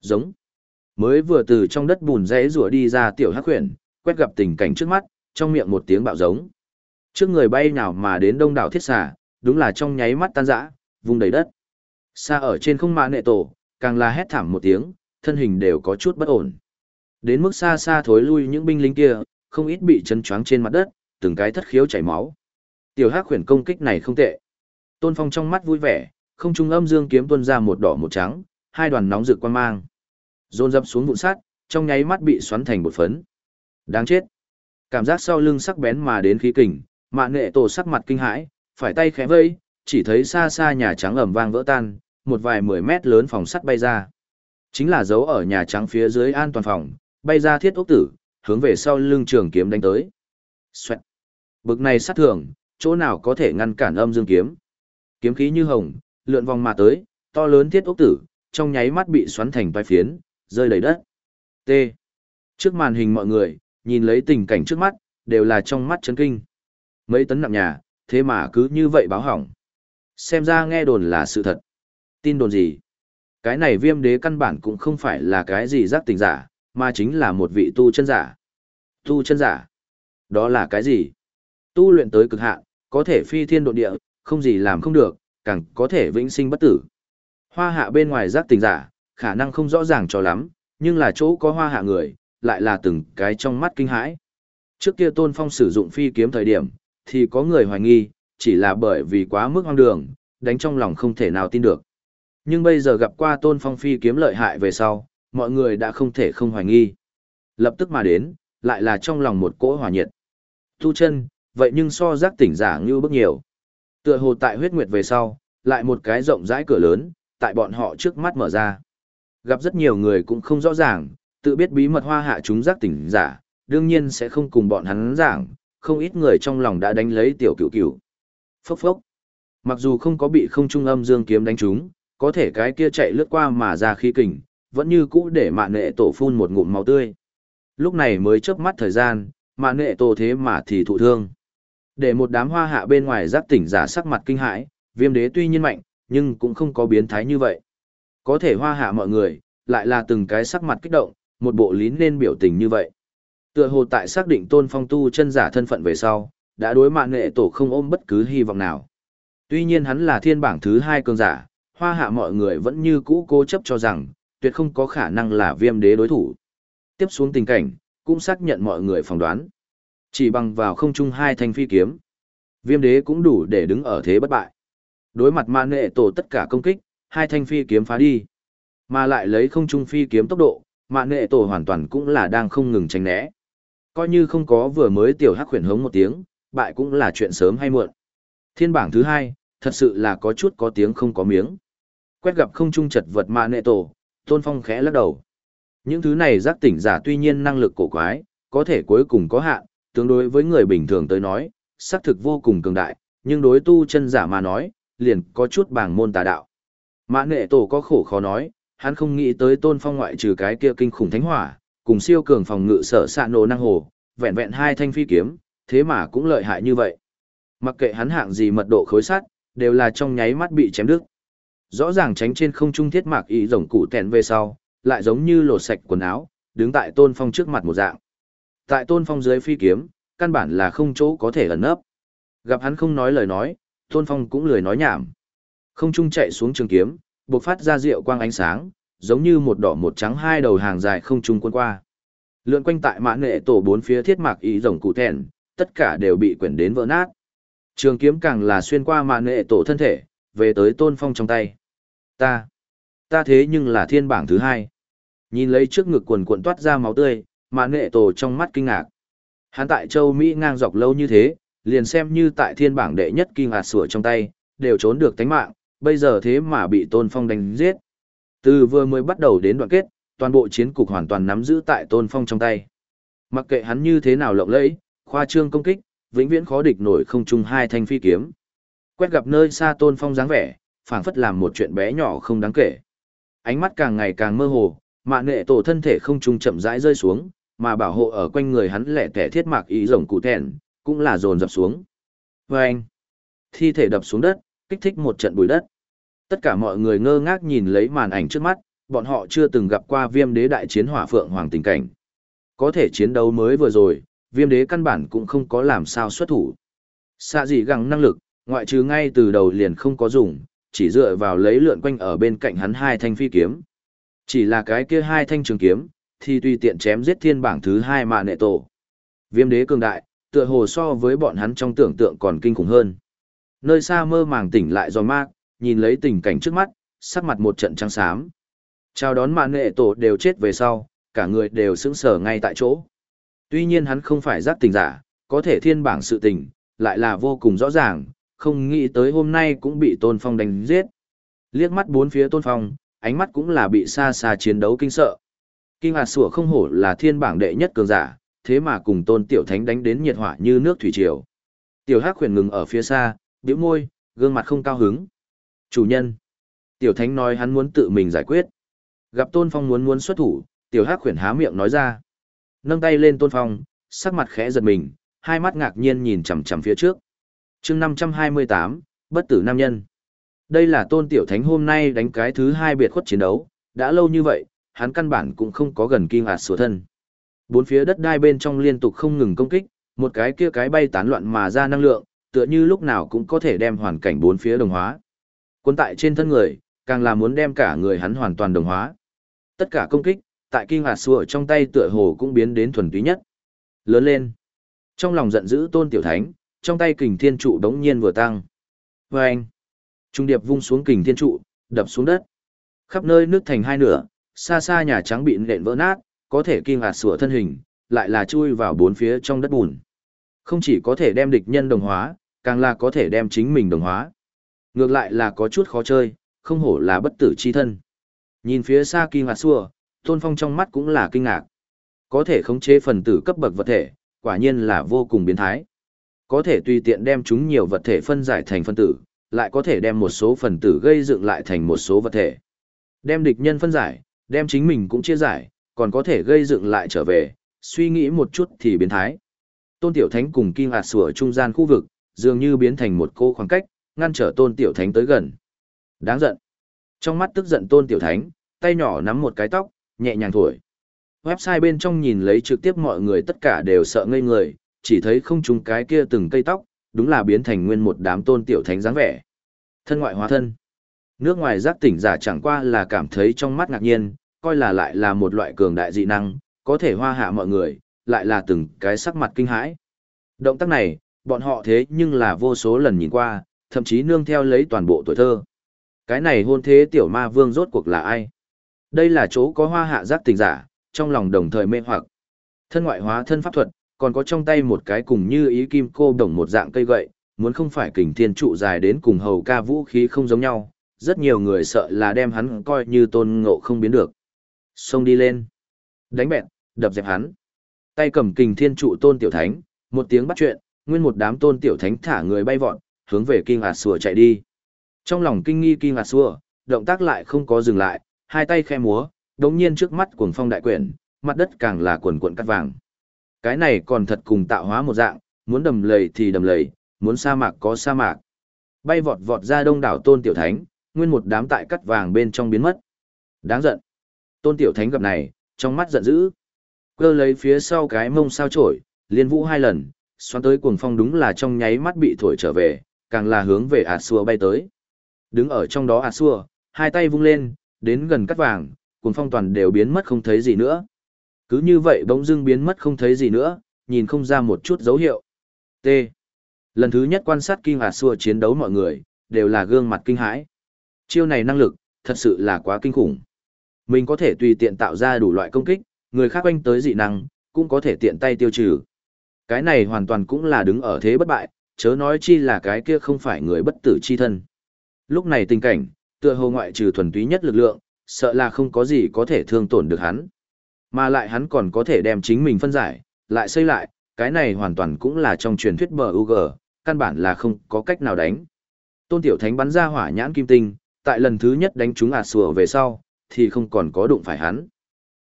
Giống. Mới vừa từ trong đất bùn rẽ rủa đi ra tiểu hắc huyền, quét gặp tình cảnh trước mắt, trong miệng một tiếng bạo giống. Trước người bay nào mà đến đông đảo thiết xà, đúng là trong nháy mắt tan rã, vùng đầy đất. Xa ở trên không mạ nệ tổ, càng là hét thảm một tiếng, thân hình đều có chút bất ổn. Đến mức xa xa thối lui những binh lính kia, không ít bị chân choáng trên mặt đất, từng cái thất khiếu chảy máu. Tiểu Hắc khuyển công kích này không tệ. Tôn Phong trong mắt vui vẻ, không trung âm dương kiếm tuôn ra một đỏ một trắng, hai đoàn nóng rực quan mang. Dồn dập xuống vụn sát, trong nháy mắt bị xoắn thành bột phấn. Đáng chết. Cảm giác sau lưng sắc bén mà đến khí kình, mạ nghệ tổ sắc mặt kinh hãi, phải tay khẽ vây, chỉ thấy xa xa nhà trắng ẩm vang vỡ tan, một vài mười mét lớn phòng sắt bay ra. Chính là dấu ở nhà trắng phía dưới an toàn phòng, bay ra thiết ốc tử, hướng về sau lưng trường kiếm đánh tới. Xoẹt. Bực này sát thường, chỗ nào có thể ngăn cản âm dương kiếm. Kiếm khí như hồng, lượn vòng mà tới, to lớn thiết ốc tử, trong nháy mắt bị xoắn thành vai phiến, rơi đầy đất. T. Trước màn hình mọi người, nhìn lấy tình cảnh trước mắt, đều là trong mắt chấn kinh. Mấy tấn nặng nhà, thế mà cứ như vậy báo hỏng. Xem ra nghe đồn là sự thật. Tin đồn gì? Cái này viêm đế căn bản cũng không phải là cái gì giác tình giả, mà chính là một vị tu chân giả. Tu chân giả? Đó là cái gì? Tu luyện tới cực hạn, có thể phi thiên độ địa, không gì làm không được, càng có thể vĩnh sinh bất tử. Hoa hạ bên ngoài giác tình giả, khả năng không rõ ràng cho lắm, nhưng là chỗ có hoa hạ người, lại là từng cái trong mắt kinh hãi. Trước kia Tôn Phong sử dụng phi kiếm thời điểm, thì có người hoài nghi, chỉ là bởi vì quá mức hoang đường, đánh trong lòng không thể nào tin được. Nhưng bây giờ gặp qua Tôn Phong phi kiếm lợi hại về sau, mọi người đã không thể không hoài nghi. Lập tức mà đến, lại là trong lòng một cỗ hỏa nhiệt. Tu chân, vậy nhưng so giác tỉnh giả như bước nhiều. Tựa hồ tại huyết nguyệt về sau, lại một cái rộng rãi cửa lớn, tại bọn họ trước mắt mở ra. Gặp rất nhiều người cũng không rõ ràng, tự biết bí mật hoa hạ chúng giác tỉnh giả, đương nhiên sẽ không cùng bọn hắn giảng, không ít người trong lòng đã đánh lấy tiểu cửu cửu. Phốc phốc. Mặc dù không có bị không trung âm dương kiếm đánh trúng, có thể cái kia chạy lướt qua mà ra khí kình, vẫn như cũ để mạn nệ tổ phun một ngụm máu tươi. Lúc này mới chớp mắt thời gian, mạn nệ tổ thế mà thì thụ thương. Để một đám hoa hạ bên ngoài giác tỉnh giả sắc mặt kinh hãi, viêm đế tuy nhiên mạnh, nhưng cũng không có biến thái như vậy. Có thể hoa hạ mọi người, lại là từng cái sắc mặt kích động, một bộ lín nên biểu tình như vậy. Tựa hồ tại xác định tôn phong tu chân giả thân phận về sau, đã đối mạng nghệ tổ không ôm bất cứ hy vọng nào. Tuy nhiên hắn là thiên bảng thứ hai cường giả, hoa hạ mọi người vẫn như cũ cố chấp cho rằng, tuyệt không có khả năng là viêm đế đối thủ. Tiếp xuống tình cảnh, cũng xác nhận mọi người phỏng đoán. Chỉ bằng vào không trung hai thanh phi kiếm, viêm đế cũng đủ để đứng ở thế bất bại. Đối mặt mạng nệ tổ tất cả công kích, hai thanh phi kiếm phá đi. Mà lại lấy không trung phi kiếm tốc độ, mạng nệ tổ hoàn toàn cũng là đang không ngừng tránh né. Coi như không có vừa mới tiểu hắc khuyển hống một tiếng, bại cũng là chuyện sớm hay muộn. Thiên bảng thứ hai, thật sự là có chút có tiếng không có miếng. Quét gặp không trung chật vật mạng nệ tổ, tôn phong khẽ lắc đầu. Những thứ này giác tỉnh giả tuy nhiên năng lực cổ quái, có thể cuối cùng có hạn, tương đối với người bình thường tới nói, xác thực vô cùng cường đại, nhưng đối tu chân giả mà nói, liền có chút bảng môn tà đạo. Mã nghệ tổ có khổ khó nói, hắn không nghĩ tới tôn phong ngoại trừ cái kia kinh khủng thánh hỏa, cùng siêu cường phòng ngự sở xạ nổ năng hồ, vẹn vẹn hai thanh phi kiếm, thế mà cũng lợi hại như vậy. Mặc kệ hắn hạng gì mật độ khối sát đều là trong nháy mắt bị chém đứt. Rõ ràng tránh trên không trung thiết mạc ý rồng cụ tèn về sau, lại giống như lột sạch quần áo, đứng tại tôn phong trước mặt một dạng. Tại tôn phong dưới phi kiếm, căn bản là không chỗ có thể ẩn nấp. Gặp hắn không nói lời nói, tôn phong cũng lười nói nhảm. Không trung chạy xuống trường kiếm, bộc phát ra rượu quang ánh sáng, giống như một đỏ một trắng hai đầu hàng dài không trung quân qua. Lượn quanh tại mã nghệ tổ bốn phía thiết mạc ý rồng cụ thẹn, tất cả đều bị quyển đến vỡ nát. Trường kiếm càng là xuyên qua mã nghệ tổ thân thể, về tới tôn phong trong tay. Ta, ta thế nhưng là thiên bảng thứ hai. Nhìn lấy trước ngực quần quần toát ra máu tươi, mã nghệ tổ trong mắt kinh ngạc. Hắn tại châu Mỹ ngang dọc lâu như thế, liền xem như tại thiên bảng đệ nhất kinh hạt sủa trong tay, đều trốn được tánh mạng, bây giờ thế mà bị tôn phong đánh giết. Từ vừa mới bắt đầu đến đoạn kết, toàn bộ chiến cục hoàn toàn nắm giữ tại Tôn Phong trong tay. Mặc kệ hắn như thế nào lộng lẫy, khoa trương công kích, vĩnh viễn khó địch nổi không chung hai thanh phi kiếm. Quét gặp nơi xa Tôn Phong dáng vẻ, phảng phất làm một chuyện bé nhỏ không đáng kể. Ánh mắt càng ngày càng mơ hồ, mạng nghệ tổ thân thể không trung chậm rãi rơi xuống, mà bảo hộ ở quanh người hắn lẻ tẻ thiết mạc ý rồng cụ thẹn, cũng là dồn dập xuống. Vâng! Thi thể đập xuống đất, kích thích một trận bụi đất. Tất cả mọi người ngơ ngác nhìn lấy màn ảnh trước mắt, bọn họ chưa từng gặp qua viêm đế đại chiến hỏa phượng hoàng tình cảnh. Có thể chiến đấu mới vừa rồi, viêm đế căn bản cũng không có làm sao xuất thủ. Xạ gì găng năng lực, ngoại trừ ngay từ đầu liền không có dùng, chỉ dựa vào lấy lượn quanh ở bên cạnh hắn hai thanh phi kiếm. Chỉ là cái kia hai thanh trường kiếm, thì tùy tiện chém giết thiên bảng thứ hai mà nệ tổ. Viêm đế cường đại, tựa hồ so với bọn hắn trong tưởng tượng còn kinh khủng hơn. Nơi xa mơ màng tỉnh lại do mạc, nhìn lấy tình cảnh trước mắt, sắc mặt một trận trắng xám. Chào đón mạn nghệ tổ đều chết về sau, cả người đều sững sờ ngay tại chỗ. Tuy nhiên hắn không phải giác tình giả, có thể thiên bảng sự tình, lại là vô cùng rõ ràng, không nghĩ tới hôm nay cũng bị Tôn Phong đánh giết. Liếc mắt bốn phía Tôn Phong, ánh mắt cũng là bị xa xa chiến đấu kinh sợ. Kinh hạt sủa không hổ là thiên bảng đệ nhất cường giả, thế mà cùng Tôn Tiểu Thánh đánh đến nhiệt hỏa như nước thủy triều. Tiểu Hắc khuyển ngừng ở phía xa, bĩu môi, gương mặt không cao hứng. Chủ nhân. Tiểu Thánh nói hắn muốn tự mình giải quyết. Gặp Tôn Phong muốn muốn xuất thủ, Tiểu Hắc khuyển há miệng nói ra. Nâng tay lên Tôn Phong, sắc mặt khẽ giật mình, hai mắt ngạc nhiên nhìn chằm chằm phía trước. chương 528, bất tử nam nhân. Đây là Tôn Tiểu Thánh hôm nay đánh cái thứ hai biệt khuất chiến đấu, đã lâu như vậy, hắn căn bản cũng không có gần kinh ạt sửa thân. Bốn phía đất đai bên trong liên tục không ngừng công kích, một cái kia cái bay tán loạn mà ra năng lượng, tựa như lúc nào cũng có thể đem hoàn cảnh bốn phía đồng hóa. Quân tại trên thân người, càng là muốn đem cả người hắn hoàn toàn đồng hóa. Tất cả công kích, tại kinh hạt xua trong tay tựa hồ cũng biến đến thuần túy nhất. Lớn lên. Trong lòng giận dữ tôn tiểu thánh, trong tay kình thiên trụ đống nhiên vừa tăng. Và anh. Trung điệp vung xuống kình thiên trụ, đập xuống đất. Khắp nơi nước thành hai nửa, xa xa nhà trắng bị nện vỡ nát, có thể kinh hạt sủa thân hình, lại là chui vào bốn phía trong đất bùn. Không chỉ có thể đem địch nhân đồng hóa, càng là có thể đem chính mình đồng hóa. Ngược lại là có chút khó chơi, không hổ là bất tử chi thân. Nhìn phía xa kinh hạt sủa, Tôn Phong trong mắt cũng là kinh ngạc. Có thể khống chế phần tử cấp bậc vật thể, quả nhiên là vô cùng biến thái. Có thể tùy tiện đem chúng nhiều vật thể phân giải thành phân tử, lại có thể đem một số phần tử gây dựng lại thành một số vật thể. Đem địch nhân phân giải, đem chính mình cũng chia giải, còn có thể gây dựng lại trở về, suy nghĩ một chút thì biến thái. Tôn Tiểu Thánh cùng Kim Hạt Sủa trung gian khu vực, dường như biến thành một cô khoảng cách, ngăn trở Tôn Tiểu Thánh tới gần. Đáng giận. Trong mắt tức giận Tôn Tiểu Thánh, tay nhỏ nắm một cái tóc, nhẹ nhàng thổi. Website bên trong nhìn lấy trực tiếp mọi người tất cả đều sợ ngây người, chỉ thấy không trùng cái kia từng cây tóc, đúng là biến thành nguyên một đám Tôn Tiểu Thánh dáng vẻ. Thân ngoại hóa thân. Nước ngoài giác tỉnh giả chẳng qua là cảm thấy trong mắt ngạc nhiên, coi là lại là một loại cường đại dị năng, có thể hoa hạ mọi người, lại là từng cái sắc mặt kinh hãi. Động tác này, bọn họ thế nhưng là vô số lần nhìn qua, thậm chí nương theo lấy toàn bộ tuổi thơ. Cái này hôn thế tiểu ma vương rốt cuộc là ai? Đây là chỗ có hoa hạ giác tình giả, trong lòng đồng thời mê hoặc. Thân ngoại hóa thân pháp thuật, còn có trong tay một cái cùng như ý kim cô đồng một dạng cây gậy, muốn không phải kình thiên trụ dài đến cùng hầu ca vũ khí không giống nhau, rất nhiều người sợ là đem hắn coi như tôn ngộ không biến được. Xông đi lên. Đánh bẹn, đập dẹp hắn. Tay cầm kình thiên trụ tôn tiểu thánh, một tiếng bắt chuyện, nguyên một đám tôn tiểu thánh thả người bay vọt, hướng về kinh ạt sùa chạy đi. Trong lòng kinh nghi kinh ạt sùa, động tác lại không có dừng lại, hai tay khe múa, đống nhiên trước mắt cuồng phong đại quyển, mặt đất càng là cuồn cuộn cắt vàng. Cái này còn thật cùng tạo hóa một dạng, muốn đầm lầy thì đầm lầy, muốn sa mạc có sa mạc. Bay vọt vọt ra đông đảo tôn tiểu thánh, nguyên một đám tại cắt vàng bên trong biến mất. Đáng giận. Tôn Tiểu Thánh gặp này, trong mắt giận dữ. Cơ lấy phía sau cái mông sao trổi, liên vũ hai lần, xoắn tới cuồng phong đúng là trong nháy mắt bị thổi trở về, càng là hướng về ạt xua bay tới. Đứng ở trong đó ạt xua, hai tay vung lên, đến gần cắt vàng, cuồng phong toàn đều biến mất không thấy gì nữa. Cứ như vậy bỗng dưng biến mất không thấy gì nữa, nhìn không ra một chút dấu hiệu. T. Lần thứ nhất quan sát kinh ạt xua chiến đấu mọi người, đều là gương mặt kinh hãi. Chiêu này năng lực, thật sự là quá kinh khủng. Mình có thể tùy tiện tạo ra đủ loại công kích, người khác quanh tới dị năng, cũng có thể tiện tay tiêu trừ. Cái này hoàn toàn cũng là đứng ở thế bất bại, chớ nói chi là cái kia không phải người bất tử chi thân. Lúc này tình cảnh, tựa hồ ngoại trừ thuần túy nhất lực lượng, sợ là không có gì có thể thương tổn được hắn. Mà lại hắn còn có thể đem chính mình phân giải, lại xây lại, cái này hoàn toàn cũng là trong truyền thuyết bờ UG, căn bản là không có cách nào đánh. Tôn Tiểu Thánh bắn ra hỏa nhãn kim tinh, tại lần thứ nhất đánh trúng ạt sùa về sau, thì không còn có đụng phải hắn.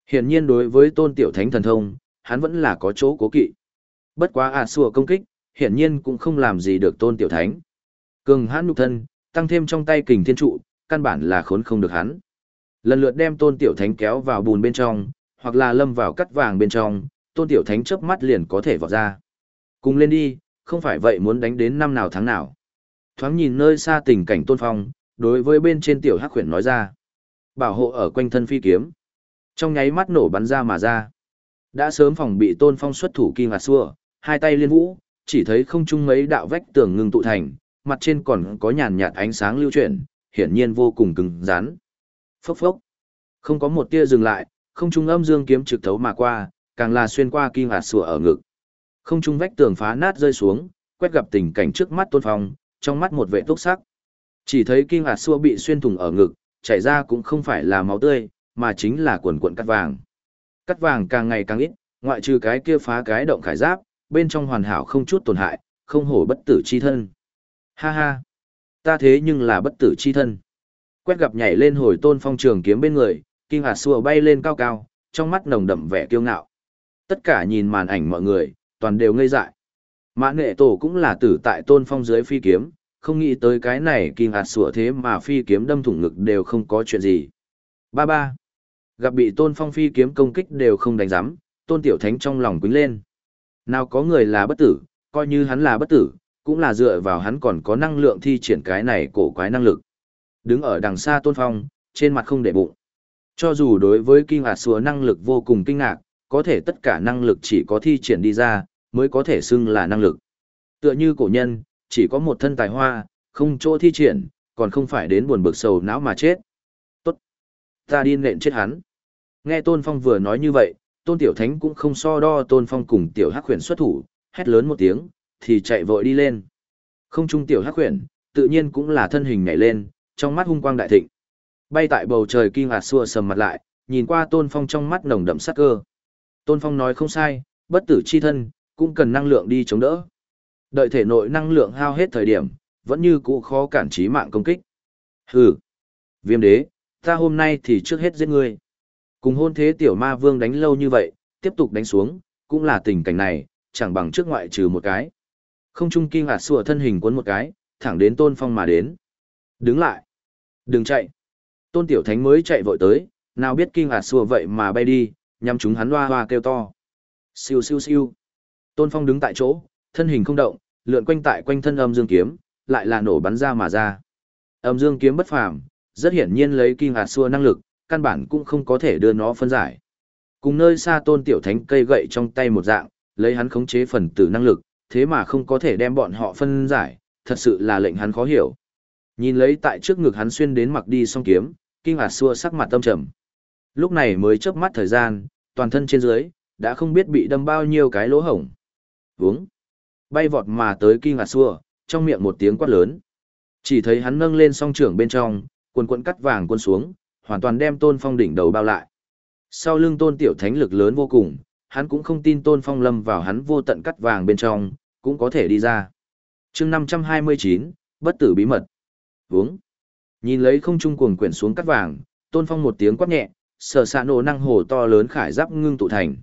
Hiển nhiên đối với tôn tiểu thánh thần thông, hắn vẫn là có chỗ cố kỵ. Bất quá à sùa công kích, hiển nhiên cũng không làm gì được tôn tiểu thánh. Cường hắn nhục thân, tăng thêm trong tay kình thiên trụ, căn bản là khốn không được hắn. Lần lượt đem tôn tiểu thánh kéo vào bùn bên trong, hoặc là lâm vào cắt vàng bên trong, tôn tiểu thánh chớp mắt liền có thể vọt ra. Cùng lên đi, không phải vậy muốn đánh đến năm nào tháng nào. Thoáng nhìn nơi xa tình cảnh tôn phong, đối với bên trên tiểu hắc khuyển nói ra. Bảo hộ ở quanh thân phi kiếm. Trong nháy mắt nổ bắn ra mà ra. Đã sớm phòng bị tôn phong xuất thủ kim hạt xua, hai tay liên vũ, chỉ thấy không trung mấy đạo vách tường ngưng tụ thành, mặt trên còn có nhàn nhạt ánh sáng lưu chuyển, hiển nhiên vô cùng cứng rắn. Phốc phốc. Không có một tia dừng lại, không trung âm dương kiếm trực thấu mà qua, càng là xuyên qua kim hạt sủa ở ngực. Không trung vách tường phá nát rơi xuống, quét gặp tình cảnh trước mắt Tôn Phong, trong mắt một vệ túc sắc. Chỉ thấy kim hạt sủa bị xuyên thủng ở ngực, chảy ra cũng không phải là máu tươi, mà chính là quần cuộn cắt vàng. Cắt vàng càng ngày càng ít, ngoại trừ cái kia phá cái động khải giáp, bên trong hoàn hảo không chút tổn hại, không hổ bất tử chi thân. Ha ha, ta thế nhưng là bất tử chi thân. Quét gặp nhảy lên hồi tôn phong trường kiếm bên người, Kim Hạt xua bay lên cao cao, trong mắt nồng đậm vẻ kiêu ngạo. Tất cả nhìn màn ảnh mọi người, toàn đều ngây dại. Mã nghệ tổ cũng là tử tại tôn phong dưới phi kiếm, không nghĩ tới cái này kỳ Hạt sủa thế mà phi kiếm đâm thủng ngực đều không có chuyện gì. Ba ba. Gặp bị tôn phong phi kiếm công kích đều không đánh giám, tôn tiểu thánh trong lòng quýnh lên. Nào có người là bất tử, coi như hắn là bất tử, cũng là dựa vào hắn còn có năng lượng thi triển cái này cổ quái năng lực. Đứng ở đằng xa tôn phong, trên mặt không để bụng. Cho dù đối với kinh hạt sủa năng lực vô cùng kinh ngạc, có thể tất cả năng lực chỉ có thi triển đi ra, mới có thể xưng là năng lực. Tựa như cổ nhân, chỉ có một thân tài hoa, không chỗ thi triển, còn không phải đến buồn bực sầu não mà chết. Tốt. Ta đi nện chết hắn. Nghe Tôn Phong vừa nói như vậy, Tôn Tiểu Thánh cũng không so đo Tôn Phong cùng Tiểu Hắc Huyền xuất thủ, hét lớn một tiếng, thì chạy vội đi lên. Không trung Tiểu Hắc Huyền, tự nhiên cũng là thân hình nhảy lên, trong mắt hung quang đại thịnh. Bay tại bầu trời kinh hạt xua sầm mặt lại, nhìn qua Tôn Phong trong mắt nồng đậm sắc cơ. Tôn Phong nói không sai, bất tử chi thân, cũng cần năng lượng đi chống đỡ. Đợi thể nội năng lượng hao hết thời điểm, vẫn như cũ khó cản trí mạng công kích. Hừ, viêm đế, ta hôm nay thì trước hết giết ngươi. Cùng hôn thế tiểu ma vương đánh lâu như vậy, tiếp tục đánh xuống, cũng là tình cảnh này, chẳng bằng trước ngoại trừ một cái. Không trung kinh hạt xua thân hình cuốn một cái, thẳng đến Tôn Phong mà đến. Đứng lại. Đừng chạy. Tôn Tiểu Thánh mới chạy vội tới, nào biết kinh hạt xua vậy mà bay đi, nhằm chúng hắn hoa hoa kêu to. Siêu siêu siêu. Tôn Phong đứng tại chỗ, thân hình không động, lượn quanh tại quanh thân âm dương kiếm, lại là nổ bắn ra mà ra. Âm dương kiếm bất phàm, rất hiển nhiên lấy kinh hạt xua năng lực, căn bản cũng không có thể đưa nó phân giải. Cùng nơi xa Tôn Tiểu Thánh cây gậy trong tay một dạng, lấy hắn khống chế phần tử năng lực, thế mà không có thể đem bọn họ phân giải, thật sự là lệnh hắn khó hiểu. Nhìn lấy tại trước ngực hắn xuyên đến mặc đi song kiếm, kinh hạt xua sắc mặt tâm trầm. Lúc này mới chớp mắt thời gian, toàn thân trên dưới, đã không biết bị đâm bao nhiêu cái lỗ hổng. Vướng. Bay vọt mà tới kinh ngạc xua, trong miệng một tiếng quát lớn. Chỉ thấy hắn nâng lên song trưởng bên trong, quần quần cắt vàng quân xuống, hoàn toàn đem tôn phong đỉnh đầu bao lại. Sau lưng tôn tiểu thánh lực lớn vô cùng, hắn cũng không tin tôn phong lâm vào hắn vô tận cắt vàng bên trong, cũng có thể đi ra. chương 529, bất tử bí mật. Vướng. Nhìn lấy không trung cuồng quyển xuống cắt vàng, Tôn Phong một tiếng quát nhẹ, sở xạ nổ năng hồ to lớn khải giáp ngưng tụ thành.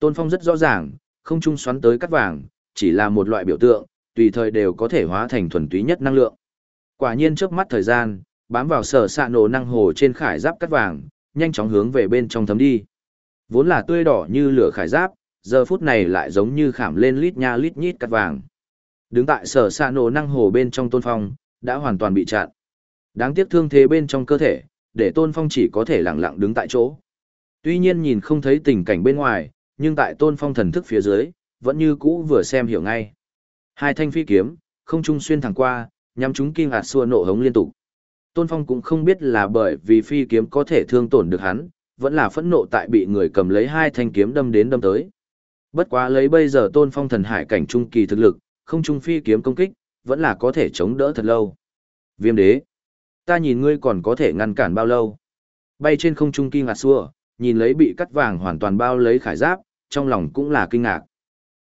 Tôn Phong rất rõ ràng, không trung xoắn tới cắt vàng, chỉ là một loại biểu tượng, tùy thời đều có thể hóa thành thuần túy nhất năng lượng. Quả nhiên trước mắt thời gian, bám vào sở xạ nổ năng hồ trên khải giáp cắt vàng, nhanh chóng hướng về bên trong thấm đi. Vốn là tươi đỏ như lửa khải giáp, giờ phút này lại giống như khảm lên lít nha lít nhít cắt vàng. Đứng tại sở xạ nổ năng hồ bên trong tôn phong, đã hoàn toàn bị chặn. Đáng tiếc thương thế bên trong cơ thể, để Tôn Phong chỉ có thể lặng lặng đứng tại chỗ. Tuy nhiên nhìn không thấy tình cảnh bên ngoài, nhưng tại Tôn Phong thần thức phía dưới, vẫn như cũ vừa xem hiểu ngay. Hai thanh phi kiếm, không trung xuyên thẳng qua, nhắm chúng kinh hạt xua nộ hống liên tục. Tôn Phong cũng không biết là bởi vì phi kiếm có thể thương tổn được hắn, vẫn là phẫn nộ tại bị người cầm lấy hai thanh kiếm đâm đến đâm tới. Bất quá lấy bây giờ Tôn Phong thần hải cảnh trung kỳ thực lực, không trung phi kiếm công kích, vẫn là có thể chống đỡ thật lâu. Viêm đế, ta nhìn ngươi còn có thể ngăn cản bao lâu. Bay trên không trung kinh ngạc xua, nhìn lấy bị cắt vàng hoàn toàn bao lấy khải giáp, trong lòng cũng là kinh ngạc.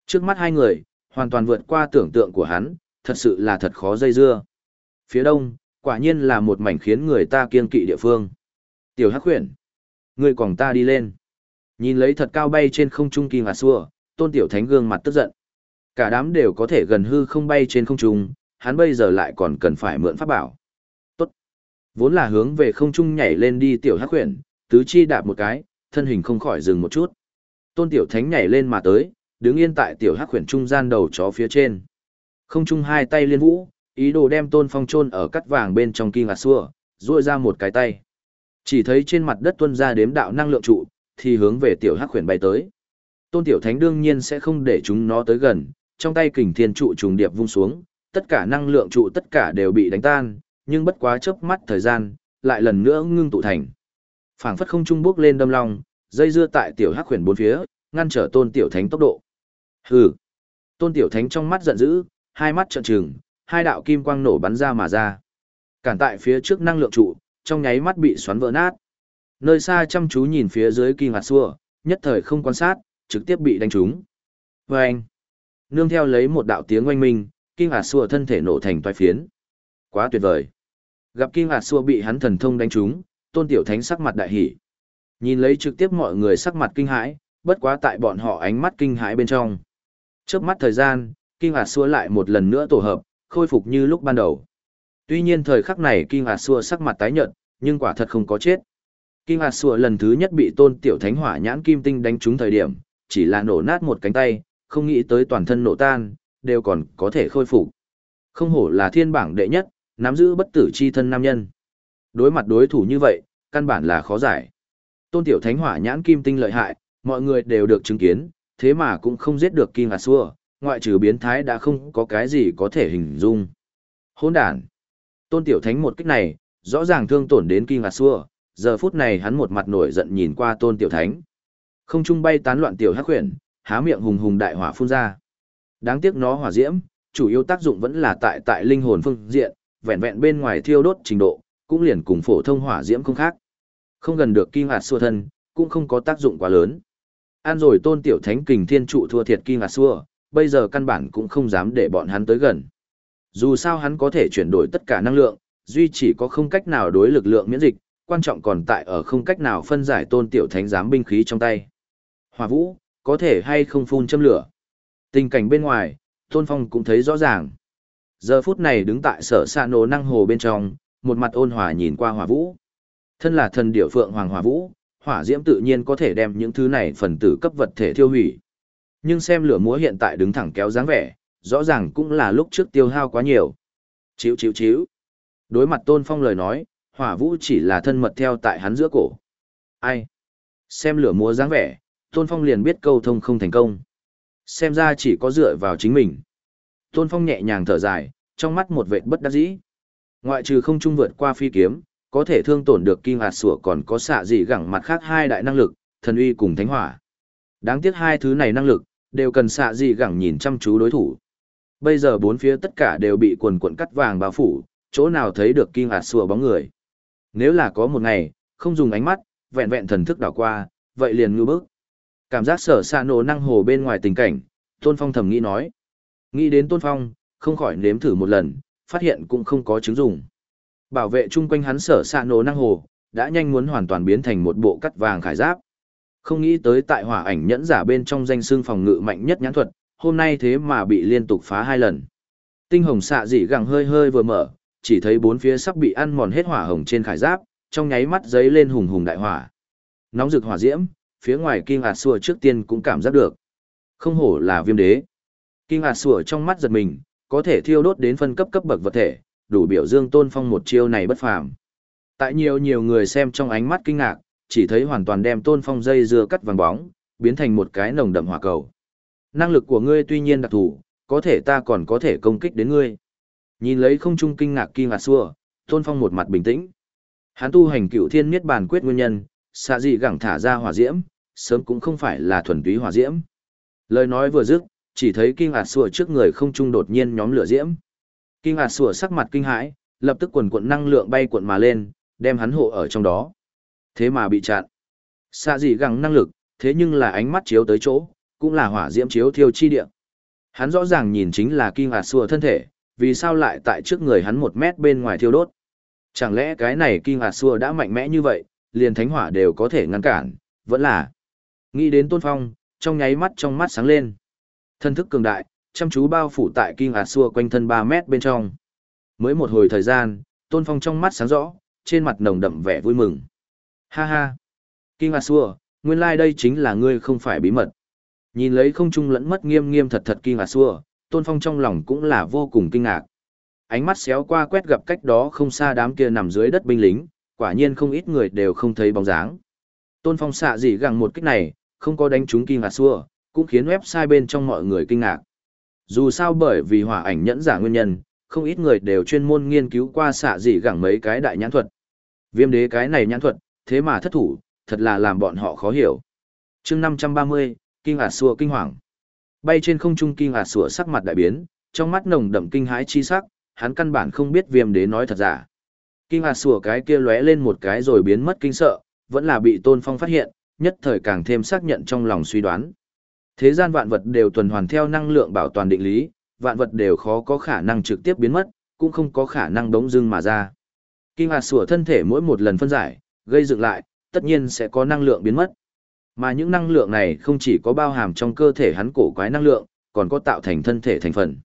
Trước mắt hai người, hoàn toàn vượt qua tưởng tượng của hắn, thật sự là thật khó dây dưa. Phía đông, quả nhiên là một mảnh khiến người ta kiên kỵ địa phương. Tiểu Hắc Huyền, ngươi còn ta đi lên. Nhìn lấy thật cao bay trên không trung kỳ ngạc xua, tôn tiểu thánh gương mặt tức giận. Cả đám đều có thể gần hư không bay trên không trung, hắn bây giờ lại còn cần phải mượn pháp bảo. Tốt. Vốn là hướng về không trung nhảy lên đi tiểu hắc huyền, tứ chi đạp một cái, thân hình không khỏi dừng một chút. Tôn tiểu thánh nhảy lên mà tới, đứng yên tại tiểu hắc huyền trung gian đầu chó phía trên. Không trung hai tay liên vũ, ý đồ đem tôn phong chôn ở cắt vàng bên trong kinh ngạc xua, duỗi ra một cái tay. Chỉ thấy trên mặt đất tuân ra đếm đạo năng lượng trụ, thì hướng về tiểu hắc huyền bay tới. Tôn tiểu thánh đương nhiên sẽ không để chúng nó tới gần, trong tay kình thiên trụ trùng điệp vung xuống, tất cả năng lượng trụ tất cả đều bị đánh tan, nhưng bất quá chớp mắt thời gian, lại lần nữa ngưng tụ thành. Phảng phất không trung bước lên đâm long, dây dưa tại tiểu hắc huyền bốn phía, ngăn trở tôn tiểu thánh tốc độ. Hừ. Tôn tiểu thánh trong mắt giận dữ, hai mắt trợn trừng, hai đạo kim quang nổ bắn ra mà ra. Cản tại phía trước năng lượng trụ, trong nháy mắt bị xoắn vỡ nát. Nơi xa chăm chú nhìn phía dưới kỳ ngạt xua, nhất thời không quan sát, trực tiếp bị đánh trúng. Và anh, nương theo lấy một đạo tiếng oanh minh, kinh hạt xua thân thể nổ thành toái phiến. Quá tuyệt vời. Gặp kinh hạt xua bị hắn thần thông đánh trúng, tôn tiểu thánh sắc mặt đại hỉ. Nhìn lấy trực tiếp mọi người sắc mặt kinh hãi, bất quá tại bọn họ ánh mắt kinh hãi bên trong. Trước mắt thời gian, kinh hạt xua lại một lần nữa tổ hợp, khôi phục như lúc ban đầu. Tuy nhiên thời khắc này kinh hạt xua sắc mặt tái nhợt, nhưng quả thật không có chết. Kinh hạt xua lần thứ nhất bị tôn tiểu thánh hỏa nhãn kim tinh đánh trúng thời điểm, chỉ là nổ nát một cánh tay, không nghĩ tới toàn thân nổ tan, đều còn có thể khôi phục. Không hổ là thiên bảng đệ nhất, nắm giữ bất tử chi thân nam nhân. Đối mặt đối thủ như vậy, căn bản là khó giải. Tôn tiểu thánh hỏa nhãn kim tinh lợi hại, mọi người đều được chứng kiến, thế mà cũng không giết được Kim Hà Xua, ngoại trừ biến thái đã không có cái gì có thể hình dung. Hôn đàn. Tôn tiểu thánh một kích này, rõ ràng thương tổn đến Kim Hà Xua, giờ phút này hắn một mặt nổi giận nhìn qua tôn tiểu thánh. Không trung bay tán loạn tiểu hắc huyền, há miệng hùng hùng đại hỏa phun ra. Đáng tiếc nó hỏa diễm, chủ yếu tác dụng vẫn là tại tại linh hồn phương diện, vẹn vẹn bên ngoài thiêu đốt trình độ, cũng liền cùng phổ thông hỏa diễm không khác. Không gần được kim hạt xua thân, cũng không có tác dụng quá lớn. An rồi tôn tiểu thánh kình thiên trụ thua thiệt kim ngạc xua, bây giờ căn bản cũng không dám để bọn hắn tới gần. Dù sao hắn có thể chuyển đổi tất cả năng lượng, duy chỉ có không cách nào đối lực lượng miễn dịch, quan trọng còn tại ở không cách nào phân giải tôn tiểu thánh giám binh khí trong tay. Hỏa vũ, có thể hay không phun châm lửa. Tình cảnh bên ngoài, tôn phong cũng thấy rõ ràng. Giờ phút này đứng tại sở xa nổ năng hồ bên trong, một mặt ôn hòa nhìn qua hỏa vũ. Thân là thần điểu phượng hoàng hỏa vũ, hỏa diễm tự nhiên có thể đem những thứ này phần tử cấp vật thể thiêu hủy. Nhưng xem lửa múa hiện tại đứng thẳng kéo dáng vẻ, rõ ràng cũng là lúc trước tiêu hao quá nhiều. Chíu chíu chíu. Đối mặt tôn phong lời nói, hỏa vũ chỉ là thân mật theo tại hắn giữa cổ. Ai? Xem lửa múa dáng vẻ, tôn phong liền biết câu thông không thành công. Xem ra chỉ có dựa vào chính mình. Tôn phong nhẹ nhàng thở dài, trong mắt một vệt bất đắc dĩ. Ngoại trừ không trung vượt qua phi kiếm, có thể thương tổn được kim hạt sủa còn có xạ dị gẳng mặt khác hai đại năng lực, thần uy cùng thánh hỏa. Đáng tiếc hai thứ này năng lực, đều cần xạ dị gẳng nhìn chăm chú đối thủ. Bây giờ bốn phía tất cả đều bị quần cuộn cắt vàng bao phủ, chỗ nào thấy được kim hạt sủa bóng người. Nếu là có một ngày, không dùng ánh mắt, vẹn vẹn thần thức đảo qua, vậy liền ngư bức. Cảm giác sở xạ nổ năng hồ bên ngoài tình cảnh, Tôn Phong thầm nghĩ nói. Nghĩ đến Tôn Phong, không khỏi nếm thử một lần, phát hiện cũng không có chứng dùng. Bảo vệ chung quanh hắn sở xạ nổ năng hồ, đã nhanh muốn hoàn toàn biến thành một bộ cắt vàng khải giáp. Không nghĩ tới tại hỏa ảnh nhẫn giả bên trong danh xương phòng ngự mạnh nhất nhãn thuật, hôm nay thế mà bị liên tục phá hai lần. Tinh hồng xạ dị gẳng hơi hơi vừa mở, chỉ thấy bốn phía sắp bị ăn mòn hết hỏa hồng trên khải giáp, trong nháy mắt giấy lên hùng hùng đại hỏa. Nóng rực hỏa diễm, phía ngoài Kim Hạt Sùa trước tiên cũng cảm giác được. Không hổ là viêm đế. Kim Hạt Sùa trong mắt giật mình, có thể thiêu đốt đến phân cấp cấp bậc vật thể, đủ biểu dương tôn phong một chiêu này bất phàm. Tại nhiều nhiều người xem trong ánh mắt kinh ngạc, chỉ thấy hoàn toàn đem tôn phong dây dưa cắt vàng bóng, biến thành một cái nồng đậm hỏa cầu. Năng lực của ngươi tuy nhiên đặc thù, có thể ta còn có thể công kích đến ngươi. Nhìn lấy không trung kinh ngạc kinh ngạc xua, tôn phong một mặt bình tĩnh. Hắn tu hành cựu thiên niết bàn quyết nguyên nhân, xạ dị gẳng thả ra hỏa diễm, sớm cũng không phải là thuần túy hỏa diễm. Lời nói vừa dứt, chỉ thấy kinh ngạc xua trước người không trung đột nhiên nhóm lửa diễm. Kinh ạt sủa sắc mặt kinh hãi, lập tức quần cuộn năng lượng bay cuộn mà lên, đem hắn hộ ở trong đó. Thế mà bị chặn. Xạ gì gắng năng lực, thế nhưng là ánh mắt chiếu tới chỗ, cũng là hỏa diễm chiếu thiêu chi địa. Hắn rõ ràng nhìn chính là kinh ạt sủa thân thể, vì sao lại tại trước người hắn một mét bên ngoài thiêu đốt. Chẳng lẽ cái này kinh ạt sủa đã mạnh mẽ như vậy, liền thánh hỏa đều có thể ngăn cản, vẫn là. Nghĩ đến Tôn Phong, trong nháy mắt trong mắt sáng lên. Thân thức cường đại, chăm chú bao phủ tại kinh ạt xua quanh thân 3 mét bên trong. Mới một hồi thời gian, Tôn Phong trong mắt sáng rõ, trên mặt nồng đậm vẻ vui mừng. Ha ha! Kinh A Xua, nguyên lai like đây chính là ngươi không phải bí mật. Nhìn lấy không trung lẫn mất nghiêm nghiêm thật thật Kinh A Xua, Tôn Phong trong lòng cũng là vô cùng kinh ngạc. Ánh mắt xéo qua quét gặp cách đó không xa đám kia nằm dưới đất binh lính, quả nhiên không ít người đều không thấy bóng dáng. Tôn Phong xạ gì gặng một kích này, không có đánh trúng Kinh A Xua, cũng khiến website bên trong mọi người kinh ngạc. Dù sao bởi vì hỏa ảnh nhẫn giả nguyên nhân, không ít người đều chuyên môn nghiên cứu qua xạ dị gẳng mấy cái đại nhãn thuật. Viêm đế cái này nhãn thuật, thế mà thất thủ, thật là làm bọn họ khó hiểu. chương 530, Kinh ạt xua kinh hoàng. Bay trên không trung Kinh ạt xua sắc mặt đại biến, trong mắt nồng đậm kinh hãi chi sắc, hắn căn bản không biết viêm đế nói thật giả. Kinh ạt xua cái kia lóe lên một cái rồi biến mất kinh sợ, vẫn là bị tôn phong phát hiện, nhất thời càng thêm xác nhận trong lòng suy đoán. Thế gian vạn vật đều tuần hoàn theo năng lượng bảo toàn định lý, vạn vật đều khó có khả năng trực tiếp biến mất, cũng không có khả năng đống dưng mà ra. Kinh hạt sủa thân thể mỗi một lần phân giải, gây dựng lại, tất nhiên sẽ có năng lượng biến mất. Mà những năng lượng này không chỉ có bao hàm trong cơ thể hắn cổ quái năng lượng, còn có tạo thành thân thể thành phần.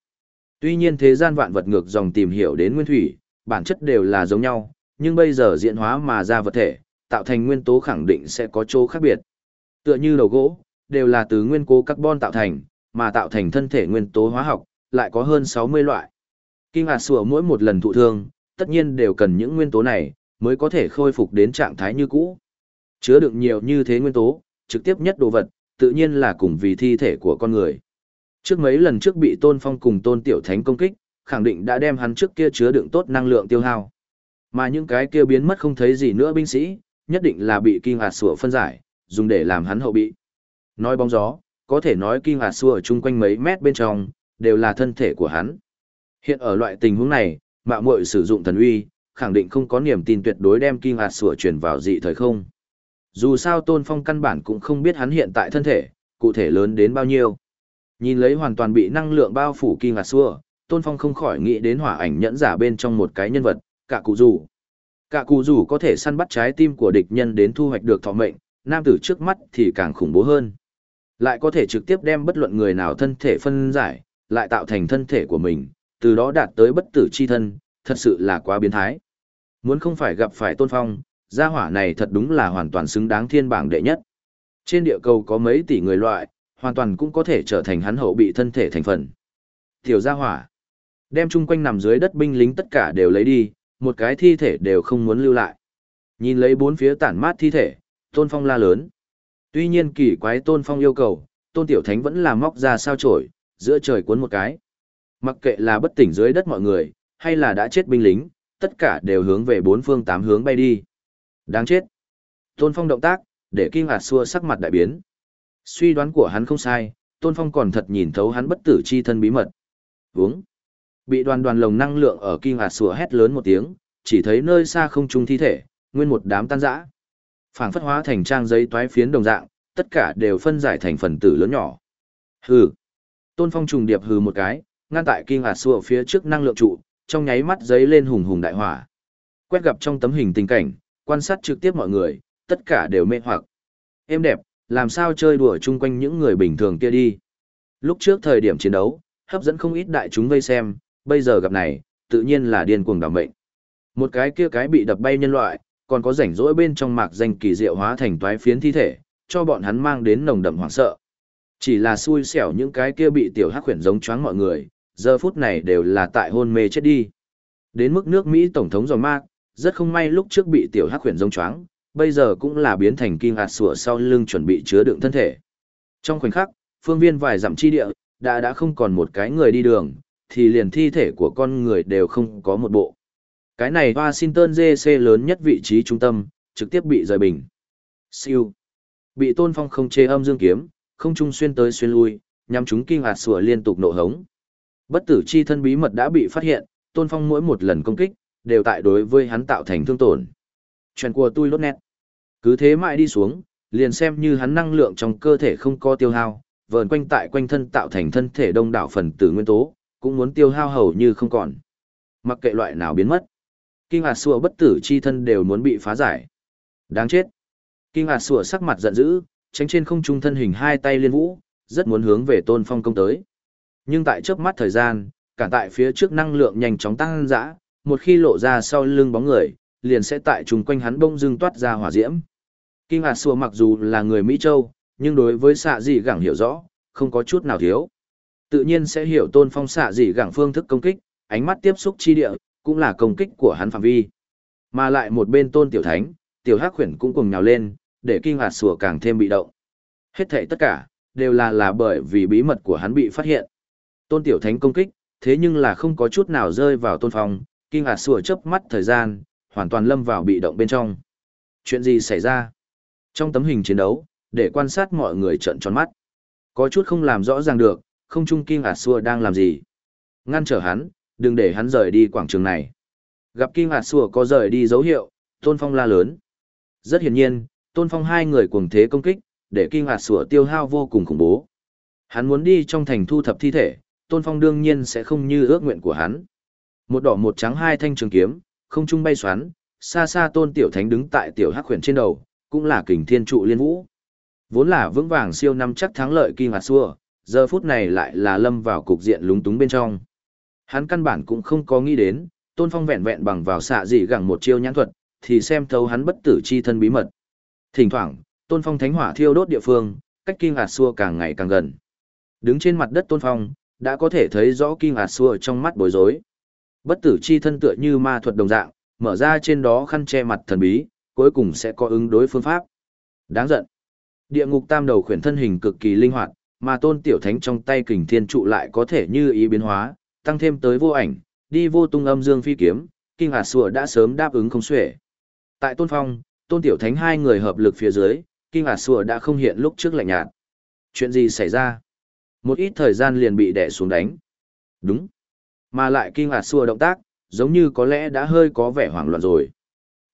Tuy nhiên thế gian vạn vật ngược dòng tìm hiểu đến nguyên thủy, bản chất đều là giống nhau, nhưng bây giờ diễn hóa mà ra vật thể, tạo thành nguyên tố khẳng định sẽ có chỗ khác biệt. Tựa như đầu gỗ, đều là từ nguyên cố carbon tạo thành, mà tạo thành thân thể nguyên tố hóa học, lại có hơn 60 loại. Kinh hạt sủa mỗi một lần thụ thương, tất nhiên đều cần những nguyên tố này, mới có thể khôi phục đến trạng thái như cũ. Chứa đựng nhiều như thế nguyên tố, trực tiếp nhất đồ vật, tự nhiên là cùng vì thi thể của con người. Trước mấy lần trước bị Tôn Phong cùng Tôn Tiểu Thánh công kích, khẳng định đã đem hắn trước kia chứa đựng tốt năng lượng tiêu hao. Mà những cái kia biến mất không thấy gì nữa binh sĩ, nhất định là bị kinh hạt sủa phân giải, dùng để làm hắn hậu bị. Nói bóng gió, có thể nói kinh hạt ở chung quanh mấy mét bên trong, đều là thân thể của hắn. Hiện ở loại tình huống này, mạo muội sử dụng thần uy, khẳng định không có niềm tin tuyệt đối đem kinh hạt sủa truyền vào dị thời không. Dù sao Tôn Phong căn bản cũng không biết hắn hiện tại thân thể, cụ thể lớn đến bao nhiêu. Nhìn lấy hoàn toàn bị năng lượng bao phủ kinh hạt sủa, Tôn Phong không khỏi nghĩ đến hỏa ảnh nhẫn giả bên trong một cái nhân vật, cả cụ rủ. Cả cụ rủ có thể săn bắt trái tim của địch nhân đến thu hoạch được thọ mệnh, nam tử trước mắt thì càng khủng bố hơn. Lại có thể trực tiếp đem bất luận người nào thân thể phân giải, lại tạo thành thân thể của mình, từ đó đạt tới bất tử chi thân, thật sự là quá biến thái. Muốn không phải gặp phải tôn phong, gia hỏa này thật đúng là hoàn toàn xứng đáng thiên bảng đệ nhất. Trên địa cầu có mấy tỷ người loại, hoàn toàn cũng có thể trở thành hắn hậu bị thân thể thành phần. Tiểu gia hỏa, đem chung quanh nằm dưới đất binh lính tất cả đều lấy đi, một cái thi thể đều không muốn lưu lại. Nhìn lấy bốn phía tản mát thi thể, tôn phong la lớn. Tuy nhiên kỳ quái tôn phong yêu cầu, tôn tiểu thánh vẫn là móc ra sao trổi, giữa trời cuốn một cái. Mặc kệ là bất tỉnh dưới đất mọi người, hay là đã chết binh lính, tất cả đều hướng về bốn phương tám hướng bay đi. Đáng chết. Tôn Phong động tác, để kinh hạt xua sắc mặt đại biến. Suy đoán của hắn không sai, Tôn Phong còn thật nhìn thấu hắn bất tử chi thân bí mật. Vúng. Bị đoàn đoàn lồng năng lượng ở kinh hạt xua hét lớn một tiếng, chỉ thấy nơi xa không trung thi thể, nguyên một đám tan rã phảng phất hóa thành trang giấy toái phiến đồng dạng, tất cả đều phân giải thành phần tử lớn nhỏ. Hừ. Tôn Phong trùng điệp hừ một cái, ngăn tại kinh hạt sụa phía trước năng lượng trụ, trong nháy mắt giấy lên hùng hùng đại hỏa. Quét gặp trong tấm hình tình cảnh, quan sát trực tiếp mọi người, tất cả đều mê hoặc. Em đẹp, làm sao chơi đùa chung quanh những người bình thường kia đi. Lúc trước thời điểm chiến đấu, hấp dẫn không ít đại chúng vây xem, bây giờ gặp này, tự nhiên là điên cuồng đảm mệnh. Một cái kia cái bị đập bay nhân loại, còn có rảnh rỗi bên trong mạc danh kỳ diệu hóa thành toái phiến thi thể, cho bọn hắn mang đến nồng đậm hoảng sợ. Chỉ là xui xẻo những cái kia bị tiểu hắc khuyển giống choáng mọi người, giờ phút này đều là tại hôn mê chết đi. Đến mức nước Mỹ Tổng thống Giòn Mạc, rất không may lúc trước bị tiểu hắc khuyển giống choáng, bây giờ cũng là biến thành kim hạt sủa sau lưng chuẩn bị chứa đựng thân thể. Trong khoảnh khắc, phương viên vài dặm chi địa, đã đã không còn một cái người đi đường, thì liền thi thể của con người đều không có một bộ. Cái này Washington DC lớn nhất vị trí trung tâm, trực tiếp bị rời bình. Siêu. Bị tôn phong không chê âm dương kiếm, không trung xuyên tới xuyên lui, nhằm chúng kinh hạt sủa liên tục nổ hống. Bất tử chi thân bí mật đã bị phát hiện, Tôn Phong mỗi một lần công kích, đều tại đối với hắn tạo thành thương tổn. Chuyện của tôi lốt nét. Cứ thế mãi đi xuống, liền xem như hắn năng lượng trong cơ thể không có tiêu hao, vờn quanh tại quanh thân tạo thành thân thể đông đảo phần tử nguyên tố, cũng muốn tiêu hao hầu như không còn. Mặc kệ loại nào biến mất, Kinh hạt sủa bất tử chi thân đều muốn bị phá giải. Đáng chết. Kinh hạt sủa sắc mặt giận dữ, tránh trên không trung thân hình hai tay liên vũ, rất muốn hướng về Tôn Phong công tới. Nhưng tại chớp mắt thời gian, cả tại phía trước năng lượng nhanh chóng tăng dã, một khi lộ ra sau lưng bóng người, liền sẽ tại chung quanh hắn bông dưng toát ra hỏa diễm. Kinh hạt xua mặc dù là người Mỹ Châu, nhưng đối với xạ dị gẳng hiểu rõ, không có chút nào thiếu. Tự nhiên sẽ hiểu tôn phong xạ dị gẳng phương thức công kích, ánh mắt tiếp xúc chi địa, cũng là công kích của hắn phạm vi. Mà lại một bên tôn tiểu thánh, tiểu hắc khuyển cũng cùng nhào lên, để kinh hạt sủa càng thêm bị động. Hết thảy tất cả, đều là là bởi vì bí mật của hắn bị phát hiện. Tôn tiểu thánh công kích, thế nhưng là không có chút nào rơi vào tôn phong, kinh hạt sủa chớp mắt thời gian, hoàn toàn lâm vào bị động bên trong. Chuyện gì xảy ra? Trong tấm hình chiến đấu, để quan sát mọi người trợn tròn mắt. Có chút không làm rõ ràng được, không trung kinh hạt sủa đang làm gì. Ngăn trở hắn, đừng để hắn rời đi quảng trường này. Gặp kinh hạt sủa có rời đi dấu hiệu, tôn phong la lớn. Rất hiển nhiên, tôn phong hai người cuồng thế công kích, để kinh hạt sủa tiêu hao vô cùng khủng bố. Hắn muốn đi trong thành thu thập thi thể, tôn phong đương nhiên sẽ không như ước nguyện của hắn. Một đỏ một trắng hai thanh trường kiếm, không trung bay xoắn, xa xa tôn tiểu thánh đứng tại tiểu hắc huyền trên đầu, cũng là kình thiên trụ liên vũ. Vốn là vững vàng siêu năm chắc thắng lợi kinh hạt sủa, giờ phút này lại là lâm vào cục diện lúng túng bên trong. Hắn căn bản cũng không có nghĩ đến, tôn phong vẹn vẹn bằng vào xạ dị gẳng một chiêu nhãn thuật, thì xem thấu hắn bất tử chi thân bí mật. Thỉnh thoảng, tôn phong thánh hỏa thiêu đốt địa phương, cách kinh hạt xua càng ngày càng gần. Đứng trên mặt đất tôn phong, đã có thể thấy rõ kinh hạt xua trong mắt bối rối. Bất tử chi thân tựa như ma thuật đồng dạng, mở ra trên đó khăn che mặt thần bí, cuối cùng sẽ có ứng đối phương pháp. Đáng giận. Địa ngục tam đầu khuyển thân hình cực kỳ linh hoạt, mà tôn tiểu thánh trong tay kình thiên trụ lại có thể như ý biến hóa, tăng thêm tới vô ảnh, đi vô tung âm dương phi kiếm, kinh hạt sủa đã sớm đáp ứng không xuể. Tại tôn phong, tôn tiểu thánh hai người hợp lực phía dưới, kinh hạt sủa đã không hiện lúc trước lạnh nhạt. Chuyện gì xảy ra? Một ít thời gian liền bị đè xuống đánh. Đúng. Mà lại kinh hạt sủa động tác, giống như có lẽ đã hơi có vẻ hoảng loạn rồi.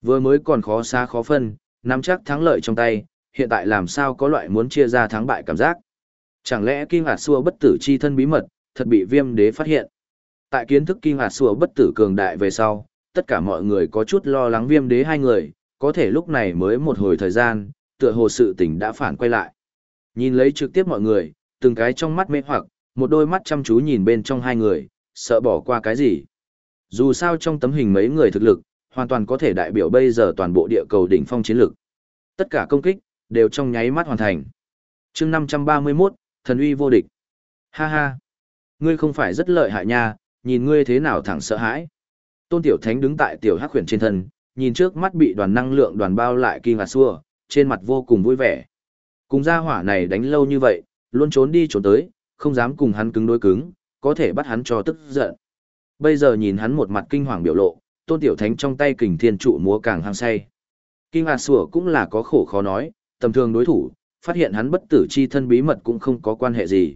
Vừa mới còn khó xa khó phân, nắm chắc thắng lợi trong tay, hiện tại làm sao có loại muốn chia ra thắng bại cảm giác. Chẳng lẽ kinh hạt xua bất tử chi thân bí mật, thật bị viêm đế phát hiện. Tại kiến thức kinh hoạt sủa bất tử cường đại về sau, tất cả mọi người có chút lo lắng viêm đế hai người, có thể lúc này mới một hồi thời gian, tựa hồ sự tình đã phản quay lại. Nhìn lấy trực tiếp mọi người, từng cái trong mắt mê hoặc, một đôi mắt chăm chú nhìn bên trong hai người, sợ bỏ qua cái gì. Dù sao trong tấm hình mấy người thực lực, hoàn toàn có thể đại biểu bây giờ toàn bộ địa cầu đỉnh phong chiến lực. Tất cả công kích, đều trong nháy mắt hoàn thành. chương 531, thần uy vô địch. Ha ha. Ngươi không phải rất lợi hại nha, nhìn ngươi thế nào thẳng sợ hãi. Tôn Tiểu Thánh đứng tại Tiểu Hắc Huyền trên thân, nhìn trước mắt bị đoàn năng lượng đoàn bao lại kinh ngạc xua, trên mặt vô cùng vui vẻ. Cùng gia hỏa này đánh lâu như vậy, luôn trốn đi trốn tới, không dám cùng hắn cứng đối cứng, có thể bắt hắn cho tức giận. Bây giờ nhìn hắn một mặt kinh hoàng biểu lộ, Tôn Tiểu Thánh trong tay kình thiên trụ múa càng hăng say. Kinh ngạc xua cũng là có khổ khó nói, tầm thường đối thủ, phát hiện hắn bất tử chi thân bí mật cũng không có quan hệ gì.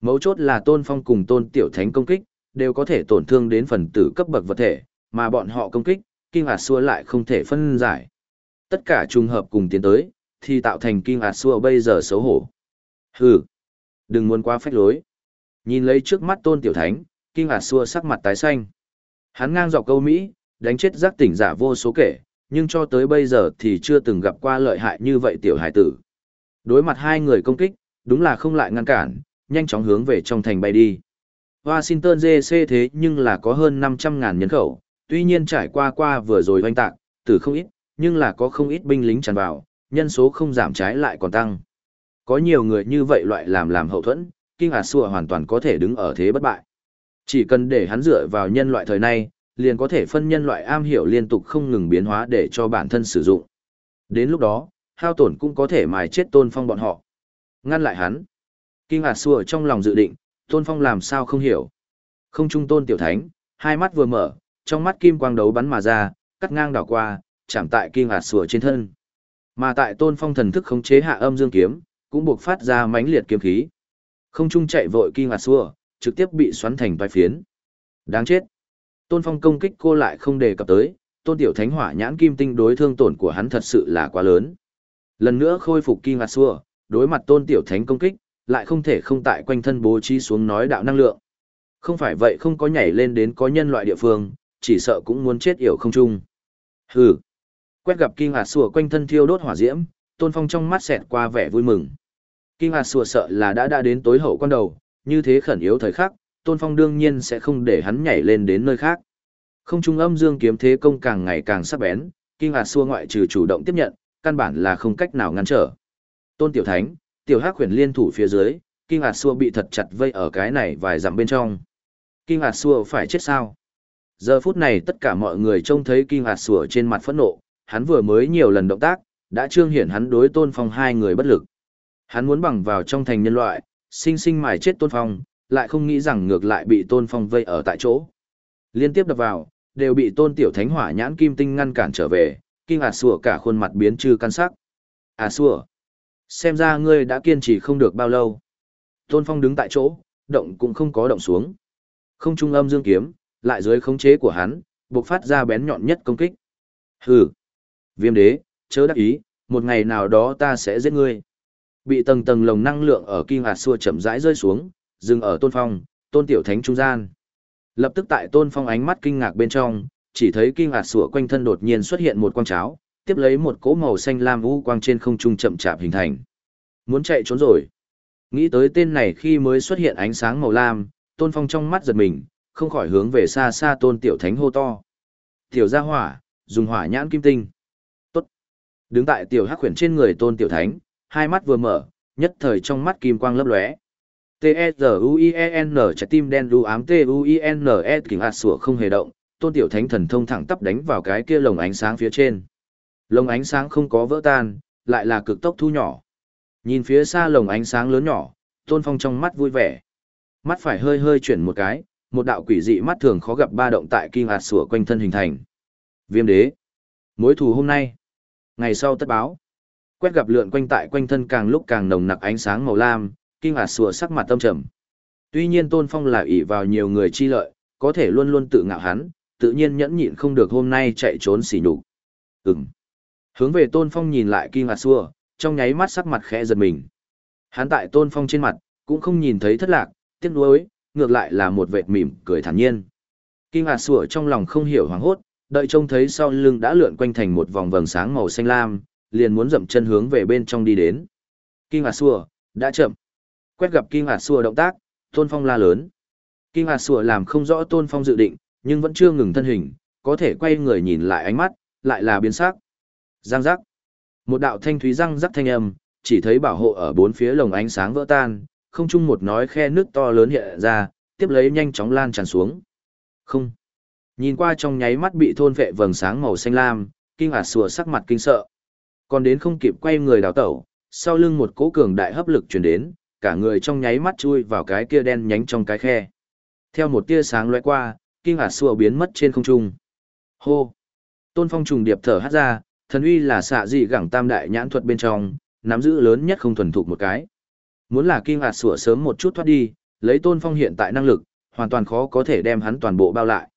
Mấu chốt là Tôn Phong cùng Tôn Tiểu Thánh công kích, đều có thể tổn thương đến phần tử cấp bậc vật thể, mà bọn họ công kích, kinh hạt xua lại không thể phân giải. Tất cả trùng hợp cùng tiến tới, thì tạo thành kinh hạt xua bây giờ xấu hổ. Hừ, đừng muốn quá phách lối. Nhìn lấy trước mắt tôn tiểu thánh, kinh hạt xua sắc mặt tái xanh. Hắn ngang dọc câu Mỹ, đánh chết giác tỉnh giả vô số kể, nhưng cho tới bây giờ thì chưa từng gặp qua lợi hại như vậy tiểu hải tử. Đối mặt hai người công kích, đúng là không lại ngăn cản, nhanh chóng hướng về trong thành bay đi. Washington DC thế nhưng là có hơn 500.000 nhân khẩu, tuy nhiên trải qua qua vừa rồi hoanh tạc, tử không ít, nhưng là có không ít binh lính tràn vào, nhân số không giảm trái lại còn tăng. Có nhiều người như vậy loại làm làm hậu thuẫn, Kinh Ả Sùa hoàn toàn có thể đứng ở thế bất bại. Chỉ cần để hắn dựa vào nhân loại thời nay, liền có thể phân nhân loại am hiểu liên tục không ngừng biến hóa để cho bản thân sử dụng. Đến lúc đó, hao tổn cũng có thể mài chết tôn phong bọn họ. Ngăn lại hắn. Kinh Ả Sùa trong lòng dự định, tôn phong làm sao không hiểu. Không trung tôn tiểu thánh, hai mắt vừa mở, trong mắt kim quang đấu bắn mà ra, cắt ngang đảo qua, chạm tại kim hạt sủa trên thân. Mà tại tôn phong thần thức khống chế hạ âm dương kiếm, cũng buộc phát ra mãnh liệt kiếm khí. Không trung chạy vội kim hạt sủa, trực tiếp bị xoắn thành toái phiến. Đáng chết. Tôn phong công kích cô lại không đề cập tới, tôn tiểu thánh hỏa nhãn kim tinh đối thương tổn của hắn thật sự là quá lớn. Lần nữa khôi phục kim hạt sủa, đối mặt tôn tiểu thánh công kích, lại không thể không tại quanh thân bố trí xuống nói đạo năng lượng. Không phải vậy không có nhảy lên đến có nhân loại địa phương, chỉ sợ cũng muốn chết yểu không chung. Hừ. Quét gặp kinh hạt sủa quanh thân thiêu đốt hỏa diễm, tôn phong trong mắt xẹt qua vẻ vui mừng. Kinh hạt sủa sợ là đã đã đến tối hậu quan đầu, như thế khẩn yếu thời khắc, tôn phong đương nhiên sẽ không để hắn nhảy lên đến nơi khác. Không trung âm dương kiếm thế công càng ngày càng sắc bén, Kinh Hạt Xua ngoại trừ chủ động tiếp nhận, căn bản là không cách nào ngăn trở. Tôn Tiểu Thánh, Tiểu Hắc Huyền liên thủ phía dưới, Kinh Hạt Xua bị thật chặt vây ở cái này vài dặm bên trong. Kinh Hạt Xua phải chết sao? Giờ phút này tất cả mọi người trông thấy Kinh Hạt Xua trên mặt phẫn nộ, hắn vừa mới nhiều lần động tác, đã trương hiển hắn đối Tôn Phong hai người bất lực. Hắn muốn bằng vào trong thành nhân loại, sinh sinh mài chết Tôn Phong, lại không nghĩ rằng ngược lại bị Tôn Phong vây ở tại chỗ. Liên tiếp đập vào, đều bị Tôn Tiểu Thánh Hỏa nhãn kim tinh ngăn cản trở về, kinh hạt xua cả khuôn mặt biến trừ căn sắc. À xua! Xem ra ngươi đã kiên trì không được bao lâu. Tôn Phong đứng tại chỗ, động cũng không có động xuống. Không trung âm dương kiếm, lại dưới khống chế của hắn, bộc phát ra bén nhọn nhất công kích. Hừ, viêm đế, chớ đắc ý, một ngày nào đó ta sẽ giết ngươi. Bị tầng tầng lồng năng lượng ở kinh hạt xua chậm rãi rơi xuống, dừng ở tôn phong, tôn tiểu thánh trung gian. Lập tức tại tôn phong ánh mắt kinh ngạc bên trong, chỉ thấy kinh hạt sủa quanh thân đột nhiên xuất hiện một quang cháo, tiếp lấy một cỗ màu xanh lam u quang trên không trung chậm chạp hình thành. Muốn chạy trốn rồi. Nghĩ tới tên này khi mới xuất hiện ánh sáng màu lam, tôn phong trong mắt giật mình, không khỏi hướng về xa xa tôn tiểu thánh hô to. Tiểu gia hỏa, dùng hỏa nhãn kim tinh. Tốt. Đứng tại tiểu hắc khuyển trên người tôn tiểu thánh, hai mắt vừa mở, nhất thời trong mắt kim quang lấp lóe. T-E-Z-U-I-E-N trái tim đen đu ám T-U-I-N-E kính hạt sủa không hề động, tôn tiểu thánh thần thông thẳng tắp đánh vào cái kia lồng ánh sáng phía trên. Lồng ánh sáng không có vỡ tan, lại là cực tốc thu nhỏ. Nhìn phía xa lồng ánh sáng lớn nhỏ, tôn phong trong mắt vui vẻ. Mắt phải hơi hơi chuyển một cái, một đạo quỷ dị mắt thường khó gặp ba động tại kinh hạt sủa quanh thân hình thành. Viêm đế. Mối thù hôm nay. Ngày sau tất báo. Quét gặp lượn quanh tại quanh thân càng lúc càng nồng nặc ánh sáng màu lam, kinh hạt sủa sắc mặt tâm trầm. Tuy nhiên tôn phong là ỷ vào nhiều người chi lợi, có thể luôn luôn tự ngạo hắn, tự nhiên nhẫn nhịn không được hôm nay chạy trốn xỉ nhục. Ừm. Hướng về Tôn Phong nhìn lại Kim hà Xua, trong nháy mắt sắc mặt khẽ giật mình. Hắn tại Tôn Phong trên mặt, cũng không nhìn thấy thất lạc, tiếc nuối, ngược lại là một vệt mỉm cười thản nhiên. Kim hà Xua trong lòng không hiểu hoảng hốt, đợi trông thấy sau lưng đã lượn quanh thành một vòng vầng sáng màu xanh lam, liền muốn dậm chân hướng về bên trong đi đến. Kim hà Xua, đã chậm. Quét gặp Kim hà Xua động tác, Tôn Phong la lớn. Kim hà Xua làm không rõ Tôn Phong dự định, nhưng vẫn chưa ngừng thân hình, có thể quay người nhìn lại ánh mắt, lại là biến sắc. Giang giác. Một đạo thanh thúy răng rắc thanh âm, chỉ thấy bảo hộ ở bốn phía lồng ánh sáng vỡ tan, không chung một nói khe nước to lớn hiện ra, tiếp lấy nhanh chóng lan tràn xuống. Không. Nhìn qua trong nháy mắt bị thôn vệ vầng sáng màu xanh lam, kinh hạt sùa sắc mặt kinh sợ. Còn đến không kịp quay người đào tẩu, sau lưng một cỗ cường đại hấp lực truyền đến, cả người trong nháy mắt chui vào cái kia đen nhánh trong cái khe. Theo một tia sáng lóe qua, kinh hạt sùa biến mất trên không trung. Hô! Tôn phong trùng điệp thở hát ra, thần uy là xạ dị gẳng tam đại nhãn thuật bên trong, nắm giữ lớn nhất không thuần thục một cái. Muốn là kinh hạt sủa sớm một chút thoát đi, lấy tôn phong hiện tại năng lực, hoàn toàn khó có thể đem hắn toàn bộ bao lại.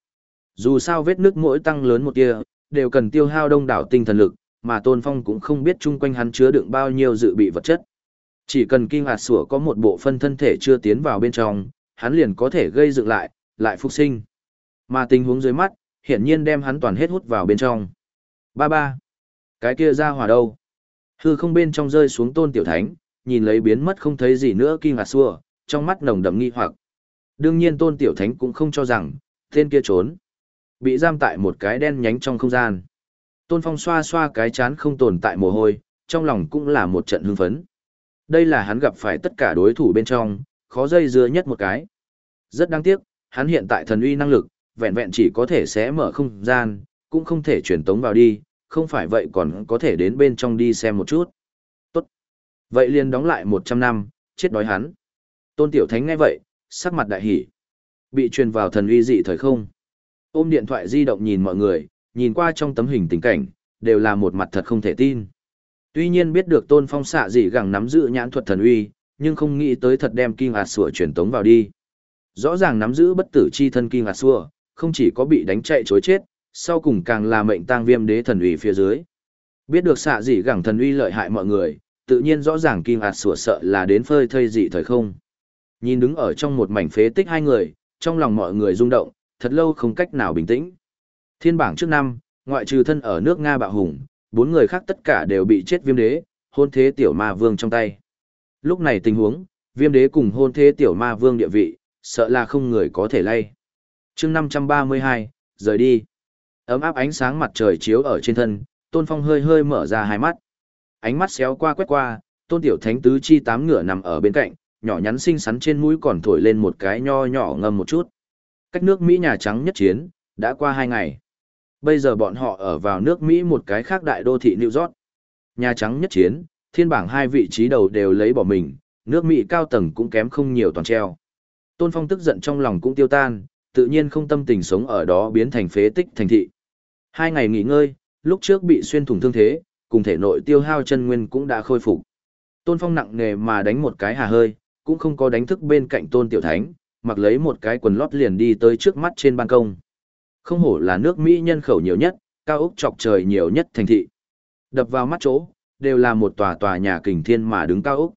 Dù sao vết nước mỗi tăng lớn một tia, đều cần tiêu hao đông đảo tinh thần lực, mà tôn phong cũng không biết chung quanh hắn chứa đựng bao nhiêu dự bị vật chất. Chỉ cần kinh hạt sủa có một bộ phân thân thể chưa tiến vào bên trong, hắn liền có thể gây dựng lại, lại phục sinh. Mà tình huống dưới mắt, hiển nhiên đem hắn toàn hết hút vào bên trong. Ba ba. Cái kia ra hỏa đâu? Hư không bên trong rơi xuống tôn tiểu thánh, nhìn lấy biến mất không thấy gì nữa kinh ngạc xua, trong mắt nồng đậm nghi hoặc. Đương nhiên tôn tiểu thánh cũng không cho rằng, tên kia trốn. Bị giam tại một cái đen nhánh trong không gian. Tôn phong xoa xoa cái chán không tồn tại mồ hôi, trong lòng cũng là một trận hưng phấn. Đây là hắn gặp phải tất cả đối thủ bên trong, khó dây dưa nhất một cái. Rất đáng tiếc, hắn hiện tại thần uy năng lực, vẹn vẹn chỉ có thể xé mở không gian, cũng không thể truyền tống vào đi, không phải vậy còn có thể đến bên trong đi xem một chút. Tốt. Vậy liền đóng lại 100 năm, chết đói hắn. Tôn Tiểu Thánh nghe vậy, sắc mặt đại hỉ. Bị truyền vào thần uy dị thời không. Ôm điện thoại di động nhìn mọi người, nhìn qua trong tấm hình tình cảnh, đều là một mặt thật không thể tin. Tuy nhiên biết được Tôn Phong xạ dị gẳng nắm giữ nhãn thuật thần uy, nhưng không nghĩ tới thật đem kinh ạt sủa truyền tống vào đi. Rõ ràng nắm giữ bất tử chi thân kinh ạt sủa, không chỉ có bị đánh chạy chối chết, sau cùng càng là mệnh tang viêm đế thần uy phía dưới. Biết được xạ dị gẳng thần uy lợi hại mọi người, tự nhiên rõ ràng kim ạt sủa sợ là đến phơi thây dị thời không. Nhìn đứng ở trong một mảnh phế tích hai người, trong lòng mọi người rung động, thật lâu không cách nào bình tĩnh. Thiên bảng trước năm, ngoại trừ thân ở nước Nga bạo hùng, bốn người khác tất cả đều bị chết viêm đế, hôn thế tiểu ma vương trong tay. Lúc này tình huống, viêm đế cùng hôn thế tiểu ma vương địa vị, sợ là không người có thể lay chương 532, rời đi. Ấm áp ánh sáng mặt trời chiếu ở trên thân, Tôn Phong hơi hơi mở ra hai mắt. Ánh mắt xéo qua quét qua, Tôn Tiểu Thánh tứ chi tám ngựa nằm ở bên cạnh, nhỏ nhắn xinh xắn trên mũi còn thổi lên một cái nho nhỏ ngâm một chút. Cách nước Mỹ Nhà Trắng nhất chiến, đã qua hai ngày. Bây giờ bọn họ ở vào nước Mỹ một cái khác đại đô thị New York. Nhà Trắng nhất chiến, thiên bảng hai vị trí đầu đều lấy bỏ mình, nước Mỹ cao tầng cũng kém không nhiều toàn treo. Tôn Phong tức giận trong lòng cũng tiêu tan, tự nhiên không tâm tình sống ở đó biến thành phế tích thành thị. Hai ngày nghỉ ngơi, lúc trước bị xuyên thủng thương thế, cùng thể nội tiêu hao chân nguyên cũng đã khôi phục. Tôn Phong nặng nề mà đánh một cái hà hơi, cũng không có đánh thức bên cạnh Tôn Tiểu Thánh, mặc lấy một cái quần lót liền đi tới trước mắt trên ban công. Không hổ là nước Mỹ nhân khẩu nhiều nhất, cao ốc chọc trời nhiều nhất thành thị. Đập vào mắt chỗ, đều là một tòa tòa nhà kình thiên mà đứng cao ốc.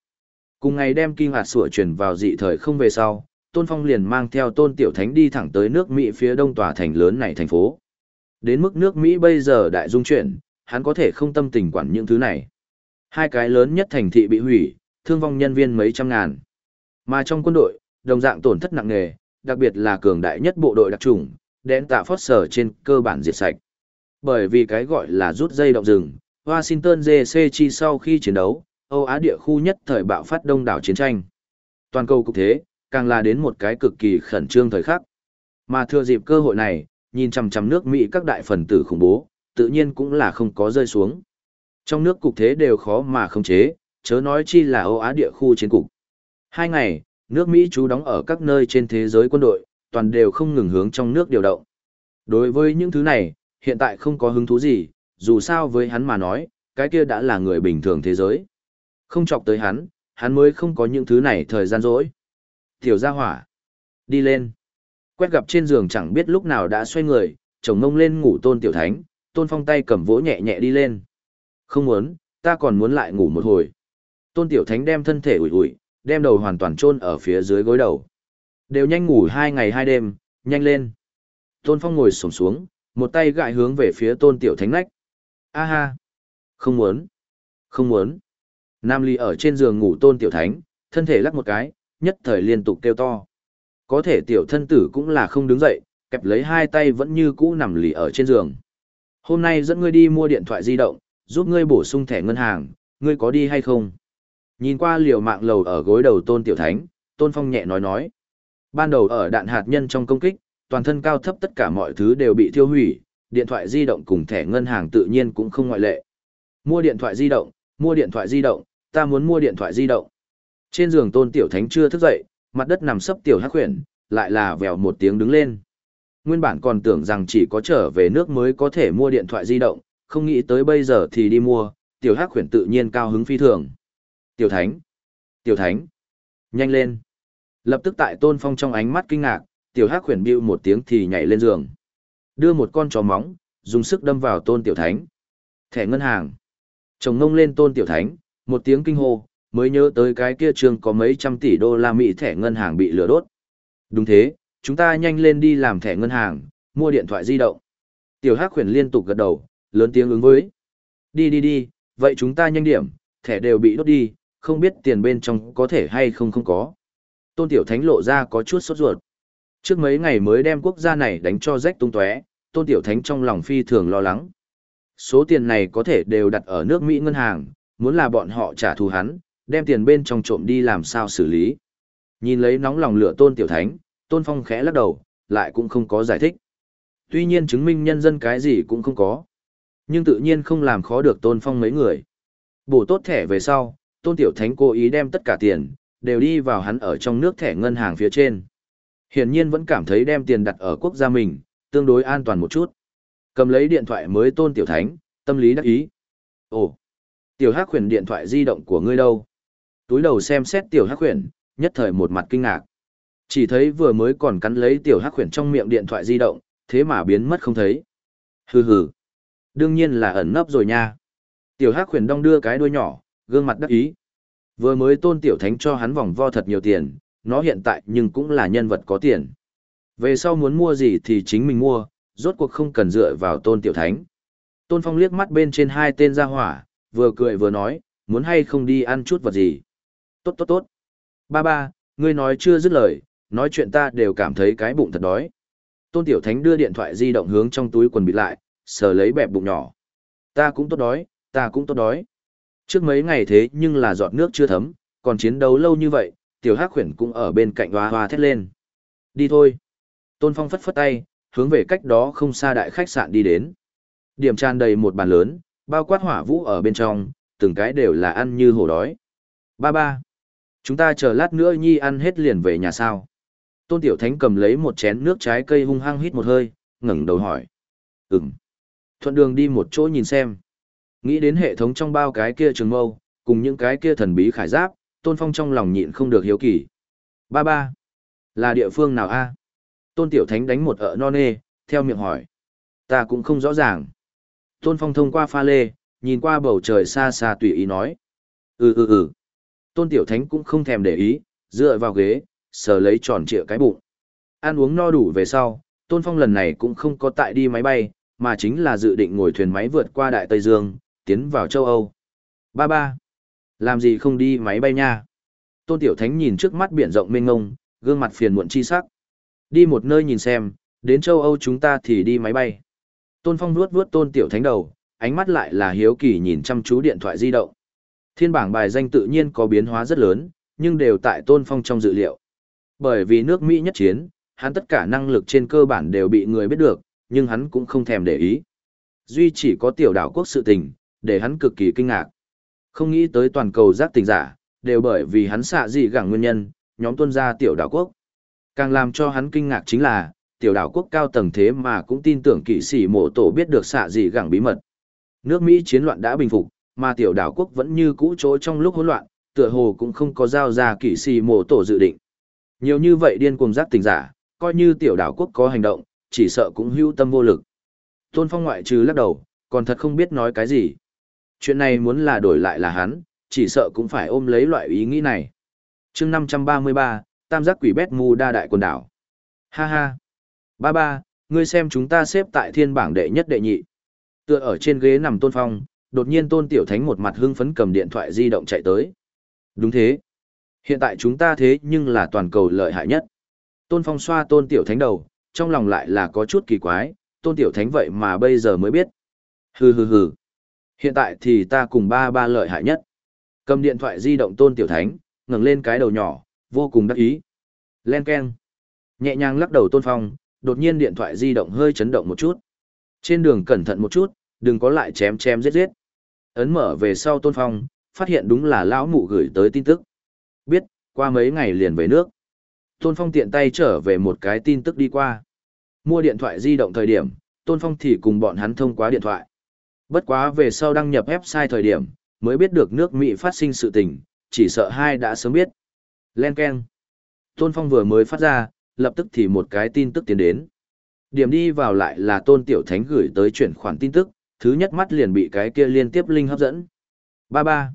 Cùng ngày đem kinh hạt sủa truyền vào dị thời không về sau, Tôn Phong liền mang theo Tôn Tiểu Thánh đi thẳng tới nước Mỹ phía đông tòa thành lớn này thành phố. Đến mức nước Mỹ bây giờ đại dung chuyển, hắn có thể không tâm tình quản những thứ này. Hai cái lớn nhất thành thị bị hủy, thương vong nhân viên mấy trăm ngàn. Mà trong quân đội, đồng dạng tổn thất nặng nề, đặc biệt là cường đại nhất bộ đội đặc trùng, đen tạ phót sở trên cơ bản diệt sạch. Bởi vì cái gọi là rút dây động rừng, Washington DC chi sau khi chiến đấu, Âu Á địa khu nhất thời bạo phát đông đảo chiến tranh. Toàn cầu cục thế, càng là đến một cái cực kỳ khẩn trương thời khắc. Mà thừa dịp cơ hội này, nhìn chằm chằm nước Mỹ các đại phần tử khủng bố, tự nhiên cũng là không có rơi xuống. Trong nước cục thế đều khó mà khống chế, chớ nói chi là Âu Á địa khu chiến cục. Hai ngày, nước Mỹ trú đóng ở các nơi trên thế giới quân đội, toàn đều không ngừng hướng trong nước điều động. Đối với những thứ này, hiện tại không có hứng thú gì, dù sao với hắn mà nói, cái kia đã là người bình thường thế giới. Không chọc tới hắn, hắn mới không có những thứ này thời gian rỗi. Tiểu gia hỏa. Đi lên. Quét gặp trên giường chẳng biết lúc nào đã xoay người, chồng ngông lên ngủ tôn tiểu thánh, tôn phong tay cầm vỗ nhẹ nhẹ đi lên. Không muốn, ta còn muốn lại ngủ một hồi. Tôn tiểu thánh đem thân thể ủi ủi, đem đầu hoàn toàn chôn ở phía dưới gối đầu. Đều nhanh ngủ hai ngày hai đêm, nhanh lên. Tôn phong ngồi sổm xuống, một tay gại hướng về phía tôn tiểu thánh nách. A ha. Không muốn. Không muốn. Nam Ly ở trên giường ngủ tôn tiểu thánh, thân thể lắc một cái, nhất thời liên tục kêu to. Có thể tiểu thân tử cũng là không đứng dậy, kẹp lấy hai tay vẫn như cũ nằm lì ở trên giường. Hôm nay dẫn ngươi đi mua điện thoại di động, giúp ngươi bổ sung thẻ ngân hàng, ngươi có đi hay không? Nhìn qua liều mạng lầu ở gối đầu tôn tiểu thánh, tôn phong nhẹ nói nói. Ban đầu ở đạn hạt nhân trong công kích, toàn thân cao thấp tất cả mọi thứ đều bị thiêu hủy, điện thoại di động cùng thẻ ngân hàng tự nhiên cũng không ngoại lệ. Mua điện thoại di động, mua điện thoại di động, ta muốn mua điện thoại di động. Trên giường tôn tiểu thánh chưa thức dậy, mặt đất nằm sấp tiểu hắc khuyển, lại là vèo một tiếng đứng lên. Nguyên bản còn tưởng rằng chỉ có trở về nước mới có thể mua điện thoại di động, không nghĩ tới bây giờ thì đi mua, tiểu hắc khuyển tự nhiên cao hứng phi thường. Tiểu thánh! Tiểu thánh! Nhanh lên! Lập tức tại tôn phong trong ánh mắt kinh ngạc, tiểu hắc khuyển bĩu một tiếng thì nhảy lên giường. Đưa một con chó móng, dùng sức đâm vào tôn tiểu thánh. Thẻ ngân hàng. Chồng ngông lên tôn tiểu thánh, một tiếng kinh hô, mới nhớ tới cái kia trường có mấy trăm tỷ đô la Mỹ thẻ ngân hàng bị lửa đốt. Đúng thế, chúng ta nhanh lên đi làm thẻ ngân hàng, mua điện thoại di động. Tiểu Hắc huyền liên tục gật đầu, lớn tiếng ứng với. Đi đi đi, vậy chúng ta nhanh điểm, thẻ đều bị đốt đi, không biết tiền bên trong có thể hay không không có. Tôn Tiểu Thánh lộ ra có chút sốt ruột. Trước mấy ngày mới đem quốc gia này đánh cho rách tung tóe, Tôn Tiểu Thánh trong lòng phi thường lo lắng. Số tiền này có thể đều đặt ở nước Mỹ ngân hàng, muốn là bọn họ trả thù hắn, đem tiền bên trong trộm đi làm sao xử lý. Nhìn lấy nóng lòng lửa tôn tiểu thánh, tôn phong khẽ lắc đầu, lại cũng không có giải thích. Tuy nhiên chứng minh nhân dân cái gì cũng không có. Nhưng tự nhiên không làm khó được tôn phong mấy người. Bổ tốt thẻ về sau, tôn tiểu thánh cố ý đem tất cả tiền, đều đi vào hắn ở trong nước thẻ ngân hàng phía trên. Hiển nhiên vẫn cảm thấy đem tiền đặt ở quốc gia mình, tương đối an toàn một chút. Cầm lấy điện thoại mới tôn tiểu thánh, tâm lý đắc ý. Ồ, tiểu hắc khuyển điện thoại di động của ngươi đâu? Túi đầu xem xét tiểu hắc khuyển, nhất thời một mặt kinh ngạc. Chỉ thấy vừa mới còn cắn lấy tiểu hắc khuyển trong miệng điện thoại di động, thế mà biến mất không thấy. Hừ hừ. Đương nhiên là ẩn nấp rồi nha. Tiểu hắc khuyển đong đưa cái đuôi nhỏ, gương mặt đắc ý. Vừa mới tôn tiểu thánh cho hắn vòng vo thật nhiều tiền, nó hiện tại nhưng cũng là nhân vật có tiền. Về sau muốn mua gì thì chính mình mua, rốt cuộc không cần dựa vào tôn tiểu thánh. Tôn phong liếc mắt bên trên hai tên gia hỏa, vừa cười vừa nói, muốn hay không đi ăn chút vật gì. Tốt tốt tốt. Ba ba, ngươi nói chưa dứt lời, nói chuyện ta đều cảm thấy cái bụng thật đói. Tôn Tiểu Thánh đưa điện thoại di động hướng trong túi quần bị lại, sờ lấy bẹp bụng nhỏ. Ta cũng tốt đói, ta cũng tốt đói. Trước mấy ngày thế nhưng là giọt nước chưa thấm, còn chiến đấu lâu như vậy, tiểu hắc khuyển cũng ở bên cạnh hoa hoa thét lên. Đi thôi. Tôn Phong phất phất tay, hướng về cách đó không xa đại khách sạn đi đến. Điểm tràn đầy một bàn lớn, bao quát hỏa vũ ở bên trong, từng cái đều là ăn như hổ đói. Ba ba. Chúng ta chờ lát nữa nhi ăn hết liền về nhà sao. Tôn Tiểu Thánh cầm lấy một chén nước trái cây hung hăng hít một hơi, ngẩng đầu hỏi. Ừm. Thuận đường đi một chỗ nhìn xem. Nghĩ đến hệ thống trong bao cái kia trường mâu, cùng những cái kia thần bí khải giáp, Tôn Phong trong lòng nhịn không được hiếu kỳ. Ba ba. Là địa phương nào a? Tôn Tiểu Thánh đánh một ợ non nê, theo miệng hỏi. Ta cũng không rõ ràng. Tôn Phong thông qua pha lê, nhìn qua bầu trời xa xa tùy ý nói. Ừ ừ ừ. Tôn Tiểu Thánh cũng không thèm để ý, dựa vào ghế, sờ lấy tròn trịa cái bụng. Ăn uống no đủ về sau, Tôn Phong lần này cũng không có tại đi máy bay, mà chính là dự định ngồi thuyền máy vượt qua Đại Tây Dương, tiến vào châu Âu. Ba ba. Làm gì không đi máy bay nha? Tôn Tiểu Thánh nhìn trước mắt biển rộng mênh ngông, gương mặt phiền muộn chi sắc. Đi một nơi nhìn xem, đến châu Âu chúng ta thì đi máy bay. Tôn Phong nuốt vuốt Tôn Tiểu Thánh đầu, ánh mắt lại là hiếu kỳ nhìn chăm chú điện thoại di động. Thiên bảng bài danh tự nhiên có biến hóa rất lớn, nhưng đều tại Tôn Phong trong dự liệu. Bởi vì nước Mỹ nhất chiến, hắn tất cả năng lực trên cơ bản đều bị người biết được, nhưng hắn cũng không thèm để ý. Duy chỉ có tiểu đảo quốc sự tình, để hắn cực kỳ kinh ngạc. Không nghĩ tới toàn cầu giác tình giả, đều bởi vì hắn xạ gì gẳng nguyên nhân, nhóm tuân ra tiểu đảo quốc. Càng làm cho hắn kinh ngạc chính là, tiểu đảo quốc cao tầng thế mà cũng tin tưởng kỵ sĩ mộ tổ biết được xạ gì gẳng bí mật. Nước Mỹ chiến loạn đã bình phục, mà tiểu đảo quốc vẫn như cũ chỗ trong lúc hỗn loạn, tựa hồ cũng không có giao ra kỵ sĩ mộ tổ dự định. Nhiều như vậy điên cuồng giác tình giả, coi như tiểu đảo quốc có hành động, chỉ sợ cũng hưu tâm vô lực. Tôn Phong ngoại trừ lắc đầu, còn thật không biết nói cái gì. Chuyện này muốn là đổi lại là hắn, chỉ sợ cũng phải ôm lấy loại ý nghĩ này. chương 533, tam giác quỷ bét mù đa đại quần đảo. Ha ha. Ba ba, ngươi xem chúng ta xếp tại thiên bảng đệ nhất đệ nhị. Tựa ở trên ghế nằm tôn phong, đột nhiên tôn tiểu thánh một mặt hưng phấn cầm điện thoại di động chạy tới. Đúng thế. Hiện tại chúng ta thế nhưng là toàn cầu lợi hại nhất. Tôn phong xoa tôn tiểu thánh đầu, trong lòng lại là có chút kỳ quái, tôn tiểu thánh vậy mà bây giờ mới biết. Hừ hừ hừ. Hiện tại thì ta cùng ba ba lợi hại nhất. Cầm điện thoại di động tôn tiểu thánh, ngẩng lên cái đầu nhỏ, vô cùng đắc ý. Len keng. Nhẹ nhàng lắc đầu tôn phong, đột nhiên điện thoại di động hơi chấn động một chút. Trên đường cẩn thận một chút, đừng có lại chém chém giết giết. Ấn mở về sau tôn phong, phát hiện đúng là lão mụ gửi tới tin tức. Biết, qua mấy ngày liền về nước. Tôn phong tiện tay trở về một cái tin tức đi qua. Mua điện thoại di động thời điểm, tôn phong thì cùng bọn hắn thông qua điện thoại. Bất quá về sau đăng nhập website thời điểm, mới biết được nước Mỹ phát sinh sự tình, chỉ sợ hai đã sớm biết. Len Ken. Tôn Phong vừa mới phát ra, lập tức thì một cái tin tức tiến đến. Điểm đi vào lại là Tôn Tiểu Thánh gửi tới chuyển khoản tin tức, thứ nhất mắt liền bị cái kia liên tiếp linh hấp dẫn. Ba ba.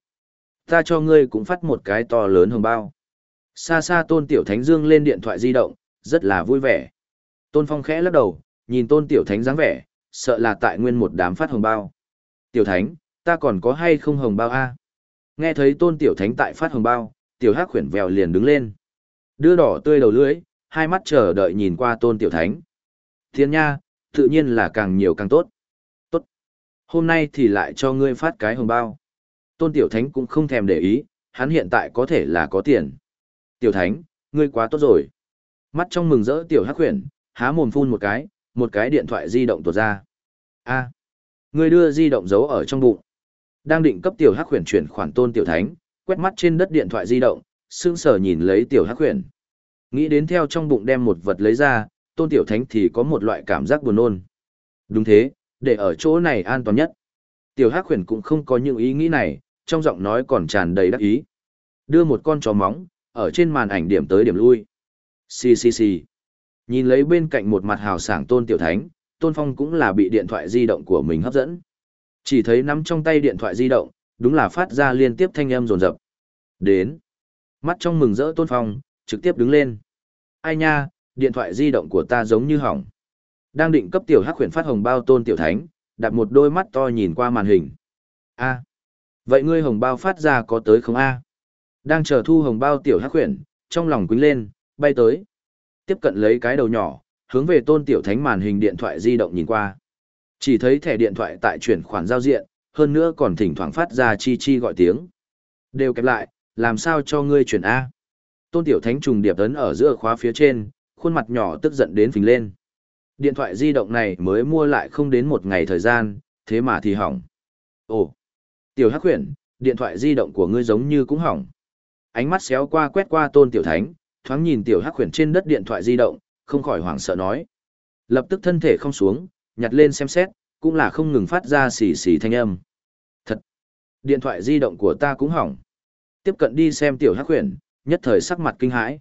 Ta cho ngươi cũng phát một cái to lớn hồng bao. Xa xa Tôn Tiểu Thánh dương lên điện thoại di động, rất là vui vẻ. Tôn Phong khẽ lắc đầu, nhìn Tôn Tiểu Thánh dáng vẻ, sợ là tại nguyên một đám phát hồng bao. Tiểu Thánh, ta còn có hay không hồng bao a? Nghe thấy Tôn Tiểu Thánh tại phát hồng bao, Tiểu Hắc khuyển vèo liền đứng lên. Đưa đỏ tươi đầu lưỡi, hai mắt chờ đợi nhìn qua Tôn Tiểu Thánh. Thiên nha, tự nhiên là càng nhiều càng. Tốt. Hôm nay thì lại cho ngươi phát cái hồng bao. Tôn Tiểu Thánh cũng không thèm để ý, hắn hiện tại có thể là có tiền. Tiểu Thánh, ngươi quá tốt rồi. Mắt trong mừng rỡ Tiểu Hắc Huyền há mồm phun một cái, một cái điện thoại di động tuột ra. A, ngươi đưa di động giấu ở trong bụng. Đang định cấp tiểu hắc huyền chuyển khoản tôn tiểu thánh, quét mắt trên đất điện thoại di động, sững sờ nhìn lấy tiểu hắc huyền. Nghĩ đến theo trong bụng đem một vật lấy ra, tôn tiểu thánh thì có một loại cảm giác buồn nôn. Đúng thế, để ở chỗ này an toàn nhất. Tiểu hắc huyền cũng không có những ý nghĩ này, trong giọng nói còn tràn đầy đắc ý. Đưa một con chó móng, ở trên màn ảnh điểm tới điểm lui. Xì xì xì. Nhìn lấy bên cạnh một mặt hào sảng tôn tiểu thánh, tôn phong cũng là bị điện thoại di động của mình hấp dẫn. Chỉ thấy nắm trong tay điện thoại di động, đúng là phát ra liên tiếp thanh âm rồn rập. Đến. Mắt trong mừng rỡ tôn phong, trực tiếp đứng lên. Ai nha, điện thoại di động của ta giống như hỏng. Đang định cấp tiểu hắc khuyển phát hồng bao tôn tiểu thánh, đặt một đôi mắt to nhìn qua màn hình. A. Vậy ngươi hồng bao phát ra có tới không a? Đang chờ thu hồng bao tiểu hắc khuyển, trong lòng quýnh lên, bay tới. Tiếp cận lấy cái đầu nhỏ, hướng về tôn tiểu thánh màn hình điện thoại di động nhìn qua. Chỉ thấy thẻ điện thoại tại chuyển khoản giao diện, hơn nữa còn thỉnh thoảng phát ra chi chi gọi tiếng. Đều kẹp lại, làm sao cho ngươi chuyển A. Tôn tiểu thánh trùng điệp tấn ở giữa khóa phía trên, khuôn mặt nhỏ tức giận đến phình lên. Điện thoại di động này mới mua lại không đến một ngày thời gian, thế mà thì hỏng. Ồ, tiểu hắc huyền, điện thoại di động của ngươi giống như cũng hỏng. Ánh mắt xéo qua quét qua tôn tiểu thánh, thoáng nhìn tiểu hắc huyền trên đất điện thoại di động, không khỏi hoảng sợ nói. Lập tức thân thể không xuống, nhặt lên xem xét, cũng là không ngừng phát ra xì xì thanh âm. Thật! Điện thoại di động của ta cũng hỏng. Tiếp cận đi xem tiểu hắc huyền, nhất thời sắc mặt kinh hãi.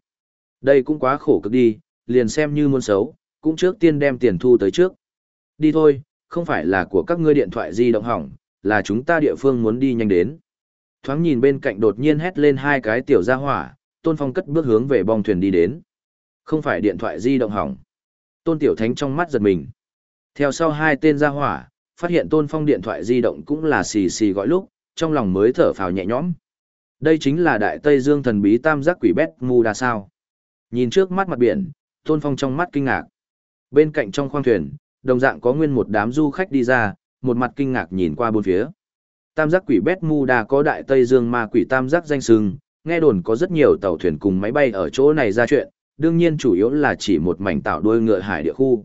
Đây cũng quá khổ cực đi, liền xem như muốn xấu, cũng trước tiên đem tiền thu tới trước. Đi thôi, không phải là của các ngươi điện thoại di động hỏng, là chúng ta địa phương muốn đi nhanh đến. Thoáng nhìn bên cạnh đột nhiên hét lên hai cái tiểu gia hỏa, Tôn Phong cất bước hướng về bong thuyền đi đến. Không phải điện thoại di động hỏng. Tôn Tiểu Thánh trong mắt giật mình. Theo sau hai tên gia hỏa, phát hiện Tôn Phong điện thoại di động cũng là xì xì gọi lúc, trong lòng mới thở phào nhẹ nhõm. Đây chính là đại Tây Dương thần bí tam giác quỷ bét mù đa sao. Nhìn trước mắt mặt biển, Tôn Phong trong mắt kinh ngạc. Bên cạnh trong khoang thuyền, đồng dạng có nguyên một đám du khách đi ra, một mặt kinh ngạc nhìn qua bốn phía. Tam giác quỷ bét Mu đa có đại Tây Dương ma quỷ tam giác danh sừng, nghe đồn có rất nhiều tàu thuyền cùng máy bay ở chỗ này ra chuyện, đương nhiên chủ yếu là chỉ một mảnh tạo đuôi ngựa hải địa khu.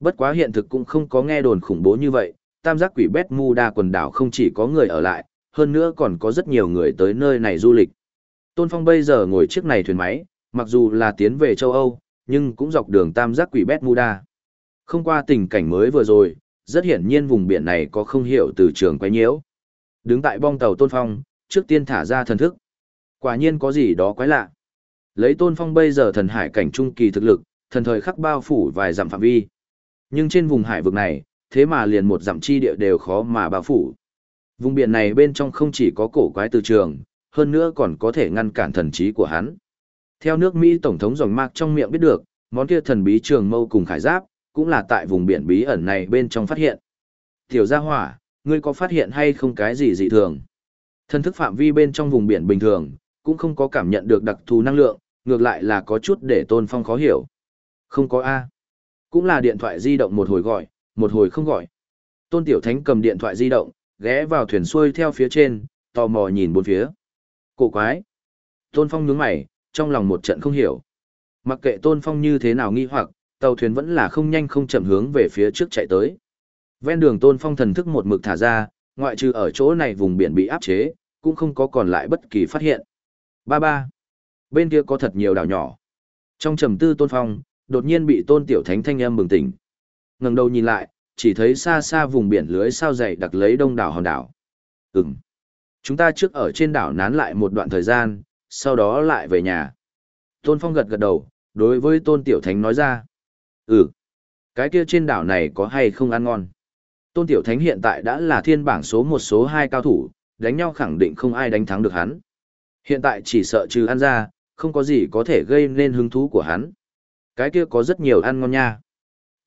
Bất quá hiện thực cũng không có nghe đồn khủng bố như vậy, tam giác quỷ bét mu đa quần đảo không chỉ có người ở lại, hơn nữa còn có rất nhiều người tới nơi này du lịch. Tôn Phong bây giờ ngồi chiếc này thuyền máy, mặc dù là tiến về châu Âu, nhưng cũng dọc đường tam giác quỷ bét. Không qua tình cảnh mới vừa rồi, rất hiển nhiên vùng biển này có không hiểu từ trường quay nhiễu. Đứng tại bong tàu Tôn Phong, trước tiên thả ra thần thức. Quả nhiên có gì đó quái lạ. Lấy Tôn Phong bây giờ thần hải cảnh trung kỳ thực lực, thần thời khắc bao phủ vài dặm phạm vi. Nhưng trên vùng hải vực này, thế mà liền một dặm chi địa đều khó mà bao phủ. Vùng biển này bên trong không chỉ có cổ quái từ trường, hơn nữa còn có thể ngăn cản thần trí của hắn. Theo nước Mỹ Tổng thống Dòng Mạc trong miệng biết được, món kia thần bí trường mâu cùng khải giáp, cũng là tại vùng biển bí ẩn này bên trong phát hiện. Tiểu gia hỏa, ngươi có phát hiện hay không cái gì dị thường? Thân thức phạm vi bên trong vùng biển bình thường, cũng không có cảm nhận được đặc thù năng lượng, ngược lại là có chút để Tôn Phong khó hiểu. Không có A. Cũng là điện thoại di động một hồi gọi, một hồi không gọi. Tôn Tiểu Thánh cầm điện thoại di động, ghé vào thuyền xuôi theo phía trên, tò mò nhìn bốn phía. Cổ quái. Tôn Phong nhướng mày, trong lòng một trận không hiểu. Mặc kệ Tôn Phong như thế nào nghi hoặc, tàu thuyền vẫn là không nhanh không chậm hướng về phía trước chạy tới. Ven đường Tôn Phong thần thức một mực thả ra, ngoại trừ ở chỗ này vùng biển bị áp chế, cũng không có còn lại bất kỳ phát hiện. Ba ba. Bên kia có thật nhiều đảo nhỏ. Trong trầm tư Tôn Phong, đột nhiên bị Tôn Tiểu Thánh thanh âm bừng tỉnh. Ngẩng đầu nhìn lại, chỉ thấy xa xa vùng biển lưới sao dày đặc lấy đông đảo hòn đảo. Ừm. Chúng ta trước ở trên đảo nán lại một đoạn thời gian, sau đó lại về nhà. Tôn Phong gật gật đầu, đối với Tôn Tiểu Thánh nói ra. Ừ. Cái kia trên đảo này có hay không ăn ngon? Tôn Tiểu Thánh hiện tại đã là thiên bảng số một số hai cao thủ, đánh nhau khẳng định không ai đánh thắng được hắn. Hiện tại chỉ sợ trừ ăn ra, không có gì có thể gây nên hứng thú của hắn. Cái kia có rất nhiều ăn ngon nha.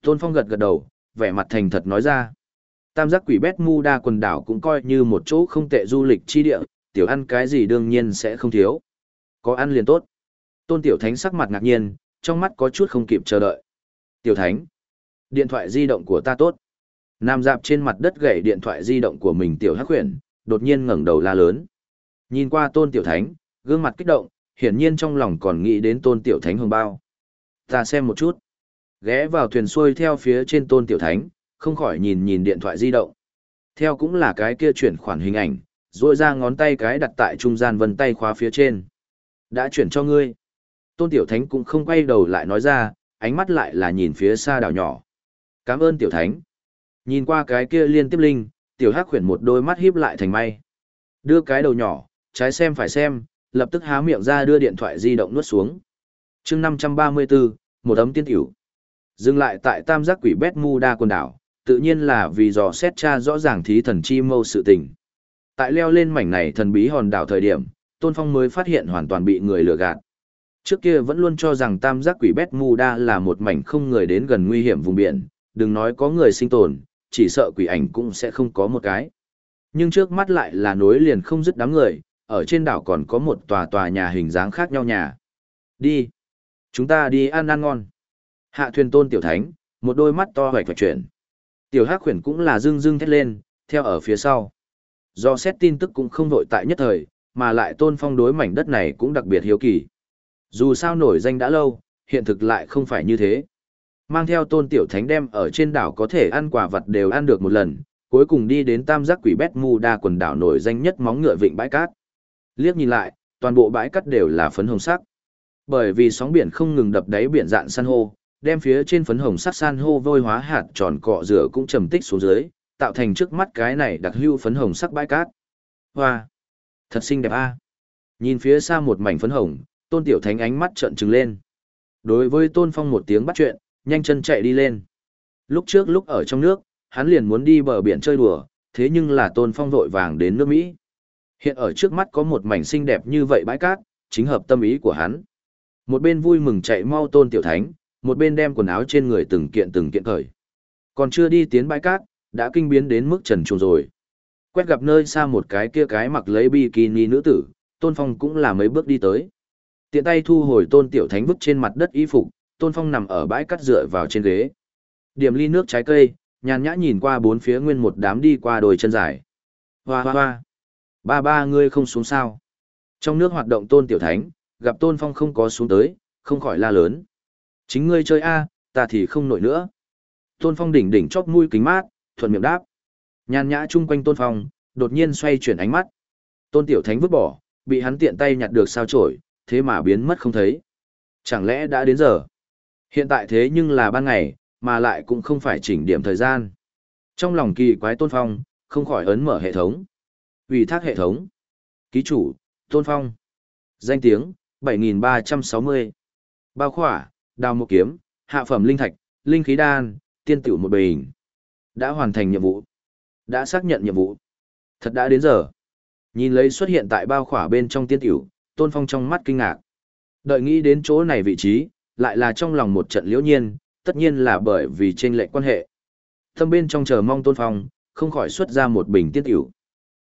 Tôn Phong gật gật đầu, vẻ mặt thành thật nói ra. Tam giác quỷ bét mu đa quần đảo cũng coi như một chỗ không tệ du lịch chi địa, tiểu ăn cái gì đương nhiên sẽ không thiếu. Có ăn liền tốt. Tôn Tiểu Thánh sắc mặt ngạc nhiên, trong mắt có chút không kịp chờ đợi. Tiểu Thánh, điện thoại di động của ta tốt. Nam dạp trên mặt đất gãy điện thoại di động của mình Tiểu Hắc Huyền, đột nhiên ngẩng đầu la lớn. Nhìn qua Tôn Tiểu Thánh, gương mặt kích động, hiển nhiên trong lòng còn nghĩ đến Tôn Tiểu Thánh hồng bao. Ta xem một chút. Ghé vào thuyền xuôi theo phía trên Tôn Tiểu Thánh, không khỏi nhìn nhìn điện thoại di động. Theo cũng là cái kia chuyển khoản hình ảnh, rồi ra ngón tay cái đặt tại trung gian vân tay khóa phía trên. Đã chuyển cho ngươi. Tôn Tiểu Thánh cũng không quay đầu lại nói ra, ánh mắt lại là nhìn phía xa đảo nhỏ. Cảm ơn Tiểu Thánh. Nhìn qua cái kia liên tiếp linh, Tiểu Hắc khuyển một đôi mắt híp lại thành may. Đưa cái đầu nhỏ, trái xem phải xem, lập tức há miệng ra đưa điện thoại di động nuốt xuống. chương 534, một ấm tiên tiểu. Dừng lại tại tam giác quỷ bét mu đa quần đảo, tự nhiên là vì dò xét cha rõ ràng thí thần chi mâu sự tình. Tại leo lên mảnh này thần bí hòn đảo thời điểm, Tôn Phong mới phát hiện hoàn toàn bị người lừa gạt. Trước kia vẫn luôn cho rằng tam giác quỷ bét mu đa là một mảnh không người đến gần nguy hiểm vùng biển, đừng nói có người sinh tồn, chỉ sợ quỷ ảnh cũng sẽ không có một cái. Nhưng trước mắt lại là nối liền không dứt đám người, ở trên đảo còn có một tòa tòa nhà hình dáng khác nhau nhà. Đi. Chúng ta đi ăn ăn ngon. Hạ thuyền tôn tiểu thánh, một đôi mắt to hoạch hoạch chuyển. Tiểu hắc khuyển cũng là dưng dưng thét lên, theo ở phía sau. Do xét tin tức cũng không vội tại nhất thời, mà lại tôn phong đối mảnh đất này cũng đặc biệt hiếu kỳ. Dù sao nổi danh đã lâu, hiện thực lại không phải như thế. Mang theo tôn tiểu thánh đem ở trên đảo có thể ăn quả vật đều ăn được một lần, cuối cùng đi đến tam giác quỷ bét mu đa quần đảo nổi danh nhất móng ngựa vịnh bãi cát. Liếc nhìn lại, toàn bộ bãi cát đều là phấn hồng sắc. Bởi vì sóng biển không ngừng đập đáy biển dạn san hô, đem phía trên phấn hồng sắc san hô vôi hóa hạt tròn cọ rửa cũng trầm tích xuống dưới, tạo thành trước mắt cái này đặc hưu phấn hồng sắc bãi cát. Hoa! Thật xinh đẹp a. Nhìn phía xa một mảnh phấn hồng, tôn tiểu thánh ánh mắt trợn trừng lên. Đối với tôn phong một tiếng bắt chuyện, nhanh chân chạy đi lên. Lúc trước lúc ở trong nước, hắn liền muốn đi bờ biển chơi đùa, thế nhưng là tôn phong vội vàng đến nước Mỹ. Hiện ở trước mắt có một mảnh xinh đẹp như vậy bãi cát, chính hợp tâm ý của hắn. Một bên vui mừng chạy mau tôn tiểu thánh, một bên đem quần áo trên người từng kiện từng kiện cởi. Còn chưa đi tiến bãi cát, đã kinh biến đến mức trần truồng rồi. Quét gặp nơi xa một cái kia cái mặc lấy bikini nữ tử, tôn phong cũng là mấy bước đi tới. Tiện tay thu hồi tôn tiểu thánh vứt trên mặt đất y phục, tôn phong nằm ở bãi cát dựa vào trên ghế. Điểm ly nước trái cây, nhàn nhã nhìn qua bốn phía nguyên một đám đi qua đồi chân dài. Hoa hoa hoa. Ba ba ngươi không xuống sao. Trong nước hoạt động tôn tiểu thánh, gặp tôn phong không có xuống tới, không khỏi la lớn. Chính ngươi chơi a, ta thì không nổi nữa. Tôn phong đỉnh đỉnh chóp mũi kính mát, thuận miệng đáp. Nhàn nhã chung quanh tôn phong, đột nhiên xoay chuyển ánh mắt. Tôn tiểu thánh vứt bỏ, bị hắn tiện tay nhặt được sao chổi, thế mà biến mất không thấy. Chẳng lẽ đã đến giờ? Hiện tại thế nhưng là ban ngày, mà lại cũng không phải chỉnh điểm thời gian. Trong lòng kỳ quái Tôn Phong, không khỏi ấn mở hệ thống. Ủy thác hệ thống. Ký chủ, Tôn Phong. Danh tiếng, 7360. Bao khỏa, đào một kiếm, hạ phẩm linh thạch, linh khí đan, tiên tiểu một bình. Đã hoàn thành nhiệm vụ. Đã xác nhận nhiệm vụ. Thật đã đến giờ. Nhìn lấy xuất hiện tại bao khỏa bên trong tiên tiểu, Tôn Phong trong mắt kinh ngạc. Đợi nghĩ đến chỗ này vị trí, lại là trong lòng một trận liễu nhiên, tất nhiên là bởi vì trên lệch quan hệ. Thâm bên trong chờ mong tôn phong, không khỏi xuất ra một bình tiên tiểu.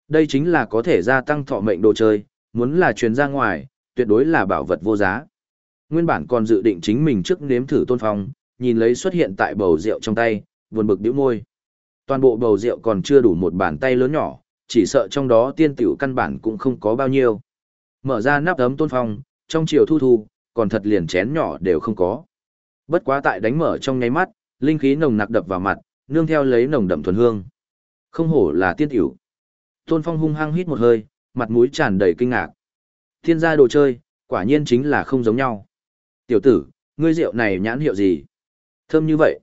Đây chính là có thể gia tăng thọ mệnh đồ chơi, muốn là truyền ra ngoài, tuyệt đối là bảo vật vô giá. Nguyên bản còn dự định chính mình trước nếm thử tôn phong, nhìn lấy xuất hiện tại bầu rượu trong tay, buồn bực bĩu môi. Toàn bộ bầu rượu còn chưa đủ một bàn tay lớn nhỏ, chỉ sợ trong đó tiên tiểu căn bản cũng không có bao nhiêu. Mở ra nắp ấm tôn phong, trong chiều thu thu, còn thật liền chén nhỏ đều không có. Bất quá tại đánh mở trong nháy mắt, linh khí nồng nặc đập vào mặt, nương theo lấy nồng đậm thuần hương. Không hổ là tiên tiểu. Tôn Phong hung hăng hít một hơi, mặt mũi tràn đầy kinh ngạc. Thiên gia đồ chơi, quả nhiên chính là không giống nhau. Tiểu tử, ngươi rượu này nhãn hiệu gì? Thơm như vậy.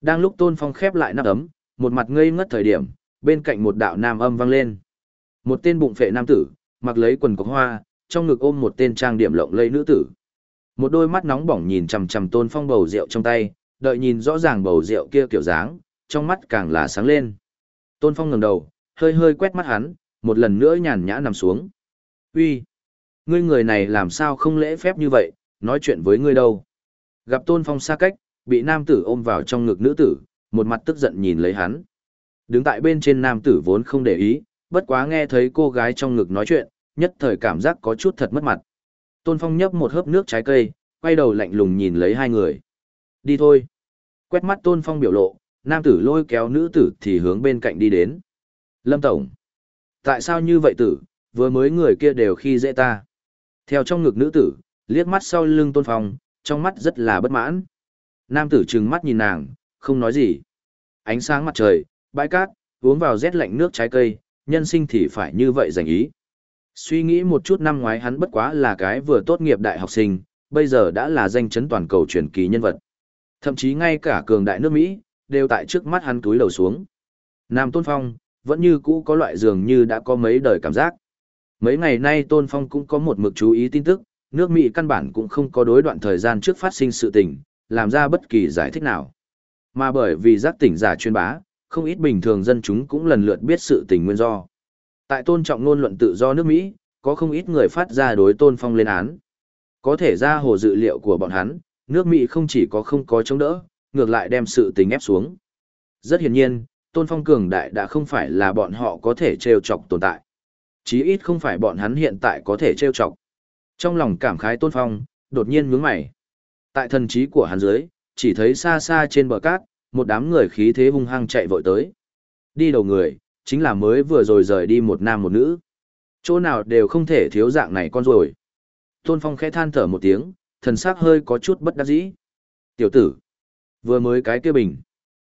Đang lúc Tôn Phong khép lại nắp ấm, một mặt ngây ngất thời điểm, bên cạnh một đạo nam âm vang lên. Một tên bụng phệ nam tử, mặc lấy quần có hoa, trong ngực ôm một tên trang điểm lộng lẫy nữ tử. Một đôi mắt nóng bỏng nhìn chằm chằm Tôn Phong bầu rượu trong tay, đợi nhìn rõ ràng bầu rượu kia kiểu dáng, trong mắt càng là sáng lên. Tôn Phong ngẩng đầu, hơi hơi quét mắt hắn, một lần nữa nhàn nhã nằm xuống. "Uy, ngươi người này làm sao không lễ phép như vậy, nói chuyện với ngươi đâu?" Gặp Tôn Phong xa cách, bị nam tử ôm vào trong ngực nữ tử, một mặt tức giận nhìn lấy hắn. Đứng tại bên trên nam tử vốn không để ý, bất quá nghe thấy cô gái trong ngực nói chuyện, nhất thời cảm giác có chút thật mất mặt. Tôn Phong nhấp một hớp nước trái cây, quay đầu lạnh lùng nhìn lấy hai người. Đi thôi. Quét mắt Tôn Phong biểu lộ, nam tử lôi kéo nữ tử thì hướng bên cạnh đi đến. Lâm Tổng. Tại sao như vậy tử, vừa mới người kia đều khi dễ ta. Theo trong ngực nữ tử, liếc mắt sau lưng Tôn Phong, trong mắt rất là bất mãn. Nam tử trừng mắt nhìn nàng, không nói gì. Ánh sáng mặt trời, bãi cát, uống vào rét lạnh nước trái cây, nhân sinh thì phải như vậy dành ý. Suy nghĩ một chút năm ngoái hắn bất quá là cái vừa tốt nghiệp đại học sinh, bây giờ đã là danh chấn toàn cầu truyền kỳ nhân vật. Thậm chí ngay cả cường đại nước Mỹ, đều tại trước mắt hắn túi đầu xuống. Nam Tôn Phong, vẫn như cũ có loại dường như đã có mấy đời cảm giác. Mấy ngày nay Tôn Phong cũng có một mực chú ý tin tức, nước Mỹ căn bản cũng không có đối đoạn thời gian trước phát sinh sự tình, làm ra bất kỳ giải thích nào. Mà bởi vì giác tỉnh giả chuyên bá, không ít bình thường dân chúng cũng lần lượt biết sự tình nguyên do. Tại tôn trọng ngôn luận tự do nước Mỹ, có không ít người phát ra đối tôn phong lên án. Có thể ra hồ dự liệu của bọn hắn, nước Mỹ không chỉ có không có chống đỡ, ngược lại đem sự tình ép xuống. Rất hiển nhiên, tôn phong cường đại đã không phải là bọn họ có thể trêu chọc tồn tại. Chí ít không phải bọn hắn hiện tại có thể trêu chọc. Trong lòng cảm khái tôn phong, đột nhiên nhướng mày. Tại thần trí của hắn dưới, chỉ thấy xa xa trên bờ cát, một đám người khí thế hung hăng chạy vội tới. Đi đầu người, chính là mới vừa rồi rời đi một nam một nữ. Chỗ nào đều không thể thiếu dạng này con rồi. Tôn Phong khẽ than thở một tiếng, thần sắc hơi có chút bất đắc dĩ. Tiểu tử, vừa mới cái kia bình.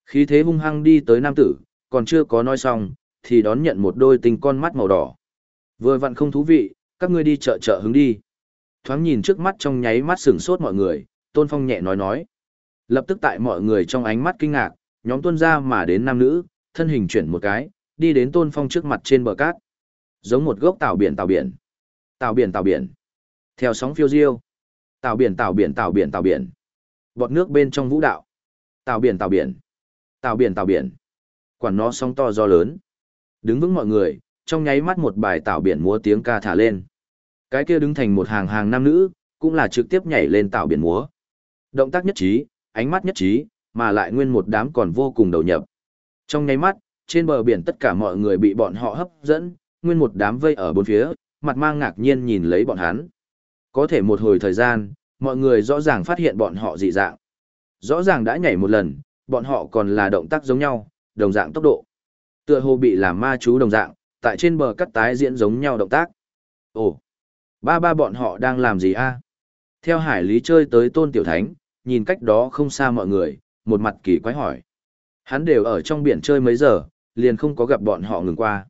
Khí thế hung hăng đi tới nam tử, còn chưa có nói xong, thì đón nhận một đôi tình con mắt màu đỏ. Vừa vặn không thú vị, các ngươi đi chợ chợ hứng đi. Thoáng nhìn trước mắt trong nháy mắt sửng sốt mọi người, Tôn Phong nhẹ nói nói. Lập tức tại mọi người trong ánh mắt kinh ngạc, nhóm tuân ra mà đến nam nữ, thân hình chuyển một cái, đi đến Tôn Phong trước mặt trên bờ cát. Giống một gốc tàu biển tàu biển. Tàu biển tàu biển. Theo sóng phiêu diêu. Tàu biển tàu biển tàu biển tàu biển. Bọt nước bên trong vũ đạo. Tàu biển tàu biển. Tàu biển tàu biển. Quản nó sóng to do lớn. Đứng vững mọi người, trong nháy mắt một bài tàu biển múa tiếng ca thả lên. Cái kia đứng thành một hàng hàng nam nữ, cũng là trực tiếp nhảy lên tàu biển múa. Động tác nhất trí, ánh mắt nhất trí, mà lại nguyên một đám còn vô cùng đầu nhập. Trong nháy mắt, trên bờ biển tất cả mọi người bị bọn họ hấp dẫn, nguyên một đám vây ở bốn phía, mặt mang ngạc nhiên nhìn lấy bọn hắn. Có thể một hồi thời gian, mọi người rõ ràng phát hiện bọn họ dị dạng. Rõ ràng đã nhảy một lần, bọn họ còn là động tác giống nhau, đồng dạng tốc độ. Tựa hồ bị làm ma chú đồng dạng, tại trên bờ cắt tái diễn giống nhau động tác. Ồ, ba ba bọn họ đang làm gì a? Theo hải lý chơi tới tôn tiểu thánh, nhìn cách đó không xa mọi người, một mặt kỳ quái hỏi. Hắn đều ở trong biển chơi mấy giờ, liền không có gặp bọn họ ngừng qua.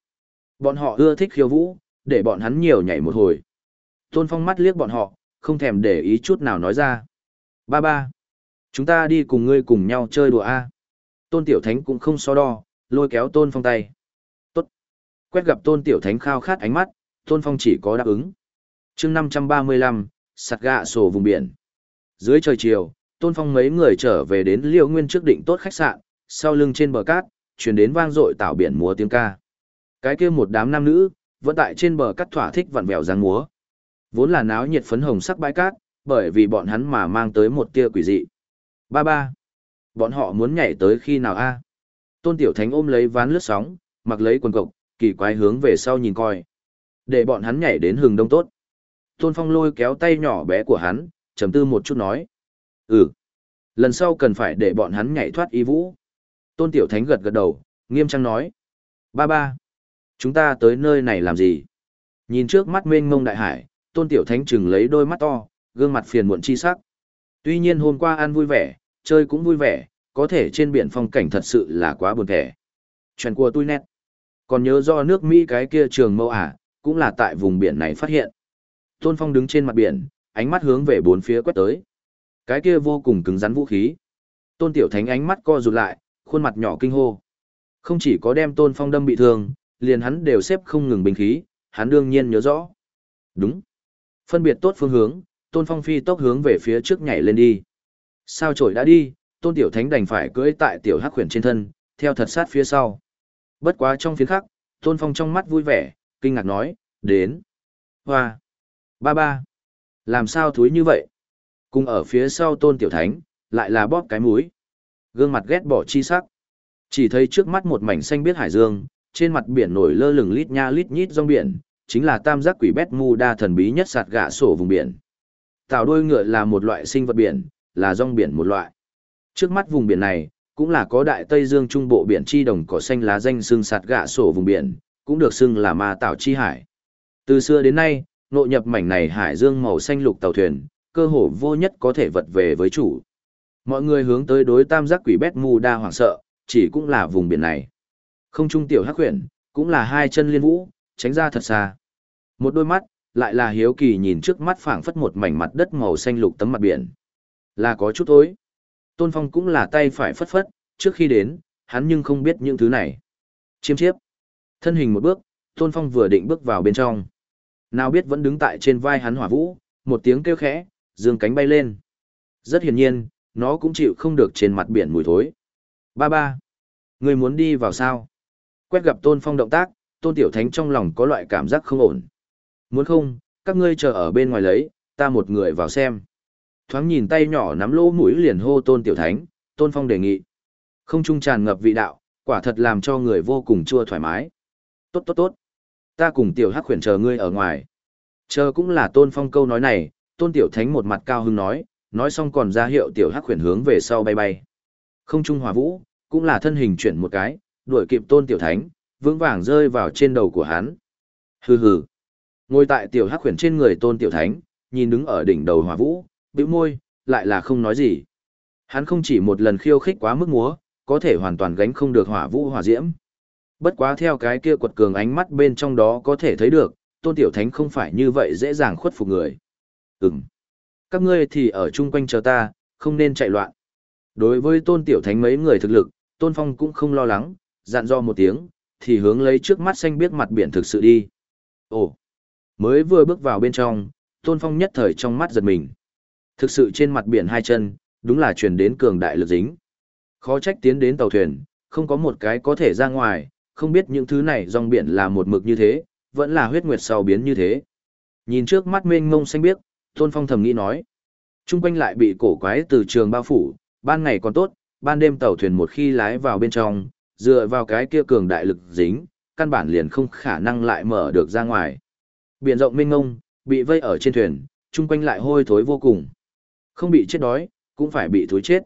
Bọn họ ưa thích khiêu vũ, để bọn hắn nhiều nhảy một hồi. Tôn Phong mắt liếc bọn họ, không thèm để ý chút nào nói ra. Ba ba, chúng ta đi cùng ngươi cùng nhau chơi đùa A. Tôn Tiểu Thánh cũng không so đo, lôi kéo Tôn Phong tay. Tốt. Quét gặp Tôn Tiểu Thánh khao khát ánh mắt, Tôn Phong chỉ có đáp ứng. chương 535, sạt gạ sổ vùng biển. Dưới trời chiều, Tôn Phong mấy người trở về đến Liêu Nguyên trước định tốt khách sạn, sau lưng trên bờ cát, chuyển đến vang dội tạo biển múa tiếng ca. Cái kia một đám nam nữ, vẫn tại trên bờ cát thỏa thích vặn vẹo giang múa. Vốn là náo nhiệt phấn hồng sắc bãi cát, bởi vì bọn hắn mà mang tới một tia quỷ dị. Ba ba. Bọn họ muốn nhảy tới khi nào a? Tôn Tiểu Thánh ôm lấy ván lướt sóng, mặc lấy quần cộc, kỳ quái hướng về sau nhìn coi. Để bọn hắn nhảy đến hừng đông tốt. Tôn Phong lôi kéo tay nhỏ bé của hắn, trầm tư một chút nói. Ừ. Lần sau cần phải để bọn hắn nhảy thoát y vũ. Tôn Tiểu Thánh gật gật đầu, nghiêm trang nói. Ba ba. Chúng ta tới nơi này làm gì? Nhìn trước mắt mênh mông đại hải, Tôn Tiểu Thánh chừng lấy đôi mắt to, gương mặt phiền muộn chi sắc. Tuy nhiên hôm qua ăn vui vẻ, chơi cũng vui vẻ, có thể trên biển phong cảnh thật sự là quá buồn thẻ. Chuyện của tôi nét. Còn nhớ do nước Mỹ cái kia trường mâu à, cũng là tại vùng biển này phát hiện. Tôn Phong đứng trên mặt biển, ánh mắt hướng về bốn phía quét tới. Cái kia vô cùng cứng rắn vũ khí. Tôn Tiểu Thánh ánh mắt co rụt lại, khuôn mặt nhỏ kinh hô. Không chỉ có đem Tôn Phong đâm bị thương, liền hắn đều xếp không ngừng bình khí, hắn đương nhiên nhớ rõ. Đúng. Phân biệt tốt phương hướng, Tôn Phong phi tốc hướng về phía trước nhảy lên đi. Sao trổi đã đi, Tôn Tiểu Thánh đành phải cưỡi tại tiểu hắc khuyển trên thân, theo thật sát phía sau. Bất quá trong phiến khắc, Tôn Phong trong mắt vui vẻ, kinh ngạc nói, đến. Hoa. Ba ba. Làm sao thúi như vậy? Cùng ở phía sau Tôn Tiểu Thánh, lại là bóp cái mũi. Gương mặt ghét bỏ chi sắc. Chỉ thấy trước mắt một mảnh xanh biết hải dương, trên mặt biển nổi lơ lửng lít nha lít nhít rong biển, chính là tam giác quỷ bét mu đa thần bí nhất sạt gạ sổ vùng biển. tạo đuôi ngựa là một loại sinh vật biển, là rong biển một loại. Trước mắt vùng biển này, cũng là có đại Tây Dương Trung Bộ biển chi đồng cỏ xanh lá danh xương sạt gạ sổ vùng biển, cũng được xưng là ma tảo chi hải. Từ xưa đến nay, nội nhập mảnh này hải dương màu xanh lục tàu thuyền, cơ hồ vô nhất có thể vật về với chủ. Mọi người hướng tới đối tam giác quỷ bét mu đa hoảng sợ, chỉ cũng là vùng biển này. Không trung tiểu hắc huyền, cũng là hai chân liên vũ, tránh ra thật xa. Một đôi mắt, lại là hiếu kỳ nhìn trước mắt phảng phất một mảnh mặt đất màu xanh lục tấm mặt biển. Là có chút tối. Tôn Phong cũng là tay phải phất phất, trước khi đến, hắn nhưng không biết những thứ này. Chiêm chiếp. Thân hình một bước, Tôn Phong vừa định bước vào bên trong. Nào biết vẫn đứng tại trên vai hắn hỏa vũ, một tiếng kêu khẽ, dương cánh bay lên. Rất hiển nhiên, nó cũng chịu không được trên mặt biển mùi thối. Ba ba. Người muốn đi vào sao? Quét gặp Tôn Phong động tác, Tôn Tiểu Thánh trong lòng có loại cảm giác không ổn. Muốn không, các ngươi chờ ở bên ngoài lấy, ta một người vào xem. Thoáng nhìn tay nhỏ nắm lỗ mũi liền hô Tôn Tiểu Thánh, Tôn Phong đề nghị. Không trung tràn ngập vị đạo, quả thật làm cho người vô cùng chua thoải mái. Tốt tốt tốt. Ta cùng Tiểu Hắc khuyển chờ ngươi ở ngoài. Chờ cũng là Tôn Phong câu nói này, Tôn Tiểu Thánh một mặt cao hưng nói, nói xong còn ra hiệu tiểu hắc khuyển hướng về sau bay bay. Không trung Hòa vũ, cũng là thân hình chuyển một cái, đuổi kịp tôn tiểu thánh, vững vàng rơi vào trên đầu của hắn. Hừ hừ. Ngồi tại tiểu hắc khuyển trên người tôn tiểu thánh, nhìn đứng ở đỉnh đầu Hòa vũ, bĩu môi, lại là không nói gì. Hắn không chỉ một lần khiêu khích quá mức múa, có thể hoàn toàn gánh không được hỏa vũ hỏa diễm. Bất quá theo cái kia quật cường ánh mắt bên trong đó có thể thấy được, tôn tiểu thánh không phải như vậy dễ dàng khuất phục người. Ừm. Các ngươi thì ở chung quanh chờ ta, không nên chạy loạn. Đối với tôn tiểu thánh mấy người thực lực, tôn phong cũng không lo lắng, dặn do một tiếng, thì hướng lấy trước mắt xanh biết mặt biển thực sự đi. Ồ, mới vừa bước vào bên trong, tôn phong nhất thời trong mắt giật mình. Thực sự trên mặt biển hai chân, đúng là truyền đến cường đại lực dính. Khó trách tiến đến tàu thuyền, không có một cái có thể ra ngoài, không biết những thứ này dòng biển là một mực như thế, vẫn là huyết nguyệt sau biến như thế. Nhìn trước mắt mênh mông xanh biếc, Tôn Phong thầm nghĩ nói. Trung quanh lại bị cổ quái từ trường bao phủ, ban ngày còn tốt, ban đêm tàu thuyền một khi lái vào bên trong, dựa vào cái kia cường đại lực dính, căn bản liền không khả năng lại mở được ra ngoài. Biển rộng mênh mông, bị vây ở trên thuyền, trung quanh lại hôi thối vô cùng. Không bị chết đói, cũng phải bị thối chết.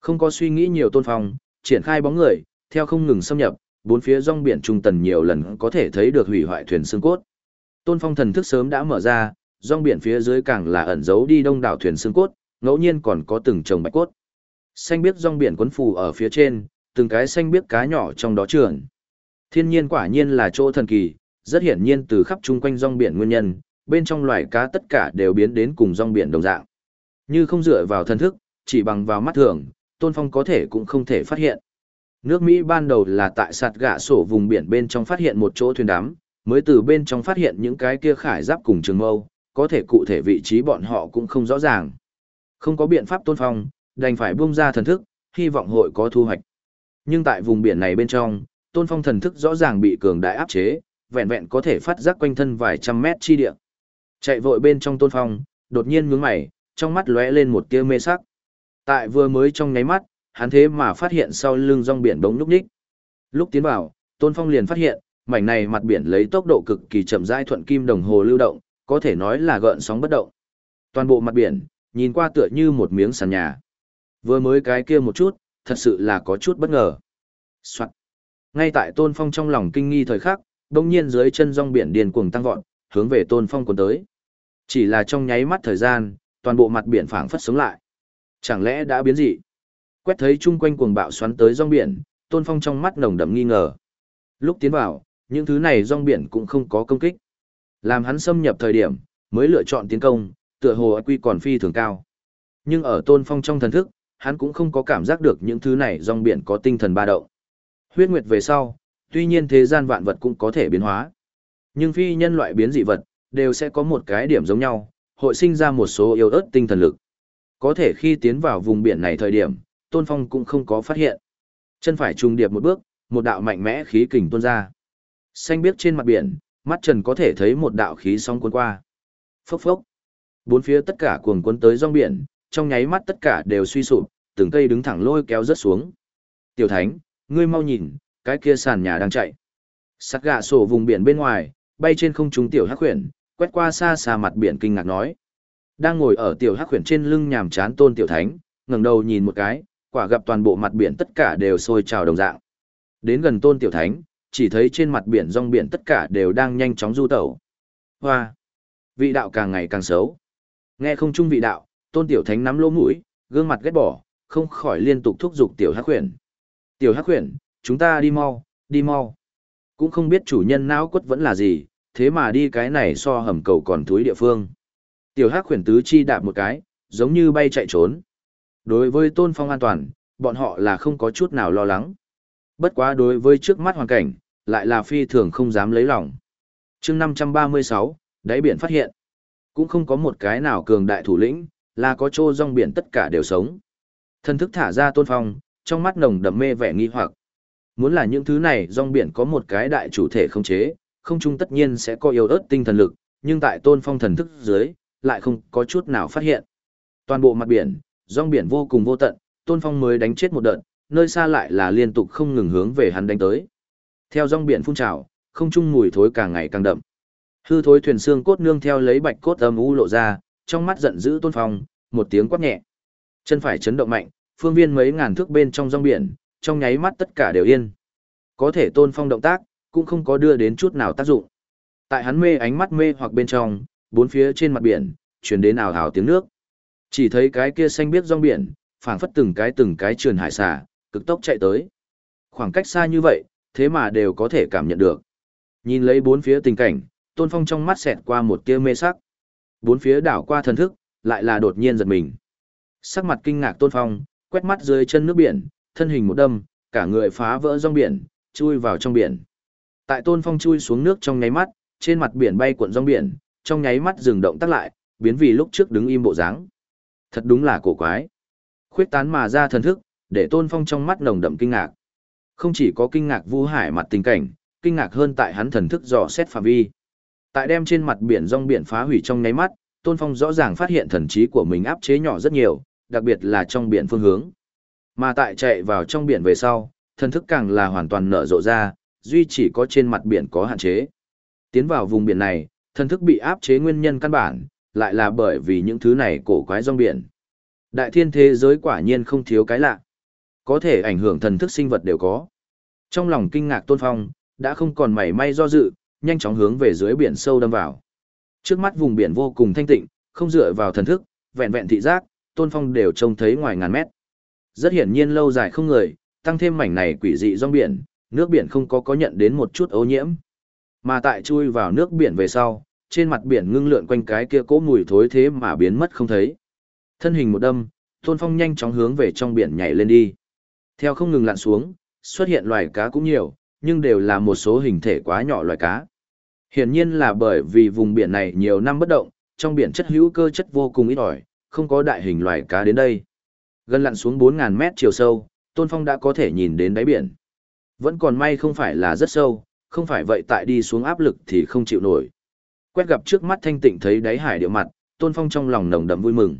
Không có suy nghĩ nhiều tôn phong, triển khai bóng người, theo không ngừng xâm nhập, bốn phía rong biển trung tần nhiều lần có thể thấy được hủy hoại thuyền xương cốt. Tôn phong thần thức sớm đã mở ra, rong biển phía dưới càng là ẩn giấu đi đông đảo thuyền xương cốt, ngẫu nhiên còn có từng chồng bạch cốt. Xanh biếc rong biển cuốn phù ở phía trên, từng cái xanh biếc cá nhỏ trong đó trườn. Thiên nhiên quả nhiên là chỗ thần kỳ, rất hiển nhiên từ khắp chung quanh rong biển nguyên nhân, bên trong loài cá tất cả đều biến đến cùng rong biển đồng dạng. Như không dựa vào thần thức, chỉ bằng vào mắt thường, Tôn Phong có thể cũng không thể phát hiện. Nước Mỹ ban đầu là tại sạt gạ sổ vùng biển bên trong phát hiện một chỗ thuyền đám, mới từ bên trong phát hiện những cái kia khải giáp cùng trường mâu, có thể cụ thể vị trí bọn họ cũng không rõ ràng. Không có biện pháp Tôn Phong, đành phải buông ra thần thức, hy vọng hội có thu hoạch. Nhưng tại vùng biển này bên trong, Tôn Phong thần thức rõ ràng bị cường đại áp chế, vẹn vẹn có thể phát giác quanh thân vài trăm mét chi địa. Chạy vội bên trong Tôn Phong, đột nhiên nhướng mày, trong mắt lóe lên một tia mê sắc. Tại vừa mới trong nháy mắt, hắn thế mà phát hiện sau lưng rong biển bỗng lúc ních. Lúc tiến vào, Tôn Phong liền phát hiện, mảnh này mặt biển lấy tốc độ cực kỳ chậm rãi thuận kim đồng hồ lưu động, có thể nói là gợn sóng bất động. Toàn bộ mặt biển, nhìn qua tựa như một miếng sàn nhà. Vừa mới cái kia một chút, thật sự là có chút bất ngờ. Soạn. Ngay tại Tôn Phong trong lòng kinh nghi thời khắc, đông nhiên dưới chân rong biển điền cuồng tăng vọt, hướng về Tôn Phong cuốn tới. Chỉ là trong nháy mắt thời gian, toàn bộ mặt biển phảng phất sống lại. Chẳng lẽ đã biến dị? Quét thấy chung quanh cuồng bạo xoắn tới rong biển, Tôn Phong trong mắt nồng đậm nghi ngờ. Lúc tiến vào, những thứ này rong biển cũng không có công kích. Làm hắn xâm nhập thời điểm, mới lựa chọn tiến công, tựa hồ quy còn phi thường cao. Nhưng ở Tôn Phong trong thần thức, hắn cũng không có cảm giác được những thứ này rong biển có tinh thần ba động. Huyết nguyệt về sau, tuy nhiên thế gian vạn vật cũng có thể biến hóa. Nhưng phi nhân loại biến dị vật, đều sẽ có một cái điểm giống nhau, hội sinh ra một số yếu ớt tinh thần lực. Có thể khi tiến vào vùng biển này thời điểm, Tôn Phong cũng không có phát hiện. Chân phải trùng điệp một bước, một đạo mạnh mẽ khí kình tuôn ra. Xanh biếc trên mặt biển, mắt trần có thể thấy một đạo khí sóng cuốn qua. Phốc phốc. Bốn phía tất cả cuồng cuốn tới rong biển, trong nháy mắt tất cả đều suy sụp, từng cây đứng thẳng lôi kéo rất xuống. Tiểu Thánh, ngươi mau nhìn, cái kia sàn nhà đang chạy. Sắc gạ sổ vùng biển bên ngoài, bay trên không trung tiểu hắc khuyển, quét qua xa xa mặt biển kinh ngạc nói. Đang ngồi ở tiểu hắc khuyển trên lưng nhàm chán tôn tiểu thánh, ngẩng đầu nhìn một cái, quả gặp toàn bộ mặt biển tất cả đều sôi trào đồng dạng. Đến gần tôn tiểu thánh, chỉ thấy trên mặt biển rong biển tất cả đều đang nhanh chóng du tẩu. Hoa! Vị đạo càng ngày càng xấu. Nghe không chung vị đạo, tôn tiểu thánh nắm lỗ mũi, gương mặt ghét bỏ, không khỏi liên tục thúc giục tiểu hắc khuyển. Tiểu hắc khuyển, chúng ta đi mau, đi mau. Cũng không biết chủ nhân não quất vẫn là gì, thế mà đi cái này so hầm cầu còn túi địa phương. Tiểu hắc khuyển tứ chi đạp một cái, giống như bay chạy trốn. Đối với tôn phong an toàn, bọn họ là không có chút nào lo lắng. Bất quá đối với trước mắt hoàn cảnh, lại là phi thường không dám lấy lòng. chương 536, đáy biển phát hiện. Cũng không có một cái nào cường đại thủ lĩnh, là có trô rong biển tất cả đều sống. Thân thức thả ra tôn phong, trong mắt nồng đậm mê vẻ nghi hoặc. Muốn là những thứ này rong biển có một cái đại chủ thể không chế, không chung tất nhiên sẽ có yếu ớt tinh thần lực, nhưng tại tôn phong thần thức dưới, lại không có chút nào phát hiện. Toàn bộ mặt biển, rong biển vô cùng vô tận, tôn phong mới đánh chết một đợt, nơi xa lại là liên tục không ngừng hướng về hắn đánh tới. Theo rong biển phun trào, không trung mùi thối càng ngày càng đậm. Hư thối thuyền xương cốt nương theo lấy bạch cốt âm u lộ ra, trong mắt giận dữ tôn phong, một tiếng quát nhẹ. Chân phải chấn động mạnh, phương viên mấy ngàn thước bên trong rong biển, trong nháy mắt tất cả đều yên. Có thể tôn phong động tác, cũng không có đưa đến chút nào tác dụng. Tại hắn mê ánh mắt mê hoặc bên trong, bốn phía trên mặt biển, truyền đến ảo ảo tiếng nước. Chỉ thấy cái kia xanh biếc rong biển, phảng phất từng cái từng cái truyền hải xà, cực tốc chạy tới. Khoảng cách xa như vậy, thế mà đều có thể cảm nhận được. Nhìn lấy bốn phía tình cảnh, Tôn Phong trong mắt xẹt qua một tia mê sắc. Bốn phía đảo qua thần thức, lại là đột nhiên giật mình. Sắc mặt kinh ngạc Tôn Phong, quét mắt dưới chân nước biển, thân hình một đâm, cả người phá vỡ rong biển, chui vào trong biển. Tại Tôn Phong chui xuống nước trong nháy mắt, trên mặt biển bay cuộn rong biển, trong nháy mắt dừng động tắt lại, biến vì lúc trước đứng im bộ dáng. Thật đúng là cổ quái. Khuyết tán mà ra thần thức, để Tôn Phong trong mắt nồng đậm kinh ngạc. Không chỉ có kinh ngạc Vu Hải mặt tình cảnh, kinh ngạc hơn tại hắn thần thức dò xét phạm vi. Tại đem trên mặt biển rong biển phá hủy trong nháy mắt, Tôn Phong rõ ràng phát hiện thần trí của mình áp chế nhỏ rất nhiều, đặc biệt là trong biển phương hướng. Mà tại chạy vào trong biển về sau, thần thức càng là hoàn toàn nở rộ ra, duy chỉ có trên mặt biển có hạn chế. Tiến vào vùng biển này, thần thức bị áp chế nguyên nhân căn bản, lại là bởi vì những thứ này cổ quái rong biển. Đại thiên thế giới quả nhiên không thiếu cái lạ. Có thể ảnh hưởng thần thức sinh vật đều có. Trong lòng kinh ngạc Tôn Phong, đã không còn mảy may do dự, nhanh chóng hướng về dưới biển sâu đâm vào. Trước mắt vùng biển vô cùng thanh tịnh, không dựa vào thần thức, vẹn vẹn thị giác, Tôn Phong đều trông thấy ngoài ngàn mét. Rất hiển nhiên lâu dài không người, tăng thêm mảnh này quỷ dị rong biển, nước biển không có có nhận đến một chút ô nhiễm. Mà tại chui vào nước biển về sau, trên mặt biển ngưng lượn quanh cái kia cỗ mùi thối thế mà biến mất không thấy. Thân hình một đâm, Tôn Phong nhanh chóng hướng về trong biển nhảy lên đi. Theo không ngừng lặn xuống, xuất hiện loài cá cũng nhiều, nhưng đều là một số hình thể quá nhỏ loài cá. Hiển nhiên là bởi vì vùng biển này nhiều năm bất động, trong biển chất hữu cơ chất vô cùng ít ỏi, không có đại hình loài cá đến đây. Gần lặn xuống 4.000 mét chiều sâu, Tôn Phong đã có thể nhìn đến đáy biển. Vẫn còn may không phải là rất sâu, không phải vậy tại đi xuống áp lực thì không chịu nổi. Quét gặp trước mắt thanh tịnh thấy đáy hải điệu mặt, Tôn Phong trong lòng nồng đậm vui mừng.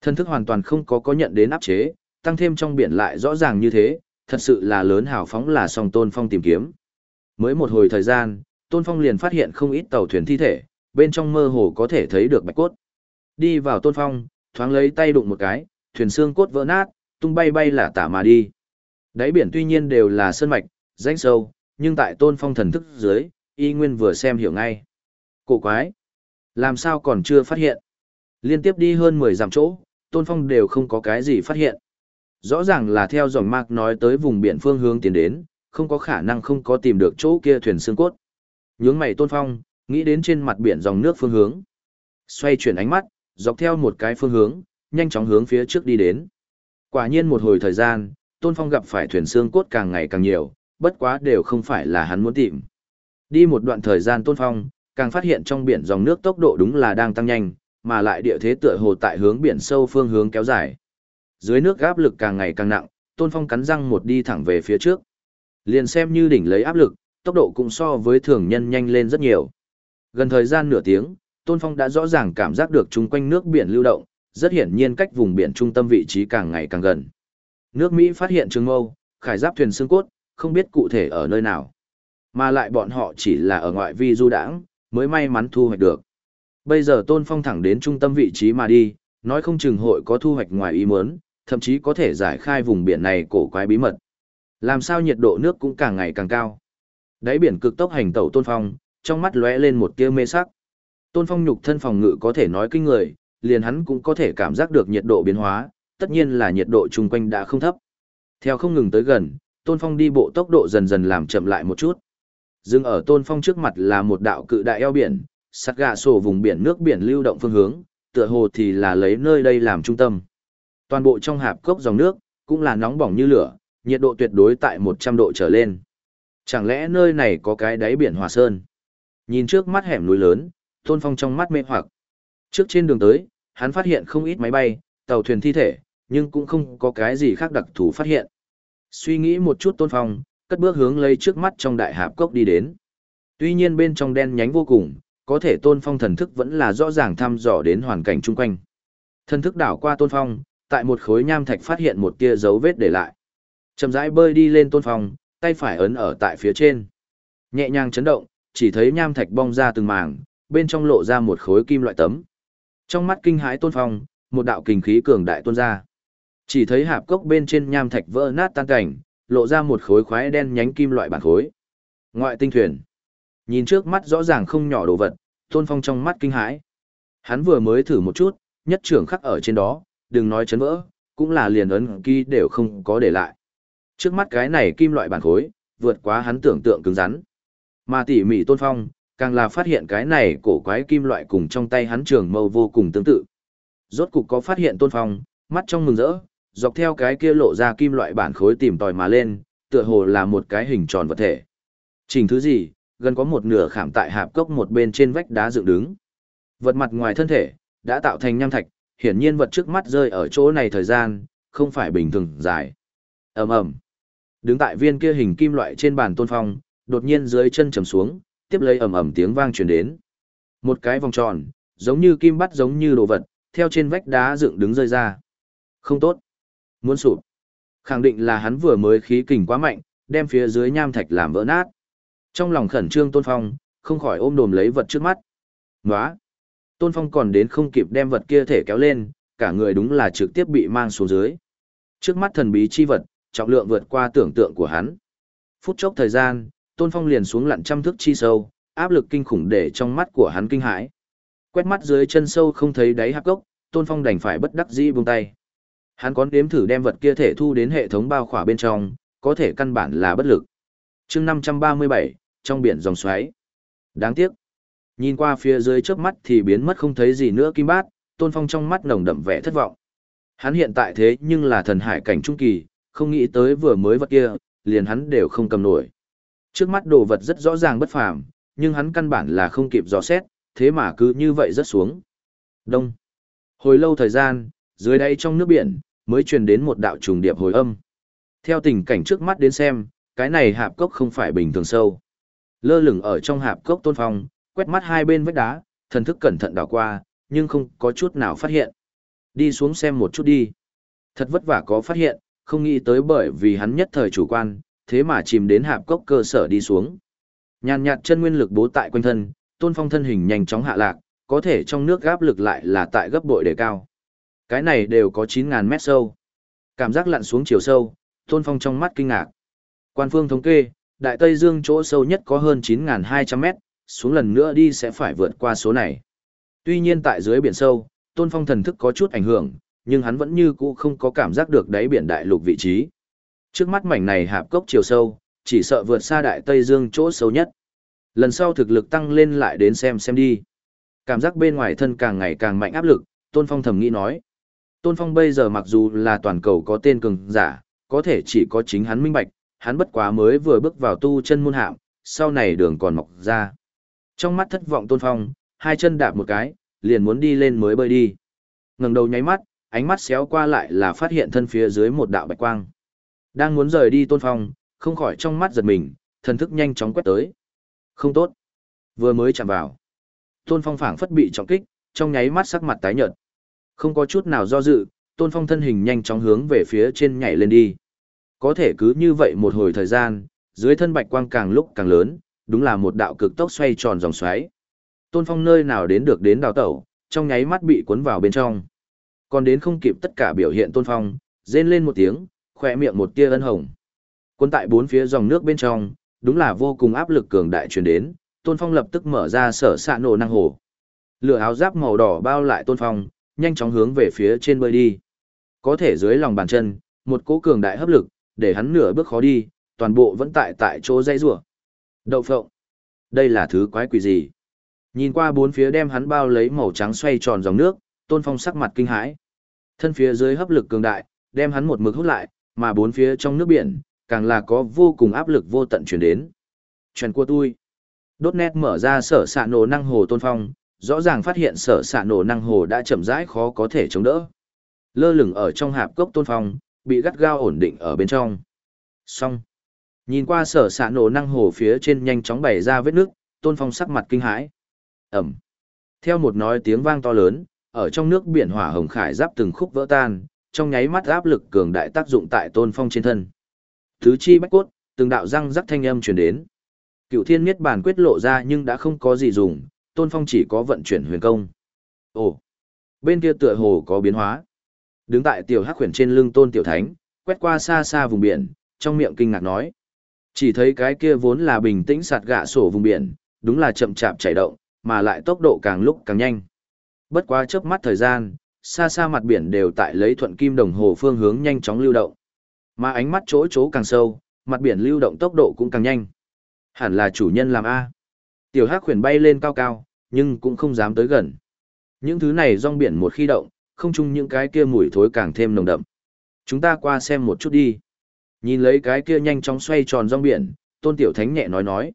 Thân thức hoàn toàn không có có nhận đến áp chế, tăng thêm trong biển lại rõ ràng như thế, thật sự là lớn hào phóng là song Tôn Phong tìm kiếm. Mới một hồi thời gian, Tôn Phong liền phát hiện không ít tàu thuyền thi thể, bên trong mơ hồ có thể thấy được bạch cốt. Đi vào Tôn Phong, thoáng lấy tay đụng một cái, thuyền xương cốt vỡ nát, tung bay bay là tả mà đi. Đáy biển tuy nhiên đều là sơn mạch, rãnh sâu, nhưng tại Tôn Phong thần thức dưới, y nguyên vừa xem hiểu ngay. Cổ quái! Làm sao còn chưa phát hiện? Liên tiếp đi hơn 10 dặm chỗ, Tôn Phong đều không có cái gì phát hiện. Rõ ràng là theo dòng mạc nói tới vùng biển phương hướng tiến đến, không có khả năng không có tìm được chỗ kia thuyền xương cốt. Nhướng mày Tôn Phong, nghĩ đến trên mặt biển dòng nước phương hướng. Xoay chuyển ánh mắt, dọc theo một cái phương hướng, nhanh chóng hướng phía trước đi đến. Quả nhiên một hồi thời gian, Tôn Phong gặp phải thuyền xương cốt càng ngày càng nhiều, bất quá đều không phải là hắn muốn tìm. Đi một đoạn thời gian Tôn Phong, càng phát hiện trong biển dòng nước tốc độ đúng là đang tăng nhanh, mà lại địa thế tựa hồ tại hướng biển sâu phương hướng kéo dài. Dưới nước áp lực càng ngày càng nặng, Tôn Phong cắn răng một đi thẳng về phía trước. Liền xem như đỉnh lấy áp lực, tốc độ cũng so với thường nhân nhanh lên rất nhiều. Gần thời gian nửa tiếng, Tôn Phong đã rõ ràng cảm giác được chung quanh nước biển lưu động, rất hiển nhiên cách vùng biển trung tâm vị trí càng ngày càng gần. Nước Mỹ phát hiện trường mâu, khải giáp thuyền xương cốt, không biết cụ thể ở nơi nào. Mà lại bọn họ chỉ là ở ngoại vi du đãng, mới may mắn thu hoạch được. Bây giờ Tôn Phong thẳng đến trung tâm vị trí mà đi, nói không chừng hội có thu hoạch ngoài ý muốn, thậm chí có thể giải khai vùng biển này cổ quái bí mật. Làm sao nhiệt độ nước cũng càng ngày càng cao. Đáy biển cực tốc hành tẩu Tôn Phong, trong mắt lóe lên một tia mê sắc. Tôn Phong nhục thân phòng ngự có thể nói kinh người, liền hắn cũng có thể cảm giác được nhiệt độ biến hóa, tất nhiên là nhiệt độ chung quanh đã không thấp. Theo không ngừng tới gần, Tôn Phong đi bộ tốc độ dần dần làm chậm lại một chút. Dừng ở Tôn Phong trước mặt là một đạo cự đại eo biển, sắt gạ sổ vùng biển nước biển lưu động phương hướng, tựa hồ thì là lấy nơi đây làm trung tâm. Toàn bộ trong hạp cốc dòng nước, cũng là nóng bỏng như lửa, nhiệt độ tuyệt đối tại 100 độ trở lên. Chẳng lẽ nơi này có cái đáy biển hòa sơn? Nhìn trước mắt hẻm núi lớn, Tôn Phong trong mắt mê hoặc. Trước trên đường tới, hắn phát hiện không ít máy bay, tàu thuyền thi thể, nhưng cũng không có cái gì khác đặc thù phát hiện. Suy nghĩ một chút Tôn Phong, cất bước hướng lấy trước mắt trong đại hạp cốc đi đến. Tuy nhiên bên trong đen nhánh vô cùng, có thể Tôn Phong thần thức vẫn là rõ ràng thăm dò đến hoàn cảnh chung quanh. Thần thức đảo qua Tôn Phong, tại một khối nham thạch phát hiện một tia dấu vết để lại. Chậm rãi bơi đi lên Tôn Phong, tay phải ấn ở tại phía trên. Nhẹ nhàng chấn động, chỉ thấy nham thạch bong ra từng mảng, bên trong lộ ra một khối kim loại tấm. Trong mắt kinh hãi Tôn Phong, một đạo kinh khí cường đại tuôn ra. Chỉ thấy hạp cốc bên trên nham thạch vỡ nát tan cảnh, lộ ra một khối khoái đen nhánh kim loại bản khối. Ngoại tinh thuyền. Nhìn trước mắt rõ ràng không nhỏ đồ vật, Tôn Phong trong mắt kinh hãi. Hắn vừa mới thử một chút, nhất trưởng khắc ở trên đó, đừng nói chấn vỡ, cũng là liền ấn ký đều không có để lại. Trước mắt cái này kim loại bản khối, vượt quá hắn tưởng tượng cứng rắn. Mà tỉ mỉ Tôn Phong, càng là phát hiện cái này cổ quái kim loại cùng trong tay hắn trường mâu vô cùng tương tự. Rốt cục có phát hiện Tôn Phong, mắt trong mừng rỡ, dọc theo cái kia lộ ra kim loại bản khối tìm tòi mà lên, tựa hồ là một cái hình tròn vật thể. Trình thứ gì, gần có một nửa khảm tại hạp cốc một bên trên vách đá dựng đứng. Vật mặt ngoài thân thể, đã tạo thành nham thạch, hiển nhiên vật trước mắt rơi ở chỗ này thời gian, không phải bình thường dài. ầm ầm Đứng tại viên kia hình kim loại trên bàn tôn phong, đột nhiên dưới chân trầm xuống, tiếp lấy ầm ầm tiếng vang truyền đến. Một cái vòng tròn, giống như kim bắt giống như đồ vật, theo trên vách đá dựng đứng rơi ra. Không tốt. Muốn sụp. Khẳng định là hắn vừa mới khí kình quá mạnh, đem phía dưới nham thạch làm vỡ nát. Trong lòng khẩn trương Tôn Phong, không khỏi ôm đồm lấy vật trước mắt. Nóa! Tôn Phong còn đến không kịp đem vật kia thể kéo lên, cả người đúng là trực tiếp bị mang xuống dưới. Trước mắt thần bí chi vật, trọng lượng vượt qua tưởng tượng của hắn. Phút chốc thời gian, Tôn Phong liền xuống lặn trăm thước chi sâu, áp lực kinh khủng để trong mắt của hắn kinh hãi. Quét mắt dưới chân sâu không thấy đáy hạp gốc, Tôn Phong đành phải bất đắc dĩ buông tay. Hắn có nếm thử đem vật kia thể thu đến hệ thống bao khỏa bên trong, có thể căn bản là bất lực. chương 537, trong biển dòng xoáy. Đáng tiếc. Nhìn qua phía dưới trước mắt thì biến mất không thấy gì nữa kim bát, tôn phong trong mắt nồng đậm vẻ thất vọng. Hắn hiện tại thế nhưng là thần hải cảnh trung kỳ, không nghĩ tới vừa mới vật kia, liền hắn đều không cầm nổi. Trước mắt đồ vật rất rõ ràng bất phàm, nhưng hắn căn bản là không kịp dò xét, thế mà cứ như vậy rất xuống. Đông. Hồi lâu thời gian, dưới đây trong nước biển, mới truyền đến một đạo trùng điệp hồi âm. Theo tình cảnh trước mắt đến xem, cái này hạp cốc không phải bình thường sâu. Lơ lửng ở trong hạp cốc tôn phong, quét mắt hai bên vách đá, thần thức cẩn thận đảo qua, nhưng không có chút nào phát hiện. Đi xuống xem một chút đi. Thật vất vả có phát hiện, không nghĩ tới bởi vì hắn nhất thời chủ quan, thế mà chìm đến hạp cốc cơ sở đi xuống. Nhàn nhạt chân nguyên lực bố tại quanh thân, tôn phong thân hình nhanh chóng hạ lạc, có thể trong nước gáp lực lại là tại gấp bội đề cao. Cái này đều có 9.000 mét sâu. Cảm giác lặn xuống chiều sâu, tôn phong trong mắt kinh ngạc. Quan phương thống kê, Đại Tây Dương chỗ sâu nhất có hơn 9.200 mét, xuống lần nữa đi sẽ phải vượt qua số này. Tuy nhiên tại dưới biển sâu, tôn phong thần thức có chút ảnh hưởng, nhưng hắn vẫn như cũ không có cảm giác được đáy biển đại lục vị trí. Trước mắt mảnh này hạp cốc chiều sâu, chỉ sợ vượt xa đại Tây Dương chỗ sâu nhất. Lần sau thực lực tăng lên lại đến xem xem đi. Cảm giác bên ngoài thân càng ngày càng mạnh áp lực, Tôn Phong thầm nghĩ nói. Tôn Phong bây giờ mặc dù là toàn cầu có tên cường giả, có thể chỉ có chính hắn minh bạch, hắn bất quá mới vừa bước vào tu chân môn hạng, sau này đường còn mọc ra. Trong mắt thất vọng Tôn Phong, hai chân đạp một cái, liền muốn đi lên mới bơi đi. Ngẩng đầu nháy mắt, ánh mắt xéo qua lại là phát hiện thân phía dưới một đạo bạch quang. Đang muốn rời đi Tôn Phong, không khỏi trong mắt giật mình, thần thức nhanh chóng quét tới. Không tốt. Vừa mới chạm vào. Tôn Phong phảng phất bị trọng kích, trong nháy mắt sắc mặt tái nhợt. Không có chút nào do dự, Tôn Phong thân hình nhanh chóng hướng về phía trên nhảy lên đi. Có thể cứ như vậy một hồi thời gian, dưới thân bạch quang càng lúc càng lớn, đúng là một đạo cực tốc xoay tròn dòng xoáy. Tôn Phong nơi nào đến được đến đào tẩu, trong nháy mắt bị cuốn vào bên trong. Còn đến không kịp tất cả biểu hiện Tôn Phong, rên lên một tiếng, khỏe miệng một tia ân hồng. Cuốn tại bốn phía dòng nước bên trong, đúng là vô cùng áp lực cường đại truyền đến, Tôn Phong lập tức mở ra sở xạ nổ năng hồ. Lửa áo giáp màu đỏ bao lại Tôn Phong, nhanh chóng hướng về phía trên bơi đi. Có thể dưới lòng bàn chân, một cỗ cường đại hấp lực, để hắn nửa bước khó đi, toàn bộ vẫn tại tại chỗ dây rủa. Đậu phộng. Đây là thứ quái quỷ gì? Nhìn qua bốn phía đem hắn bao lấy màu trắng xoay tròn dòng nước, Tôn Phong sắc mặt kinh hãi. Thân phía dưới hấp lực cường đại, đem hắn một mực hút lại, mà bốn phía trong nước biển, càng là có vô cùng áp lực vô tận chuyển đến. Chuyện của tôi. Đốt nét mở ra sở sạ nổ năng hồ Tôn Phong, rõ ràng phát hiện sở sạ nổ năng hồ đã chậm rãi khó có thể chống đỡ. Lơ lửng ở trong hạp cốc Tôn Phong, bị gắt gao ổn định ở bên trong. Xong. Nhìn qua sở xạ nổ năng hồ phía trên nhanh chóng bày ra vết nước, tôn phong sắc mặt kinh hãi. Ẩm. Theo một nói tiếng vang to lớn, ở trong nước biển hỏa hồng khải giáp từng khúc vỡ tan, trong nháy mắt áp lực cường đại tác dụng tại tôn phong trên thân. Thứ chi bách cốt, từng đạo răng rắc thanh âm truyền đến. Cựu thiên miết bản quyết lộ ra nhưng đã không có gì dùng, tôn phong chỉ có vận chuyển huyền công. Ồ! Bên kia tựa hồ có biến hóa. Đứng tại tiểu hắc khuyển trên lưng tôn tiểu thánh, quét qua xa xa vùng biển, trong miệng kinh ngạc nói. Chỉ thấy cái kia vốn là bình tĩnh sạt gạ sổ vùng biển, đúng là chậm chạp chảy động, mà lại tốc độ càng lúc càng nhanh. Bất quá chớp mắt thời gian, xa xa mặt biển đều tại lấy thuận kim đồng hồ phương hướng nhanh chóng lưu động. Mà ánh mắt chỗ chỗ càng sâu, mặt biển lưu động tốc độ cũng càng nhanh. Hẳn là chủ nhân làm A. Tiểu hắc khuyển bay lên cao cao, nhưng cũng không dám tới gần. Những thứ này rong biển một khi động, không chung những cái kia mùi thối càng thêm nồng đậm. Chúng ta qua xem một chút đi. Nhìn lấy cái kia nhanh chóng xoay tròn rong biển, Tôn Tiểu Thánh nhẹ nói nói.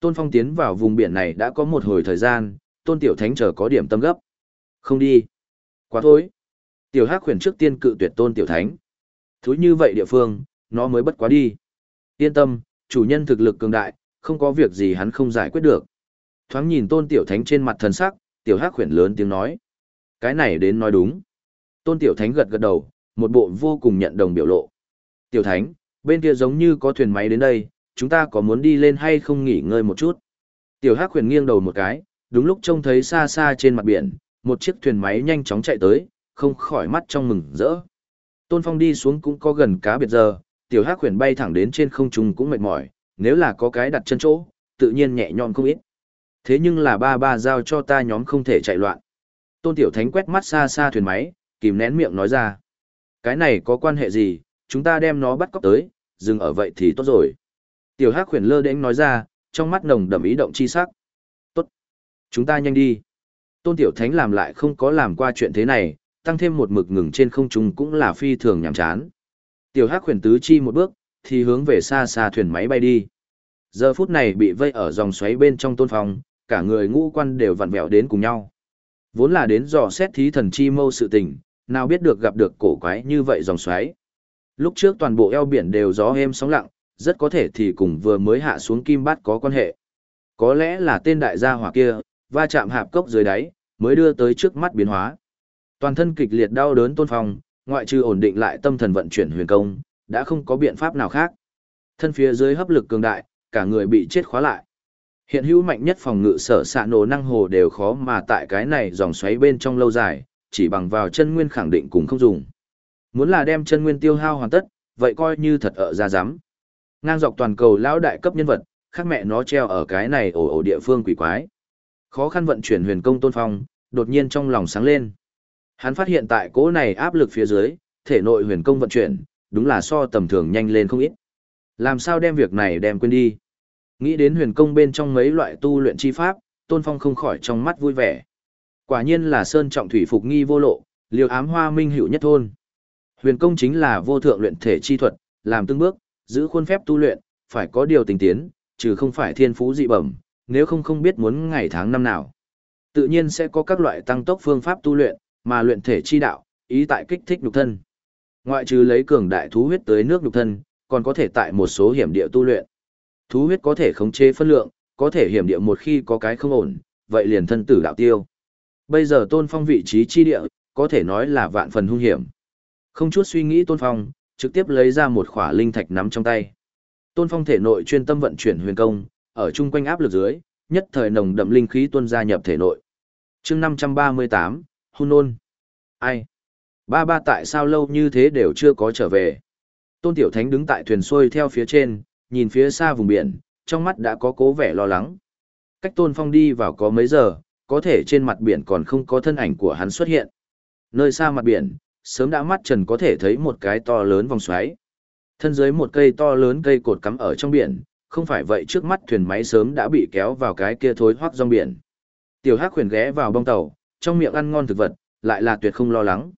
Tôn Phong tiến vào vùng biển này đã có một hồi thời gian, Tôn Tiểu Thánh chờ có điểm tâm gấp. Không đi. Quá thối. Tiểu Hắc khuyển trước tiên cự tuyệt Tôn Tiểu Thánh. Thúi như vậy địa phương, nó mới bất quá đi. Yên tâm, chủ nhân thực lực cường đại, không có việc gì hắn không giải quyết được. Thoáng nhìn Tôn Tiểu Thánh trên mặt thần sắc, Tiểu Hắc khuyển lớn tiếng nói. Cái này đến nói đúng. Tôn Tiểu Thánh gật gật đầu, một bộ vô cùng nhận đồng biểu lộ. Tiểu Thánh, bên kia giống như có thuyền máy đến đây, chúng ta có muốn đi lên hay không nghỉ ngơi một chút? Tiểu Hắc Huyền nghiêng đầu một cái, đúng lúc trông thấy xa xa trên mặt biển, một chiếc thuyền máy nhanh chóng chạy tới, không khỏi mắt trong mừng rỡ. Tôn Phong đi xuống cũng có gần cá biệt giờ, tiểu Hắc Huyền bay thẳng đến trên không trung cũng mệt mỏi, nếu là có cái đặt chân chỗ, tự nhiên nhẹ nhõm không ít. Thế nhưng là ba ba giao cho ta nhóm không thể chạy loạn. Tôn Tiểu Thánh quét mắt xa xa thuyền máy, kìm nén miệng nói ra. Cái này có quan hệ gì, chúng ta đem nó bắt cóc tới, dừng ở vậy thì tốt rồi. Tiểu Hắc khuyển lơ đễnh nói ra, trong mắt nồng đậm ý động chi sắc. Tốt. Chúng ta nhanh đi. Tôn Tiểu Thánh làm lại không có làm qua chuyện thế này, tăng thêm một mực ngừng trên không trung cũng là phi thường nhàm chán. Tiểu Hắc khuyển tứ chi một bước, thì hướng về xa xa thuyền máy bay đi. Giờ phút này bị vây ở dòng xoáy bên trong tôn phòng, cả người ngũ quan đều vặn vẹo đến cùng nhau. Vốn là đến dò xét thí thần chi mâu sự tình, nào biết được gặp được cổ quái như vậy dòng xoáy. Lúc trước toàn bộ eo biển đều gió êm sóng lặng, rất có thể thì cùng vừa mới hạ xuống kim bát có quan hệ. Có lẽ là tên đại gia hỏa kia, va chạm hạp cốc dưới đáy, mới đưa tới trước mắt biến hóa. Toàn thân kịch liệt đau đớn tôn phong, ngoại trừ ổn định lại tâm thần vận chuyển huyền công, đã không có biện pháp nào khác. Thân phía dưới hấp lực cường đại, cả người bị chết khóa lại. Hiện hữu mạnh nhất phòng ngự sở xạ nổ năng hồ đều khó mà tại cái này dòng xoáy bên trong lâu dài, chỉ bằng vào chân nguyên khẳng định cũng không dùng. Muốn là đem chân nguyên tiêu hao hoàn tất, vậy coi như thật ở ra rắm Ngang dọc toàn cầu lão đại cấp nhân vật, khác mẹ nó treo ở cái này ổ ổ địa phương quỷ quái. Khó khăn vận chuyển huyền công tôn phong, đột nhiên trong lòng sáng lên. Hắn phát hiện tại cỗ này áp lực phía dưới, thể nội huyền công vận chuyển, đúng là so tầm thường nhanh lên không ít. Làm sao đem việc này đem quên đi? Nghĩ đến huyền công bên trong mấy loại tu luyện chi pháp, Tôn Phong không khỏi trong mắt vui vẻ. Quả nhiên là sơn trọng thủy phục nghi vô lộ, liều ám hoa minh hữu nhất thôn. Huyền công chính là vô thượng luyện thể chi thuật, làm từng bước, giữ khuôn phép tu luyện, phải có điều tình tiến, trừ không phải thiên phú dị bẩm, nếu không không biết muốn ngày tháng năm nào. Tự nhiên sẽ có các loại tăng tốc phương pháp tu luyện, mà luyện thể chi đạo, ý tại kích thích nhục thân. Ngoại trừ lấy cường đại thú huyết tới nước nhục thân, còn có thể tại một số hiểm địa tu luyện. Thú huyết có thể khống chế phân lượng, có thể hiểm địa một khi có cái không ổn, vậy liền thân tử đạo tiêu. Bây giờ Tôn Phong vị trí chi địa, có thể nói là vạn phần hung hiểm. Không chút suy nghĩ Tôn Phong, trực tiếp lấy ra một khỏa linh thạch nắm trong tay. Tôn Phong thể nội chuyên tâm vận chuyển huyền công, ở chung quanh áp lực dưới, nhất thời nồng đậm linh khí tuôn ra nhập thể nội. Chương 538, Hun Nôn. Ai? Ba ba tại sao lâu như thế đều chưa có trở về? Tôn Tiểu Thánh đứng tại thuyền xuôi theo phía trên, nhìn phía xa vùng biển, trong mắt đã có cố vẻ lo lắng. Cách Tôn Phong đi vào có mấy giờ, có thể trên mặt biển còn không có thân ảnh của hắn xuất hiện. Nơi xa mặt biển, sớm đã mắt trần có thể thấy một cái to lớn vòng xoáy. Thân dưới một cây to lớn cây cột cắm ở trong biển, không phải vậy trước mắt thuyền máy sớm đã bị kéo vào cái kia thối hoác rong biển. Tiểu Hắc khuyển ghé vào bong tàu, trong miệng ăn ngon thực vật, lại là tuyệt không lo lắng.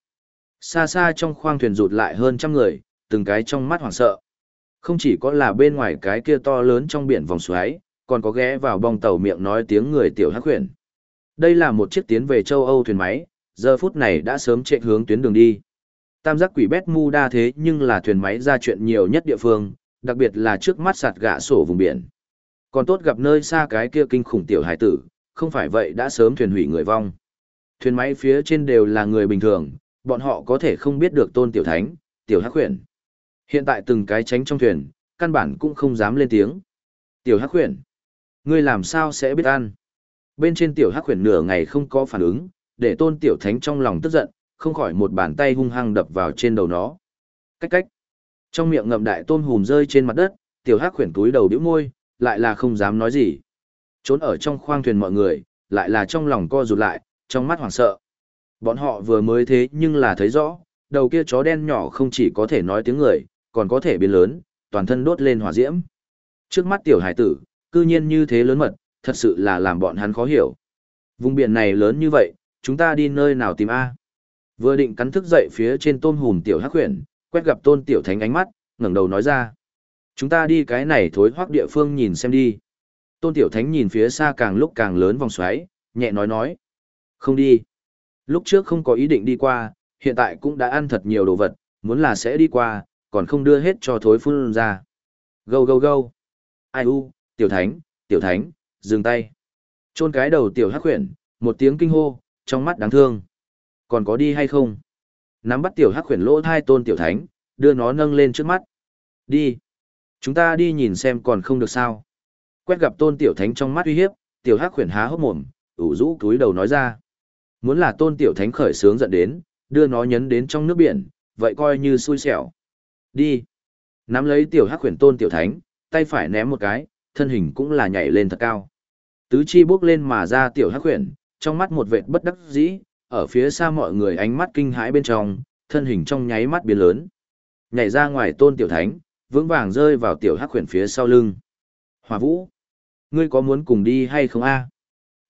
Xa xa trong khoang thuyền rụt lại hơn trăm người, từng cái trong mắt hoảng sợ. Không chỉ có là bên ngoài cái kia to lớn trong biển vòng xoáy, còn có ghé vào bong tàu miệng nói tiếng người tiểu hắc huyền. Đây là một chiếc tiến về châu Âu thuyền máy, giờ phút này đã sớm chạy hướng tuyến đường đi. Tam giác quỷ bét mu đa thế nhưng là thuyền máy ra chuyện nhiều nhất địa phương, đặc biệt là trước mắt sạt gạ sổ vùng biển. Còn tốt gặp nơi xa cái kia kinh khủng tiểu hải tử, không phải vậy đã sớm thuyền hủy người vong. Thuyền máy phía trên đều là người bình thường, bọn họ có thể không biết được tôn tiểu thánh, tiểu hắc khuyển. Hiện tại từng cái tránh trong thuyền, căn bản cũng không dám lên tiếng. Tiểu Hắc khuyển, ngươi làm sao sẽ biết ăn? Bên trên tiểu Hắc khuyển nửa ngày không có phản ứng, để tôn tiểu thánh trong lòng tức giận, không khỏi một bàn tay hung hăng đập vào trên đầu nó. Cách cách. Trong miệng ngậm đại tôm hùm rơi trên mặt đất, tiểu hắc khuyển túi đầu bĩu môi, lại là không dám nói gì. Trốn ở trong khoang thuyền mọi người, lại là trong lòng co rụt lại, trong mắt hoảng sợ. Bọn họ vừa mới thế nhưng là thấy rõ, đầu kia chó đen nhỏ không chỉ có thể nói tiếng người, còn có thể biến lớn, toàn thân đốt lên hỏa diễm. Trước mắt tiểu hải tử, cư nhiên như thế lớn mật, thật sự là làm bọn hắn khó hiểu. Vùng biển này lớn như vậy, chúng ta đi nơi nào tìm A? Vừa định cắn thức dậy phía trên tôm hùm tiểu hắc huyền, quét gặp tôn tiểu thánh ánh mắt, ngẩng đầu nói ra. Chúng ta đi cái này thối hoác địa phương nhìn xem đi. Tôn tiểu thánh nhìn phía xa càng lúc càng lớn vòng xoáy, nhẹ nói nói. Không đi. Lúc trước không có ý định đi qua, hiện tại cũng đã ăn thật nhiều đồ vật, muốn là sẽ đi qua, còn không đưa hết cho thối phun ra. Gâu gâu gâu. Ai u, tiểu thánh, tiểu thánh, dừng tay. Trôn cái đầu tiểu hắc huyền, một tiếng kinh hô, trong mắt đáng thương. Còn có đi hay không? Nắm bắt tiểu hắc khuyển lỗ thai tôn tiểu thánh, đưa nó nâng lên trước mắt. Đi. Chúng ta đi nhìn xem còn không được sao. Quét gặp tôn tiểu thánh trong mắt uy hiếp, tiểu hắc khuyển há hốc mồm, ủ rũ túi đầu nói ra. Muốn là tôn tiểu thánh khởi sướng giận đến, đưa nó nhấn đến trong nước biển, vậy coi như xui xẻo. Đi. Nắm lấy tiểu hắc khuyển tôn tiểu thánh, tay phải ném một cái, thân hình cũng là nhảy lên thật cao. Tứ chi bước lên mà ra tiểu hắc khuyển, trong mắt một vệt bất đắc dĩ, ở phía xa mọi người ánh mắt kinh hãi bên trong, thân hình trong nháy mắt biến lớn. Nhảy ra ngoài tôn tiểu thánh, vững vàng rơi vào tiểu hắc khuyển phía sau lưng. Hòa vũ, ngươi có muốn cùng đi hay không a?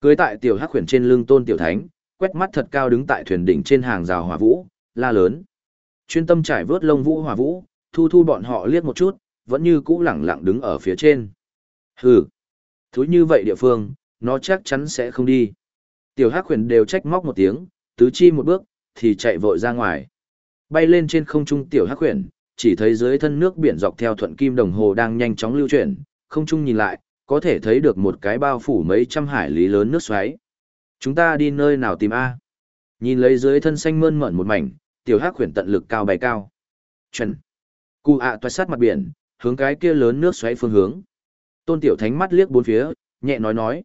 Cưới tại tiểu hắc khuyển trên lưng tôn tiểu thánh, quét mắt thật cao đứng tại thuyền đỉnh trên hàng rào hòa vũ, la lớn. Chuyên tâm trải vớt lông vũ hòa vũ, thu thu bọn họ liếc một chút, vẫn như cũ lẳng lặng đứng ở phía trên. Hừ, thú như vậy địa phương, nó chắc chắn sẽ không đi. Tiểu hắc khuyển đều trách móc một tiếng, tứ chi một bước, thì chạy vội ra ngoài. Bay lên trên không trung tiểu hắc khuyển, chỉ thấy dưới thân nước biển dọc theo thuận kim đồng hồ đang nhanh chóng lưu chuyển, không trung nhìn lại, có thể thấy được một cái bao phủ mấy trăm hải lý lớn nước xoáy. Chúng ta đi nơi nào tìm A? Nhìn lấy dưới thân xanh mơn mởn một mảnh, tiểu hắc khuyển tận lực cao bay cao. Chuẩn. Cụ ạ toát sát mặt biển, hướng cái kia lớn nước xoáy phương hướng. Tôn tiểu thánh mắt liếc bốn phía, nhẹ nói nói.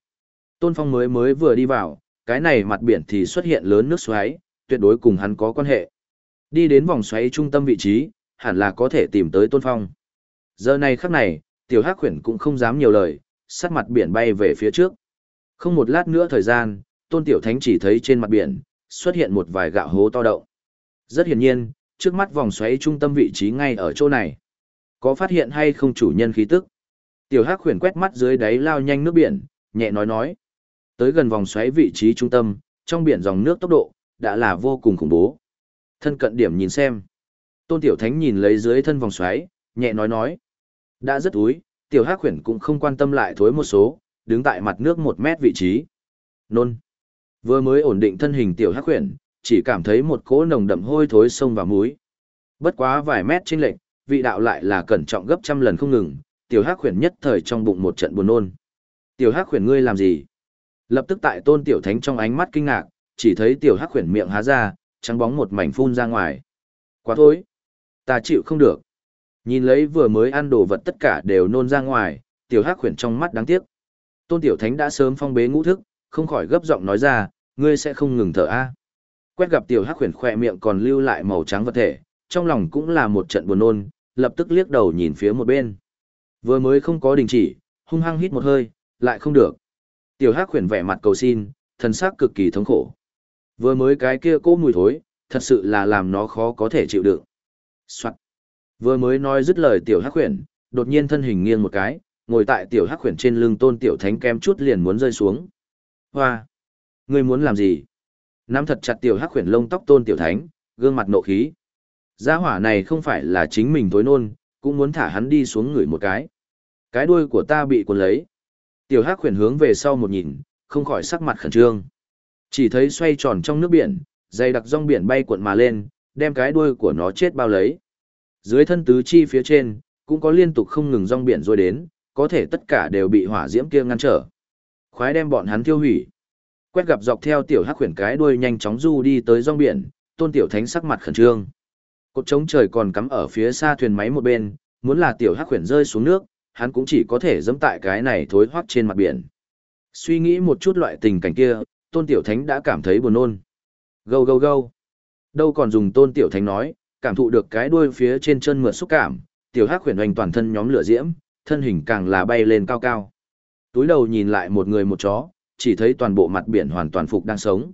Tôn phong mới mới vừa đi vào, cái này mặt biển thì xuất hiện lớn nước xoáy, tuyệt đối cùng hắn có quan hệ. Đi đến vòng xoáy trung tâm vị trí, hẳn là có thể tìm tới tôn phong. Giờ này khắc này, tiểu hắc khuyển cũng không dám nhiều lời, sát mặt biển bay về phía trước. Không một lát nữa thời gian, tôn tiểu thánh chỉ thấy trên mặt biển, xuất hiện một vài gạo hố to đậu. Rất hiển nhiên, trước mắt vòng xoáy trung tâm vị trí ngay ở chỗ này. Có phát hiện hay không chủ nhân khí tức? Tiểu Hắc khuyển quét mắt dưới đáy lao nhanh nước biển, nhẹ nói nói. Tới gần vòng xoáy vị trí trung tâm, trong biển dòng nước tốc độ, đã là vô cùng khủng bố. Thân cận điểm nhìn xem. Tôn Tiểu Thánh nhìn lấy dưới thân vòng xoáy, nhẹ nói nói. Đã rất úi, Tiểu Hắc khuyển cũng không quan tâm lại thối một số, đứng tại mặt nước một mét vị trí. Nôn. Vừa mới ổn định thân hình Tiểu Hắc khuyển, chỉ cảm thấy một cỗ nồng đậm hôi thối sông vào mũi. Bất quá vài mét trên lệch, vị đạo lại là cẩn trọng gấp trăm lần không ngừng, tiểu hắc khuyển nhất thời trong bụng một trận buồn nôn. Tiểu hắc khuyển ngươi làm gì? Lập tức tại tôn tiểu thánh trong ánh mắt kinh ngạc, chỉ thấy tiểu hắc khuyển miệng há ra, trắng bóng một mảnh phun ra ngoài. Quá thối. Ta chịu không được. Nhìn lấy vừa mới ăn đồ vật tất cả đều nôn ra ngoài, tiểu hắc khuyển trong mắt đáng tiếc. Tôn tiểu thánh đã sớm phong bế ngũ thức, không khỏi gấp giọng nói ra, ngươi sẽ không ngừng thở a. Quét gặp tiểu hắc khuyển khỏe miệng còn lưu lại màu trắng vật thể, trong lòng cũng là một trận buồn nôn, lập tức liếc đầu nhìn phía một bên. Vừa mới không có đình chỉ, hung hăng hít một hơi, lại không được. Tiểu Hắc khuyển vẻ mặt cầu xin, thân xác cực kỳ thống khổ. Vừa mới cái kia cỗ mùi thối, thật sự là làm nó khó có thể chịu đựng. Soạt. Vừa mới nói dứt lời tiểu Hắc khuyển, đột nhiên thân hình nghiêng một cái, ngồi tại tiểu Hắc khuyển trên lưng Tôn tiểu thánh kem chút liền muốn rơi xuống. Hoa, ngươi muốn làm gì? Nắm thật chặt tiểu Hắc khuyển lông tóc Tôn tiểu thánh, gương mặt nộ khí. Gia hỏa này không phải là chính mình tối nôn, cũng muốn thả hắn đi xuống người một cái. Cái đuôi của ta bị cuốn lấy. Tiểu Hắc khuyển hướng về sau một nhìn, không khỏi sắc mặt khẩn trương. Chỉ thấy xoay tròn trong nước biển, dày đặc rong biển bay cuộn mà lên, đem cái đuôi của nó chết bao lấy. Dưới thân tứ chi phía trên, cũng có liên tục không ngừng rong biển rồi đến, có thể tất cả đều bị hỏa diễm kia ngăn trở. Khoái đem bọn hắn tiêu hủy. Quét gặp dọc theo tiểu hắc khuyển cái đuôi nhanh chóng du đi tới rong biển, tôn tiểu thánh sắc mặt khẩn trương. Cột trống trời còn cắm ở phía xa thuyền máy một bên, muốn là tiểu hắc khuyển rơi xuống nước, hắn cũng chỉ có thể dẫm tại cái này thối hoắt trên mặt biển. Suy nghĩ một chút loại tình cảnh kia, tôn tiểu thánh đã cảm thấy buồn nôn. Gâu gâu gâu. Đâu còn dùng tôn tiểu thánh nói, cảm thụ được cái đuôi phía trên chân mượt xúc cảm, tiểu hắc khuyển hoành toàn thân nhóm lửa diễm, thân hình càng là bay lên cao cao. Túi đầu nhìn lại một người một chó, chỉ thấy toàn bộ mặt biển hoàn toàn phục đang sống.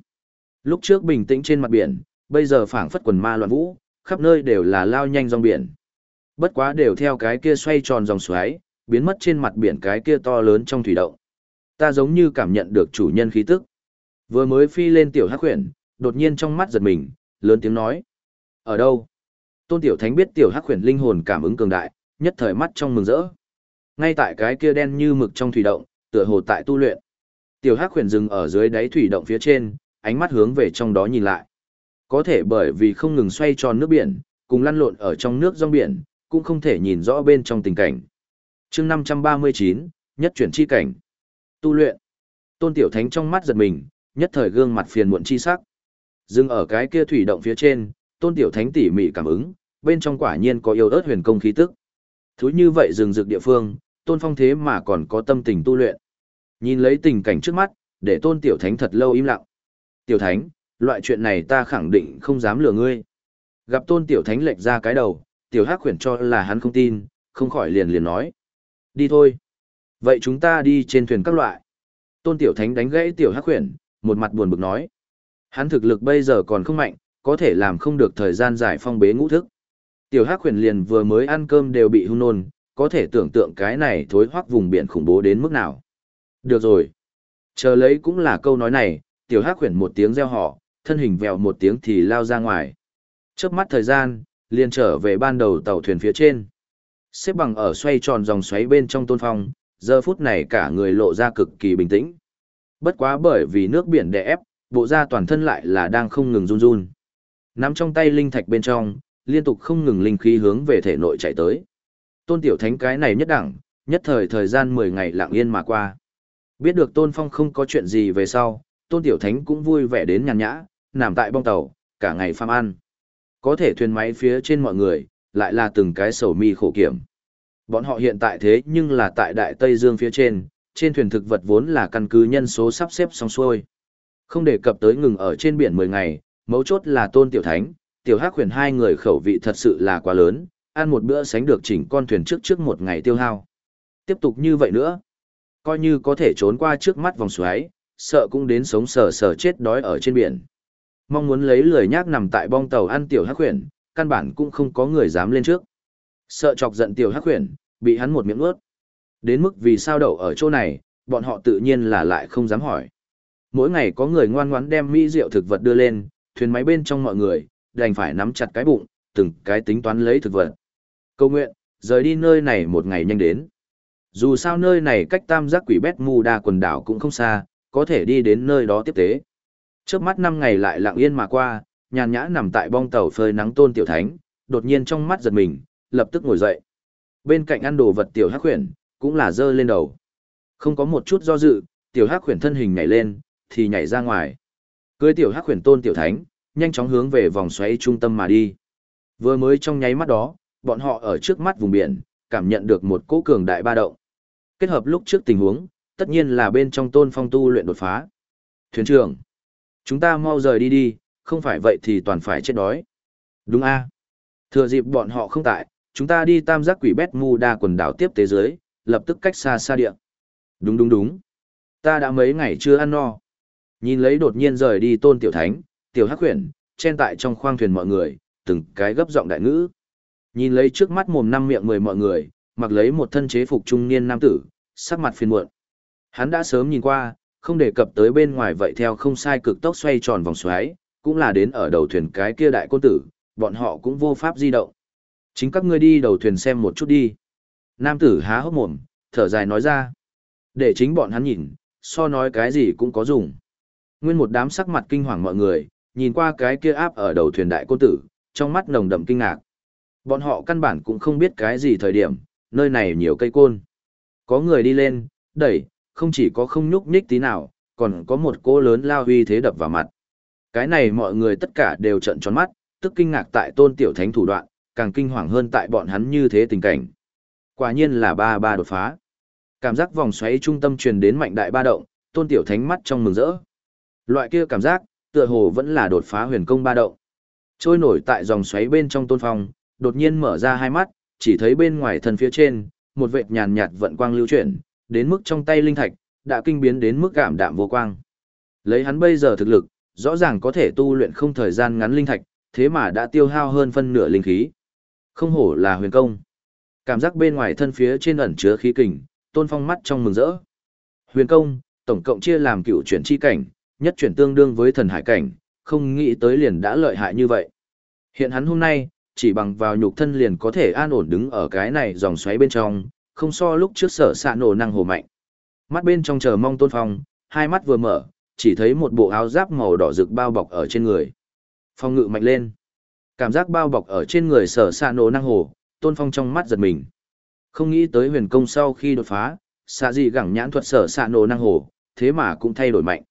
Lúc trước bình tĩnh trên mặt biển, bây giờ phảng phất quần ma loạn vũ, khắp nơi đều là lao nhanh dòng biển. Bất quá đều theo cái kia xoay tròn dòng xoáy, biến mất trên mặt biển cái kia to lớn trong thủy động. Ta giống như cảm nhận được chủ nhân khí tức. Vừa mới phi lên tiểu hắc huyền, đột nhiên trong mắt giật mình, lớn tiếng nói. Ở đâu? Tôn tiểu thánh biết tiểu hắc huyền linh hồn cảm ứng cường đại, nhất thời mắt trong mừng rỡ. Ngay tại cái kia đen như mực trong thủy động, tựa hồ tại tu luyện. Tiểu hắc huyền dừng ở dưới đáy thủy động phía trên, ánh mắt hướng về trong đó nhìn lại. Có thể bởi vì không ngừng xoay tròn nước biển, cùng lăn lộn ở trong nước rong biển, cũng không thể nhìn rõ bên trong tình cảnh chương 539, nhất chuyển chi cảnh. Tu luyện. Tôn Tiểu Thánh trong mắt giật mình, nhất thời gương mặt phiền muộn chi sắc. Dừng ở cái kia thủy động phía trên, Tôn Tiểu Thánh tỉ mỉ cảm ứng, bên trong quả nhiên có yêu ớt huyền công khí tức. Thú như vậy rừng rực địa phương, Tôn Phong thế mà còn có tâm tình tu luyện. Nhìn lấy tình cảnh trước mắt, để Tôn Tiểu Thánh thật lâu im lặng. Tiểu Thánh, loại chuyện này ta khẳng định không dám lừa ngươi. Gặp Tôn Tiểu Thánh lệch ra cái đầu, Tiểu Hắc khuyển cho là hắn không tin, không khỏi liền liền nói. Đi thôi. Vậy chúng ta đi trên thuyền các loại. Tôn Tiểu Thánh đánh gãy Tiểu Hắc khuyển, một mặt buồn bực nói. Hắn thực lực bây giờ còn không mạnh, có thể làm không được thời gian giải phong bế ngũ thức. Tiểu Hắc khuyển liền vừa mới ăn cơm đều bị hung nôn, có thể tưởng tượng cái này thối hoắc vùng biển khủng bố đến mức nào. Được rồi. Chờ lấy cũng là câu nói này, Tiểu Hắc khuyển một tiếng reo họ, thân hình vèo một tiếng thì lao ra ngoài. Chớp mắt thời gian, liền trở về ban đầu tàu thuyền phía trên. Xếp bằng ở xoay tròn dòng xoáy bên trong tôn phong, giờ phút này cả người lộ ra cực kỳ bình tĩnh. Bất quá bởi vì nước biển đè ép, bộ da toàn thân lại là đang không ngừng run run. Nắm trong tay linh thạch bên trong, liên tục không ngừng linh khí hướng về thể nội chạy tới. Tôn tiểu thánh cái này nhất đẳng, nhất thời thời gian 10 ngày lặng yên mà qua. Biết được Tôn Phong không có chuyện gì về sau, Tôn tiểu thánh cũng vui vẻ đến nhàn nhã, nằm tại bong tàu, cả ngày phàm ăn. Có thể thuyền máy phía trên mọi người, lại là từng cái sầu mi khổ kiểm. Bọn họ hiện tại thế nhưng là tại Đại Tây Dương phía trên, trên thuyền thực vật vốn là căn cứ nhân số sắp xếp xong xuôi. Không đề cập tới ngừng ở trên biển 10 ngày, mấu chốt là tôn tiểu thánh, tiểu hắc huyền hai người khẩu vị thật sự là quá lớn, ăn một bữa sánh được chỉnh con thuyền trước trước một ngày tiêu hao. Tiếp tục như vậy nữa, coi như có thể trốn qua trước mắt vòng xoáy, sợ cũng đến sống sờ sờ chết đói ở trên biển mong muốn lấy lười nhác nằm tại bong tàu ăn tiểu hắc huyền, căn bản cũng không có người dám lên trước. Sợ chọc giận tiểu hắc huyền, bị hắn một miệng ướt. Đến mức vì sao đậu ở chỗ này, bọn họ tự nhiên là lại không dám hỏi. Mỗi ngày có người ngoan ngoãn đem mỹ rượu thực vật đưa lên, thuyền máy bên trong mọi người, đành phải nắm chặt cái bụng, từng cái tính toán lấy thực vật. Câu nguyện, rời đi nơi này một ngày nhanh đến. Dù sao nơi này cách tam giác quỷ bét mù đa quần đảo cũng không xa, có thể đi đến nơi đó tiếp tế. Trước mắt năm ngày lại lặng yên mà qua, nhàn nhã nằm tại bong tàu phơi nắng tôn tiểu thánh, đột nhiên trong mắt giật mình, lập tức ngồi dậy. Bên cạnh ăn đồ vật tiểu hắc khuyển, cũng là dơ lên đầu. Không có một chút do dự, tiểu hắc khuyển thân hình nhảy lên, thì nhảy ra ngoài. Cưới tiểu hắc khuyển tôn tiểu thánh, nhanh chóng hướng về vòng xoáy trung tâm mà đi. Vừa mới trong nháy mắt đó, bọn họ ở trước mắt vùng biển, cảm nhận được một cỗ cường đại ba động. Kết hợp lúc trước tình huống, tất nhiên là bên trong tôn phong tu luyện đột phá. Thuyền trưởng, Chúng ta mau rời đi đi, không phải vậy thì toàn phải chết đói. Đúng a Thừa dịp bọn họ không tại, chúng ta đi tam giác quỷ bét mu đa quần đảo tiếp tế dưới, lập tức cách xa xa địa. Đúng đúng đúng. Ta đã mấy ngày chưa ăn no. Nhìn lấy đột nhiên rời đi tôn tiểu thánh, tiểu hắc huyền, chen tại trong khoang thuyền mọi người, từng cái gấp giọng đại ngữ. Nhìn lấy trước mắt mồm năm miệng mười mọi người, mặc lấy một thân chế phục trung niên nam tử, sắc mặt phiền muộn. Hắn đã sớm nhìn qua, không đề cập tới bên ngoài vậy theo không sai cực tốc xoay tròn vòng xoáy, cũng là đến ở đầu thuyền cái kia đại côn tử, bọn họ cũng vô pháp di động. Chính các ngươi đi đầu thuyền xem một chút đi. Nam tử há hốc mồm, thở dài nói ra. Để chính bọn hắn nhìn, so nói cái gì cũng có dùng. Nguyên một đám sắc mặt kinh hoàng mọi người, nhìn qua cái kia áp ở đầu thuyền đại côn tử, trong mắt nồng đậm kinh ngạc. Bọn họ căn bản cũng không biết cái gì thời điểm, nơi này nhiều cây côn. Có người đi lên, đẩy, không chỉ có không nhúc nhích tí nào, còn có một cô lớn lao huy thế đập vào mặt. Cái này mọi người tất cả đều trợn tròn mắt, tức kinh ngạc tại tôn tiểu thánh thủ đoạn, càng kinh hoàng hơn tại bọn hắn như thế tình cảnh. Quả nhiên là ba ba đột phá. Cảm giác vòng xoáy trung tâm truyền đến mạnh đại ba động, tôn tiểu thánh mắt trong mừng rỡ. Loại kia cảm giác, Tựa hồ vẫn là đột phá huyền công ba động. Trôi nổi tại dòng xoáy bên trong tôn phong, đột nhiên mở ra hai mắt, chỉ thấy bên ngoài thân phía trên, một vệt nhàn nhạt vận quang lưu chuyển, đến mức trong tay linh thạch, đã kinh biến đến mức cảm đạm vô quang. Lấy hắn bây giờ thực lực, rõ ràng có thể tu luyện không thời gian ngắn linh thạch, thế mà đã tiêu hao hơn phân nửa linh khí. Không hổ là huyền công. Cảm giác bên ngoài thân phía trên ẩn chứa khí kình, tôn phong mắt trong mừng rỡ. Huyền công, tổng cộng chia làm cựu chuyển chi cảnh, nhất chuyển tương đương với thần hải cảnh, không nghĩ tới liền đã lợi hại như vậy. Hiện hắn hôm nay, chỉ bằng vào nhục thân liền có thể an ổn đứng ở cái này dòng xoáy bên trong, không so lúc trước sở xạ nổ năng hồ mạnh. Mắt bên trong chờ mong tôn phong, hai mắt vừa mở, chỉ thấy một bộ áo giáp màu đỏ rực bao bọc ở trên người. Phong ngự mạnh lên. Cảm giác bao bọc ở trên người sở xạ nổ năng hồ, tôn phong trong mắt giật mình. Không nghĩ tới huyền công sau khi đột phá, xạ gì gẳng nhãn thuật sở xạ nổ năng hồ, thế mà cũng thay đổi mạnh.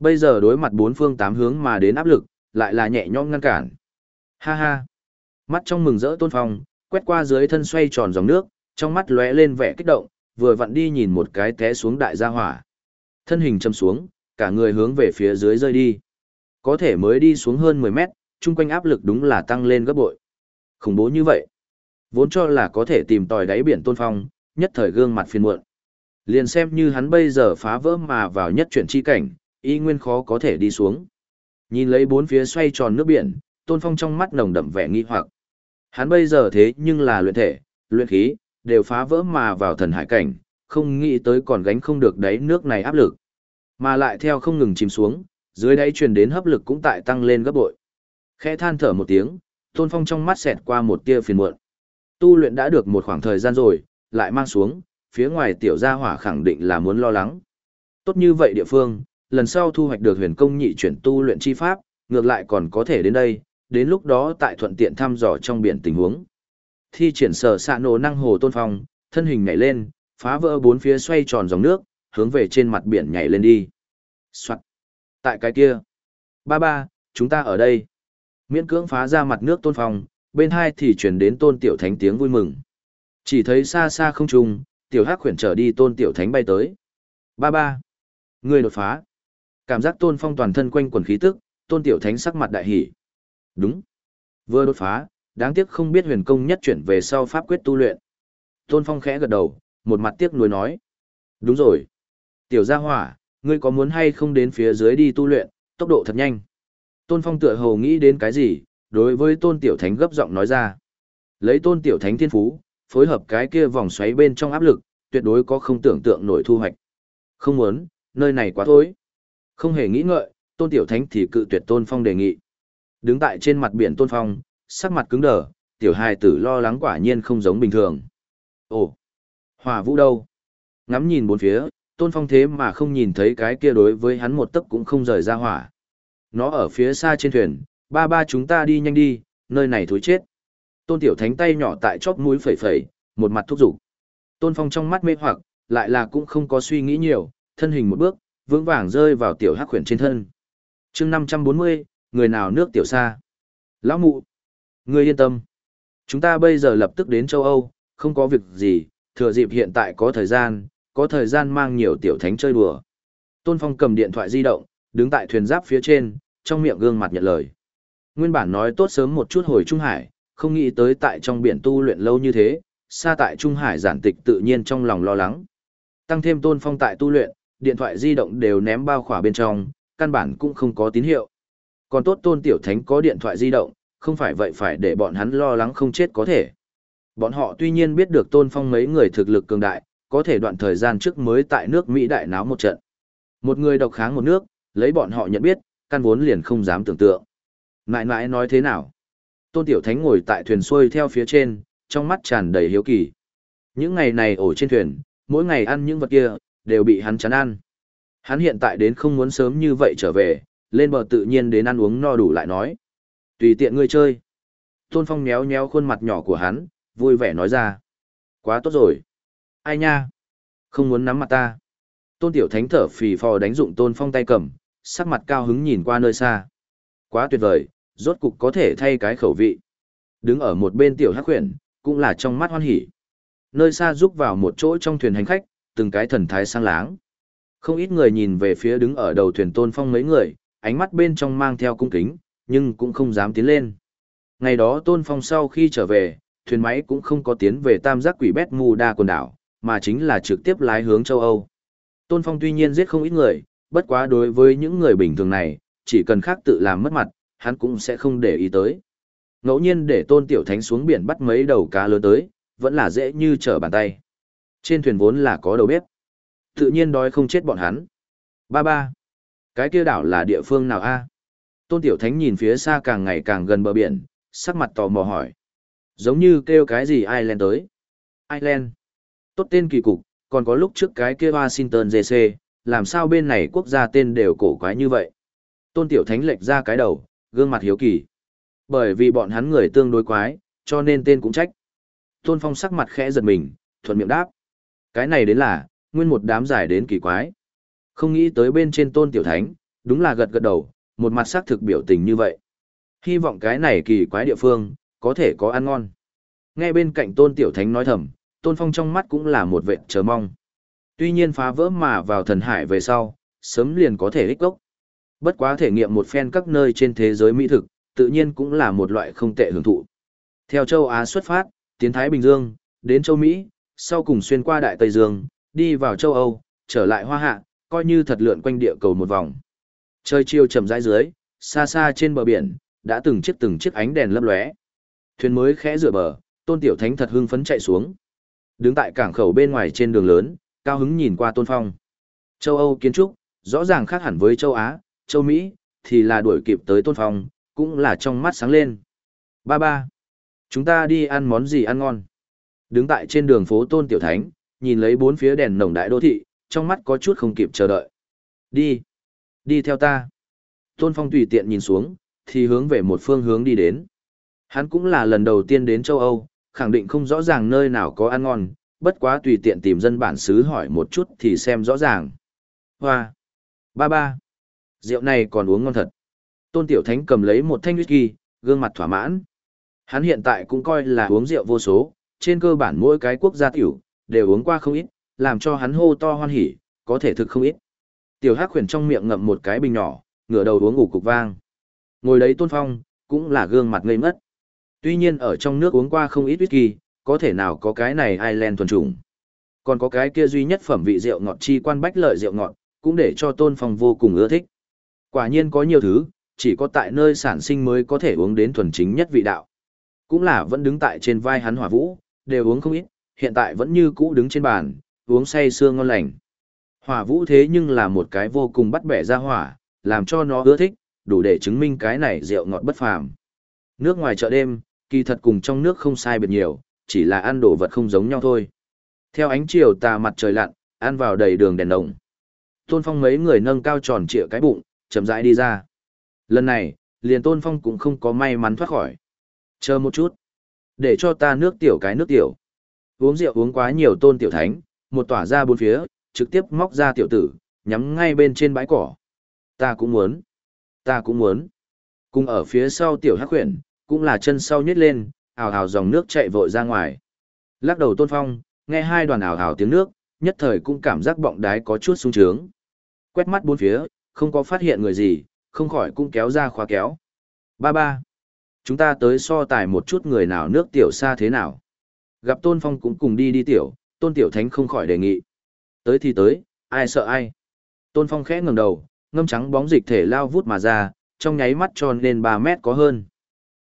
Bây giờ đối mặt bốn phương tám hướng mà đến áp lực, lại là nhẹ nhõm ngăn cản. Ha ha. Mắt trong mừng rỡ tôn phong, quét qua dưới thân xoay tròn dòng nước, trong mắt lóe lên vẻ kích động, vừa vặn đi nhìn một cái té xuống đại gia hỏa. Thân hình châm xuống, cả người hướng về phía dưới rơi đi. Có thể mới đi xuống hơn 10 mét, chung quanh áp lực đúng là tăng lên gấp bội. Khủng bố như vậy. Vốn cho là có thể tìm tòi đáy biển tôn phong, nhất thời gương mặt phiền muộn. Liền xem như hắn bây giờ phá vỡ mà vào nhất chuyển chi cảnh, y nguyên khó có thể đi xuống. Nhìn lấy bốn phía xoay tròn nước biển, tôn phong trong mắt nồng đậm vẻ nghi hoặc. Hắn bây giờ thế nhưng là luyện thể, luyện khí, đều phá vỡ mà vào thần hải cảnh, không nghĩ tới còn gánh không được đáy nước này áp lực. Mà lại theo không ngừng chìm xuống, dưới đáy truyền đến hấp lực cũng tại tăng lên gấp bội. Khẽ than thở một tiếng, Tôn Phong trong mắt xẹt qua một tia phiền muộn. Tu luyện đã được một khoảng thời gian rồi, lại mang xuống, phía ngoài tiểu gia hỏa khẳng định là muốn lo lắng. Tốt như vậy địa phương, lần sau thu hoạch được huyền công nhị chuyển tu luyện chi pháp, ngược lại còn có thể đến đây, đến lúc đó tại thuận tiện thăm dò trong biển tình huống. Thi triển sở xạ nổ năng hồ tôn phong, thân hình nhảy lên, phá vỡ bốn phía xoay tròn dòng nước, hướng về trên mặt biển nhảy lên đi. Soạn. Tại cái kia. Ba ba, chúng ta ở đây. Miễn cưỡng phá ra mặt nước tôn phong, bên hai thì chuyển đến tôn tiểu thánh tiếng vui mừng. Chỉ thấy xa xa không trung, tiểu hắc khuyển trở đi tôn tiểu thánh bay tới. Ba ba. Người đột phá. Cảm giác tôn phong toàn thân quanh quần khí tức, tôn tiểu thánh sắc mặt đại hỉ. Đúng. Vừa đột phá, đáng tiếc không biết huyền công nhất chuyển về sau pháp quyết tu luyện. Tôn phong khẽ gật đầu, một mặt tiếc nuối nói. Đúng rồi. Tiểu gia hỏa, ngươi có muốn hay không đến phía dưới đi tu luyện, tốc độ thật nhanh. Tôn phong tựa hồ nghĩ đến cái gì, đối với tôn tiểu thánh gấp giọng nói ra. Lấy tôn tiểu thánh thiên phú, phối hợp cái kia vòng xoáy bên trong áp lực, tuyệt đối có không tưởng tượng nổi thu hoạch. Không muốn, nơi này quá tối. Không hề nghĩ ngợi, tôn tiểu thánh thì cự tuyệt tôn phong đề nghị. Đứng tại trên mặt biển tôn phong, sắc mặt cứng đờ, tiểu hài tử lo lắng quả nhiên không giống bình thường. Ồ, hỏa vũ đâu? Ngắm nhìn bốn phía, tôn phong thế mà không nhìn thấy cái kia đối với hắn một tấc cũng không rời ra hỏa. Nó ở phía xa trên thuyền, ba ba chúng ta đi nhanh đi, nơi này thối chết. Tôn tiểu thánh tay nhỏ tại chóp mũi phẩy phẩy, một mặt thúc giục. Tôn phong trong mắt mê hoặc, lại là cũng không có suy nghĩ nhiều, thân hình một bước, vững vàng rơi vào tiểu hắc khuyển trên thân. chương 540, người nào nước tiểu xa. Lão mụ, ngươi yên tâm. Chúng ta bây giờ lập tức đến châu Âu, không có việc gì, thừa dịp hiện tại có thời gian, có thời gian mang nhiều tiểu thánh chơi đùa. Tôn Phong cầm điện thoại di động, đứng tại thuyền giáp phía trên, trong miệng gương mặt nhận lời. Nguyên bản nói tốt sớm một chút hồi Trung Hải, không nghĩ tới tại trong biển tu luyện lâu như thế, xa tại Trung Hải giản tịch tự nhiên trong lòng lo lắng. Tăng thêm Tôn Phong tại tu luyện, điện thoại di động đều ném bao khỏa bên trong, căn bản cũng không có tín hiệu. Còn tốt Tôn Tiểu Thánh có điện thoại di động, không phải vậy phải để bọn hắn lo lắng không chết có thể. Bọn họ tuy nhiên biết được Tôn Phong mấy người thực lực cường đại, có thể đoạn thời gian trước mới tại nước Mỹ đại náo một trận. Một người độc kháng một nước, lấy bọn họ nhận biết, căn vốn liền không dám tưởng tượng. Nãi nãi nói thế nào? Tôn Tiểu Thánh ngồi tại thuyền xuôi theo phía trên, trong mắt tràn đầy hiếu kỳ. Những ngày này ở trên thuyền, mỗi ngày ăn những vật kia, đều bị hắn chán ăn. Hắn hiện tại đến không muốn sớm như vậy trở về, lên bờ tự nhiên đến ăn uống no đủ lại nói. Tùy tiện ngươi chơi. Tôn Phong méo méo khuôn mặt nhỏ của hắn, vui vẻ nói ra. Quá tốt rồi. Ai nha? Không muốn nắm mặt ta. Tôn Tiểu Thánh thở phì phò đánh dụng Tôn Phong tay cầm, sắc mặt cao hứng nhìn qua nơi xa. Quá tuyệt vời, rốt cục có thể thay cái khẩu vị. Đứng ở một bên Tiểu Hắc Huyền, cũng là trong mắt hoan hỉ. Nơi xa rúc vào một chỗ trong thuyền hành khách, từng cái thần thái sang láng. Không ít người nhìn về phía đứng ở đầu thuyền Tôn Phong mấy người, ánh mắt bên trong mang theo cung kính, nhưng cũng không dám tiến lên. Ngày đó Tôn Phong sau khi trở về, thuyền máy cũng không có tiến về tam giác quỷ bét mù đa quần đảo, mà chính là trực tiếp lái hướng châu Âu. Tôn Phong tuy nhiên giết không ít người, bất quá đối với những người bình thường này, chỉ cần khác tự làm mất mặt, hắn cũng sẽ không để ý tới. Ngẫu nhiên để Tôn Tiểu Thánh xuống biển bắt mấy đầu cá lớn tới, vẫn là dễ như trở bàn tay. Trên thuyền vốn là có đầu bếp. Tự nhiên đói không chết bọn hắn. Ba ba. Cái kia đảo là địa phương nào a? Tôn Tiểu Thánh nhìn phía xa càng ngày càng gần bờ biển, sắc mặt tò mò hỏi. Giống như kêu cái gì Ireland tới. Ireland. Tốt tên kỳ cục, còn có lúc trước cái kia Washington DC, làm sao bên này quốc gia tên đều cổ quái như vậy. Tôn Tiểu Thánh lệch ra cái đầu, gương mặt hiếu kỳ. Bởi vì bọn hắn người tương đối quái, cho nên tên cũng trách. Tôn Phong sắc mặt khẽ giật mình, thuận miệng đáp. Cái này đến là, nguyên một đám giải đến kỳ quái. Không nghĩ tới bên trên Tôn Tiểu Thánh, đúng là gật gật đầu, một mặt sắc thực biểu tình như vậy. Hy vọng cái này kỳ quái địa phương, có thể có ăn ngon. Nghe bên cạnh Tôn Tiểu Thánh nói thầm, Tôn Phong trong mắt cũng là một vệ chờ mong. Tuy nhiên phá vỡ mà vào thần hải về sau, sớm liền có thể ích gốc. Bất quá thể nghiệm một phen các nơi trên thế giới mỹ thực, tự nhiên cũng là một loại không tệ hưởng thụ. Theo châu Á xuất phát, tiến Thái Bình Dương, đến châu Mỹ, sau cùng xuyên qua Đại Tây Dương, đi vào châu Âu, trở lại Hoa Hạ, coi như thật lượn quanh địa cầu một vòng. Trời chiều chậm rãi dưới, xa xa trên bờ biển, đã từng chiếc từng chiếc ánh đèn lấp lóe. Thuyền mới khẽ rửa bờ, Tôn Tiểu Thánh thật hưng phấn chạy xuống. Đứng tại cảng khẩu bên ngoài trên đường lớn, cao hứng nhìn qua Tôn Phong. Châu Âu kiến trúc, rõ ràng khác hẳn với châu Á, châu Mỹ, thì là đuổi kịp tới Tôn Phong, cũng là trong mắt sáng lên. Ba ba, chúng ta đi ăn món gì ăn ngon. Đứng tại trên đường phố Tôn Tiểu Thánh, nhìn lấy bốn phía đèn nồng đại đô thị, trong mắt có chút không kịp chờ đợi. Đi, đi theo ta. Tôn Phong tùy tiện nhìn xuống, thì hướng về một phương hướng đi đến. Hắn cũng là lần đầu tiên đến châu Âu, khẳng định không rõ ràng nơi nào có ăn ngon, bất quá tùy tiện tìm dân bản xứ hỏi một chút thì xem rõ ràng. Hoa! Ba ba! Rượu này còn uống ngon thật. Tôn Tiểu Thánh cầm lấy một thanh whisky, gương mặt thỏa mãn. Hắn hiện tại cũng coi là uống rượu vô số, trên cơ bản mỗi cái quốc gia tiểu, đều uống qua không ít, làm cho hắn hô to hoan hỉ, có thể thực không ít. Tiểu Hắc khuyển trong miệng ngậm một cái bình nhỏ, ngửa đầu uống ngủ cục vang. Ngồi đấy Tôn Phong, cũng là gương mặt ngây mất. Tuy nhiên ở trong nước uống qua không ít whisky, có thể nào có cái này Ireland thuần trùng. Còn có cái kia duy nhất phẩm vị rượu ngọt chi quan bách lợi rượu ngọt, cũng để cho Tôn Phong vô cùng ưa thích. Quả nhiên có nhiều thứ, chỉ có tại nơi sản sinh mới có thể uống đến thuần chính nhất vị đạo. Cũng là vẫn đứng tại trên vai hắn hỏa vũ, đều uống không ít, hiện tại vẫn như cũ đứng trên bàn, uống say xương ngon lành. Hỏa vũ thế nhưng là một cái vô cùng bắt bẻ ra hỏa, làm cho nó ưa thích, đủ để chứng minh cái này rượu ngọt bất phàm. Nước ngoài chợ đêm, kỳ thật cùng trong nước không sai biệt nhiều, chỉ là ăn đồ vật không giống nhau thôi. Theo ánh chiều tà mặt trời lặn, ăn vào đầy đường đèn đồng. Tôn Phong mấy người nâng cao tròn trịa cái bụng, chậm rãi đi ra. Lần này, liền Tôn Phong cũng không có may mắn thoát khỏi. Chờ một chút. Để cho ta nước tiểu cái nước tiểu. Uống rượu uống quá nhiều Tôn Tiểu Thánh, một tỏa ra bốn phía, trực tiếp móc ra tiểu tử, nhắm ngay bên trên bãi cỏ. Ta cũng muốn. Ta cũng muốn. Cùng ở phía sau tiểu hắc khuyển, cũng là chân sau nhét lên, ảo ảo dòng nước chạy vội ra ngoài. Lắc đầu tôn phong, nghe hai đoàn ảo ảo tiếng nước, nhất thời cũng cảm giác bọng đái có chút sung trướng. Quét mắt bốn phía, không có phát hiện người gì, không khỏi cũng kéo ra khóa kéo. Ba ba. Chúng ta tới so tài một chút người nào nước tiểu xa thế nào. Gặp tôn phong cũng cùng đi đi tiểu, tôn tiểu thánh không khỏi đề nghị. Tới thì tới, ai sợ ai. Tôn phong khẽ ngẩng đầu, ngâm trắng bóng dịch thể lao vút mà ra, trong nháy mắt tròn lên 3 mét có hơn.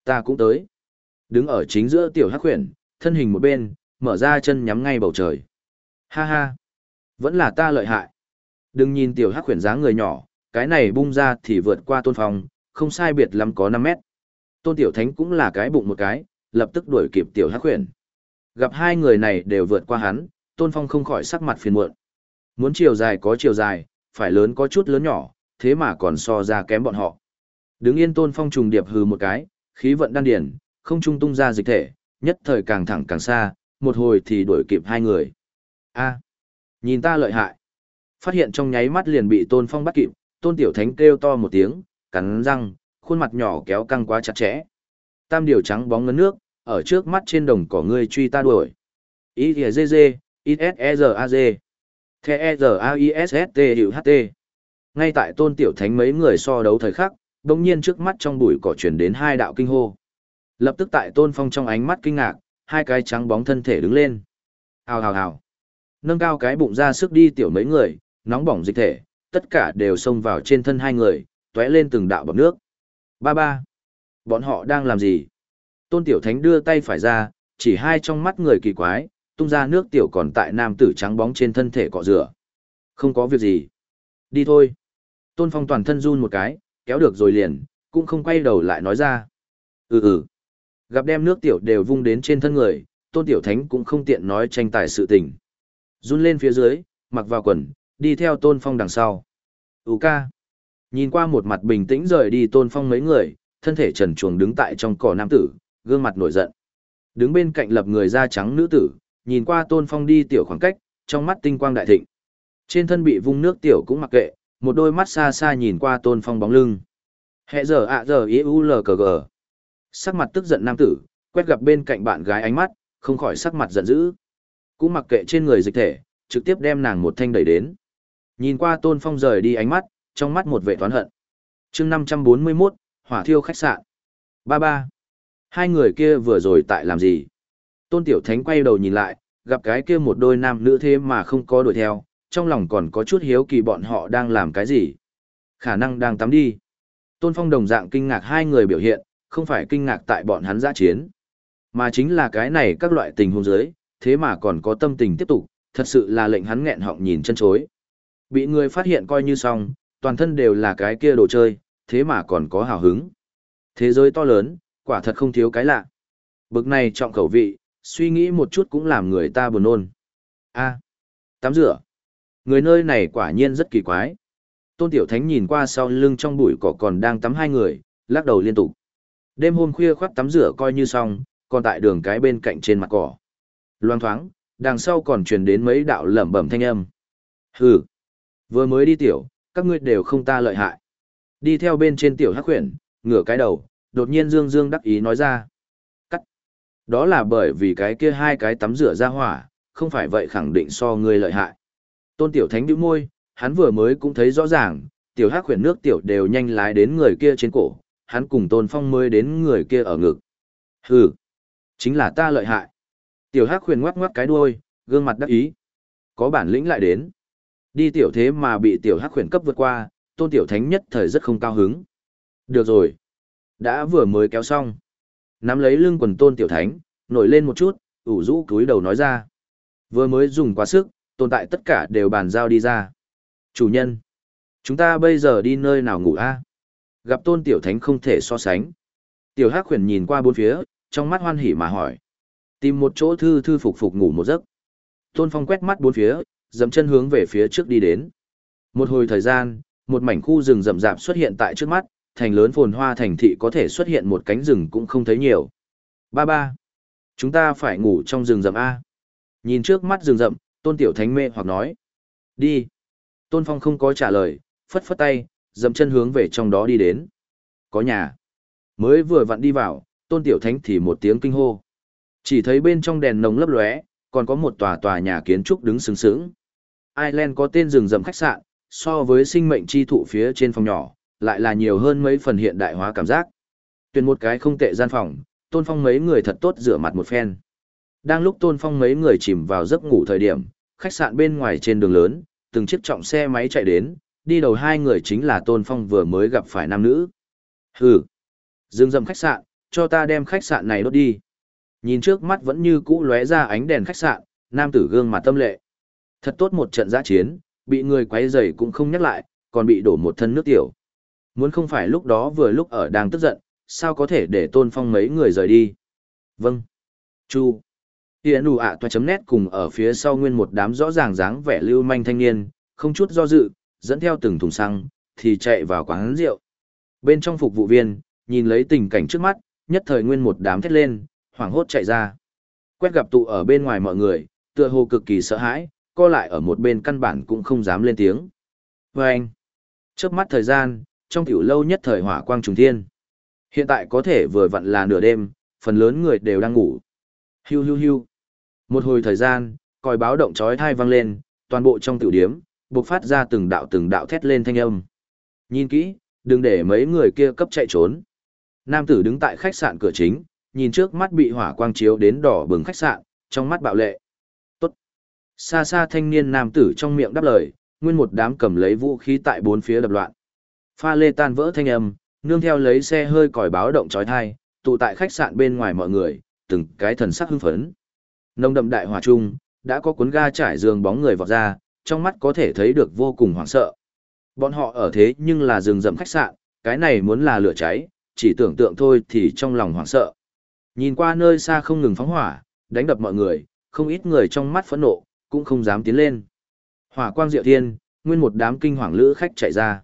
Ta cũng tới. Đứng ở chính giữa tiểu hắc khuyển, thân hình một bên, mở ra chân nhắm ngay bầu trời. Ha ha. Vẫn là ta lợi hại. Đừng nhìn tiểu hắc khuyển dáng người nhỏ, cái này bung ra thì vượt qua tôn phong, không sai biệt lắm có 5 mét. Tôn tiểu thánh cũng là cái bụng một cái, lập tức đuổi kịp tiểu hắc khuyển. Gặp hai người này đều vượt qua hắn, tôn phong không khỏi sắc mặt phiền muộn. Muốn chiều dài có chiều dài, phải lớn có chút lớn nhỏ, thế mà còn so ra kém bọn họ. Đứng yên tôn phong trùng điệp hừ một cái, khí vận đan điển, không trung tung ra dịch thể, nhất thời càng thẳng càng xa, một hồi thì đuổi kịp hai người. A, nhìn ta lợi hại. Phát hiện trong nháy mắt liền bị tôn phong bắt kịp, tôn tiểu thánh kêu to một tiếng, cắn răng, khuôn mặt nhỏ kéo căng quá chặt chẽ. Tam điều trắng bóng ngấn nước, ở trước mắt trên đồng cỏ ngươi truy ta đuổi. I G dê dê, I S E R T E R A I S S T H T. Ngay tại tôn tiểu thánh mấy người so đấu thời khắc, đồng nhiên trước mắt trong bụi cỏ chuyển đến hai đạo kinh hô. Lập tức tại tôn phong trong ánh mắt kinh ngạc, hai cái trắng bóng thân thể đứng lên. Hào hào hào. Nâng cao cái bụng ra sức đi tiểu mấy người, nóng bỏng dịch thể, tất cả đều xông vào trên thân hai người, tóe lên từng đạo bọc nước. Ba ba. Bọn họ đang làm gì? Tôn Tiểu Thánh đưa tay phải ra, chỉ hai trong mắt người kỳ quái, tung ra nước tiểu còn tại nam tử trắng bóng trên thân thể cọ rửa. Không có việc gì. Đi thôi. Tôn Phong toàn thân run một cái, kéo được rồi liền, cũng không quay đầu lại nói ra. Ừ ừ. Gặp đem nước tiểu đều vung đến trên thân người, Tôn Tiểu Thánh cũng không tiện nói tranh tài sự tình. Run lên phía dưới, mặc vào quần, đi theo Tôn Phong đằng sau. Ú ca. Nhìn qua một mặt bình tĩnh rời đi Tôn Phong mấy người, thân thể trần chuồng đứng tại trong cỏ nam tử, gương mặt nổi giận. Đứng bên cạnh lập người da trắng nữ tử, nhìn qua Tôn Phong đi tiểu khoảng cách, trong mắt tinh quang đại thịnh. Trên thân bị vung nước tiểu cũng mặc kệ, một đôi mắt xa xa nhìn qua Tôn Phong bóng lưng. Hẹ giờ ạ giờ ý u lờ cờ gờ. Sắc mặt tức giận nam tử, quét gặp bên cạnh bạn gái ánh mắt, không khỏi sắc mặt giận dữ. Cũng mặc kệ trên người dịch thể, trực tiếp đem nàng một thanh đẩy đến. Nhìn qua Tôn Phong rời đi ánh mắt, trong mắt một vệ toán hận. chương 541, hỏa thiêu khách sạn. Ba ba. Hai người kia vừa rồi tại làm gì? Tôn Tiểu Thánh quay đầu nhìn lại, gặp cái kia một đôi nam nữ thế mà không có đuổi theo, trong lòng còn có chút hiếu kỳ bọn họ đang làm cái gì. Khả năng đang tắm đi. Tôn Phong đồng dạng kinh ngạc hai người biểu hiện, không phải kinh ngạc tại bọn hắn giã chiến. Mà chính là cái này các loại tình huống giới, thế mà còn có tâm tình tiếp tục, thật sự là lệnh hắn nghẹn họng nhìn chân chối. Bị người phát hiện coi như xong, toàn thân đều là cái kia đồ chơi, thế mà còn có hào hứng. Thế giới to lớn, quả thật không thiếu cái lạ. Bực này trọng khẩu vị, suy nghĩ một chút cũng làm người ta buồn nôn. A, tắm rửa. Người nơi này quả nhiên rất kỳ quái. Tôn Tiểu Thánh nhìn qua sau lưng trong bụi cỏ còn đang tắm hai người, lắc đầu liên tục. Đêm hôm khuya khoác tắm rửa coi như xong, còn tại đường cái bên cạnh trên mặt cỏ. Loang thoáng, đằng sau còn truyền đến mấy đạo lẩm bẩm thanh âm. Hừ, vừa mới đi tiểu, các ngươi đều không ta lợi hại. Đi theo bên trên tiểu hắc khuyển, ngửa cái đầu, đột nhiên Dương Dương đắc ý nói ra. Cắt. Đó là bởi vì cái kia hai cái tắm rửa ra hỏa, không phải vậy khẳng định so ngươi lợi hại. Tôn tiểu thánh bĩu môi, hắn vừa mới cũng thấy rõ ràng, tiểu hắc huyền nước tiểu đều nhanh lái đến người kia trên cổ, hắn cùng tôn phong mới đến người kia ở ngực. Hừ, chính là ta lợi hại. Tiểu hắc huyền ngoắc ngoắc cái đuôi, gương mặt đắc ý. Có bản lĩnh lại đến. Đi tiểu thế mà bị tiểu hắc huyền cấp vượt qua, tôn tiểu thánh nhất thời rất không cao hứng. Được rồi. Đã vừa mới kéo xong. Nắm lấy lưng quần tôn tiểu thánh, nổi lên một chút, ủ rũ cúi đầu nói ra. Vừa mới dùng quá sức, tồn tại tất cả đều bàn giao đi ra. Chủ nhân. Chúng ta bây giờ đi nơi nào ngủ a? Gặp tôn tiểu thánh không thể so sánh. Tiểu hắc huyền nhìn qua bốn phía, trong mắt hoan hỉ mà hỏi. Tìm một chỗ thư thư phục phục ngủ một giấc. Tôn phong quét mắt bốn phía, dầm chân hướng về phía trước đi đến. Một hồi thời gian, một mảnh khu rừng rậm rạp xuất hiện tại trước mắt, thành lớn phồn hoa thành thị có thể xuất hiện một cánh rừng cũng không thấy nhiều. Ba ba. Chúng ta phải ngủ trong rừng rậm A. Nhìn trước mắt rừng rậm, tôn tiểu thánh mê hoặc nói. Đi. Tôn phong không có trả lời, phất phất tay, dậm chân hướng về trong đó đi đến. Có nhà. Mới vừa vặn đi vào, tôn tiểu thánh thì một tiếng kinh hô. Chỉ thấy bên trong đèn nồng lấp lóe, còn có một tòa tòa nhà kiến trúc đứng sừng sững. Ireland có tên rừng rậm khách sạn, so với sinh mệnh chi thụ phía trên phòng nhỏ, lại là nhiều hơn mấy phần hiện đại hóa cảm giác. Tuyển một cái không tệ gian phòng, tôn phong mấy người thật tốt rửa mặt một phen. Đang lúc tôn phong mấy người chìm vào giấc ngủ thời điểm, khách sạn bên ngoài trên đường lớn, từng chiếc trọng xe máy chạy đến, đi đầu hai người chính là tôn phong vừa mới gặp phải nam nữ. Hừ, dương dầm khách sạn, cho ta đem khách sạn này đốt đi. Nhìn trước mắt vẫn như cũ lóe ra ánh đèn khách sạn, nam tử gương mặt tâm lệ. Thật tốt một trận giã chiến, bị người quấy rầy cũng không nhắc lại, còn bị đổ một thân nước tiểu. Muốn không phải lúc đó vừa lúc ở đang tức giận, sao có thể để tôn phong mấy người rời đi? Vâng. Chu. Hiền đủ ạ toa chấm nét cùng ở phía sau nguyên một đám rõ ràng dáng vẻ lưu manh thanh niên, không chút do dự, dẫn theo từng thùng xăng, thì chạy vào quán rượu. Bên trong phục vụ viên, nhìn lấy tình cảnh trước mắt, nhất thời nguyên một đám thét lên, hoảng hốt chạy ra. Quét gặp tụ ở bên ngoài mọi người, tựa hồ cực kỳ sợ hãi, co lại ở một bên căn bản cũng không dám lên tiếng. Và anh, trước mắt thời gian, trong tiểu lâu nhất thời hỏa quang trùng thiên. Hiện tại có thể vừa vặn là nửa đêm, phần lớn người đều đang ngủ. Hiu hiu hiu. Một hồi thời gian, còi báo động chói thai vang lên, toàn bộ trong tiểu điếm, bộc phát ra từng đạo từng đạo thét lên thanh âm. Nhìn kỹ, đừng để mấy người kia cấp chạy trốn. Nam tử đứng tại khách sạn cửa chính, nhìn trước mắt bị hỏa quang chiếu đến đỏ bừng khách sạn, trong mắt bạo lệ. Tốt. Xa xa thanh niên nam tử trong miệng đáp lời, nguyên một đám cầm lấy vũ khí tại bốn phía đập loạn. Pha lê tan vỡ thanh âm, nương theo lấy xe hơi còi báo động chói tai, tụ tại khách sạn bên ngoài mọi người, từng cái thần sắc hưng phấn. Nông đậm đại hỏa trung, đã có cuốn ga trải giường bóng người vọt ra, trong mắt có thể thấy được vô cùng hoảng sợ. Bọn họ ở thế nhưng là rừng rậm khách sạn, cái này muốn là lửa cháy, chỉ tưởng tượng thôi thì trong lòng hoảng sợ. Nhìn qua nơi xa không ngừng phóng hỏa, đánh đập mọi người, không ít người trong mắt phẫn nộ, cũng không dám tiến lên. Hỏa quang diệu thiên, nguyên một đám kinh hoàng lữ khách chạy ra.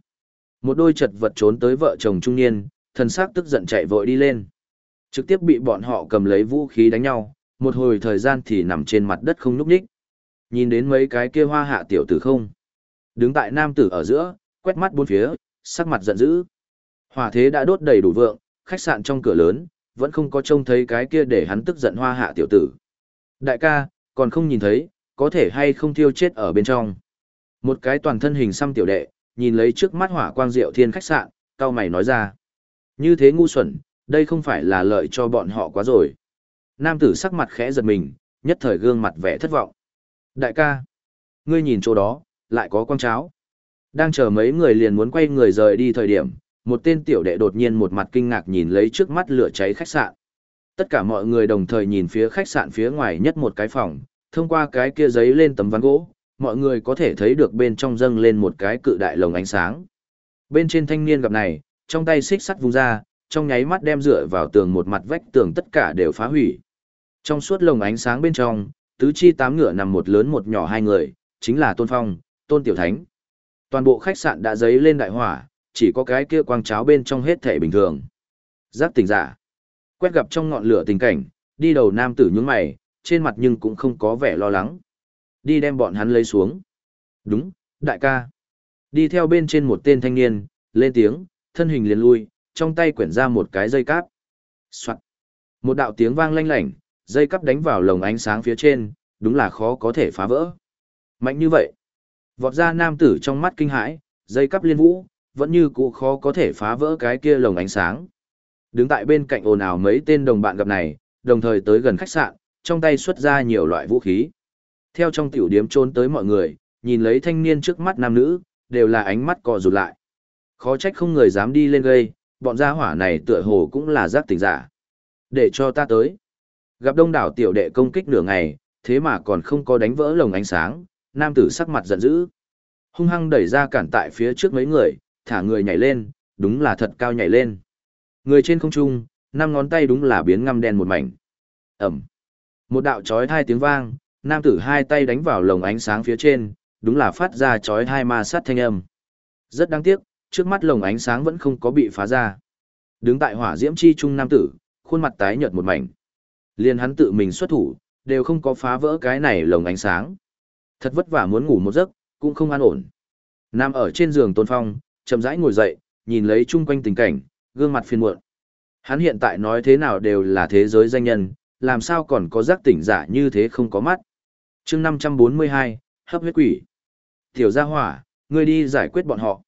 Một đôi chật vật trốn tới vợ chồng trung niên, thần sắc tức giận chạy vội đi lên. Trực tiếp bị bọn họ cầm lấy vũ khí đánh nhau, một hồi thời gian thì nằm trên mặt đất không nhúc nhích. Nhìn đến mấy cái kia hoa hạ tiểu tử không. Đứng tại nam tử ở giữa, quét mắt bốn phía, sắc mặt giận dữ. Hỏa thế đã đốt đầy đủ vượng, khách sạn trong cửa lớn, vẫn không có trông thấy cái kia để hắn tức giận hoa hạ tiểu tử. Đại ca, còn không nhìn thấy, có thể hay không thiêu chết ở bên trong. Một cái toàn thân hình xăm tiểu đệ, nhìn lấy trước mắt hỏa quang diệu thiên khách sạn, cao mày nói ra. Như thế ngu xuẩn, đây không phải là lợi cho bọn họ quá rồi. Nam tử sắc mặt khẽ giật mình, nhất thời gương mặt vẻ thất vọng. Đại ca, ngươi nhìn chỗ đó, lại có con cháo. Đang chờ mấy người liền muốn quay người rời đi thời điểm, một tên tiểu đệ đột nhiên một mặt kinh ngạc nhìn lấy trước mắt lửa cháy khách sạn. Tất cả mọi người đồng thời nhìn phía khách sạn phía ngoài nhất một cái phòng, thông qua cái kia giấy lên tấm ván gỗ, mọi người có thể thấy được bên trong dâng lên một cái cự đại lồng ánh sáng. Bên trên thanh niên gặp này, trong tay xích sắt vung ra, trong nháy mắt đem dựa vào tường một mặt vách tường tất cả đều phá hủy. Trong suốt lồng ánh sáng bên trong, tứ chi tám ngựa nằm một lớn một nhỏ hai người, chính là Tôn Phong, Tôn Tiểu Thánh. Toàn bộ khách sạn đã giấy lên đại hỏa, chỉ có cái kia quang cháo bên trong hết thể bình thường. Giác tỉnh giả. Quét gặp trong ngọn lửa tình cảnh, đi đầu nam tử nhướng mày, trên mặt nhưng cũng không có vẻ lo lắng. Đi đem bọn hắn lấy xuống. Đúng, đại ca. Đi theo bên trên một tên thanh niên, lên tiếng, thân hình liền lui, trong tay quyển ra một cái dây cáp. Soạn. Một đạo tiếng vang lanh lảnh, dây cáp đánh vào lồng ánh sáng phía trên, đúng là khó có thể phá vỡ. Mạnh như vậy. Vọt ra nam tử trong mắt kinh hãi, dây cáp liên vũ, vẫn như cũ khó có thể phá vỡ cái kia lồng ánh sáng. Đứng tại bên cạnh ồn ào mấy tên đồng bạn gặp này, đồng thời tới gần khách sạn, trong tay xuất ra nhiều loại vũ khí. Theo trong tiểu điếm trốn tới mọi người, nhìn lấy thanh niên trước mắt nam nữ, đều là ánh mắt cò rụt lại. Khó trách không người dám đi lên gây, bọn gia hỏa này tựa hồ cũng là giác tỉnh giả. Để cho ta tới. Gặp đông đảo tiểu đệ công kích nửa ngày, thế mà còn không có đánh vỡ lồng ánh sáng, nam tử sắc mặt giận dữ. Hung hăng đẩy ra cản tại phía trước mấy người, thả người nhảy lên, đúng là thật cao nhảy lên. Người trên không trung, năm ngón tay đúng là biến ngăm đen một mảnh. Ẩm. Một đạo chói thai tiếng vang, nam tử hai tay đánh vào lồng ánh sáng phía trên, đúng là phát ra chói thai ma sát thanh âm. Rất đáng tiếc, trước mắt lồng ánh sáng vẫn không có bị phá ra. Đứng tại hỏa diễm chi trung nam tử, khuôn mặt tái nhợt một mảnh. Liên hắn tự mình xuất thủ, đều không có phá vỡ cái này lồng ánh sáng. Thật vất vả muốn ngủ một giấc, cũng không an ổn. Nam ở trên giường tôn phong, chậm rãi ngồi dậy, nhìn lấy chung quanh tình cảnh, gương mặt phiền muộn. Hắn hiện tại nói thế nào đều là thế giới danh nhân, làm sao còn có giác tỉnh giả như thế không có mắt. chương 542, hấp huyết quỷ. Tiểu gia hỏa, ngươi đi giải quyết bọn họ.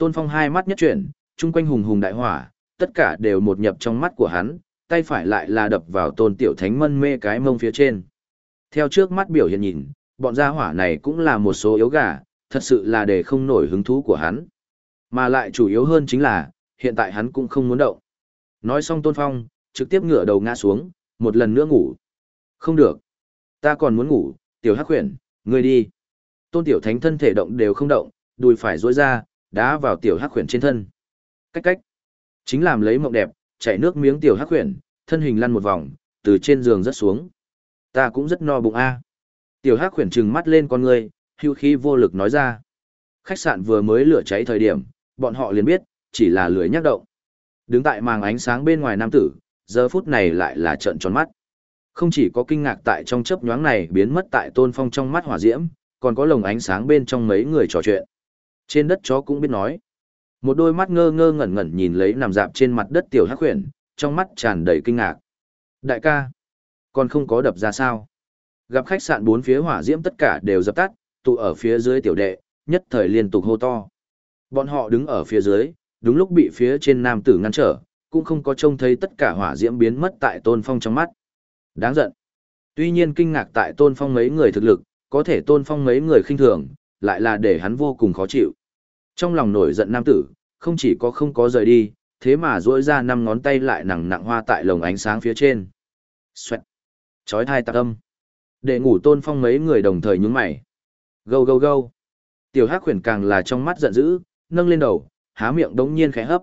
Tôn Phong hai mắt nhất chuyển, chung quanh hùng hùng đại hỏa, tất cả đều một nhập trong mắt của hắn, tay phải lại là đập vào tôn tiểu thánh mân mê cái mông phía trên. Theo trước mắt biểu hiện nhìn, bọn gia hỏa này cũng là một số yếu gà, thật sự là để không nổi hứng thú của hắn. Mà lại chủ yếu hơn chính là, hiện tại hắn cũng không muốn động. Nói xong Tôn Phong, trực tiếp ngửa đầu ngã xuống, một lần nữa ngủ. Không được. Ta còn muốn ngủ, tiểu hắc khuyển, ngươi đi. Tôn tiểu thánh thân thể động đều không động, đùi phải duỗi ra, đá vào tiểu hắc khuyển trên thân. Cách cách. Chính làm lấy mộng đẹp, chảy nước miếng tiểu hắc khuyển, thân hình lăn một vòng, từ trên giường rất xuống. Ta cũng rất no bụng a. Tiểu hắc khuyển trừng mắt lên con người, hưu khí vô lực nói ra. Khách sạn vừa mới lửa cháy thời điểm, bọn họ liền biết, chỉ là lưới nhắc động. Đứng tại màng ánh sáng bên ngoài nam tử, giờ phút này lại là trận tròn mắt. Không chỉ có kinh ngạc tại trong chớp nhoáng này biến mất tại tôn phong trong mắt hỏa diễm, còn có lồng ánh sáng bên trong mấy người trò chuyện. Trên đất chó cũng biết nói. Một đôi mắt ngơ ngơ ngẩn ngẩn nhìn lấy nằm dạp trên mặt đất tiểu hắc huyền, trong mắt tràn đầy kinh ngạc. Đại ca, còn không có đập ra sao? Gặp khách sạn bốn phía hỏa diễm tất cả đều dập tắt, tụ ở phía dưới tiểu đệ, nhất thời liên tục hô to. Bọn họ đứng ở phía dưới, đúng lúc bị phía trên nam tử ngăn trở, cũng không có trông thấy tất cả hỏa diễm biến mất tại tôn phong trong mắt. Đáng giận. Tuy nhiên kinh ngạc tại tôn phong mấy người thực lực, có thể tôn phong mấy người khinh thường, lại là để hắn vô cùng khó chịu. Trong lòng nổi giận nam tử, không chỉ có không có rời đi, thế mà duỗi ra năm ngón tay lại nặng nặng hoa tại lồng ánh sáng phía trên. Xoẹt. Chói thai tạc âm. Để ngủ tôn phong mấy người đồng thời nhúng mày. Gâu gâu gâu. Tiểu hắc khuyển càng là trong mắt giận dữ, nâng lên đầu, há miệng đống nhiên khẽ hấp.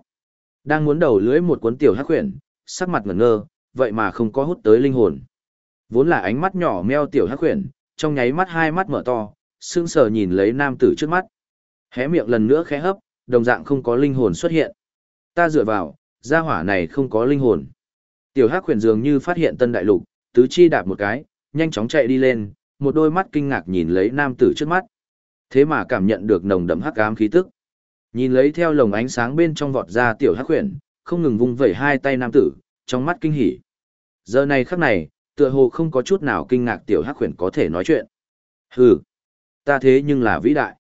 Đang muốn đầu lưỡi một cuốn tiểu hắc khuyển, sắc mặt ngẩn ngơ, vậy mà không có hút tới linh hồn. Vốn là ánh mắt nhỏ meo tiểu hắc khuyển, trong nháy mắt hai mắt mở to, sững sờ nhìn lấy nam tử trước mắt. Hé miệng lần nữa khẽ hấp, đồng dạng không có linh hồn xuất hiện. Ta dựa vào, gia hỏa này không có linh hồn. Tiểu Hắc Huyền dường như phát hiện tân đại lục, tứ chi đạp một cái, nhanh chóng chạy đi lên, một đôi mắt kinh ngạc nhìn lấy nam tử trước mắt. Thế mà cảm nhận được nồng đậm hắc ám khí tức. Nhìn lấy theo lồng ánh sáng bên trong vọt ra tiểu Hắc Huyền, không ngừng vung vẩy hai tay nam tử, trong mắt kinh hỉ. Giờ này khắc này, tựa hồ không có chút nào kinh ngạc tiểu Hắc Huyền có thể nói chuyện. Hừ, ta thế nhưng là vĩ đại.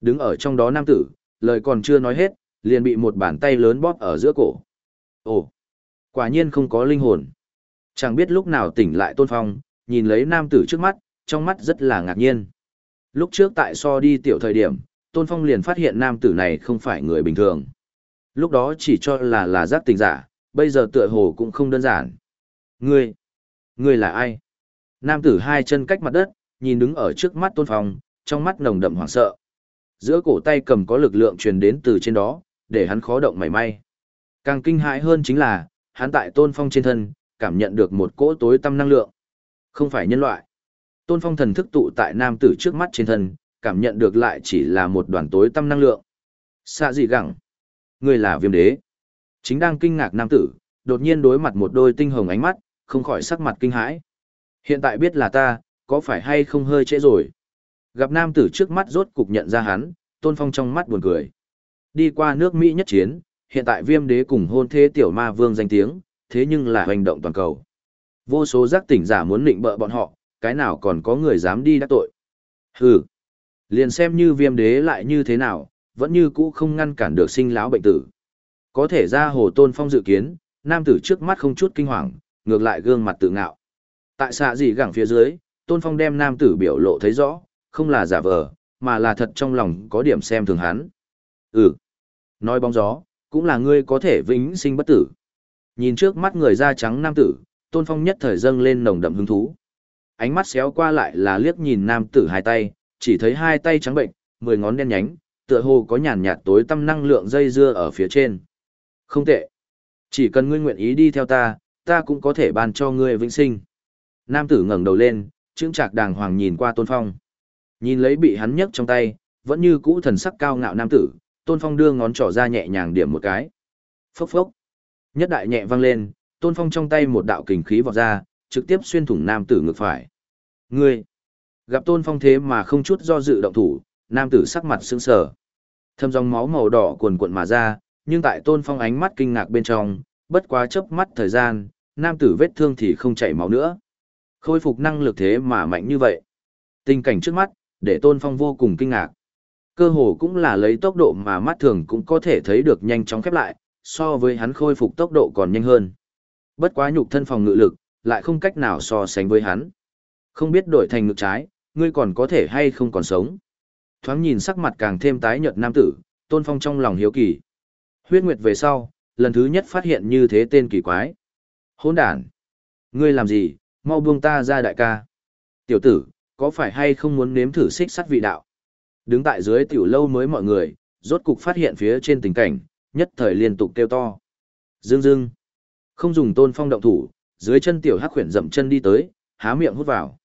Đứng ở trong đó nam tử, lời còn chưa nói hết, liền bị một bàn tay lớn bóp ở giữa cổ. Ồ, quả nhiên không có linh hồn. Chẳng biết lúc nào tỉnh lại Tôn Phong, nhìn lấy nam tử trước mắt, trong mắt rất là ngạc nhiên. Lúc trước tại so đi tiểu thời điểm, Tôn Phong liền phát hiện nam tử này không phải người bình thường. Lúc đó chỉ cho là là giác tình giả, bây giờ tựa hồ cũng không đơn giản. Ngươi, ngươi là ai? Nam tử hai chân cách mặt đất, nhìn đứng ở trước mắt Tôn Phong, trong mắt nồng đậm hoảng sợ. Giữa cổ tay cầm có lực lượng truyền đến từ trên đó, để hắn khó động mảy may. Càng kinh hãi hơn chính là, hắn tại Tôn Phong trên thân, cảm nhận được một cỗ tối tâm năng lượng. Không phải nhân loại. Tôn Phong thần thức tụ tại nam tử trước mắt trên thân, cảm nhận được lại chỉ là một đoàn tối tâm năng lượng. Xạ gì gẳng? Người là viêm đế. Chính đang kinh ngạc nam tử, đột nhiên đối mặt một đôi tinh hồng ánh mắt, không khỏi sắc mặt kinh hãi. Hiện tại biết là ta, có phải hay không hơi trễ rồi? Gặp nam tử trước mắt rốt cục nhận ra hắn, Tôn Phong trong mắt buồn cười. Đi qua nước Mỹ nhất chiến, hiện tại viêm đế cùng hôn thế tiểu ma vương danh tiếng, thế nhưng là hành động toàn cầu. Vô số giác tỉnh giả muốn định bợ bọn họ, cái nào còn có người dám đi đắc tội. Hừ, liền xem như viêm đế lại như thế nào, vẫn như cũ không ngăn cản được sinh lão bệnh tử. Có thể ra hồ tôn phong dự kiến, nam tử trước mắt không chút kinh hoàng, ngược lại gương mặt tự ngạo. Tại xạ gì gẳng phía dưới, tôn phong đem nam tử biểu lộ thấy rõ, không là giả vờ, mà là thật trong lòng có điểm xem thường hắn. Ừ, nói bóng gió, cũng là ngươi có thể vĩnh sinh bất tử. Nhìn trước mắt người da trắng nam tử, tôn phong nhất thời dâng lên nồng đậm hứng thú. Ánh mắt xéo qua lại là liếc nhìn nam tử hai tay, chỉ thấy hai tay trắng bệnh, mười ngón đen nhánh, tựa hồ có nhàn nhạt tối tâm năng lượng dây dưa ở phía trên. Không tệ. Chỉ cần ngươi nguyện ý đi theo ta, ta cũng có thể ban cho ngươi vĩnh sinh. Nam tử ngẩng đầu lên, trương trạc đàng hoàng nhìn qua tôn phong. Nhìn lấy bị hắn nhấc trong tay, vẫn như cũ thần sắc cao ngạo nam tử, Tôn Phong đưa ngón trỏ ra nhẹ nhàng điểm một cái. Phốc phốc. Nhất đại nhẹ vang lên, Tôn Phong trong tay một đạo kình khí vọt ra, trực tiếp xuyên thủng nam tử ngực phải. Ngươi! Gặp Tôn Phong thế mà không chút do dự động thủ, nam tử sắc mặt sững sờ. Thâm dòng máu màu đỏ cuồn cuộn mà ra, nhưng tại Tôn Phong ánh mắt kinh ngạc bên trong, bất quá chớp mắt thời gian, nam tử vết thương thì không chảy máu nữa. Khôi phục năng lực thế mà mạnh như vậy. Tình cảnh trước mắt, để Tôn Phong vô cùng kinh ngạc. Cơ hồ cũng là lấy tốc độ mà mắt thường cũng có thể thấy được nhanh chóng khép lại, so với hắn khôi phục tốc độ còn nhanh hơn. Bất quá nhục thân phòng ngự lực, lại không cách nào so sánh với hắn. Không biết đổi thành ngực trái, ngươi còn có thể hay không còn sống. Thoáng nhìn sắc mặt càng thêm tái nhợt nam tử, Tôn Phong trong lòng hiếu kỳ. Huyết Nguyệt về sau, lần thứ nhất phát hiện như thế tên kỳ quái. Hỗn đản! Ngươi làm gì, mau buông ta ra đại ca. Tiểu tử, có phải hay không muốn nếm thử xích sắt vị đạo? Đứng tại dưới tiểu lâu mới mọi người, rốt cục phát hiện phía trên tình cảnh, nhất thời liên tục kêu to. Dương dương. Không dùng tôn phong động thủ, dưới chân tiểu hắc khuyển dậm chân đi tới, há miệng hút vào.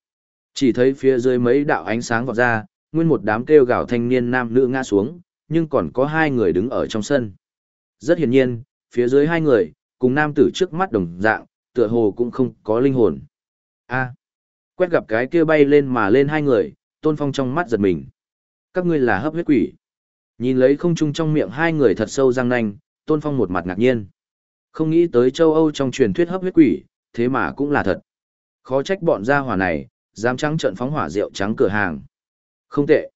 Chỉ thấy phía dưới mấy đạo ánh sáng vọt ra, nguyên một đám kêu gào thanh niên nam nữ ngã xuống, nhưng còn có hai người đứng ở trong sân. Rất hiển nhiên, phía dưới hai người, cùng nam tử trước mắt đồng dạng, tựa hồ cũng không có linh hồn. A. Quét gặp cái kia bay lên mà lên hai người, tôn phong trong mắt giật mình. Các ngươi là hấp huyết quỷ. Nhìn lấy không trung trong miệng hai người thật sâu răng nanh, tôn phong một mặt ngạc nhiên. Không nghĩ tới châu Âu trong truyền thuyết hấp huyết quỷ, thế mà cũng là thật. Khó trách bọn gia hỏa này, dám trắng trận phóng hỏa rượu trắng cửa hàng. Không tệ.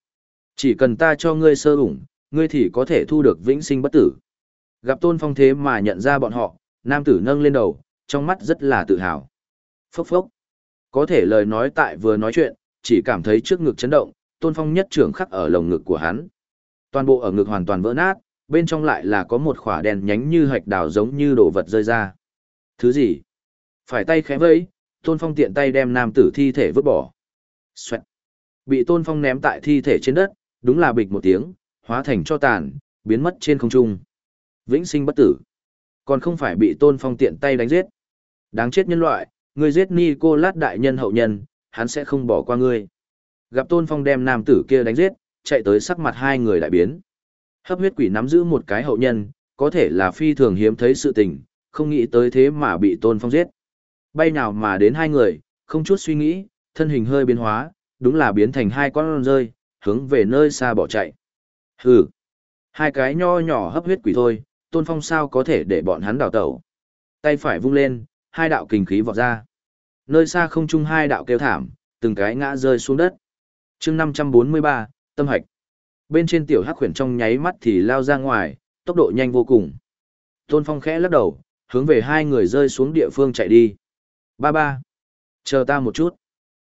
Chỉ cần ta cho ngươi sơ ủng, ngươi thì có thể thu được vĩnh sinh bất tử. Gặp tôn phong thế mà nhận ra bọn họ, nam tử nâng lên đầu, trong mắt rất là tự hào. Phốc phốc. Có thể lời nói tại vừa nói chuyện, chỉ cảm thấy trước ngực chấn động, tôn phong nhất trưởng khắc ở lồng ngực của hắn. Toàn bộ ở ngực hoàn toàn vỡ nát, bên trong lại là có một khỏa đèn nhánh như hạch đào giống như đồ vật rơi ra. Thứ gì? Phải tay khẽ vẫy, tôn phong tiện tay đem nam tử thi thể vứt bỏ. Xoẹt. Bị tôn phong ném tại thi thể trên đất, đúng là bịch một tiếng, hóa thành cho tàn, biến mất trên không trung. Vĩnh sinh bất tử. Còn không phải bị tôn phong tiện tay đánh giết. Đáng chết nhân loại, ngươi giết ni cô lát đại nhân hậu nhân, hắn sẽ không bỏ qua ngươi. Gặp tôn phong đem nam tử kia đánh giết, chạy tới sắc mặt hai người đại biến. Hấp huyết quỷ nắm giữ một cái hậu nhân, có thể là phi thường hiếm thấy sự tình, không nghĩ tới thế mà bị tôn phong giết. Bay nào mà đến hai người, không chút suy nghĩ, thân hình hơi biến hóa, đúng là biến thành hai con rơi, hướng về nơi xa bỏ chạy. Hừ, hai cái nho nhỏ hấp huyết quỷ thôi, tôn phong sao có thể để bọn hắn đào tẩu. Tay phải vung lên, hai đạo kình khí vọt ra. Nơi xa không chung hai đạo kêu thảm, từng cái ngã rơi xuống đất. chương 543, tâm hạch. Bên trên tiểu hắc khuyển trong nháy mắt thì lao ra ngoài, tốc độ nhanh vô cùng. Tôn Phong khẽ lắc đầu, hướng về hai người rơi xuống địa phương chạy đi. Ba ba. Chờ ta một chút.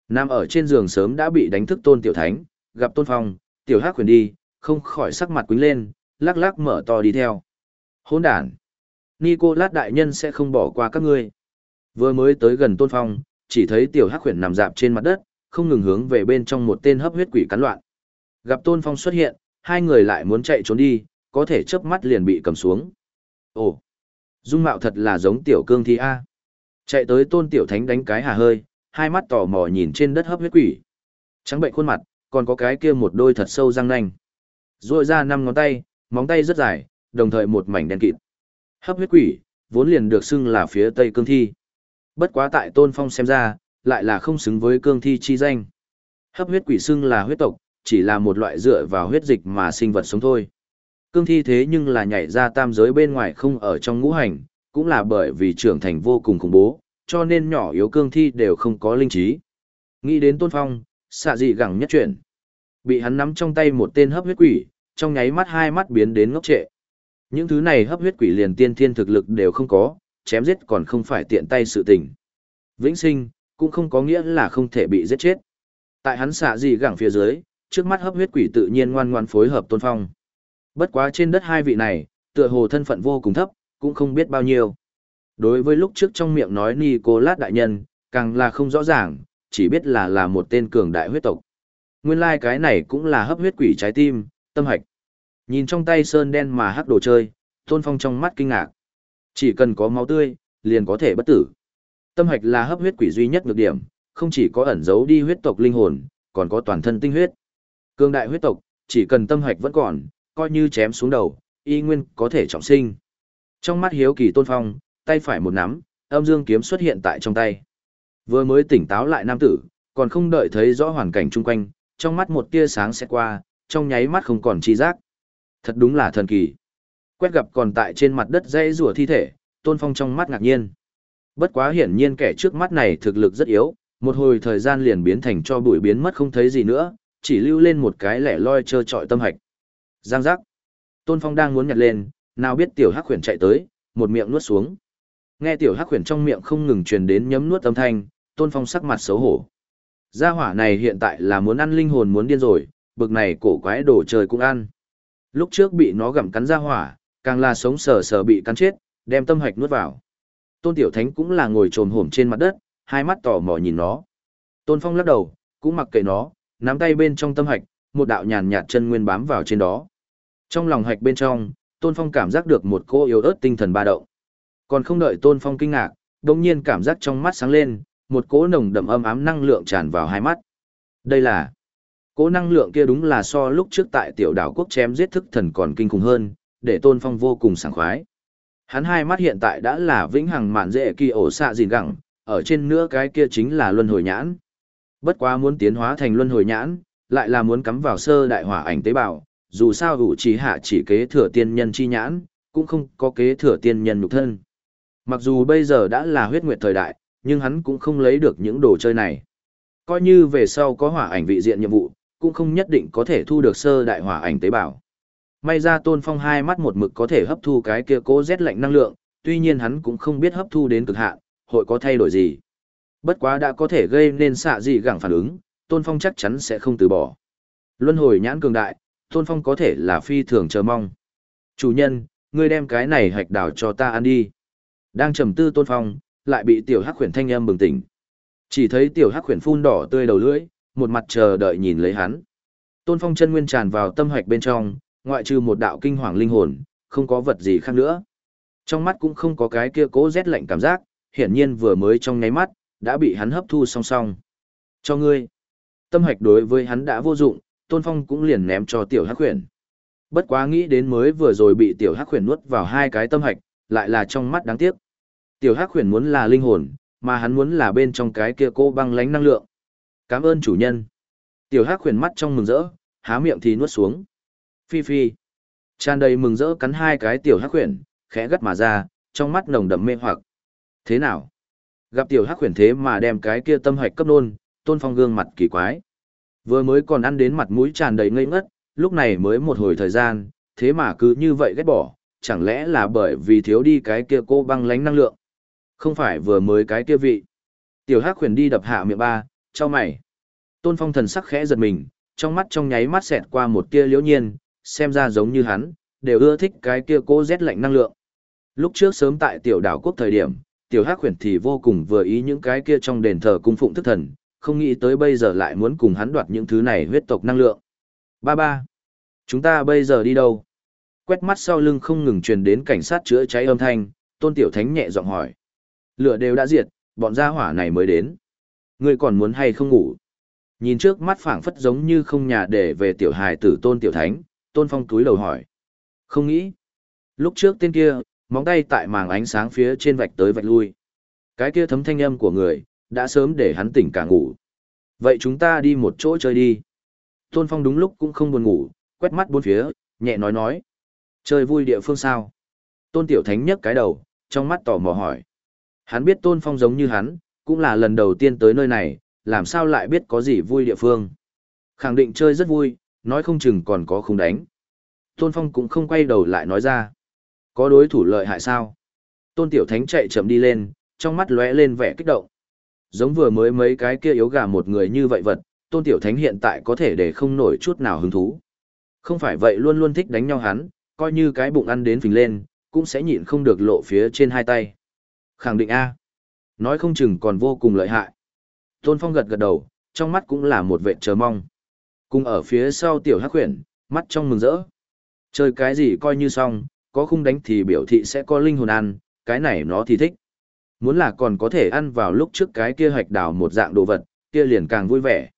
Nam ở trên giường sớm đã bị đánh thức Tôn Tiểu Thánh, gặp Tôn Phong, tiểu hắc khuyển đi, không khỏi sắc mặt quính lên, lắc lắc mở to đi theo. Hỗn đản. Nicolas đại nhân sẽ không bỏ qua các ngươi. Vừa mới tới gần Tôn Phong, chỉ thấy tiểu hắc khuyển nằm dạp trên mặt đất, không ngừng hướng về bên trong một tên hấp huyết quỷ cắn loạn. Gặp Tôn Phong xuất hiện, hai người lại muốn chạy trốn đi, có thể chớp mắt liền bị cầm xuống. Ồ, dung mạo thật là giống tiểu cương thi A. Chạy tới Tôn Tiểu Thánh đánh cái hà hơi, hai mắt tò mò nhìn trên đất hấp huyết quỷ. Trắng bệnh khuôn mặt, còn có cái kia một đôi thật sâu răng nanh. Rồi ra năm ngón tay, móng tay rất dài, đồng thời một mảnh đen kịt. Hấp huyết quỷ, vốn liền được xưng là phía tây cương thi. Bất quá tại Tôn Phong xem ra, lại là không xứng với cương thi chi danh. Hấp huyết quỷ xưng là huyết tộc, chỉ là một loại dựa vào huyết dịch mà sinh vật sống thôi. Cương thi thế nhưng là nhảy ra tam giới bên ngoài không ở trong ngũ hành, cũng là bởi vì trưởng thành vô cùng khủng bố, cho nên nhỏ yếu cương thi đều không có linh trí. Nghĩ đến Tôn Phong, xạ dị gẳng nhất chuyển. Bị hắn nắm trong tay một tên hấp huyết quỷ, trong nháy mắt hai mắt biến đến ngốc trệ. Những thứ này hấp huyết quỷ liền tiên thiên thực lực đều không có, chém giết còn không phải tiện tay sự tình. Vĩnh sinh, cũng không có nghĩa là không thể bị giết chết. Tại hắn xạ gì gẳng phía dưới, trước mắt hấp huyết quỷ tự nhiên ngoan ngoan phối hợp tôn phong. Bất quá trên đất hai vị này, tựa hồ thân phận vô cùng thấp, cũng không biết bao nhiêu. Đối với lúc trước trong miệng nói Nicolas đại nhân, càng là không rõ ràng, chỉ biết là là một tên cường đại huyết tộc. Nguyên lai like cái này cũng là hấp huyết quỷ trái tim, tâm hạch. Nhìn trong tay sơn đen mà hắc đồ chơi, tôn phong trong mắt kinh ngạc. Chỉ cần có máu tươi, liền có thể bất tử. Tâm hạch là hấp huyết quỷ duy nhất nhược điểm, không chỉ có ẩn giấu đi huyết tộc linh hồn, còn có toàn thân tinh huyết. Cương đại huyết tộc, chỉ cần tâm hạch vẫn còn, coi như chém xuống đầu, y nguyên có thể trọng sinh. Trong mắt hiếu kỳ tôn phong, tay phải một nắm, âm dương kiếm xuất hiện tại trong tay. Vừa mới tỉnh táo lại nam tử, còn không đợi thấy rõ hoàn cảnh chung quanh, trong mắt một tia sáng sẽ qua, trong nháy mắt không còn chi giác. Thật đúng là thần kỳ. Quét gặp còn tại trên mặt đất dây rùa thi thể, tôn phong trong mắt ngạc nhiên. Bất quá hiển nhiên kẻ trước mắt này thực lực rất yếu, một hồi thời gian liền biến thành cho bụi biến mất không thấy gì nữa, chỉ lưu lên một cái lẻ loi trơ trọi tâm hạch. Giang giác. Tôn Phong đang muốn nhặt lên, nào biết tiểu hắc khuyển chạy tới, một miệng nuốt xuống. Nghe tiểu hắc khuyển trong miệng không ngừng truyền đến nhấm nuốt âm thanh, Tôn Phong sắc mặt xấu hổ. Gia hỏa này hiện tại là muốn ăn linh hồn muốn điên rồi, bực này cổ quái đồ trời cũng ăn. Lúc trước bị nó gặm cắn gia hỏa, càng là sống sờ sờ bị cắn chết, đem tâm hạch nuốt vào. Tôn Tiểu Thánh cũng là ngồi trồm hổm trên mặt đất, hai mắt tò mò nhìn nó. Tôn Phong lắc đầu, cũng mặc kệ nó, nắm tay bên trong tâm hạch, một đạo nhàn nhạt chân nguyên bám vào trên đó. Trong lòng hạch bên trong, Tôn Phong cảm giác được một cô yếu ớt tinh thần ba động. Còn không đợi Tôn Phong kinh ngạc, đột nhiên cảm giác trong mắt sáng lên, một cỗ nồng đậm âm ám năng lượng tràn vào hai mắt. Đây là cỗ năng lượng kia đúng là so lúc trước tại tiểu đảo quốc chém giết thức thần còn kinh khủng hơn, để Tôn Phong vô cùng sảng khoái. Hắn hai mắt hiện tại đã là vĩnh hằng mạn dễ kỳ ổ xạ dìn gẳng, ở trên nữa cái kia chính là luân hồi nhãn. Bất quá muốn tiến hóa thành luân hồi nhãn, lại là muốn cắm vào sơ đại hỏa ảnh tế bào, dù sao hữu trí hạ chỉ kế thừa tiên nhân chi nhãn, cũng không có kế thừa tiên nhân nhục thân. Mặc dù bây giờ đã là huyết nguyệt thời đại, nhưng hắn cũng không lấy được những đồ chơi này. Coi như về sau có hỏa ảnh vị diện nhiệm vụ, cũng không nhất định có thể thu được sơ đại hỏa ảnh tế bào. May ra Tôn Phong hai mắt một mực có thể hấp thu cái kia cố rét lạnh năng lượng, tuy nhiên hắn cũng không biết hấp thu đến cực hạn, hội có thay đổi gì. Bất quá đã có thể gây nên xạ gì gẳng phản ứng, Tôn Phong chắc chắn sẽ không từ bỏ. Luân hồi nhãn cường đại, Tôn Phong có thể là phi thường chờ mong. Chủ nhân, ngươi đem cái này hạch đào cho ta ăn đi. Đang trầm tư Tôn Phong, lại bị tiểu hắc khuyển thanh âm bừng tỉnh. Chỉ thấy tiểu hắc khuyển phun đỏ tươi đầu lưỡi, một mặt chờ đợi nhìn lấy hắn. Tôn Phong chân nguyên tràn vào tâm hạch bên trong, ngoại trừ một đạo kinh hoàng linh hồn, không có vật gì khác nữa. Trong mắt cũng không có cái kia cố rét lạnh cảm giác, hiển nhiên vừa mới trong nháy mắt, đã bị hắn hấp thu song song. Cho ngươi. Tâm hạch đối với hắn đã vô dụng, Tôn Phong cũng liền ném cho tiểu hắc huyền. Bất quá nghĩ đến mới vừa rồi bị tiểu hắc huyền nuốt vào hai cái tâm hạch, lại là trong mắt đáng tiếc. Tiểu hắc huyền muốn là linh hồn, mà hắn muốn là bên trong cái kia cô băng lánh năng lượng. Cảm ơn chủ nhân. Tiểu hắc huyền mắt trong mừng rỡ, há miệng thì nuốt xuống. Phi phi. Tràn đầy mừng rỡ cắn hai cái tiểu hắc khuyển, khẽ gắt mà ra, trong mắt nồng đậm mê hoặc. Thế nào? Gặp tiểu hắc khuyển thế mà đem cái kia tâm hạch cấp nôn, tôn phong gương mặt kỳ quái. Vừa mới còn ăn đến mặt mũi tràn đầy ngây ngất, lúc này mới một hồi thời gian, thế mà cứ như vậy ghét bỏ, chẳng lẽ là bởi vì thiếu đi cái kia cô băng lánh năng lượng. Không phải vừa mới cái kia vị. Tiểu hắc khuyển đi đập hạ miệng ba, cho mày. Tôn phong thần sắc khẽ giật mình, trong mắt trong nháy mắt xẹt qua một tia liễu nhiên, xem ra giống như hắn, đều ưa thích cái kia cô rét lạnh năng lượng. Lúc trước sớm tại tiểu đảo quốc thời điểm, tiểu hắc huyền thì vô cùng vừa ý những cái kia trong đền thờ cung phụng thức thần, không nghĩ tới bây giờ lại muốn cùng hắn đoạt những thứ này huyết tộc năng lượng. Ba ba, chúng ta bây giờ đi đâu? Quét mắt sau lưng không ngừng truyền đến cảnh sát chữa cháy âm thanh, tôn tiểu thánh nhẹ giọng hỏi. Lửa đều đã diệt, bọn gia hỏa này mới đến. Ngươi còn muốn hay không ngủ? Nhìn trước mắt phảng phất giống như không nhà để về tiểu hài tử tôn tiểu thánh, tôn phong túi đầu hỏi. Không nghĩ. Lúc trước tên kia, móng tay tại màng ánh sáng phía trên vạch tới vạch lui. Cái kia thấm thanh âm của người, đã sớm để hắn tỉnh cả ngủ. Vậy chúng ta đi một chỗ chơi đi. Tôn Phong đúng lúc cũng không buồn ngủ, quét mắt bốn phía, nhẹ nói nói. Chơi vui địa phương sao? Tôn Tiểu Thánh nhấc cái đầu, trong mắt tò mò hỏi. Hắn biết Tôn Phong giống như hắn, cũng là lần đầu tiên tới nơi này, làm sao lại biết có gì vui địa phương. Khẳng định chơi rất vui, nói không chừng còn có không đánh. Tôn Phong cũng không quay đầu lại nói ra. Có đối thủ lợi hại sao? Tôn Tiểu Thánh chạy chậm đi lên, trong mắt lóe lên vẻ kích động. Giống vừa mới mấy cái kia yếu gà một người như vậy vật, Tôn Tiểu Thánh hiện tại có thể để không nổi chút nào hứng thú. Không phải vậy luôn luôn thích đánh nhau hắn, coi như cái bụng ăn đến phình lên, cũng sẽ nhịn không được lộ phía trên hai tay. Khẳng định A. Nói không chừng còn vô cùng lợi hại. Tôn Phong gật gật đầu, trong mắt cũng là một vệ chờ mong. Cùng ở phía sau tiểu hắc khuyển, mắt trong mừng rỡ. Chơi cái gì coi như xong, có khung đánh thì biểu thị sẽ có linh hồn ăn, cái này nó thì thích. Muốn là còn có thể ăn vào lúc trước cái kia hạch đào một dạng đồ vật, kia liền càng vui vẻ.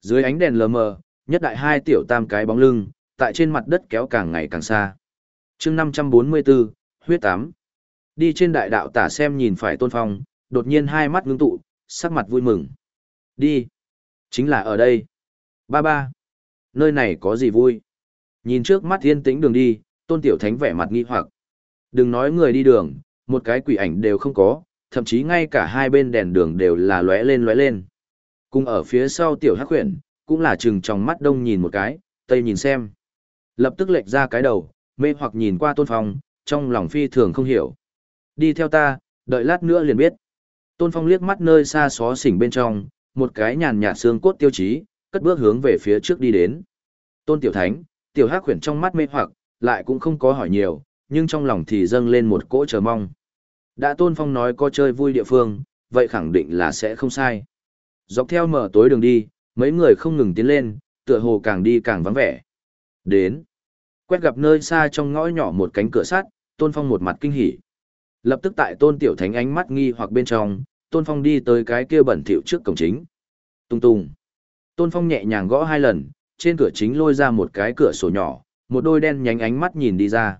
Dưới ánh đèn lờ mờ, nhất đại hai tiểu tam cái bóng lưng, tại trên mặt đất kéo càng ngày càng xa. chương 544, huyết tám. Đi trên đại đạo tả xem nhìn phải tôn phong, đột nhiên hai mắt ngưng tụ, sắc mặt vui mừng. Đi. Chính là ở đây. Ba ba. Nơi này có gì vui? Nhìn trước mắt yên tĩnh đường đi, tôn tiểu thánh vẻ mặt nghi hoặc. Đừng nói người đi đường, một cái quỷ ảnh đều không có, thậm chí ngay cả hai bên đèn đường đều là lóe lên lóe lên. Cùng ở phía sau tiểu hắc huyền, cũng là chừng trong mắt đông nhìn một cái, tây nhìn xem. Lập tức lệch ra cái đầu, mê hoặc nhìn qua tôn phong, trong lòng phi thường không hiểu. Đi theo ta, đợi lát nữa liền biết. Tôn phong liếc mắt nơi xa xó xỉnh bên trong, một cái nhàn nhạt xương cốt tiêu chí, cất bước hướng về phía trước đi đến. Tôn tiểu thánh, tiểu hắc huyền trong mắt mê hoặc, lại cũng không có hỏi nhiều, nhưng trong lòng thì dâng lên một cỗ chờ mong. Đã Tôn Phong nói có chơi vui địa phương, vậy khẳng định là sẽ không sai. Dọc theo mở tối đường đi, mấy người không ngừng tiến lên, tựa hồ càng đi càng vắng vẻ. Đến. Quét gặp nơi xa trong ngõ nhỏ một cánh cửa sắt, Tôn Phong một mặt kinh hỉ. Lập tức tại Tôn Tiểu Thánh ánh mắt nghi hoặc bên trong, Tôn Phong đi tới cái kia bẩn thỉu trước cổng chính. Tung tung. Tôn Phong nhẹ nhàng gõ hai lần, trên cửa chính lôi ra một cái cửa sổ nhỏ, một đôi đen nhánh ánh mắt nhìn đi ra.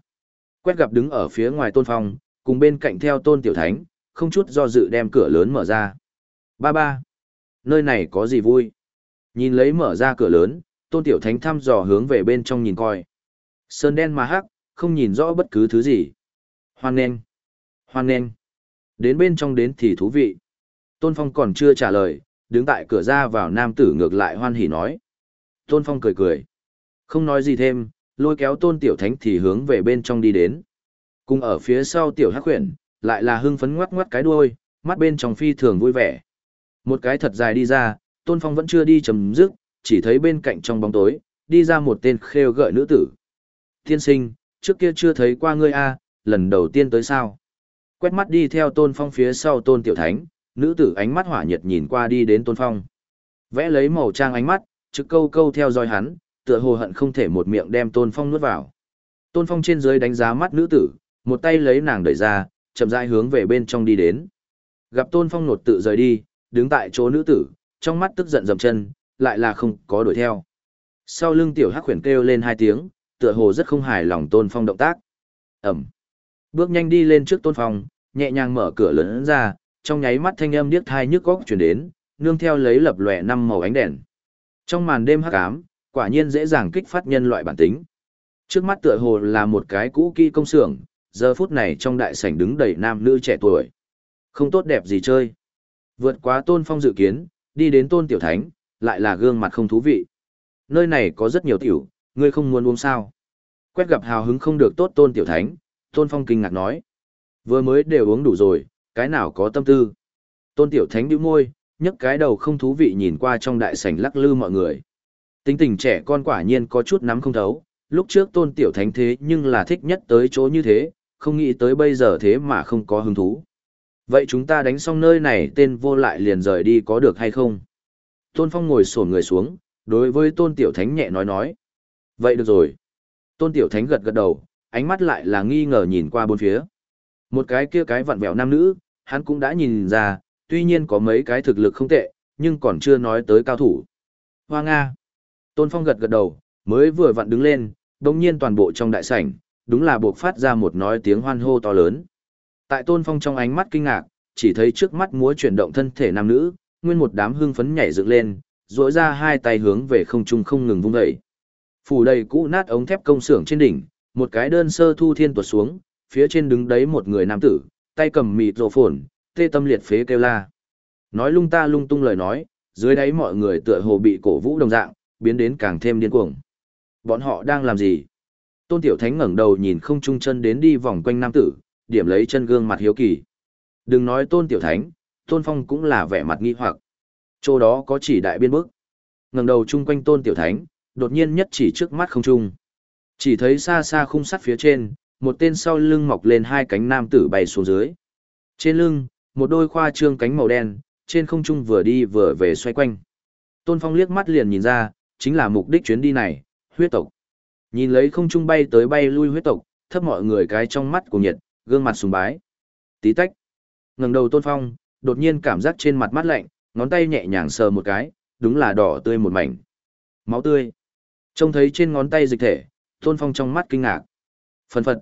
Quét gặp đứng ở phía ngoài Tôn Phong, cùng bên cạnh theo tôn tiểu thánh, không chút do dự đem cửa lớn mở ra. Ba ba, nơi này có gì vui? Nhìn lấy mở ra cửa lớn, tôn tiểu thánh thăm dò hướng về bên trong nhìn coi. Sơn đen mà hắc, không nhìn rõ bất cứ thứ gì. Hoan nên, hoan nên. Đến bên trong đến thì thú vị. Tôn Phong còn chưa trả lời, đứng tại cửa ra vào nam tử ngược lại hoan hỉ nói. Tôn Phong cười cười. Không nói gì thêm, lôi kéo tôn tiểu thánh thì hướng về bên trong đi đến. Cùng ở phía sau tiểu hắc huyền, lại là hưng phấn ngoắt ngoắt cái đuôi, mắt bên trong phi thường vui vẻ. Một cái thật dài đi ra, tôn phong vẫn chưa đi chầm dứt, chỉ thấy bên cạnh trong bóng tối, đi ra một tên khêu gợi nữ tử. Tiên sinh, trước kia chưa thấy qua ngươi a, lần đầu tiên tới sao? Quét mắt đi theo tôn phong phía sau tôn tiểu thánh, nữ tử ánh mắt hỏa nhiệt nhìn qua đi đến tôn phong. Vẽ lấy màu trang ánh mắt, trực câu câu theo dõi hắn, tựa hồ hận không thể một miệng đem tôn phong nuốt vào. Tôn phong trên dưới đánh giá mắt nữ tử, một tay lấy nàng đẩy ra, chậm rãi hướng về bên trong đi đến. Gặp tôn phong nột tự rời đi, đứng tại chỗ nữ tử, trong mắt tức giận dậm chân, lại là không có đuổi theo. Sau lưng tiểu hắc khuyển kêu lên hai tiếng, tựa hồ rất không hài lòng tôn phong động tác. Ẩm. Bước nhanh đi lên trước tôn phong, nhẹ nhàng mở cửa lớn ra, trong nháy mắt thanh âm điếc thai nhức góc chuyển đến, nương theo lấy lập lòe năm màu ánh đèn. Trong màn đêm hắc ám, quả nhiên dễ dàng kích phát nhân loại bản tính. Trước mắt tựa hồ là một cái cũ kỹ công xưởng, giờ phút này trong đại sảnh đứng đầy nam nữ trẻ tuổi. Không tốt đẹp gì chơi. Vượt quá tôn phong dự kiến, đi đến tôn tiểu thánh, lại là gương mặt không thú vị. Nơi này có rất nhiều tiểu, ngươi không muốn uống sao. Quét gặp hào hứng không được tốt tôn tiểu thánh, tôn phong kinh ngạc nói. Vừa mới đều uống đủ rồi, cái nào có tâm tư. Tôn tiểu thánh bĩu môi, nhấc cái đầu không thú vị nhìn qua trong đại sảnh lắc lư mọi người. Tính tình trẻ con quả nhiên có chút nắm không thấu, lúc trước tôn tiểu thánh thế nhưng là thích nhất tới chỗ như thế, không nghĩ tới bây giờ thế mà không có hứng thú. Vậy chúng ta đánh xong nơi này tên vô lại liền rời đi có được hay không? Tôn Phong ngồi sổn người xuống, đối với tôn tiểu thánh nhẹ nói nói. Vậy được rồi. Tôn tiểu thánh gật gật đầu, ánh mắt lại là nghi ngờ nhìn qua bốn phía. Một cái kia cái vặn vẹo nam nữ, hắn cũng đã nhìn ra, tuy nhiên có mấy cái thực lực không tệ, nhưng còn chưa nói tới cao thủ. Hoa Nga. Tôn Phong gật gật đầu, mới vừa vặn đứng lên, đồng nhiên toàn bộ trong đại sảnh, đúng là buộc phát ra một nói tiếng hoan hô to lớn. Tại Tôn Phong trong ánh mắt kinh ngạc, chỉ thấy trước mắt múa chuyển động thân thể nam nữ, nguyên một đám hưng phấn nhảy dựng lên, rỗi ra hai tay hướng về không trung không ngừng vung dậy. Phủ đầy cũ nát ống thép công xưởng trên đỉnh, một cái đơn sơ thu thiên tuột xuống, phía trên đứng đấy một người nam tử, tay cầm mịt rộ phồn, tê tâm liệt phế kêu la. Nói lung ta lung tung lời nói, dưới đáy mọi người tựa hồ bị cổ vũ đồng dạng, biến đến càng thêm điên cuồng. Bọn họ đang làm gì? Tôn Tiểu Thánh ngẩng đầu nhìn không trung chân đến đi vòng quanh nam tử, điểm lấy chân gương mặt hiếu kỳ. Đừng nói Tôn Tiểu Thánh, Tôn Phong cũng là vẻ mặt nghi hoặc. Chỗ đó có chỉ đại biên bức. Ngẩng đầu chung quanh Tôn Tiểu Thánh, đột nhiên nhất chỉ trước mắt không trung. Chỉ thấy xa xa khung sắt phía trên, một tên sau lưng mọc lên hai cánh nam tử bay xuống dưới. Trên lưng, một đôi khoa trương cánh màu đen, trên không trung vừa đi vừa về xoay quanh. Tôn Phong liếc mắt liền nhìn ra, chính là mục đích chuyến đi này, huyết tộc. Nhìn lấy không trung bay tới bay lui huyết tộc, thấp mọi người cái trong mắt của nhiệt, gương mặt sùng bái. Tí tách. ngẩng đầu Tôn Phong, đột nhiên cảm giác trên mặt mắt lạnh, ngón tay nhẹ nhàng sờ một cái, đúng là đỏ tươi một mảnh. Máu tươi. Trông thấy trên ngón tay dịch thể, Tôn Phong trong mắt kinh ngạc. Phần phật.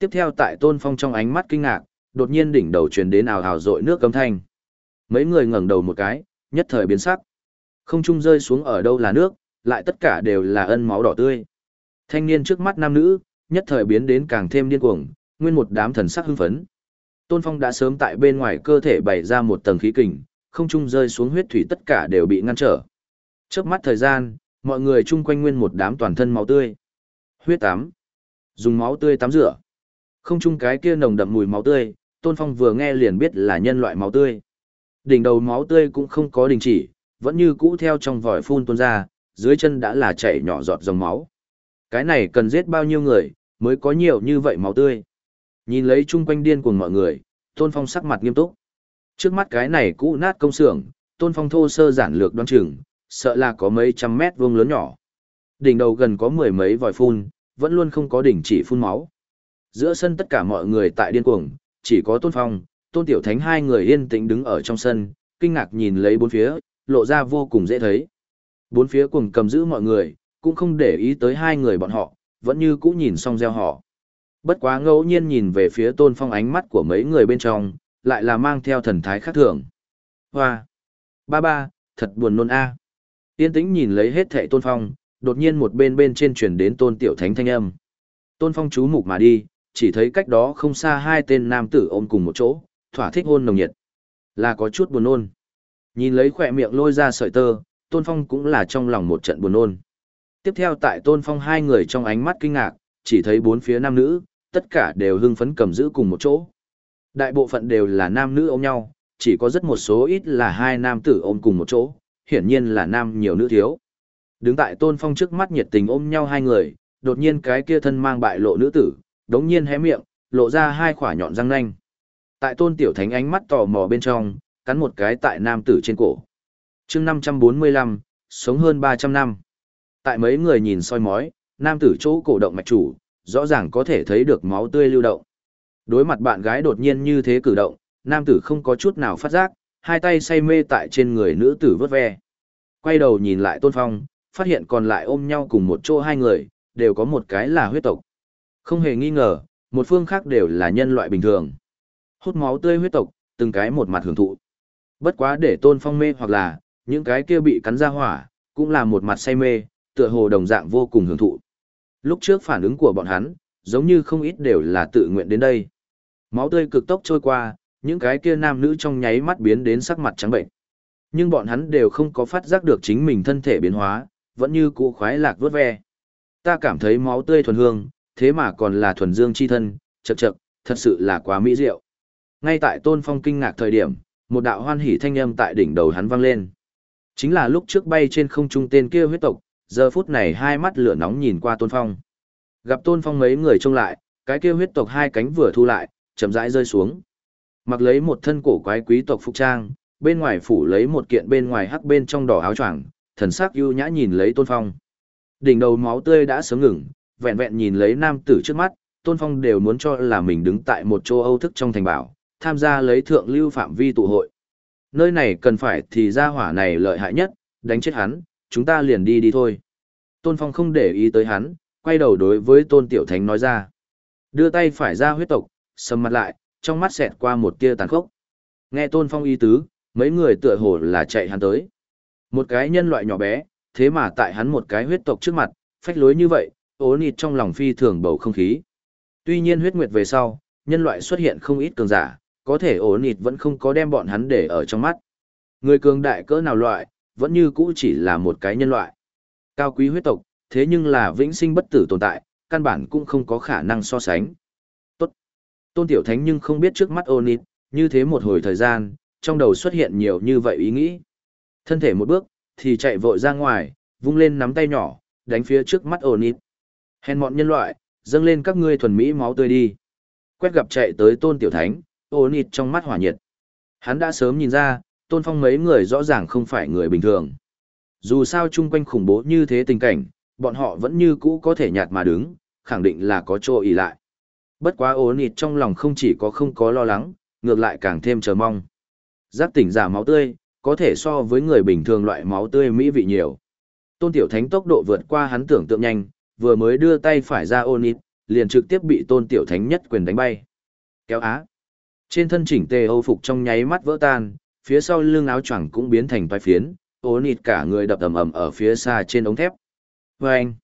Tiếp theo tại Tôn Phong trong ánh mắt kinh ngạc, đột nhiên đỉnh đầu truyền đến ào ào dội nước cấm thanh. Mấy người ngẩng đầu một cái, nhất thời biến sắc. Không trung rơi xuống ở đâu là nước, lại tất cả đều là ân máu đỏ tươi. Thanh niên trước mắt nam nữ, nhất thời biến đến càng thêm điên cuồng, nguyên một đám thần sắc hưng phấn. Tôn Phong đã sớm tại bên ngoài cơ thể bày ra một tầng khí kình, không trung rơi xuống huyết thủy tất cả đều bị ngăn trở. Chớp mắt thời gian, mọi người chung quanh nguyên một đám toàn thân máu tươi. Huyết tắm. Dùng máu tươi tắm rửa. Không chung cái kia nồng đậm mùi máu tươi, Tôn Phong vừa nghe liền biết là nhân loại máu tươi. Đỉnh đầu máu tươi cũng không có đình chỉ, vẫn như cũ theo trong vòi phun tuôn ra, dưới chân đã là chảy nhỏ giọt dòng máu. Cái này cần giết bao nhiêu người, mới có nhiều như vậy máu tươi. Nhìn lấy chung quanh điên cuồng mọi người, Tôn Phong sắc mặt nghiêm túc. Trước mắt cái này cũ nát công xưởng, Tôn Phong thô sơ giản lược đoán chừng, sợ là có mấy trăm mét vuông lớn nhỏ. Đỉnh đầu gần có mười mấy vòi phun, vẫn luôn không có đỉnh chỉ phun máu. Giữa sân tất cả mọi người tại điên cuồng, chỉ có Tôn Phong, Tôn Tiểu Thánh hai người yên tĩnh đứng ở trong sân, kinh ngạc nhìn lấy bốn phía, lộ ra vô cùng dễ thấy. Bốn phía cùng cầm giữ mọi người, cũng không để ý tới hai người bọn họ, vẫn như cũ nhìn xong gieo họ. Bất quá ngẫu nhiên nhìn về phía tôn phong ánh mắt của mấy người bên trong, lại là mang theo thần thái khác thường. Hoa! Ba ba, thật buồn nôn a. Yên tĩnh nhìn lấy hết thệ tôn phong, đột nhiên một bên bên trên chuyển đến tôn tiểu thánh thanh âm. Tôn phong chú mục mà đi, chỉ thấy cách đó không xa hai tên nam tử ôm cùng một chỗ, thỏa thích hôn nồng nhiệt. Là có chút buồn nôn. Nhìn lấy khỏe miệng lôi ra sợi tơ, tôn phong cũng là trong lòng một trận buồn nôn. Tiếp theo tại tôn phong hai người trong ánh mắt kinh ngạc, chỉ thấy bốn phía nam nữ, tất cả đều hưng phấn cầm giữ cùng một chỗ. Đại bộ phận đều là nam nữ ôm nhau, chỉ có rất một số ít là hai nam tử ôm cùng một chỗ, hiển nhiên là nam nhiều nữ thiếu. Đứng tại tôn phong trước mắt nhiệt tình ôm nhau hai người, đột nhiên cái kia thân mang bại lộ nữ tử, đống nhiên hé miệng, lộ ra hai khỏa nhọn răng nanh. Tại tôn tiểu thánh ánh mắt tò mò bên trong, cắn một cái tại nam tử trên cổ. chương 545, sống hơn 300 năm. Tại mấy người nhìn soi mói, nam tử chỗ cổ động mạch chủ, rõ ràng có thể thấy được máu tươi lưu động. Đối mặt bạn gái đột nhiên như thế cử động, nam tử không có chút nào phát giác, hai tay say mê tại trên người nữ tử vớt ve. Quay đầu nhìn lại tôn phong, phát hiện còn lại ôm nhau cùng một chỗ hai người, đều có một cái là huyết tộc. Không hề nghi ngờ, một phương khác đều là nhân loại bình thường. Hút máu tươi huyết tộc, từng cái một mặt hưởng thụ. Bất quá để tôn phong mê hoặc là, những cái kia bị cắn ra hỏa, cũng là một mặt say mê, tựa hồ đồng dạng vô cùng hưởng thụ. Lúc trước phản ứng của bọn hắn, giống như không ít đều là tự nguyện đến đây. Máu tươi cực tốc trôi qua, những cái kia nam nữ trong nháy mắt biến đến sắc mặt trắng bệnh. Nhưng bọn hắn đều không có phát giác được chính mình thân thể biến hóa, vẫn như cũ khoái lạc vớt ve. Ta cảm thấy máu tươi thuần hương, thế mà còn là thuần dương chi thân, chậc chậc, thật sự là quá mỹ diệu. Ngay tại Tôn Phong kinh ngạc thời điểm, một đạo hoan hỉ thanh âm tại đỉnh đầu hắn vang lên. Chính là lúc trước bay trên không trung tên kia huyết tộc, giờ phút này hai mắt lửa nóng nhìn qua Tôn Phong. Gặp Tôn Phong mấy người trông lại, cái kia huyết tộc hai cánh vừa thu lại, chậm rãi rơi xuống. Mặc lấy một thân cổ quái quý tộc phục trang, bên ngoài phủ lấy một kiện bên ngoài hắc bên trong đỏ áo choàng, thần sắc ưu nhã nhìn lấy Tôn Phong. Đỉnh đầu máu tươi đã sớm ngừng, vẹn vẹn nhìn lấy nam tử trước mắt, Tôn Phong đều muốn cho là mình đứng tại một chỗ Âu thức trong thành bảo, tham gia lấy thượng lưu phạm vi tụ hội. Nơi này cần phải thì ra hỏa này lợi hại nhất, đánh chết hắn, chúng ta liền đi đi thôi. Tôn Phong không để ý tới hắn, quay đầu đối với Tôn Tiểu Thánh nói ra. Đưa tay phải ra huyết tộc, sầm mặt lại, trong mắt xẹt qua một tia tàn khốc. Nghe Tôn Phong ý tứ, mấy người tựa hồ là chạy hắn tới. Một cái nhân loại nhỏ bé, thế mà tại hắn một cái huyết tộc trước mặt, phách lối như vậy, ố nịt trong lòng phi thường bầu không khí. Tuy nhiên huyết nguyệt về sau, nhân loại xuất hiện không ít cường giả, có thể ố nịt vẫn không có đem bọn hắn để ở trong mắt. Người cường đại cỡ nào loại, vẫn như cũ chỉ là một cái nhân loại. Cao quý huyết tộc, thế nhưng là vĩnh sinh bất tử tồn tại, căn bản cũng không có khả năng so sánh. Tốt. Tôn Tiểu Thánh nhưng không biết trước mắt Onit, như thế một hồi thời gian, trong đầu xuất hiện nhiều như vậy ý nghĩ. Thân thể một bước, thì chạy vội ra ngoài, vung lên nắm tay nhỏ, đánh phía trước mắt Onit. Hèn mọn nhân loại, dâng lên các ngươi thuần mỹ máu tươi đi. Quét gặp chạy tới Tôn Tiểu Thánh, Onit trong mắt hỏa nhiệt. Hắn đã sớm nhìn ra, Tôn Phong mấy người rõ ràng không phải người bình thường. Dù sao chung quanh khủng bố như thế tình cảnh, bọn họ vẫn như cũ có thể nhạt mà đứng, khẳng định là có chỗ ý lại. Bất quá ôn nịt trong lòng không chỉ có không có lo lắng, ngược lại càng thêm chờ mong. giáp tỉnh giả máu tươi, có thể so với người bình thường loại máu tươi mỹ vị nhiều. Tôn Tiểu Thánh tốc độ vượt qua hắn tưởng tượng nhanh, vừa mới đưa tay phải ra ôn ít, liền trực tiếp bị Tôn Tiểu Thánh nhất quyền đánh bay. Kéo á. Trên thân chỉnh tề Âu phục trong nháy mắt vỡ tan, phía sau lưng áo choàng cũng biến thành toái phiến, ôn ít cả người đập ầm ầm ở phía xa trên ống thép. Vâng!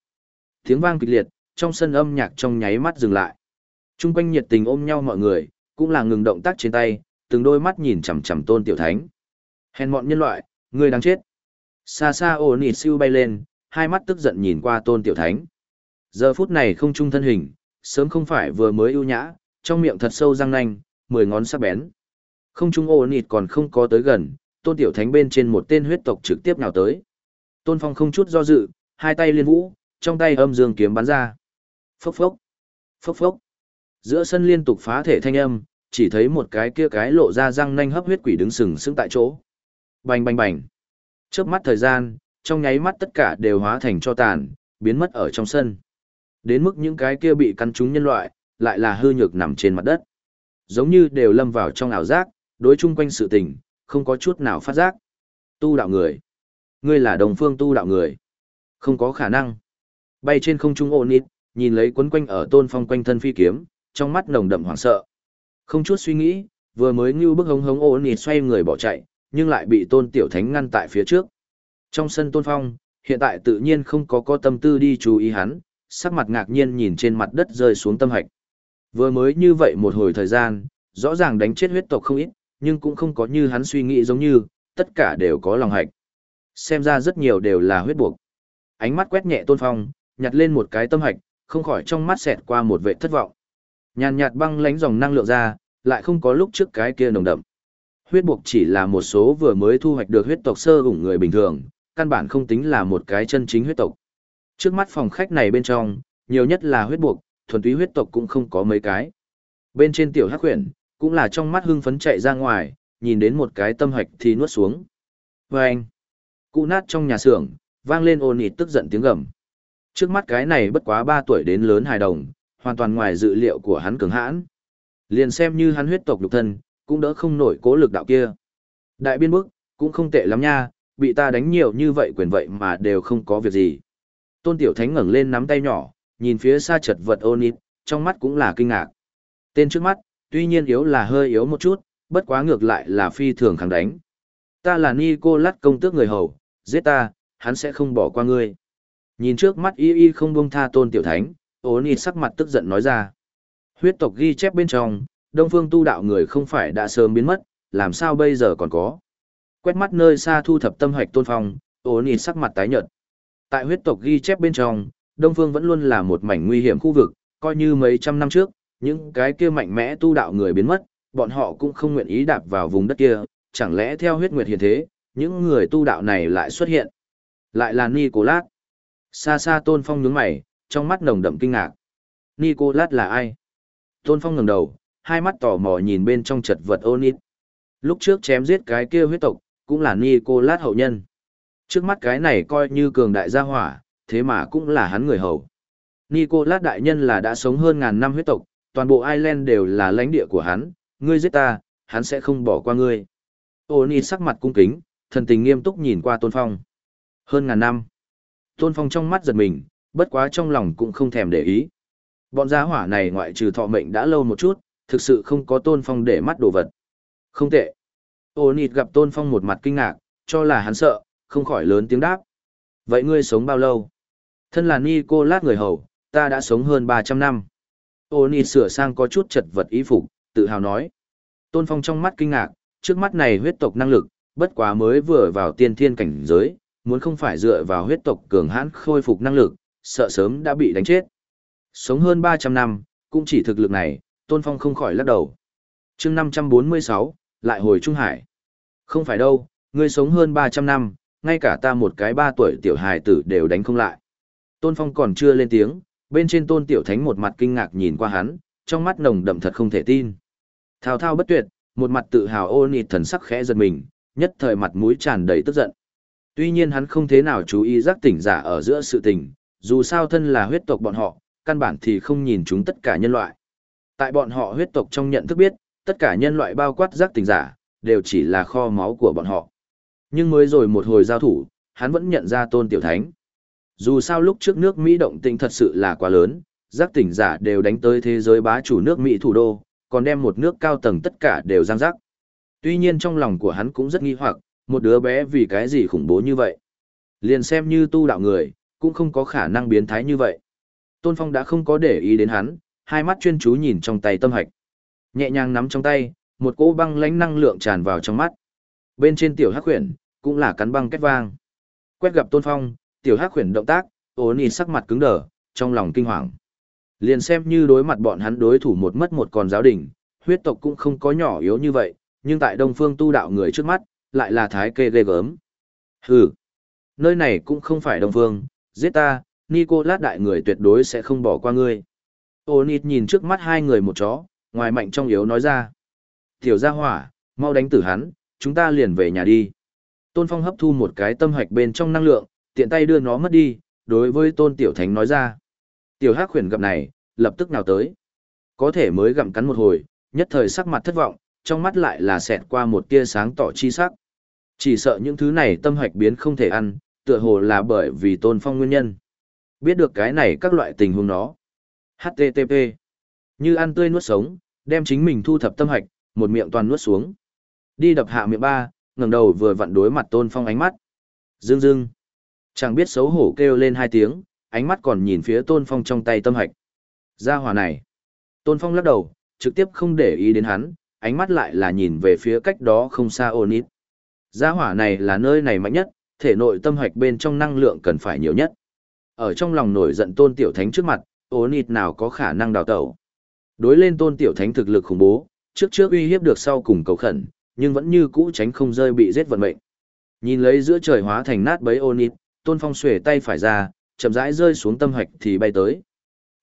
Tiếng vang kịch liệt, trong sân âm nhạc trong nháy mắt dừng lại. Trung quanh nhiệt tình ôm nhau mọi người, cũng là ngừng động tác trên tay, từng đôi mắt nhìn chằm chằm tôn tiểu thánh. Hèn mọn nhân loại, người đang chết. Xa xa ổn nịt siêu bay lên, hai mắt tức giận nhìn qua tôn tiểu thánh. Giờ phút này không trung thân hình, sớm không phải vừa mới ưu nhã, trong miệng thật sâu răng nanh, mười ngón sắc bén. Không trung ô nịt còn không có tới gần, tôn tiểu thánh bên trên một tên huyết tộc trực tiếp nào tới. Tôn phong không chút do dự, hai tay liên vũ, trong tay âm dương kiếm bắn ra. Phốc phốc, phốc phốc. Giữa sân liên tục phá thể thanh âm, chỉ thấy một cái kia cái lộ ra răng nanh hấp huyết quỷ đứng sừng sững tại chỗ. Bành bành bành. Chớp mắt thời gian, trong nháy mắt tất cả đều hóa thành cho tàn, biến mất ở trong sân. Đến mức những cái kia bị căn trúng nhân loại, lại là hư nhược nằm trên mặt đất. Giống như đều lâm vào trong ảo giác, đối chung quanh sự tình, không có chút nào phát giác. Tu đạo người. Ngươi là đồng phương tu đạo người. Không có khả năng. Bay trên không trung ôn ít, nhìn lấy quấn quanh ở tôn phong quanh thân phi kiếm, trong mắt nồng đậm hoảng sợ. Không chút suy nghĩ, vừa mới như bức hống hống ôn ít xoay người bỏ chạy, nhưng lại bị tôn tiểu thánh ngăn tại phía trước. Trong sân tôn phong, hiện tại tự nhiên không có có tâm tư đi chú ý hắn, sắc mặt ngạc nhiên nhìn trên mặt đất rơi xuống tâm hạch. Vừa mới như vậy một hồi thời gian, rõ ràng đánh chết huyết tộc không ít, nhưng cũng không có như hắn suy nghĩ giống như, tất cả đều có lòng hạch. Xem ra rất nhiều đều là huyết buộc. Ánh mắt quét nhẹ Tôn Phong, nhặt lên một cái tâm hạch, không khỏi trong mắt xẹt qua một vệ thất vọng. Nhàn nhạt băng lánh dòng năng lượng ra, lại không có lúc trước cái kia nồng đậm. Huyết buộc chỉ là một số vừa mới thu hoạch được huyết tộc sơ ủng người bình thường, căn bản không tính là một cái chân chính huyết tộc. Trước mắt phòng khách này bên trong, nhiều nhất là huyết buộc, thuần túy huyết tộc cũng không có mấy cái. Bên trên tiểu hắc huyền, cũng là trong mắt hưng phấn chạy ra ngoài, nhìn đến một cái tâm hạch thì nuốt xuống. Và anh, cụ nát trong nhà xưởng, vang lên ồn ịt tức giận tiếng gầm. Trước mắt cái này bất quá 3 tuổi đến lớn hài đồng, hoàn toàn ngoài dự liệu của hắn cường hãn. Liền xem như hắn huyết tộc lục thân, cũng đỡ không nổi cố lực đạo kia. Đại biên bức, cũng không tệ lắm nha, bị ta đánh nhiều như vậy quyền vậy mà đều không có việc gì. Tôn Tiểu Thánh ngẩng lên nắm tay nhỏ, nhìn phía xa chật vật ôn ít, trong mắt cũng là kinh ngạc. Tên trước mắt, tuy nhiên yếu là hơi yếu một chút, bất quá ngược lại là phi thường kháng đánh. Ta là Nicolas công tước người hầu, giết ta, hắn sẽ không bỏ qua ngươi. Nhìn trước mắt y y không buông tha tôn tiểu thánh, ôn ít sắc mặt tức giận nói ra. Huyết tộc ghi chép bên trong, đông phương tu đạo người không phải đã sớm biến mất, làm sao bây giờ còn có. Quét mắt nơi xa thu thập tâm hoạch tôn phong, ôn ít sắc mặt tái nhợt. Tại huyết tộc ghi chép bên trong, Đông Phương vẫn luôn là một mảnh nguy hiểm khu vực, coi như mấy trăm năm trước, những cái kia mạnh mẽ tu đạo người biến mất, bọn họ cũng không nguyện ý đạp vào vùng đất kia, chẳng lẽ theo huyết nguyệt hiện thế, những người tu đạo này lại xuất hiện. Lại là Nicolas. Xa xa Tôn Phong nhướng mày, trong mắt nồng đậm kinh ngạc. Nicolas là ai? Tôn Phong ngẩng đầu, hai mắt tò mò nhìn bên trong chật vật Onit. Lúc trước chém giết cái kia huyết tộc, cũng là Nicolas hậu nhân. Trước mắt cái này coi như cường đại gia hỏa, thế mà cũng là hắn người hầu. Nicolas đại nhân là đã sống hơn ngàn năm huyết tộc, toàn bộ Ireland đều là lãnh địa của hắn, ngươi giết ta, hắn sẽ không bỏ qua ngươi. Oni sắc mặt cung kính, thần tình nghiêm túc nhìn qua Tôn Phong. Hơn ngàn năm. Tôn Phong trong mắt giật mình, bất quá trong lòng cũng không thèm để ý. Bọn gia hỏa này ngoại trừ thọ mệnh đã lâu một chút, thực sự không có Tôn Phong để mắt đồ vật. Không tệ. Oni gặp Tôn Phong một mặt kinh ngạc, cho là hắn sợ, không khỏi lớn tiếng đáp. Vậy ngươi sống bao lâu? Thân là Nicolas người hầu, ta đã sống hơn 300 năm. Oni sửa sang có chút chật vật ý phục, tự hào nói. Tôn Phong trong mắt kinh ngạc, trước mắt này huyết tộc năng lực, bất quá mới vừa vào tiên thiên cảnh giới, muốn không phải dựa vào huyết tộc cường hãn khôi phục năng lực, sợ sớm đã bị đánh chết. Sống hơn 300 năm, cũng chỉ thực lực này, Tôn Phong không khỏi lắc đầu. chương 546, lại hồi Trung Hải. Không phải đâu, ngươi sống hơn 300 năm, ngay cả ta một cái ba tuổi tiểu hài tử đều đánh không lại. Tôn Phong còn chưa lên tiếng, bên trên Tôn Tiểu Thánh một mặt kinh ngạc nhìn qua hắn, trong mắt nồng đậm thật không thể tin. Thao thao bất tuyệt, một mặt tự hào ô nịt thần sắc khẽ giật mình, nhất thời mặt mũi tràn đầy tức giận. Tuy nhiên hắn không thế nào chú ý giác tỉnh giả ở giữa sự tình, dù sao thân là huyết tộc bọn họ, căn bản thì không nhìn chúng tất cả nhân loại. Tại bọn họ huyết tộc trong nhận thức biết, tất cả nhân loại bao quát giác tỉnh giả, đều chỉ là kho máu của bọn họ. Nhưng mới rồi một hồi giao thủ, hắn vẫn nhận ra tôn tiểu thánh. Dù sao lúc trước nước Mỹ động tình thật sự là quá lớn, giác tỉnh giả đều đánh tới thế giới bá chủ nước Mỹ thủ đô, còn đem một nước cao tầng tất cả đều giang giác. Tuy nhiên trong lòng của hắn cũng rất nghi hoặc, một đứa bé vì cái gì khủng bố như vậy. Liền xem như tu đạo người, cũng không có khả năng biến thái như vậy. Tôn Phong đã không có để ý đến hắn, hai mắt chuyên chú nhìn trong tay tâm hạch. Nhẹ nhàng nắm trong tay, một cỗ băng lãnh năng lượng tràn vào trong mắt. Bên trên tiểu hắc huyền, cũng là cắn băng kết vang. Quét gặp Tôn Phong, tiểu hắc huyền động tác, ổn nhìn sắc mặt cứng đờ, trong lòng kinh hoàng. Liền xem như đối mặt bọn hắn đối thủ một mất một còn giáo đình, huyết tộc cũng không có nhỏ yếu như vậy, nhưng tại đông phương tu đạo người trước mắt, lại là thái kê ghê gớm. Hừ, nơi này cũng không phải đông phương, giết ta, Nicolas đại người tuyệt đối sẽ không bỏ qua ngươi. Onit nhìn trước mắt hai người một chó, ngoài mạnh trong yếu nói ra. Tiểu gia hỏa, mau đánh tử hắn, chúng ta liền về nhà đi. Tôn Phong hấp thu một cái tâm hạch bên trong năng lượng, tiện tay đưa nó mất đi, đối với Tôn Tiểu Thánh nói ra. Tiểu Hắc khuyển gặp này, lập tức nào tới. Có thể mới gặm cắn một hồi, nhất thời sắc mặt thất vọng, trong mắt lại là xẹt qua một tia sáng tỏ chi sắc. Chỉ sợ những thứ này tâm hạch biến không thể ăn, tựa hồ là bởi vì Tôn Phong nguyên nhân. Biết được cái này các loại tình huống nó. HTTP. Như ăn tươi nuốt sống, đem chính mình thu thập tâm hạch, một miệng toàn nuốt xuống. Đi đập hạ miệng ba, ngẩng đầu vừa vặn đối mặt Tôn Phong ánh mắt. Dương dương. Chẳng biết xấu hổ kêu lên hai tiếng, ánh mắt còn nhìn phía Tôn Phong trong tay tâm hạch. Gia hỏa này. Tôn Phong lắc đầu, trực tiếp không để ý đến hắn, ánh mắt lại là nhìn về phía cách đó không xa ôn ít. Gia hỏa này là nơi này mạnh nhất, thể nội tâm hạch bên trong năng lượng cần phải nhiều nhất. Ở trong lòng nổi giận tôn tiểu thánh trước mặt, ố nịt nào có khả năng đào tẩu. Đối lên tôn tiểu thánh thực lực khủng bố, trước trước uy hiếp được sau cùng cầu khẩn, nhưng vẫn như cũ tránh không rơi bị giết vận mệnh. Nhìn lấy giữa trời hóa thành nát bấy ô nịt, tôn phong xuề tay phải ra, chậm rãi rơi xuống tâm hạch thì bay tới.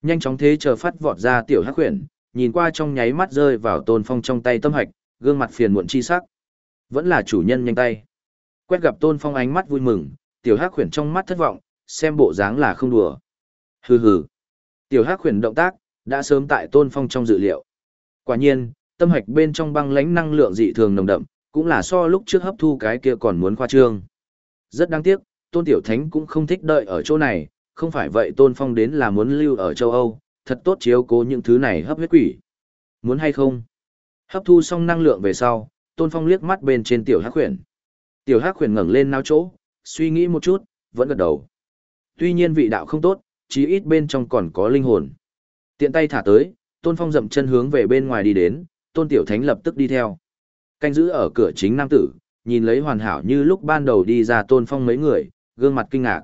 Nhanh chóng thế chờ phát vọt ra tiểu hắc huyền, nhìn qua trong nháy mắt rơi vào tôn phong trong tay tâm hạch, gương mặt phiền muộn chi sắc. Vẫn là chủ nhân nhanh tay. Quét gặp tôn phong ánh mắt vui mừng, tiểu hắc huyền trong mắt thất vọng, xem bộ dáng là không đùa. Hừ hừ. Tiểu hắc huyền động tác, đã sớm tại tôn phong trong dự liệu. Quả nhiên, tâm hạch bên trong băng lãnh năng lượng dị thường nồng đậm, cũng là so lúc trước hấp thu cái kia còn muốn khoa trương. Rất đáng tiếc, tôn tiểu thánh cũng không thích đợi ở chỗ này, không phải vậy tôn phong đến là muốn lưu ở châu Âu, thật tốt chiếu cố những thứ này hấp huyết quỷ. Muốn hay không? Hấp thu xong năng lượng về sau, tôn phong liếc mắt bên trên tiểu hắc huyền. Tiểu hắc huyền ngẩng lên nao chỗ, suy nghĩ một chút, vẫn gật đầu. Tuy nhiên vị đạo không tốt, chí ít bên trong còn có linh hồn. Tiện tay thả tới, tôn phong dậm chân hướng về bên ngoài đi đến, tôn tiểu thánh lập tức đi theo. Canh giữ ở cửa chính nam tử, nhìn lấy hoàn hảo như lúc ban đầu đi ra tôn phong mấy người, gương mặt kinh ngạc.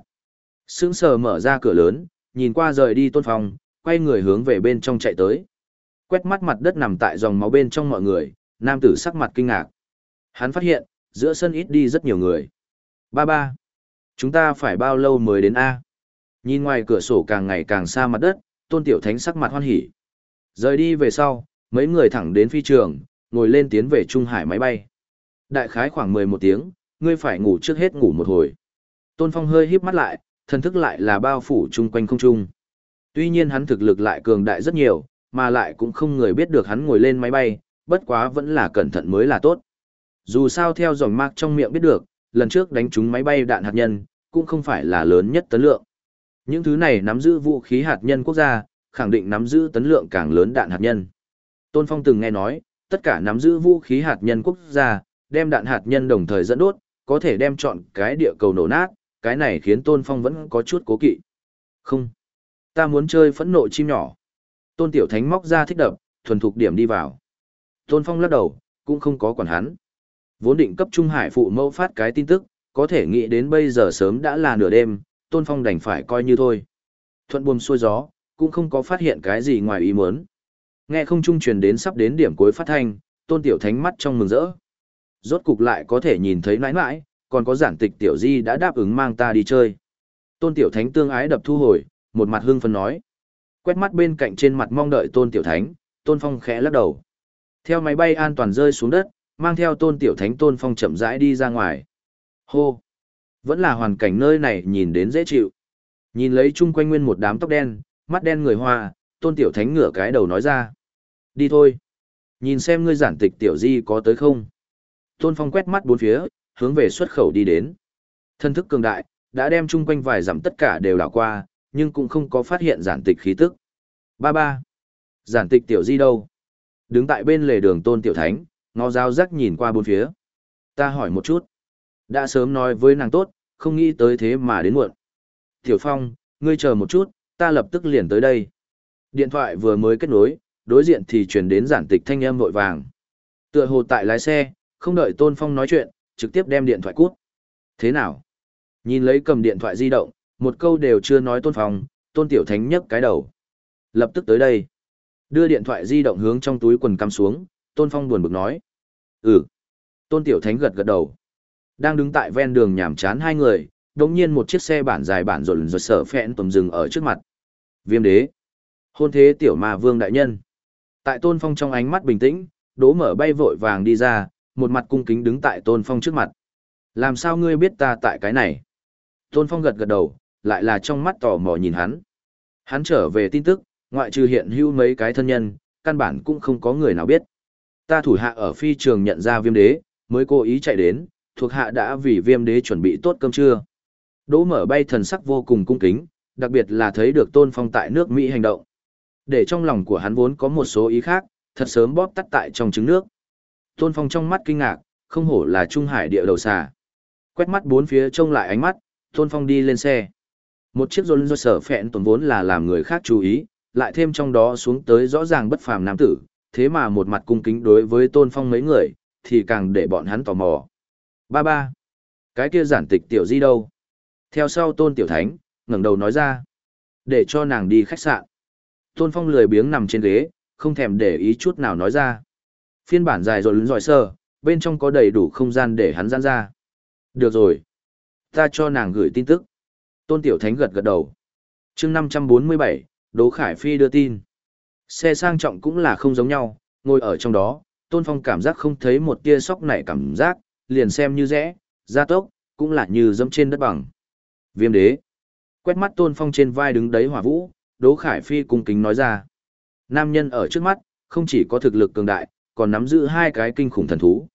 Sững sờ mở ra cửa lớn, nhìn qua rời đi tôn phong, quay người hướng về bên trong chạy tới. Quét mắt mặt đất nằm tại dòng máu bên trong mọi người, nam tử sắc mặt kinh ngạc. Hắn phát hiện, giữa sân ít đi rất nhiều người. Ba ba. Chúng ta phải bao lâu mới đến A? Nhìn ngoài cửa sổ càng ngày càng xa mặt đất, tôn tiểu thánh sắc mặt hoan hỉ. Rời đi về sau, mấy người thẳng đến phi trường, ngồi lên tiến về Trung Hải máy bay. Đại khái khoảng 11 tiếng, ngươi phải ngủ trước hết ngủ một hồi. Tôn Phong hơi híp mắt lại, thần thức lại là bao phủ chung quanh không trung. Tuy nhiên hắn thực lực lại cường đại rất nhiều, mà lại cũng không người biết được hắn ngồi lên máy bay, bất quá vẫn là cẩn thận mới là tốt. Dù sao theo dòng mạc trong miệng biết được, lần trước đánh trúng máy bay đạn hạt nhân, cũng không phải là lớn nhất tấn lượng. Những thứ này nắm giữ vũ khí hạt nhân quốc gia, khẳng định nắm giữ tấn lượng càng lớn đạn hạt nhân. Tôn Phong từng nghe nói, tất cả nắm giữ vũ khí hạt nhân quốc gia, đem đạn hạt nhân đồng thời dẫn đốt, có thể đem chọn cái địa cầu nổ nát, cái này khiến Tôn Phong vẫn có chút cố kỵ. Không, ta muốn chơi phẫn nộ chim nhỏ. Tôn Tiểu Thánh móc ra thích đập, thuần thục điểm đi vào. Tôn Phong lắc đầu, cũng không có quản hắn. Vốn định cấp Trung Hải phụ mẫu phát cái tin tức, có thể nghĩ đến bây giờ sớm đã là nửa đêm, Tôn Phong đành phải coi như thôi. Thuận buồm xuôi gió, cũng không có phát hiện cái gì ngoài ý muốn. Nghe không trung truyền đến sắp đến điểm cuối phát thanh, Tôn Tiểu Thánh mắt trong mừng rỡ. Rốt cục lại có thể nhìn thấy nãi nãi, còn có giản tịch Tiểu Di đã đáp ứng mang ta đi chơi. Tôn Tiểu Thánh tương ái đập thu hồi, một mặt hưng phấn nói. Quét mắt bên cạnh trên mặt mong đợi Tôn Tiểu Thánh, Tôn Phong khẽ lắc đầu. Theo máy bay an toàn rơi xuống đất, mang theo Tôn Tiểu Thánh Tôn Phong chậm rãi đi ra ngoài. Hô! Vẫn là hoàn cảnh nơi này nhìn đến dễ chịu. Nhìn lấy chung quanh nguyên một đám tóc đen, mắt đen người hoa, Tôn Tiểu Thánh ngửa cái đầu nói ra. Đi thôi. Nhìn xem ngươi giản tịch Tiểu Di có tới không. Tôn Phong quét mắt bốn phía, hướng về xuất khẩu đi đến. Thân thức cường đại, đã đem chung quanh vài dặm tất cả đều đảo qua, nhưng cũng không có phát hiện giản tịch khí tức. Ba ba. Giản tịch tiểu di đâu? Đứng tại bên lề đường tôn tiểu thánh, ngó dao rắc nhìn qua bốn phía. Ta hỏi một chút. Đã sớm nói với nàng tốt, không nghĩ tới thế mà đến muộn. Tiểu Phong, ngươi chờ một chút, ta lập tức liền tới đây. Điện thoại vừa mới kết nối, đối diện thì truyền đến giản tịch thanh âm vội vàng. Tựa hồ tại lái xe, không đợi Tôn Phong nói chuyện, trực tiếp đem điện thoại cút. Thế nào? Nhìn lấy cầm điện thoại di động, một câu đều chưa nói Tôn Phong, Tôn Tiểu Thánh nhấc cái đầu. Lập tức tới đây. Đưa điện thoại di động hướng trong túi quần cắm xuống, Tôn Phong buồn bực nói. Ừ. Tôn Tiểu Thánh gật gật đầu. Đang đứng tại ven đường nhảm chán hai người, đồng nhiên một chiếc xe bản dài bản rộn rộn sở phẹn tầm rừng ở trước mặt. Viêm đế. Hôn thế tiểu ma vương đại nhân. Tại Tôn Phong trong ánh mắt bình tĩnh, đố mở bay vội vàng đi ra, một mặt cung kính đứng tại Tôn Phong trước mặt. Làm sao ngươi biết ta tại cái này? Tôn Phong gật gật đầu, lại là trong mắt tò mò nhìn hắn. Hắn trở về tin tức, ngoại trừ hiện hữu mấy cái thân nhân, căn bản cũng không có người nào biết. Ta thủ hạ ở phi trường nhận ra viêm đế, mới cố ý chạy đến, thuộc hạ đã vì viêm đế chuẩn bị tốt cơm trưa. Đỗ mở bay thần sắc vô cùng cung kính, đặc biệt là thấy được Tôn Phong tại nước Mỹ hành động. Để trong lòng của hắn vốn có một số ý khác, thật sớm bóp tắt tại trong trứng nước. Tôn Phong trong mắt kinh ngạc, không hổ là Trung Hải địa đầu xà. Quét mắt bốn phía trông lại ánh mắt, Tôn Phong đi lên xe. Một chiếc rôn rôn sở phẹn tổn vốn là làm người khác chú ý, lại thêm trong đó xuống tới rõ ràng bất phàm nam tử, thế mà một mặt cung kính đối với Tôn Phong mấy người, thì càng để bọn hắn tò mò. Ba ba. Cái kia giản tịch tiểu di đâu? Theo sau Tôn Tiểu Thánh, ngẩng đầu nói ra. Để cho nàng đi khách sạn. Tôn Phong lười biếng nằm trên ghế, không thèm để ý chút nào nói ra. Phiên bản dài rồi lún giỏi sơ, bên trong có đầy đủ không gian để hắn giãn ra. Được rồi. Ta cho nàng gửi tin tức. Tôn Tiểu Thánh gật gật đầu. chương 547, Đỗ Khải Phi đưa tin. Xe sang trọng cũng là không giống nhau, ngồi ở trong đó, Tôn Phong cảm giác không thấy một tia sóc nảy cảm giác, liền xem như rẽ, gia tốc, cũng là như dẫm trên đất bằng. Viêm đế. Quét mắt Tôn Phong trên vai đứng đấy hỏa vũ, Đỗ Khải Phi cung kính nói ra. Nam nhân ở trước mắt, không chỉ có thực lực cường đại, còn nắm giữ hai cái kinh khủng thần thú.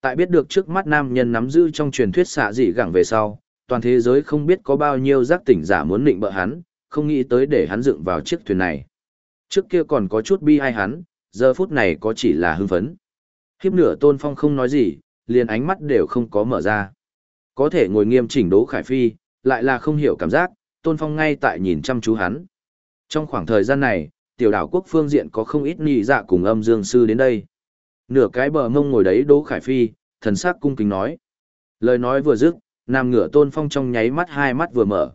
Tại biết được trước mắt nam nhân nắm giữ trong truyền thuyết xạ dị gẳng về sau, toàn thế giới không biết có bao nhiêu giác tỉnh giả muốn định bợ hắn, không nghĩ tới để hắn dựng vào chiếc thuyền này. Trước kia còn có chút bi ai hắn, giờ phút này có chỉ là hưng phấn. Hiếp nửa tôn phong không nói gì, liền ánh mắt đều không có mở ra. Có thể ngồi nghiêm chỉnh đố khải phi, lại là không hiểu cảm giác, tôn phong ngay tại nhìn chăm chú hắn. Trong khoảng thời gian này, tiểu đảo quốc phương diện có không ít nhị dạ cùng âm dương sư đến đây. Nửa cái bờ mông ngồi đấy đỗ khải phi, thần sắc cung kính nói. Lời nói vừa dứt, nam ngửa tôn phong trong nháy mắt hai mắt vừa mở.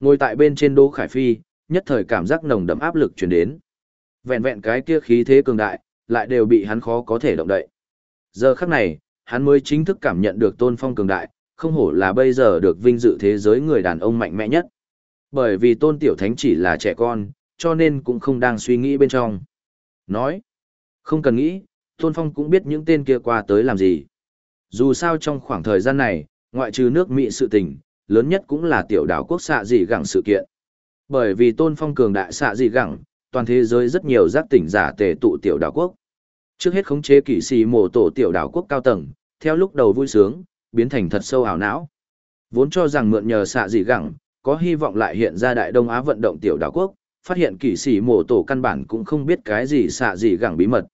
Ngồi tại bên trên đỗ khải phi, nhất thời cảm giác nồng đậm áp lực chuyển đến. Vẹn vẹn cái kia khí thế cường đại, lại đều bị hắn khó có thể động đậy. Giờ khắc này, hắn mới chính thức cảm nhận được tôn phong cường đại, không hổ là bây giờ được vinh dự thế giới người đàn ông mạnh mẽ nhất. Bởi vì tôn tiểu thánh chỉ là trẻ con, cho nên cũng không đang suy nghĩ bên trong. Nói, không cần nghĩ, tôn phong cũng biết những tên kia qua tới làm gì. Dù sao trong khoảng thời gian này, ngoại trừ nước Mỹ sự tình, lớn nhất cũng là tiểu đảo quốc xạ dị gẳng sự kiện. Bởi vì tôn phong cường đại xạ dị gẳng, toàn thế giới rất nhiều giác tỉnh giả tề tụ tiểu đảo quốc. Trước hết khống chế kỷ sĩ mổ tổ tiểu đảo quốc cao tầng, theo lúc đầu vui sướng, biến thành thật sâu ảo não. Vốn cho rằng mượn nhờ xạ dị gẳng, có hy vọng lại hiện ra Đại Đông Á vận động tiểu đảo quốc, phát hiện kỵ sĩ mổ tổ căn bản cũng không biết cái gì xạ gì gẳng bí mật.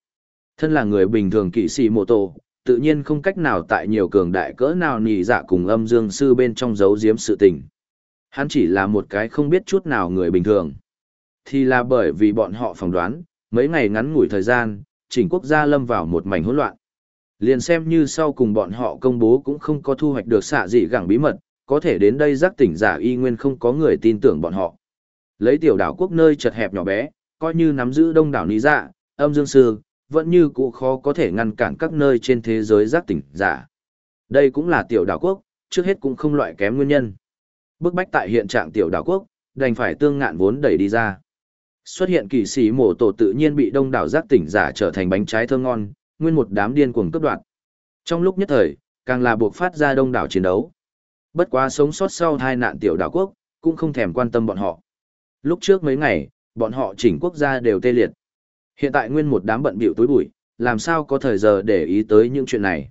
Thân là người bình thường kỵ sĩ mổ tổ, tự nhiên không cách nào tại nhiều cường đại cỡ nào nhì dạ cùng âm dương sư bên trong giấu giếm sự tình. Hắn chỉ là một cái không biết chút nào người bình thường. Thì là bởi vì bọn họ phỏng đoán, mấy ngày ngắn ngủi thời gian, chỉnh quốc gia lâm vào một mảnh hỗn loạn. Liền xem như sau cùng bọn họ công bố cũng không có thu hoạch được xạ dị gẳng bí mật, có thể đến đây giác tỉnh giả y nguyên không có người tin tưởng bọn họ. Lấy tiểu đảo quốc nơi chật hẹp nhỏ bé, coi như nắm giữ đông đảo ní dạ, âm dương sư, vẫn như cũ khó có thể ngăn cản các nơi trên thế giới giác tỉnh giả. Đây cũng là tiểu đảo quốc, trước hết cũng không loại kém nguyên nhân. Bức bách tại hiện trạng tiểu đảo quốc, đành phải tương ngạn vốn đẩy đi ra. Xuất hiện kỳ sĩ mổ tổ tự nhiên bị đông đảo giác tỉnh giả trở thành bánh trái thơm ngon, nguyên một đám điên cuồng cướp đoạt. Trong lúc nhất thời, càng là buộc phát ra đông đảo chiến đấu. Bất quá sống sót sau hai nạn tiểu đảo quốc, cũng không thèm quan tâm bọn họ. Lúc trước mấy ngày, bọn họ chỉnh quốc gia đều tê liệt. Hiện tại nguyên một đám bận bịu túi bụi, làm sao có thời giờ để ý tới những chuyện này.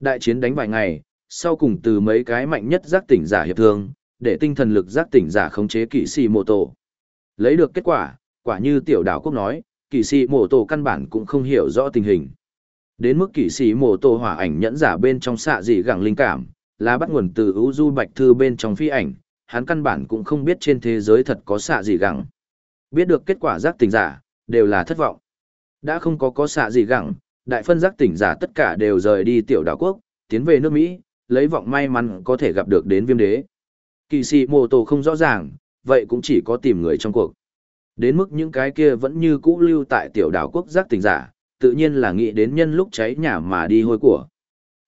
Đại chiến đánh vài ngày, sau cùng từ mấy cái mạnh nhất giác tỉnh giả hiệp thương, để tinh thần lực giác tỉnh giả khống chế kỵ sĩ mô tổ. Lấy được kết quả, quả như tiểu đảo quốc nói, kỵ sĩ mô tổ căn bản cũng không hiểu rõ tình hình. Đến mức kỵ sĩ mô tổ hỏa ảnh nhẫn giả bên trong xạ dị gẳng linh cảm, là bắt nguồn từ ưu du bạch thư bên trong phi ảnh, hắn căn bản cũng không biết trên thế giới thật có xạ gì gẳng. Biết được kết quả giác tỉnh giả, đều là thất vọng. Đã không có có xạ gì gẳng, đại phân giác tỉnh giả tất cả đều rời đi tiểu đảo quốc, tiến về nước Mỹ, lấy vọng may mắn có thể gặp được đến viêm đế. Kỳ sĩ mô tổ không rõ ràng, vậy cũng chỉ có tìm người trong cuộc. Đến mức những cái kia vẫn như cũ lưu tại tiểu đảo quốc giác tỉnh giả, tự nhiên là nghĩ đến nhân lúc cháy nhà mà đi hôi của.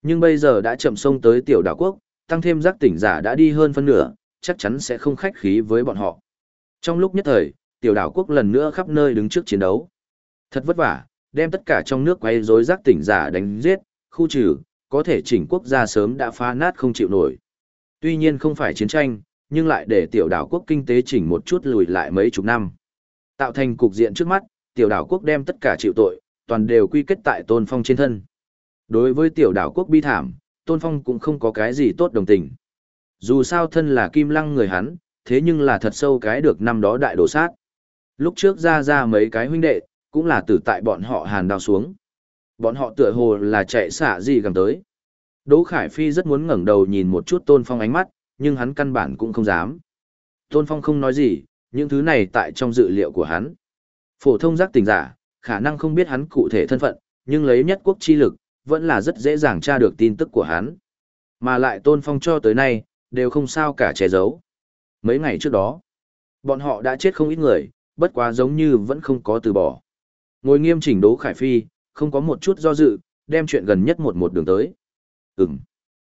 Nhưng bây giờ đã chậm sông tới tiểu đảo quốc, tăng thêm giác tỉnh giả đã đi hơn phân nửa, chắc chắn sẽ không khách khí với bọn họ. Trong lúc nhất thời, tiểu đảo quốc lần nữa khắp nơi đứng trước chiến đấu. Thật vất vả, đem tất cả trong nước quay rối giác tỉnh giả đánh giết, khu trừ, có thể chỉnh quốc gia sớm đã phá nát không chịu nổi. Tuy nhiên không phải chiến tranh, nhưng lại để tiểu đảo quốc kinh tế chỉnh một chút lùi lại mấy chục năm. Tạo thành cục diện trước mắt, tiểu đảo quốc đem tất cả chịu tội, toàn đều quy kết tại tôn phong trên thân. Đối với tiểu đảo quốc bi thảm, tôn phong cũng không có cái gì tốt đồng tình. Dù sao thân là kim lăng người hắn, thế nhưng là thật sâu cái được năm đó đại đổ sát. Lúc trước ra ra mấy cái huynh đệ, cũng là tử tại bọn họ hàn đào xuống. Bọn họ tựa hồ là chạy xả gì gần tới. Đỗ Khải Phi rất muốn ngẩng đầu nhìn một chút Tôn Phong ánh mắt, nhưng hắn căn bản cũng không dám. Tôn Phong không nói gì, những thứ này tại trong dự liệu của hắn. Phổ thông giác tình giả, khả năng không biết hắn cụ thể thân phận, nhưng lấy nhất quốc chi lực, vẫn là rất dễ dàng tra được tin tức của hắn. Mà lại Tôn Phong cho tới nay, đều không sao cả che giấu. Mấy ngày trước đó, bọn họ đã chết không ít người, bất quá giống như vẫn không có từ bỏ. Ngồi nghiêm chỉnh đố Khải Phi, không có một chút do dự, đem chuyện gần nhất một một đường tới. Ừm.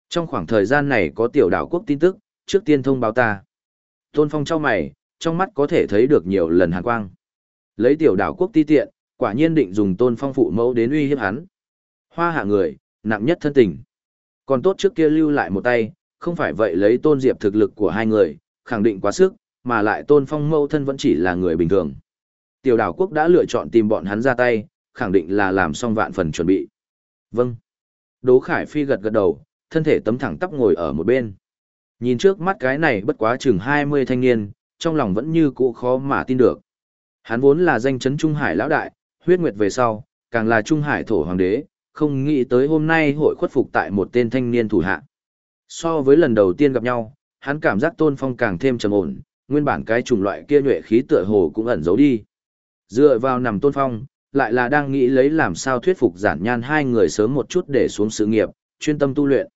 Trong khoảng thời gian này có tiểu đảo quốc tin tức, trước tiên thông báo ta. Tôn Phong trao mày, trong mắt có thể thấy được nhiều lần hàn quang. Lấy tiểu đảo quốc ti tiện, quả nhiên định dùng Tôn Phong phụ mẫu đến uy hiếp hắn. Hoa hạ người, nặng nhất thân tình. Còn tốt trước kia lưu lại một tay, không phải vậy lấy Tôn Diệp thực lực của hai người, khẳng định quá sức, mà lại Tôn Phong mâu thân vẫn chỉ là người bình thường. Tiểu đảo quốc đã lựa chọn tìm bọn hắn ra tay, khẳng định là làm xong vạn phần chuẩn bị. Vâng. Đỗ Khải Phi gật gật đầu, thân thể tấm thẳng tắp ngồi ở một bên. Nhìn trước mắt cái này bất quá chừng 20 thanh niên, trong lòng vẫn như cũ khó mà tin được. Hắn vốn là danh chấn Trung Hải lão đại, huyết nguyệt về sau, càng là Trung Hải thổ hoàng đế, không nghĩ tới hôm nay hội khuất phục tại một tên thanh niên thủ hạ. So với lần đầu tiên gặp nhau, hắn cảm giác Tôn Phong càng thêm trầm ổn, nguyên bản cái chủng loại kia nhuệ khí tựa hồ cũng ẩn giấu đi. Dựa vào nằm Tôn Phong, lại là đang nghĩ lấy làm sao thuyết phục giản nhan hai người sớm một chút để xuống sự nghiệp, chuyên tâm tu luyện.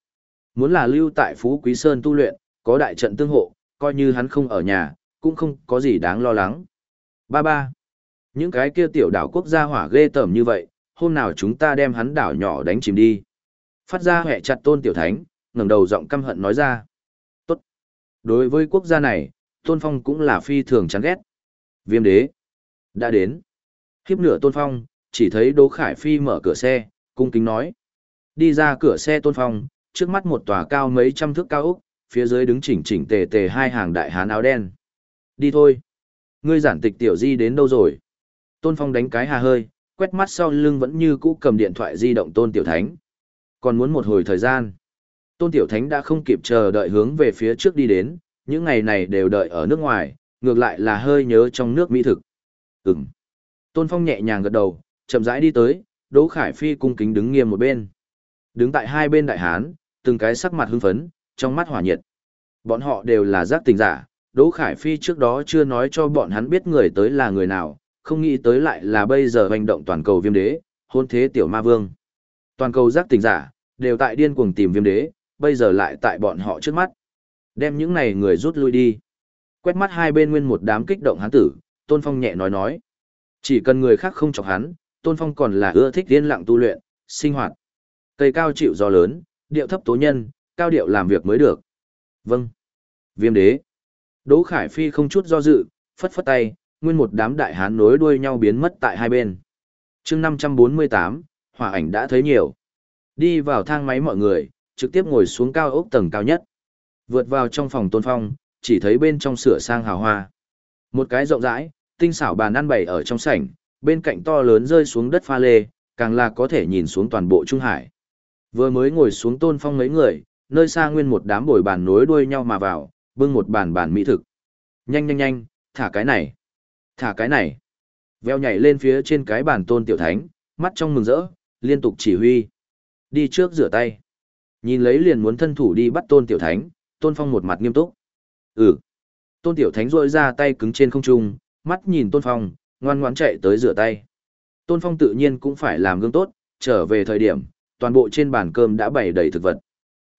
Muốn là lưu tại Phú Quý Sơn tu luyện, có đại trận tương hộ, coi như hắn không ở nhà, cũng không có gì đáng lo lắng. Ba ba. Những cái kia tiểu đảo quốc gia hỏa ghê tởm như vậy, hôm nào chúng ta đem hắn đảo nhỏ đánh chìm đi. Phát ra hẹ chặt tôn tiểu thánh, ngẩng đầu giọng căm hận nói ra. Tốt. Đối với quốc gia này, tôn phong cũng là phi thường chán ghét. Viêm đế. Đã đến. Khiếp nửa tôn phong, chỉ thấy Đỗ Khải Phi mở cửa xe, cung kính nói. Đi ra cửa xe tôn phong, trước mắt một tòa cao mấy trăm thước cao ốc, phía dưới đứng chỉnh chỉnh tề tề hai hàng đại hán áo đen. Đi thôi. Ngươi giản tịch tiểu di đến đâu rồi? Tôn Phong đánh cái hà hơi, quét mắt sau lưng vẫn như cũ cầm điện thoại di động Tôn Tiểu Thánh. Còn muốn một hồi thời gian. Tôn Tiểu Thánh đã không kịp chờ đợi hướng về phía trước đi đến, những ngày này đều đợi ở nước ngoài, ngược lại là hơi nhớ trong nước mỹ thực. Ừm. Tôn Phong nhẹ nhàng gật đầu, chậm rãi đi tới, Đỗ Khải Phi cung kính đứng nghiêm một bên. Đứng tại hai bên đại hán, từng cái sắc mặt hưng phấn, trong mắt hỏa nhiệt. Bọn họ đều là giác tình giả, Đỗ Khải Phi trước đó chưa nói cho bọn hắn biết người tới là người nào, không nghĩ tới lại là bây giờ hành động toàn cầu viêm đế, hôn thế tiểu ma vương. Toàn cầu giác tình giả, đều tại điên cuồng tìm viêm đế, bây giờ lại tại bọn họ trước mắt. Đem những này người rút lui đi. Quét mắt hai bên nguyên một đám kích động hắn tử, Tôn Phong nhẹ nói nói. Chỉ cần người khác không chọc hắn, Tôn Phong còn là ưa thích yên lặng tu luyện, sinh hoạt. Cây cao chịu gió lớn, điệu thấp tố nhân, cao điệu làm việc mới được. Vâng. Viêm đế. Đỗ Khải Phi không chút do dự, phất phất tay, nguyên một đám đại hán nối đuôi nhau biến mất tại hai bên. chương 548, hỏa ảnh đã thấy nhiều. Đi vào thang máy mọi người, trực tiếp ngồi xuống cao ốc tầng cao nhất. Vượt vào trong phòng tôn phong, chỉ thấy bên trong sửa sang hào hoa. Một cái rộng rãi, tinh xảo bàn ăn bày ở trong sảnh, bên cạnh to lớn rơi xuống đất pha lê, càng là có thể nhìn xuống toàn bộ Trung Hải. Vừa mới ngồi xuống tôn phong mấy người, nơi xa nguyên một đám bồi bàn nối đuôi nhau mà vào, bưng một bàn bàn mỹ thực. Nhanh nhanh nhanh, thả cái này. Thả cái này. Veo nhảy lên phía trên cái bàn tôn tiểu thánh, mắt trong mừng rỡ, liên tục chỉ huy. Đi trước rửa tay. Nhìn lấy liền muốn thân thủ đi bắt tôn tiểu thánh, tôn phong một mặt nghiêm túc. Ừ. Tôn tiểu thánh rôi ra tay cứng trên không trung, mắt nhìn tôn phong, ngoan ngoãn chạy tới rửa tay. Tôn phong tự nhiên cũng phải làm gương tốt, trở về thời điểm, toàn bộ trên bàn cơm đã bày đầy thực vật.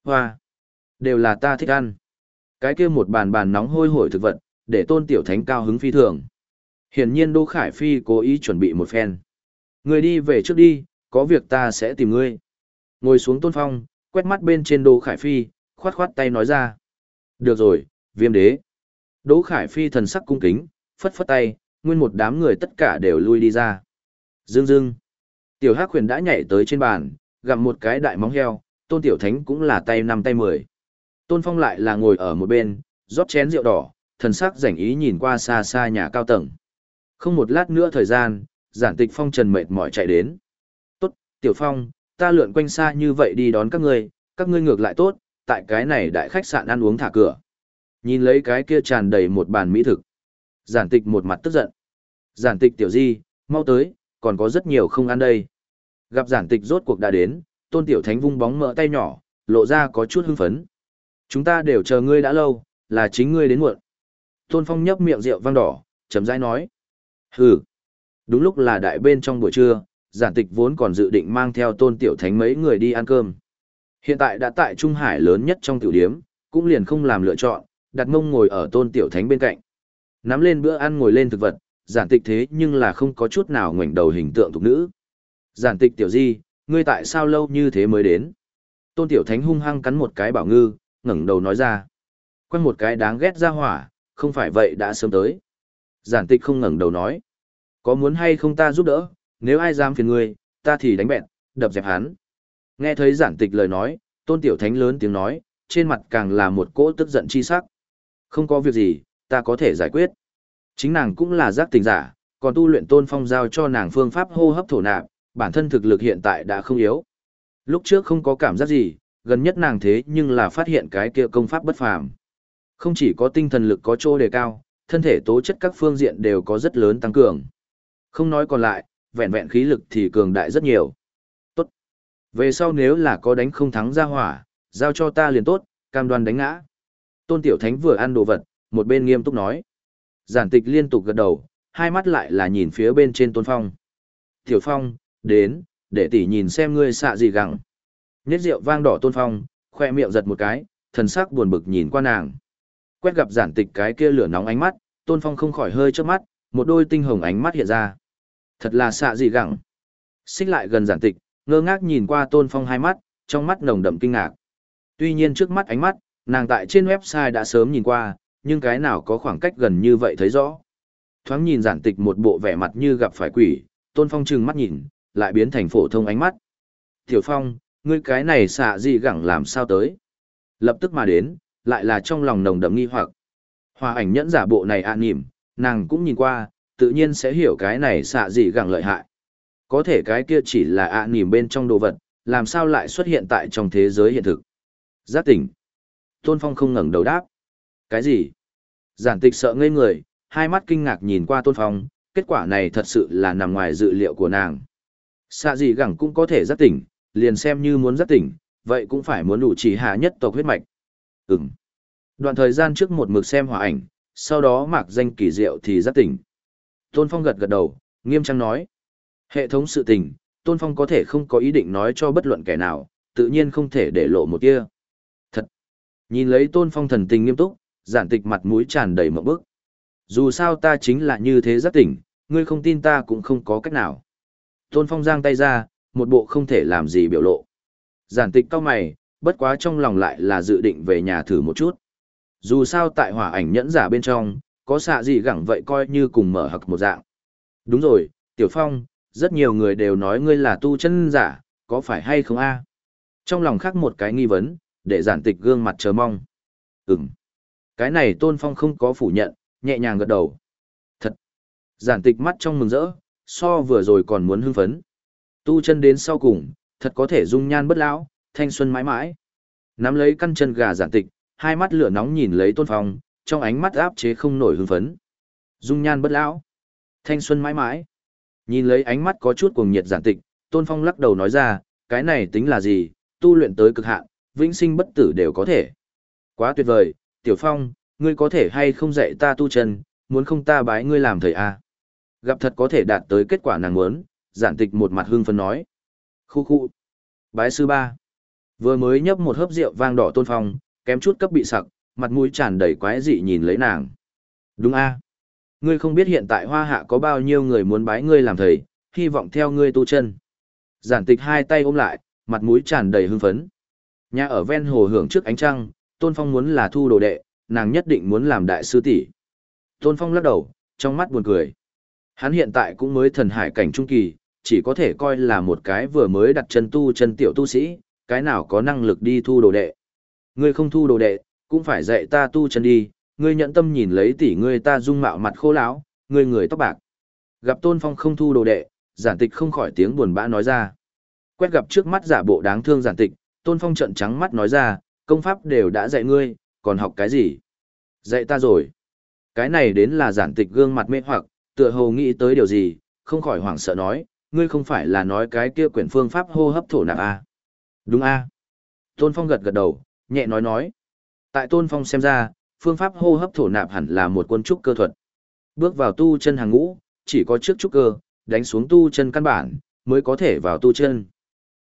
Hoa! Đều là ta thích ăn. Cái kia một bàn bàn nóng hôi hổi thực vật, để tôn tiểu thánh cao hứng phi thường. Hiển nhiên Đỗ Khải Phi cố ý chuẩn bị một phen. Người đi về trước đi, có việc ta sẽ tìm ngươi. Ngồi xuống tôn phong, quét mắt bên trên Đỗ Khải Phi, khoát khoát tay nói ra. Được rồi, viêm đế. Đỗ Khải Phi thần sắc cung kính, phất phất tay, nguyên một đám người tất cả đều lui đi ra. Dương dương. Tiểu Hắc Huyền đã nhảy tới trên bàn, gặm một cái đại móng heo, Tôn Tiểu Thánh cũng là tay năm tay mười. Tôn Phong lại là ngồi ở một bên, rót chén rượu đỏ, thần sắc rảnh ý nhìn qua xa xa nhà cao tầng. Không một lát nữa thời gian, giản tịch phong trần mệt mỏi chạy đến. Tốt, Tiểu Phong, ta lượn quanh xa như vậy đi đón các ngươi, các ngươi ngược lại tốt, tại cái này đại khách sạn ăn uống thả cửa. Nhìn lấy cái kia tràn đầy một bàn mỹ thực. Giản tịch một mặt tức giận. Giản tịch tiểu di, mau tới, còn có rất nhiều không ăn đây. Gặp giản tịch rốt cuộc đã đến, tôn tiểu thánh vung bóng mỡ tay nhỏ, lộ ra có chút hưng phấn. Chúng ta đều chờ ngươi đã lâu, là chính ngươi đến muộn. Tôn Phong nhấp miệng rượu vang đỏ, chấm rãi nói. Hừ. Đúng lúc là đại bên trong buổi trưa, giản tịch vốn còn dự định mang theo tôn tiểu thánh mấy người đi ăn cơm. Hiện tại đã tại Trung Hải lớn nhất trong tiểu điếm, cũng liền không làm lựa chọn, đặt mông ngồi ở tôn tiểu thánh bên cạnh. Nắm lên bữa ăn ngồi lên thực vật, giản tịch thế nhưng là không có chút nào ngoảnh đầu hình tượng thục nữ. Giản tịch tiểu di, ngươi tại sao lâu như thế mới đến? Tôn tiểu thánh hung hăng cắn một cái bảo ngư, ngẩng đầu nói ra. Quăng một cái đáng ghét ra hỏa, không phải vậy đã sớm tới. Giản tịch không ngẩng đầu nói. Có muốn hay không ta giúp đỡ, nếu ai dám phiền ngươi, ta thì đánh bẹn, đập dẹp hắn. Nghe thấy giản tịch lời nói, tôn tiểu thánh lớn tiếng nói, trên mặt càng là một cỗ tức giận chi sắc. Không có việc gì, ta có thể giải quyết. Chính nàng cũng là giác tình giả, còn tu luyện tôn phong giao cho nàng phương pháp hô hấp thổ nạp, bản thân thực lực hiện tại đã không yếu. Lúc trước không có cảm giác gì, gần nhất nàng thế nhưng là phát hiện cái kia công pháp bất phàm. Không chỉ có tinh thần lực có chỗ đề cao, thân thể tố chất các phương diện đều có rất lớn tăng cường. Không nói còn lại, vẹn vẹn khí lực thì cường đại rất nhiều. Tốt. Về sau nếu là có đánh không thắng ra hỏa, giao cho ta liền tốt, cam đoan đánh ngã. Tôn Tiểu Thánh vừa ăn đồ vật, một bên nghiêm túc nói. Giản tịch liên tục gật đầu, hai mắt lại là nhìn phía bên trên Tôn Phong. Tiểu Phong, đến, để tỷ nhìn xem ngươi xạ gì gặng. Nét rượu vang đỏ Tôn Phong, khoe miệng giật một cái, thần sắc buồn bực nhìn qua nàng. Quét gặp giản tịch cái kia lửa nóng ánh mắt, Tôn Phong không khỏi hơi trước mắt, một đôi tinh hồng ánh mắt hiện ra. Thật là xạ gì gẳng. Xích lại gần giản tịch, ngơ ngác nhìn qua Tôn Phong hai mắt, trong mắt nồng đậm kinh ngạc. Tuy nhiên trước mắt ánh mắt, nàng tại trên website đã sớm nhìn qua, nhưng cái nào có khoảng cách gần như vậy thấy rõ. Thoáng nhìn giản tịch một bộ vẻ mặt như gặp phải quỷ, Tôn Phong trừng mắt nhìn, lại biến thành phổ thông ánh mắt. Tiểu Phong, ngươi cái này xạ gì gẳng làm sao tới? Lập tức mà đến, lại là trong lòng nồng đậm nghi hoặc. Hòa ảnh nhẫn giả bộ này an à nỉm, nàng cũng nhìn qua, tự nhiên sẽ hiểu cái này xạ gì gẳng lợi hại. Có thể cái kia chỉ là ạ nỉm bên trong đồ vật, làm sao lại xuất hiện tại trong thế giới hiện thực. Giác tỉnh. Tôn Phong không ngẩng đầu đáp. Cái gì? Giản tịch sợ ngây người, hai mắt kinh ngạc nhìn qua Tôn Phong, kết quả này thật sự là nằm ngoài dự liệu của nàng. Xạ gì gẳng cũng có thể giác tỉnh, liền xem như muốn giác tỉnh, vậy cũng phải muốn đủ chỉ hạ nhất tộc huyết mạch. Ừm. Đoạn thời gian trước một mực xem hòa ảnh, sau đó mặc danh kỳ diệu thì giác tỉnh. Tôn Phong gật gật đầu, nghiêm trang nói. Hệ thống sự tình, Tôn Phong có thể không có ý định nói cho bất luận kẻ nào, tự nhiên không thể để lộ một tia. Thật. Nhìn lấy Tôn Phong thần tình nghiêm túc, giản tịch mặt mũi tràn đầy một bức. Dù sao ta chính là như thế giác tỉnh, ngươi không tin ta cũng không có cách nào. Tôn Phong giang tay ra, một bộ không thể làm gì biểu lộ. Giản tịch cao mày, bất quá trong lòng lại là dự định về nhà thử một chút. Dù sao tại hỏa ảnh nhẫn giả bên trong, có xạ gì gẳng vậy coi như cùng mở hặc một dạng. Đúng rồi, Tiểu Phong, rất nhiều người đều nói ngươi là tu chân giả, có phải hay không a? Trong lòng khác một cái nghi vấn, để giản tịch gương mặt chờ mong. Ừm. Cái này Tôn Phong không có phủ nhận, nhẹ nhàng gật đầu. Thật. Giản tịch mắt trong mừng rỡ, so vừa rồi còn muốn hưng phấn. Tu chân đến sau cùng, thật có thể dung nhan bất lão, thanh xuân mãi mãi. Nắm lấy căn chân gà giản tịch, hai mắt lửa nóng nhìn lấy Tôn Phong, trong ánh mắt áp chế không nổi hưng phấn. Dung nhan bất lão, thanh xuân mãi mãi. Nhìn lấy ánh mắt có chút cuồng nhiệt giản tịch, Tôn Phong lắc đầu nói ra, cái này tính là gì, tu luyện tới cực hạn, vĩnh sinh bất tử đều có thể. Quá tuyệt vời, Tiểu Phong, ngươi có thể hay không dạy ta tu chân, muốn không ta bái ngươi làm thầy à? Gặp thật có thể đạt tới kết quả nàng muốn, giản tịch một mặt hưng phấn nói. Khu khu. Bái sư ba. Vừa mới nhấp một hớp rượu vang đỏ Tôn Phong, kém chút cấp bị sặc, mặt mũi tràn đầy quái dị nhìn lấy nàng. Đúng a Ngươi không biết hiện tại hoa hạ có bao nhiêu người muốn bái ngươi làm thầy, hy vọng theo ngươi tu chân. Giản tịch hai tay ôm lại, mặt mũi tràn đầy hưng phấn. Nhà ở ven hồ hưởng trước ánh trăng, Tôn Phong muốn là thu đồ đệ, nàng nhất định muốn làm đại sư tỷ. Tôn Phong lắc đầu, trong mắt buồn cười. Hắn hiện tại cũng mới thần hải cảnh trung kỳ, chỉ có thể coi là một cái vừa mới đặt chân tu chân tiểu tu sĩ, cái nào có năng lực đi thu đồ đệ. Ngươi không thu đồ đệ, cũng phải dạy ta tu chân đi, ngươi nhận tâm nhìn lấy tỷ ngươi ta dung mạo mặt khô lão, ngươi người tóc bạc. Gặp Tôn Phong không thu đồ đệ, giản tịch không khỏi tiếng buồn bã nói ra. Quét gặp trước mắt giả bộ đáng thương giản tịch, Tôn Phong trợn trắng mắt nói ra, công pháp đều đã dạy ngươi, còn học cái gì? Dạy ta rồi. Cái này đến là giản tịch gương mặt mê hoặc, tựa hồ nghĩ tới điều gì, không khỏi hoảng sợ nói, ngươi không phải là nói cái kia quyển phương pháp hô hấp thổ nạp à? Đúng a à? Tôn Phong gật gật đầu, nhẹ nói nói. Tại Tôn Phong xem ra, phương pháp hô hấp thổ nạp hẳn là một quân trúc cơ thuật. Bước vào tu chân hàng ngũ, chỉ có trước trúc cơ, đánh xuống tu chân căn bản, mới có thể vào tu chân.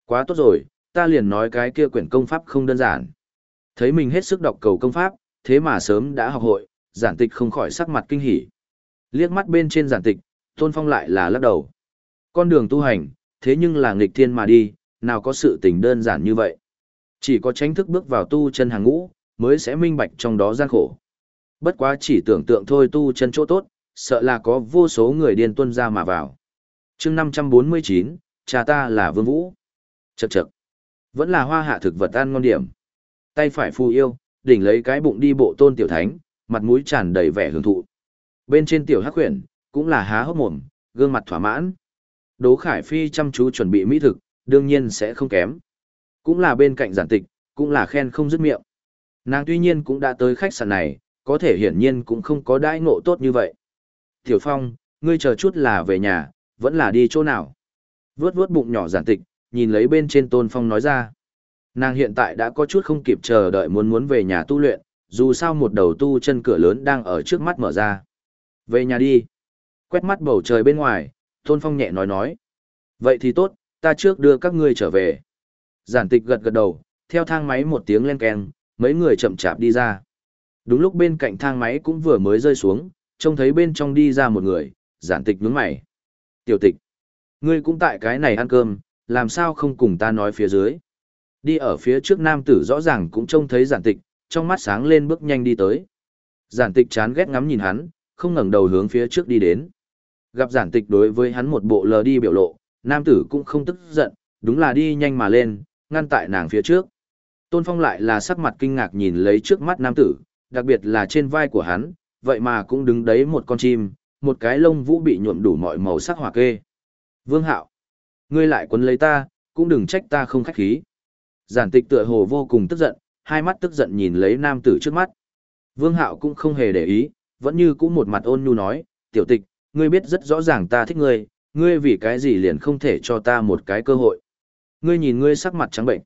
Quá tốt rồi, ta liền nói cái kia quyển công pháp không đơn giản. Thấy mình hết sức đọc cầu công pháp, thế mà sớm đã học hội, giản tịch không khỏi sắc mặt kinh hỉ. Liếc mắt bên trên giản tịch, Tôn Phong lại là lắc đầu. Con đường tu hành, thế nhưng là nghịch thiên mà đi, nào có sự tình đơn giản như vậy. Chỉ có tránh thức bước vào tu chân hàng ngũ, mới sẽ minh bạch trong đó gian khổ. Bất quá chỉ tưởng tượng thôi tu chân chỗ tốt, sợ là có vô số người điên tuân ra mà vào. chương 549, cha ta là Vương Vũ. Chậc chậc. Vẫn là hoa hạ thực vật ăn ngon điểm. Tay phải phù yêu, đỉnh lấy cái bụng đi bộ tôn tiểu thánh, mặt mũi tràn đầy vẻ hưởng thụ. Bên trên tiểu hắc huyền, cũng là há hốc mồm, gương mặt thỏa mãn. Đỗ Khải Phi chăm chú chuẩn bị mỹ thực, đương nhiên sẽ không kém. Cũng là bên cạnh giản tịch, cũng là khen không dứt miệng. Nàng tuy nhiên cũng đã tới khách sạn này, có thể hiển nhiên cũng không có đãi ngộ tốt như vậy. Tiểu Phong, ngươi chờ chút là về nhà, vẫn là đi chỗ nào? Vướt vướt bụng nhỏ giản tịch, nhìn lấy bên trên Tôn Phong nói ra. Nàng hiện tại đã có chút không kịp chờ đợi muốn muốn về nhà tu luyện, dù sao một đầu tu chân cửa lớn đang ở trước mắt mở ra. Về nhà đi. Quét mắt bầu trời bên ngoài, Tôn Phong nhẹ nói nói. Vậy thì tốt, ta trước đưa các ngươi trở về. Giản tịch gật gật đầu, theo thang máy một tiếng len keng, mấy người chậm chạp đi ra. Đúng lúc bên cạnh thang máy cũng vừa mới rơi xuống, trông thấy bên trong đi ra một người, giản tịch nhướng mày. Tiểu tịch, ngươi cũng tại cái này ăn cơm, làm sao không cùng ta nói phía dưới. Đi ở phía trước nam tử rõ ràng cũng trông thấy giản tịch, trong mắt sáng lên bước nhanh đi tới. Giản tịch chán ghét ngắm nhìn hắn, không ngẩng đầu hướng phía trước đi đến. Gặp giản tịch đối với hắn một bộ lờ đi biểu lộ, nam tử cũng không tức giận, đúng là đi nhanh mà lên, ngăn tại nàng phía trước. Tôn Phong lại là sắc mặt kinh ngạc nhìn lấy trước mắt nam tử, đặc biệt là trên vai của hắn, vậy mà cũng đứng đấy một con chim, một cái lông vũ bị nhuộm đủ mọi màu sắc hỏa kê. Vương Hạo, ngươi lại quấn lấy ta, cũng đừng trách ta không khách khí. Giản tịch tựa hồ vô cùng tức giận, hai mắt tức giận nhìn lấy nam tử trước mắt. Vương Hạo cũng không hề để ý, vẫn như cũ một mặt ôn nhu nói, tiểu tịch, ngươi biết rất rõ ràng ta thích ngươi, ngươi vì cái gì liền không thể cho ta một cái cơ hội. Ngươi nhìn ngươi sắc mặt trắng bệnh.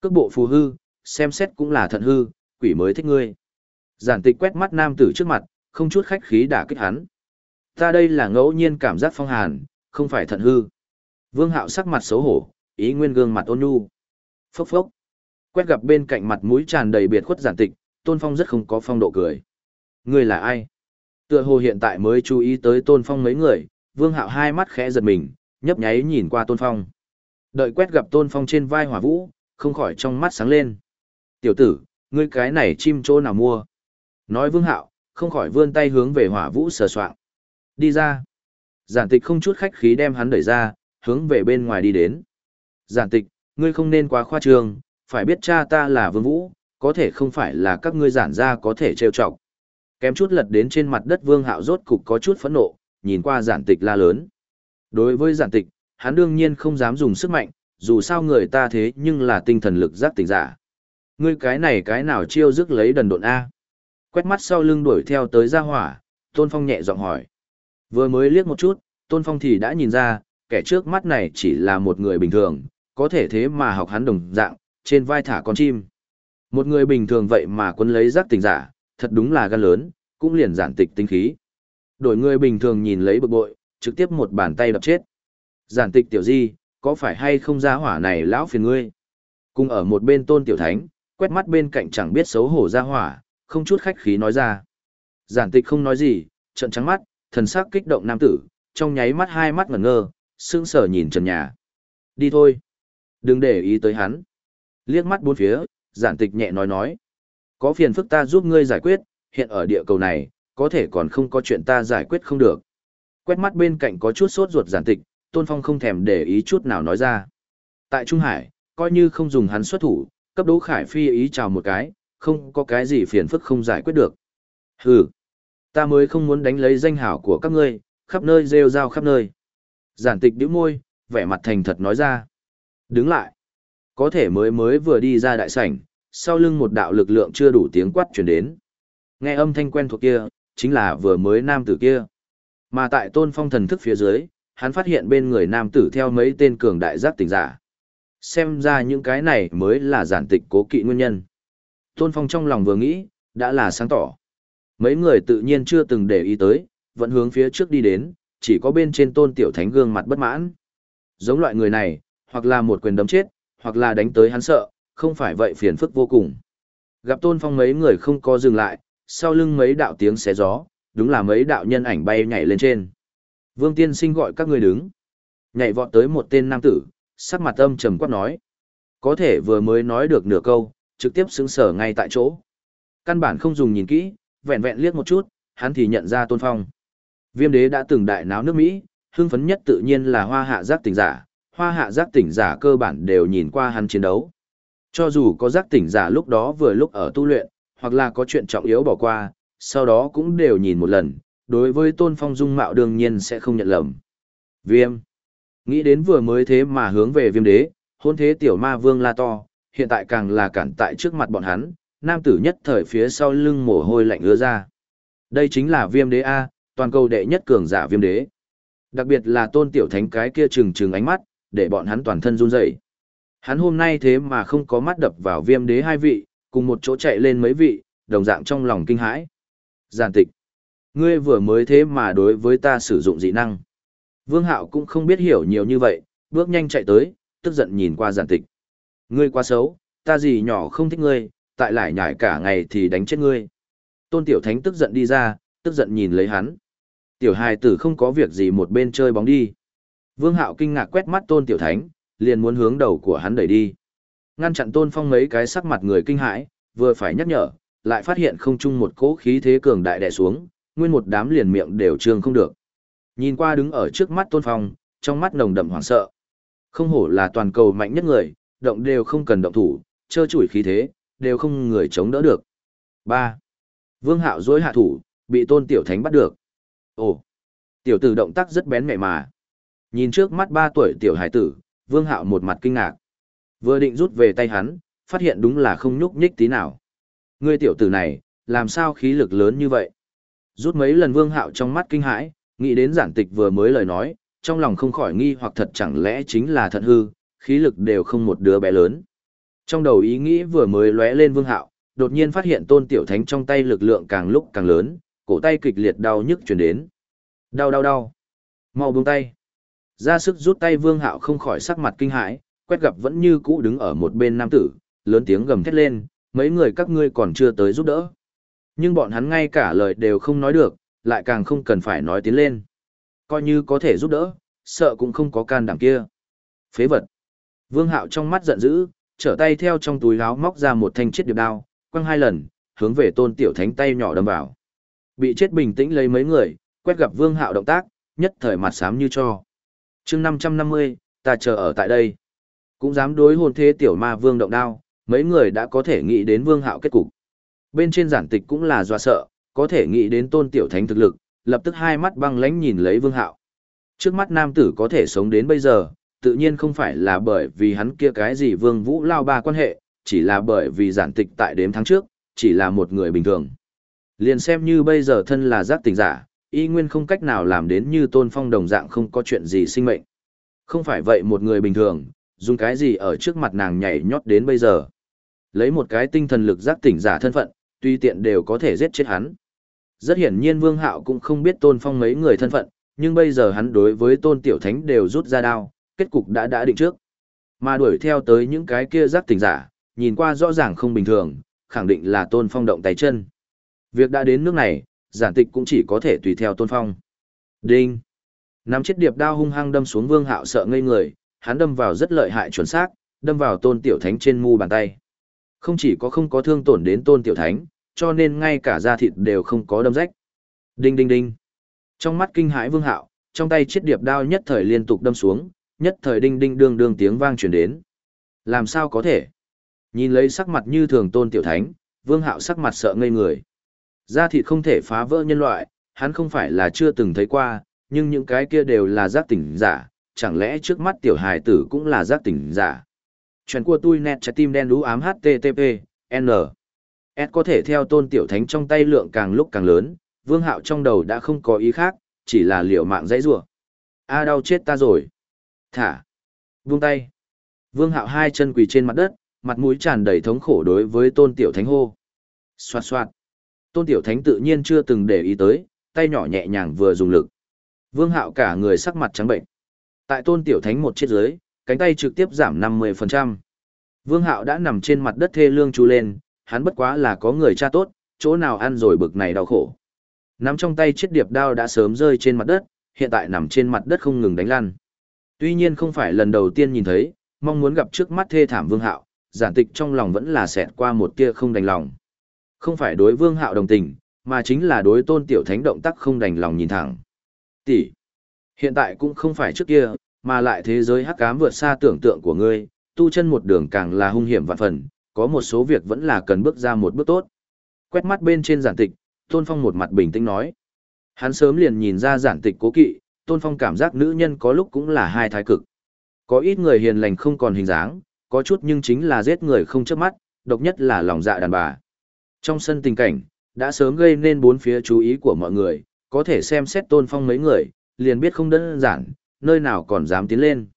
Cước bộ phù hư, xem xét cũng là thận hư, quỷ mới thích ngươi. Giản tịch quét mắt nam tử trước mặt, không chút khách khí đả kích hắn. Ta đây là ngẫu nhiên cảm giác phong hàn, không phải thận hư. Vương hạo sắc mặt xấu hổ, ý nguyên gương mặt ôn nhu. Phốc phốc. Quét gặp bên cạnh mặt mũi tràn đầy biệt khuất giản tịch, tôn phong rất không có phong độ cười. Ngươi là ai? Tựa hồ hiện tại mới chú ý tới tôn phong mấy người, vương hạo hai mắt khẽ giật mình, nhấp nháy nhìn qua tôn phong. Đợi quét gặp tôn phong trên vai hỏa vũ, không khỏi trong mắt sáng lên. Tiểu tử, ngươi cái này chim chỗ nào mua? Nói vương hạo, không khỏi vươn tay hướng về hỏa vũ sờ soạng. Đi ra. Giản tịch không chút khách khí đem hắn đẩy ra, hướng về bên ngoài đi đến. Giản tịch, ngươi không nên quá khoa trương, phải biết cha ta là vương vũ, có thể không phải là các ngươi giản ra có thể trêu chọc. Kém chút lật đến trên mặt đất vương hạo rốt cục có chút phẫn nộ, nhìn qua giản tịch la lớn. Đối với giản tịch, hắn đương nhiên không dám dùng sức mạnh, dù sao người ta thế nhưng là tinh thần lực giác tỉnh giả. Ngươi cái này cái nào chiêu dứt lấy đần độn A. Quét mắt sau lưng đuổi theo tới ra hỏa, Tôn Phong nhẹ giọng hỏi. Vừa mới liếc một chút, Tôn Phong thì đã nhìn ra, kẻ trước mắt này chỉ là một người bình thường, có thể thế mà học hắn đồng dạng, trên vai thả con chim. Một người bình thường vậy mà quân lấy giác tỉnh giả, thật đúng là gan lớn, cũng liền giản tịch tinh khí. Đổi người bình thường nhìn lấy bực bội, trực tiếp một bàn tay đập chết. Giản tịch tiểu di, có phải hay không ra hỏa này lão phiền ngươi? Cùng ở một bên tôn tiểu thánh, quét mắt bên cạnh chẳng biết xấu hổ ra hỏa, không chút khách khí nói ra. Giản tịch không nói gì, trận trắng mắt, thần sắc kích động nam tử, trong nháy mắt hai mắt ngẩn ngơ, sững sờ nhìn trần nhà. Đi thôi. Đừng để ý tới hắn. Liếc mắt bốn phía, giản tịch nhẹ nói nói. Có phiền phức ta giúp ngươi giải quyết, hiện ở địa cầu này, có thể còn không có chuyện ta giải quyết không được. Quét mắt bên cạnh có chút sốt ruột giản tịch, Tôn Phong không thèm để ý chút nào nói ra. Tại Trung Hải, coi như không dùng hắn xuất thủ, cấp Đỗ Khải Phi ý chào một cái, không có cái gì phiền phức không giải quyết được. Hừ, ta mới không muốn đánh lấy danh hảo của các ngươi, khắp nơi rêu rao khắp nơi. Giản tịch điếu môi, vẻ mặt thành thật nói ra. Đứng lại. Có thể mới mới vừa đi ra đại sảnh, sau lưng một đạo lực lượng chưa đủ tiếng quát truyền đến. Nghe âm thanh quen thuộc kia, chính là vừa mới nam tử kia. Mà tại tôn phong thần thức phía dưới, hắn phát hiện bên người nam tử theo mấy tên cường đại giác tỉnh giả. Xem ra những cái này mới là giản tịch cố kỵ nguyên nhân. Tôn phong trong lòng vừa nghĩ, đã là sáng tỏ. Mấy người tự nhiên chưa từng để ý tới, vẫn hướng phía trước đi đến, chỉ có bên trên tôn tiểu thánh gương mặt bất mãn. Giống loại người này, hoặc là một quyền đấm chết, hoặc là đánh tới hắn sợ, không phải vậy phiền phức vô cùng. Gặp tôn phong mấy người không có dừng lại, sau lưng mấy đạo tiếng xé gió, đúng là mấy đạo nhân ảnh bay nhảy lên trên. Vương tiên sinh gọi các người đứng. Nhảy vọt tới một tên nam tử, sắc mặt âm trầm quát nói. Có thể vừa mới nói được nửa câu, trực tiếp xứng sở ngay tại chỗ. Căn bản không dùng nhìn kỹ, vẹn vẹn liếc một chút, hắn thì nhận ra tôn phong. Viêm đế đã từng đại náo nước Mỹ, hưng phấn nhất tự nhiên là hoa hạ giác tỉnh giả, hoa hạ giác tỉnh giả cơ bản đều nhìn qua hắn chiến đấu. Cho dù có giác tỉnh giả lúc đó vừa lúc ở tu luyện, hoặc là có chuyện trọng yếu bỏ qua, sau đó cũng đều nhìn một lần, đối với tôn phong dung mạo đương nhiên sẽ không nhận lầm. Viêm. Nghĩ đến vừa mới thế mà hướng về viêm đế, hôn thế tiểu ma vương la to, hiện tại càng là cản tại trước mặt bọn hắn, nam tử nhất thời phía sau lưng mồ hôi lạnh ứa ra. Đây chính là viêm đế A, toàn cầu đệ nhất cường giả viêm đế. Đặc biệt là tôn tiểu thánh cái kia trừng trừng ánh mắt, để bọn hắn toàn thân run rẩy. Hắn hôm nay thế mà không có mắt đập vào viêm đế hai vị, cùng một chỗ chạy lên mấy vị, đồng dạng trong lòng kinh hãi. Giản tịch. Ngươi vừa mới thế mà đối với ta sử dụng dị năng. Vương Hạo cũng không biết hiểu nhiều như vậy, bước nhanh chạy tới, tức giận nhìn qua giản tịch. Ngươi quá xấu, ta gì nhỏ không thích ngươi, tại lại nhải cả ngày thì đánh chết ngươi. Tôn Tiểu Thánh tức giận đi ra, tức giận nhìn lấy hắn. Tiểu hài tử không có việc gì một bên chơi bóng đi. Vương Hạo kinh ngạc quét mắt Tôn Tiểu Thánh, liền muốn hướng đầu của hắn đẩy đi. Ngăn chặn Tôn Phong mấy cái sắc mặt người kinh hãi, vừa phải nhắc nhở, lại phát hiện không chung một cỗ khí thế cường đại đè xuống, nguyên một đám liền miệng đều trương không được. Nhìn qua đứng ở trước mắt Tôn Phong, trong mắt nồng đậm hoảng sợ. Không hổ là toàn cầu mạnh nhất người, động đều không cần động thủ, chơ chủi khí thế, đều không người chống đỡ được. 3. Vương Hạo dối hạ thủ, bị Tôn Tiểu Thánh bắt được. Ồ, tiểu tử động tác rất bén mẹ mà. Nhìn trước mắt 3 tuổi tiểu hải tử, Vương Hạo một mặt kinh ngạc. Vừa định rút về tay hắn, phát hiện đúng là không nhúc nhích tí nào. Ngươi tiểu tử này, làm sao khí lực lớn như vậy? Rút mấy lần Vương Hạo trong mắt kinh hãi, nghĩ đến giản tịch vừa mới lời nói, trong lòng không khỏi nghi hoặc thật chẳng lẽ chính là thận hư, khí lực đều không một đứa bé lớn. Trong đầu ý nghĩ vừa mới lóe lên Vương Hạo, đột nhiên phát hiện Tôn Tiểu Thánh trong tay lực lượng càng lúc càng lớn, cổ tay kịch liệt đau nhức truyền đến. Đau đau đau. Mau buông tay. Ra sức rút tay Vương Hạo không khỏi sắc mặt kinh hãi, quét gặp vẫn như cũ đứng ở một bên nam tử, lớn tiếng gầm thét lên, mấy người các ngươi còn chưa tới giúp đỡ. Nhưng bọn hắn ngay cả lời đều không nói được, lại càng không cần phải nói tiến lên. Coi như có thể giúp đỡ, sợ cũng không có can đảm kia. Phế vật. Vương Hạo trong mắt giận dữ, trở tay theo trong túi áo móc ra một thanh chiếc điệp đao, quăng hai lần, hướng về tôn tiểu thánh tay nhỏ đâm vào. Bị chết bình tĩnh lấy mấy người, quét gặp Vương Hạo động tác, nhất thời mặt xám như cho. chương 550, ta chờ ở tại đây. Cũng dám đối hồn thế tiểu ma Vương động đao, mấy người đã có thể nghĩ đến Vương Hạo kết cục. Bên trên giản tịch cũng là dọa sợ, có thể nghĩ đến tôn tiểu thánh thực lực, lập tức hai mắt băng lãnh nhìn lấy Vương Hạo. Trước mắt nam tử có thể sống đến bây giờ, tự nhiên không phải là bởi vì hắn kia cái gì Vương Vũ lao ba quan hệ, chỉ là bởi vì giản tịch tại đếm tháng trước, chỉ là một người bình thường. Liền xem như bây giờ thân là giác tình giả, y nguyên không cách nào làm đến như tôn phong đồng dạng không có chuyện gì sinh mệnh. Không phải vậy một người bình thường, dùng cái gì ở trước mặt nàng nhảy nhót đến bây giờ. Lấy một cái tinh thần lực giác tỉnh giả thân phận, tuy tiện đều có thể giết chết hắn. Rất hiển nhiên Vương Hạo cũng không biết tôn phong mấy người thân phận, nhưng bây giờ hắn đối với tôn tiểu thánh đều rút ra đao, kết cục đã đã định trước. Mà đuổi theo tới những cái kia giác tỉnh giả, nhìn qua rõ ràng không bình thường, khẳng định là tôn phong động tay chân. Việc đã đến nước này, giản tịch cũng chỉ có thể tùy theo tôn phong. Đinh! Nắm chiếc điệp đao hung hăng đâm xuống vương hạo sợ ngây người, hắn đâm vào rất lợi hại chuẩn xác, đâm vào tôn tiểu thánh trên mu bàn tay. Không chỉ có không có thương tổn đến tôn tiểu thánh, cho nên ngay cả da thịt đều không có đâm rách. Đinh đinh đinh! Trong mắt kinh hãi vương hạo, trong tay chiếc điệp đao nhất thời liên tục đâm xuống, nhất thời đinh đinh đương đương tiếng vang truyền đến. Làm sao có thể? Nhìn lấy sắc mặt như thường tôn tiểu thánh, vương hạo sắc mặt sợ ngây người. Da thịt không thể phá vỡ nhân loại, hắn không phải là chưa từng thấy qua, nhưng những cái kia đều là giác tỉnh giả, chẳng lẽ trước mắt tiểu hài tử cũng là giác tỉnh giả. Chuyện của tôi nét trái tim đen đú ám HTTP, N. S có thể theo tôn tiểu thánh trong tay lượng càng lúc càng lớn, vương hạo trong đầu đã không có ý khác, chỉ là liệu mạng dãy rủa A đau chết ta rồi. Thả. Vung tay. Vương hạo hai chân quỳ trên mặt đất, mặt mũi tràn đầy thống khổ đối với tôn tiểu thánh hô. Xoạt xoạt. Tôn tiểu thánh tự nhiên chưa từng để ý tới, tay nhỏ nhẹ nhàng vừa dùng lực. Vương hạo cả người sắc mặt trắng bệnh. Tại tôn tiểu thánh một chiếc dưới, cánh tay trực tiếp giảm 50%. Vương hạo đã nằm trên mặt đất thê lương chú lên, hắn bất quá là có người cha tốt, chỗ nào ăn rồi bực này đau khổ. Nắm trong tay chiếc điệp đao đã sớm rơi trên mặt đất, hiện tại nằm trên mặt đất không ngừng đánh lăn. Tuy nhiên không phải lần đầu tiên nhìn thấy, mong muốn gặp trước mắt thê thảm Vương Hạo, giản tịch trong lòng vẫn là xẹt qua một tia không đành lòng. Không phải đối Vương Hạo đồng tình, mà chính là đối tôn tiểu thánh động tác không đành lòng nhìn thẳng. Tỷ, hiện tại cũng không phải trước kia, mà lại thế giới hắc ám vượt xa tưởng tượng của ngươi, tu chân một đường càng là hung hiểm vạn phần, có một số việc vẫn là cần bước ra một bước tốt. Quét mắt bên trên giản tịch, Tôn Phong một mặt bình tĩnh nói. Hắn sớm liền nhìn ra giản tịch cố kỵ, Tôn Phong cảm giác nữ nhân có lúc cũng là hai thái cực. Có ít người hiền lành không còn hình dáng, có chút nhưng chính là giết người không chớp mắt, độc nhất là lòng dạ đàn bà. Trong sân tình cảnh, đã sớm gây nên bốn phía chú ý của mọi người, có thể xem xét Tôn Phong mấy người, liền biết không đơn giản, nơi nào còn dám tiến lên.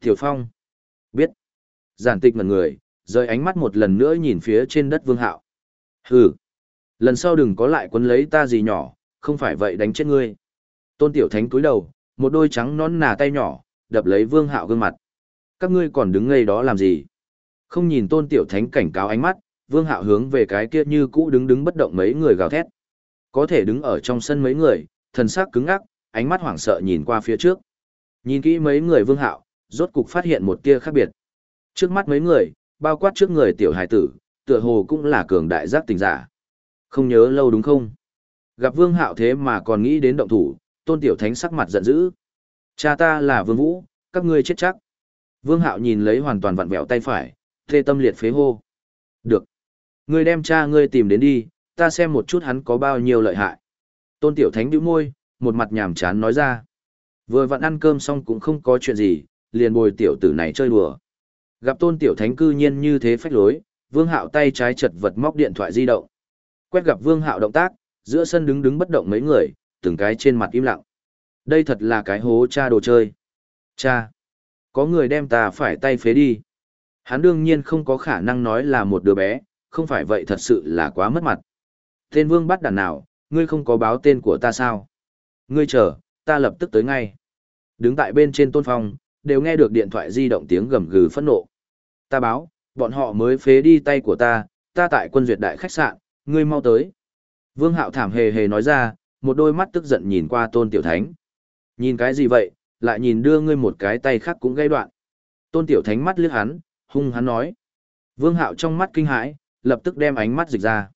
Tiểu Phong, biết. Giản tịch ngần người, rời ánh mắt một lần nữa nhìn phía trên đất vương hạo. Hừ, lần sau đừng có lại quấn lấy ta gì nhỏ, không phải vậy đánh chết ngươi. Tôn Tiểu Thánh cúi đầu, một đôi trắng nón nà tay nhỏ, đập lấy vương hạo gương mặt. Các ngươi còn đứng ngây đó làm gì? Không nhìn Tôn Tiểu Thánh cảnh cáo ánh mắt, vương hạo hướng về cái kia như cũ đứng đứng bất động mấy người gào thét. Có thể đứng ở trong sân mấy người, thần sắc cứng ngắc, ánh mắt hoảng sợ nhìn qua phía trước. Nhìn kỹ mấy người vương hạo, rốt cục phát hiện một tia khác biệt. Trước mắt mấy người, bao quát trước người tiểu hải tử, tựa hồ cũng là cường đại giác tình giả. Không nhớ lâu đúng không? Gặp vương hạo thế mà còn nghĩ đến động thủ, tôn tiểu thánh sắc mặt giận dữ. Cha ta là vương vũ, các ngươi chết chắc. Vương hạo nhìn lấy hoàn toàn vặn vẹo tay phải, thê tâm liệt phế hô. Được. Ngươi đem cha ngươi tìm đến đi, ta xem một chút hắn có bao nhiêu lợi hại. Tôn tiểu thánh bĩu môi, một mặt nhàm chán nói ra. Vừa vặn ăn cơm xong cũng không có chuyện gì, liền bồi tiểu tử này chơi đùa. Gặp tôn tiểu thánh cư nhiên như thế phách lối, vương hạo tay trái chật vật móc điện thoại di động. Quét gặp vương hạo động tác, giữa sân đứng đứng bất động mấy người, từng cái trên mặt im lặng. Đây thật là cái hố cha đồ chơi. Cha! Có người đem ta phải tay phế đi. Hắn đương nhiên không có khả năng nói là một đứa bé, không phải vậy thật sự là quá mất mặt. Tên vương bắt đàn nào, ngươi không có báo tên của ta sao? Ngươi chờ, ta lập tức tới ngay. Đứng tại bên trên tôn phong, đều nghe được điện thoại di động tiếng gầm gừ phẫn nộ. Ta báo, bọn họ mới phế đi tay của ta, ta tại quân duyệt đại khách sạn, ngươi mau tới. Vương Hạo thảm hề hề nói ra, một đôi mắt tức giận nhìn qua Tôn Tiểu Thánh. Nhìn cái gì vậy, lại nhìn đưa ngươi một cái tay khác cũng gây đoạn. Tôn Tiểu Thánh mắt liếc hắn, hung hắn nói. Vương Hạo trong mắt kinh hãi, lập tức đem ánh mắt dịch ra.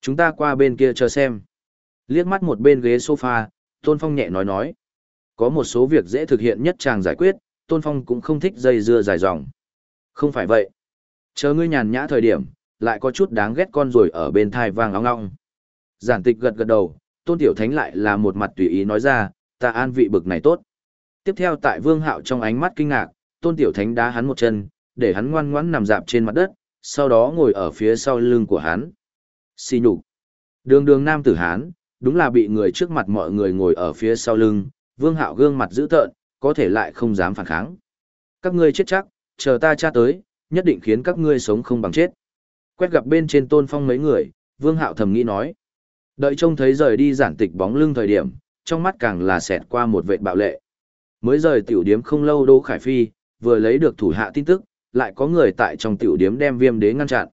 Chúng ta qua bên kia chờ xem. Liếc mắt một bên ghế sofa, Tôn Phong nhẹ nói nói. Có một số việc dễ thực hiện nhất chàng giải quyết, Tôn Phong cũng không thích dây dưa dài dòng. Không phải vậy. Chờ ngươi nhàn nhã thời điểm, lại có chút đáng ghét con rồi ở bên thai vang óng ngong. Giản tịch gật gật đầu, Tôn Tiểu Thánh lại là một mặt tùy ý nói ra, ta an vị bực này tốt. Tiếp theo tại Vương Hạo trong ánh mắt kinh ngạc, Tôn Tiểu Thánh đá hắn một chân, để hắn ngoan ngoãn nằm dạp trên mặt đất, sau đó ngồi ở phía sau lưng của hắn. Xì nhục. Đường đường nam tử hán, đúng là bị người trước mặt mọi người ngồi ở phía sau lưng, Vương Hạo gương mặt dữ tợn, có thể lại không dám phản kháng. Các ngươi chết chắc, chờ ta tra tới, nhất định khiến các ngươi sống không bằng chết. Quét gặp bên trên tôn phong mấy người, Vương Hạo thầm nghĩ nói. Đợi trông thấy rời đi giản tịch bóng lưng thời điểm, trong mắt càng là xẹt qua một vệt bạo lệ. Mới rời tiểu điếm không lâu Đỗ Khải Phi, vừa lấy được thủ hạ tin tức, lại có người tại trong tiểu điếm đem viêm đế ngăn chặn.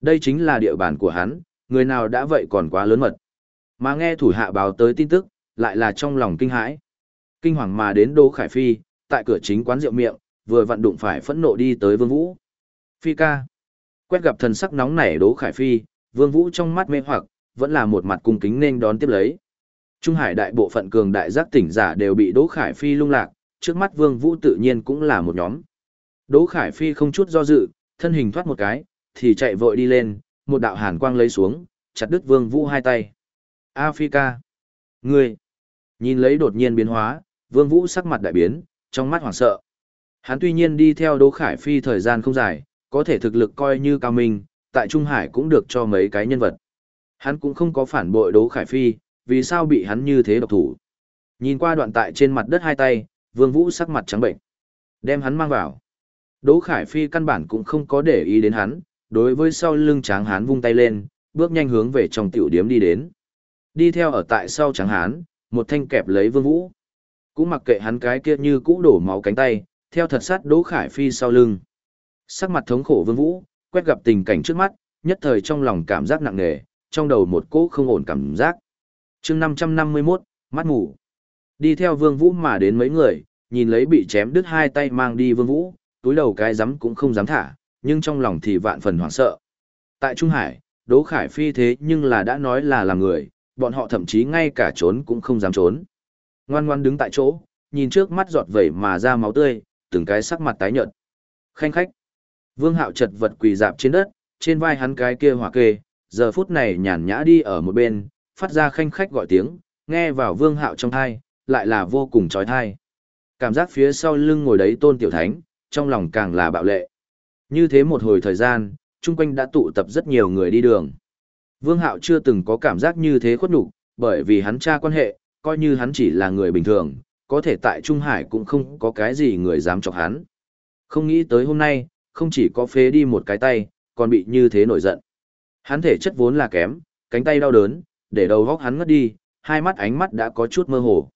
Đây chính là địa bàn của hắn, người nào đã vậy còn quá lớn mật. Mà nghe thủ hạ báo tới tin tức, lại là trong lòng kinh hãi. Kinh hoàng mà đến Đỗ Khải Phi, tại cửa chính quán rượu miệng, vừa vặn đụng phải phẫn nộ đi tới Vương Vũ. Phi ca. Quét gặp thần sắc nóng nảy Đỗ Khải Phi, Vương Vũ trong mắt mê hoặc, vẫn là một mặt cung kính nên đón tiếp lấy. Trung Hải đại bộ phận cường đại giác tỉnh giả đều bị Đỗ Khải Phi lung lạc, trước mắt Vương Vũ tự nhiên cũng là một nhóm. Đỗ Khải Phi không chút do dự, thân hình thoát một cái, thì chạy vội đi lên, một đạo hàn quang lấy xuống, chặt đứt Vương Vũ hai tay. A Phi ca. Ngươi. Nhìn lấy đột nhiên biến hóa, Vương Vũ sắc mặt đại biến, trong mắt hoảng sợ. Hắn tuy nhiên đi theo Đỗ Khải Phi thời gian không dài, có thể thực lực coi như cao minh, tại Trung Hải cũng được cho mấy cái nhân vật. Hắn cũng không có phản bội Đỗ Khải Phi, vì sao bị hắn như thế độc thủ. Nhìn qua đoạn tại trên mặt đất hai tay, Vương Vũ sắc mặt trắng bệnh. Đem hắn mang vào. Đỗ Khải Phi căn bản cũng không có để ý đến hắn, đối với sau lưng tráng hán vung tay lên, bước nhanh hướng về trong tiểu điếm đi đến. Đi theo ở tại sau trắng hán, một thanh kẹp lấy Vương Vũ. Cũng mặc kệ hắn cái kia như cũ đổ máu cánh tay, theo thật sát Đỗ Khải Phi sau lưng. Sắc mặt thống khổ Vương Vũ, quét gặp tình cảnh trước mắt, nhất thời trong lòng cảm giác nặng nề, trong đầu một cỗ không ổn cảm giác. chương 551, mắt ngủ. Đi theo Vương Vũ mà đến mấy người, nhìn lấy bị chém đứt hai tay mang đi Vương Vũ, túi đầu cái rắm cũng không dám thả, nhưng trong lòng thì vạn phần hoảng sợ. Tại Trung Hải, Đỗ Khải Phi thế nhưng là đã nói là làm người, bọn họ thậm chí ngay cả trốn cũng không dám trốn. Ngoan ngoan đứng tại chỗ, nhìn trước mắt giọt vẩy mà ra máu tươi, từng cái sắc mặt tái nhợt. Khanh khách. Vương Hạo chật vật quỳ dạp trên đất, trên vai hắn cái kia hỏa kê, giờ phút này nhàn nhã đi ở một bên, phát ra khanh khách gọi tiếng, nghe vào Vương Hạo trong tai, lại là vô cùng trói tai. Cảm giác phía sau lưng ngồi đấy tôn tiểu thánh, trong lòng càng là bạo lệ. Như thế một hồi thời gian, chung quanh đã tụ tập rất nhiều người đi đường. Vương Hạo chưa từng có cảm giác như thế khuất nhục, bởi vì hắn cha quan hệ, coi như hắn chỉ là người bình thường, có thể tại Trung Hải cũng không có cái gì người dám chọc hắn. Không nghĩ tới hôm nay, không chỉ có phế đi một cái tay, còn bị như thế nổi giận. Hắn thể chất vốn là kém, cánh tay đau đớn, để đầu góc hắn ngất đi, hai mắt ánh mắt đã có chút mơ hồ.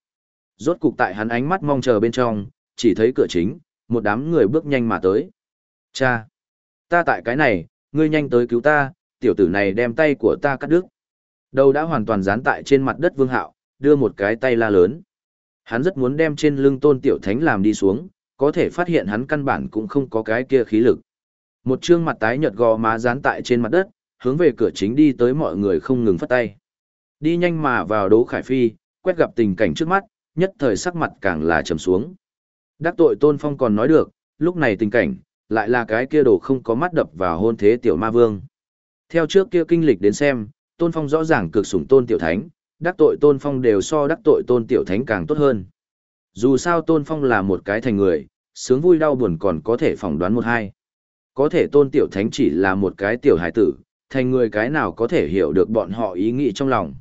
Rốt cục tại hắn ánh mắt mong chờ bên trong, chỉ thấy cửa chính, một đám người bước nhanh mà tới. Cha! Ta tại cái này, ngươi nhanh tới cứu ta, tiểu tử này đem tay của ta cắt đứt. Đầu đã hoàn toàn dán tại trên mặt đất vương hạo, đưa một cái tay la lớn. Hắn rất muốn đem trên lưng tôn tiểu thánh làm đi xuống, có thể phát hiện hắn căn bản cũng không có cái kia khí lực. Một trương mặt tái nhợt gò má dán tại trên mặt đất, hướng về cửa chính đi tới mọi người không ngừng phất tay. Đi nhanh mà vào Đỗ Khải Phi, quét gặp tình cảnh trước mắt, nhất thời sắc mặt càng là trầm xuống. Đắc tội Tôn Phong còn nói được, lúc này tình cảnh, lại là cái kia đồ không có mắt đập vào hôn thế tiểu ma vương. Theo trước kia kinh lịch đến xem, Tôn Phong rõ ràng cực sủng Tôn Tiểu Thánh, đắc tội Tôn Phong đều so đắc tội Tôn Tiểu Thánh càng tốt hơn. Dù sao Tôn Phong là một cái thành người, sướng vui đau buồn còn có thể phỏng đoán một hai. Có thể Tôn Tiểu Thánh chỉ là một cái tiểu hải tử, thành người cái nào có thể hiểu được bọn họ ý nghĩ trong lòng.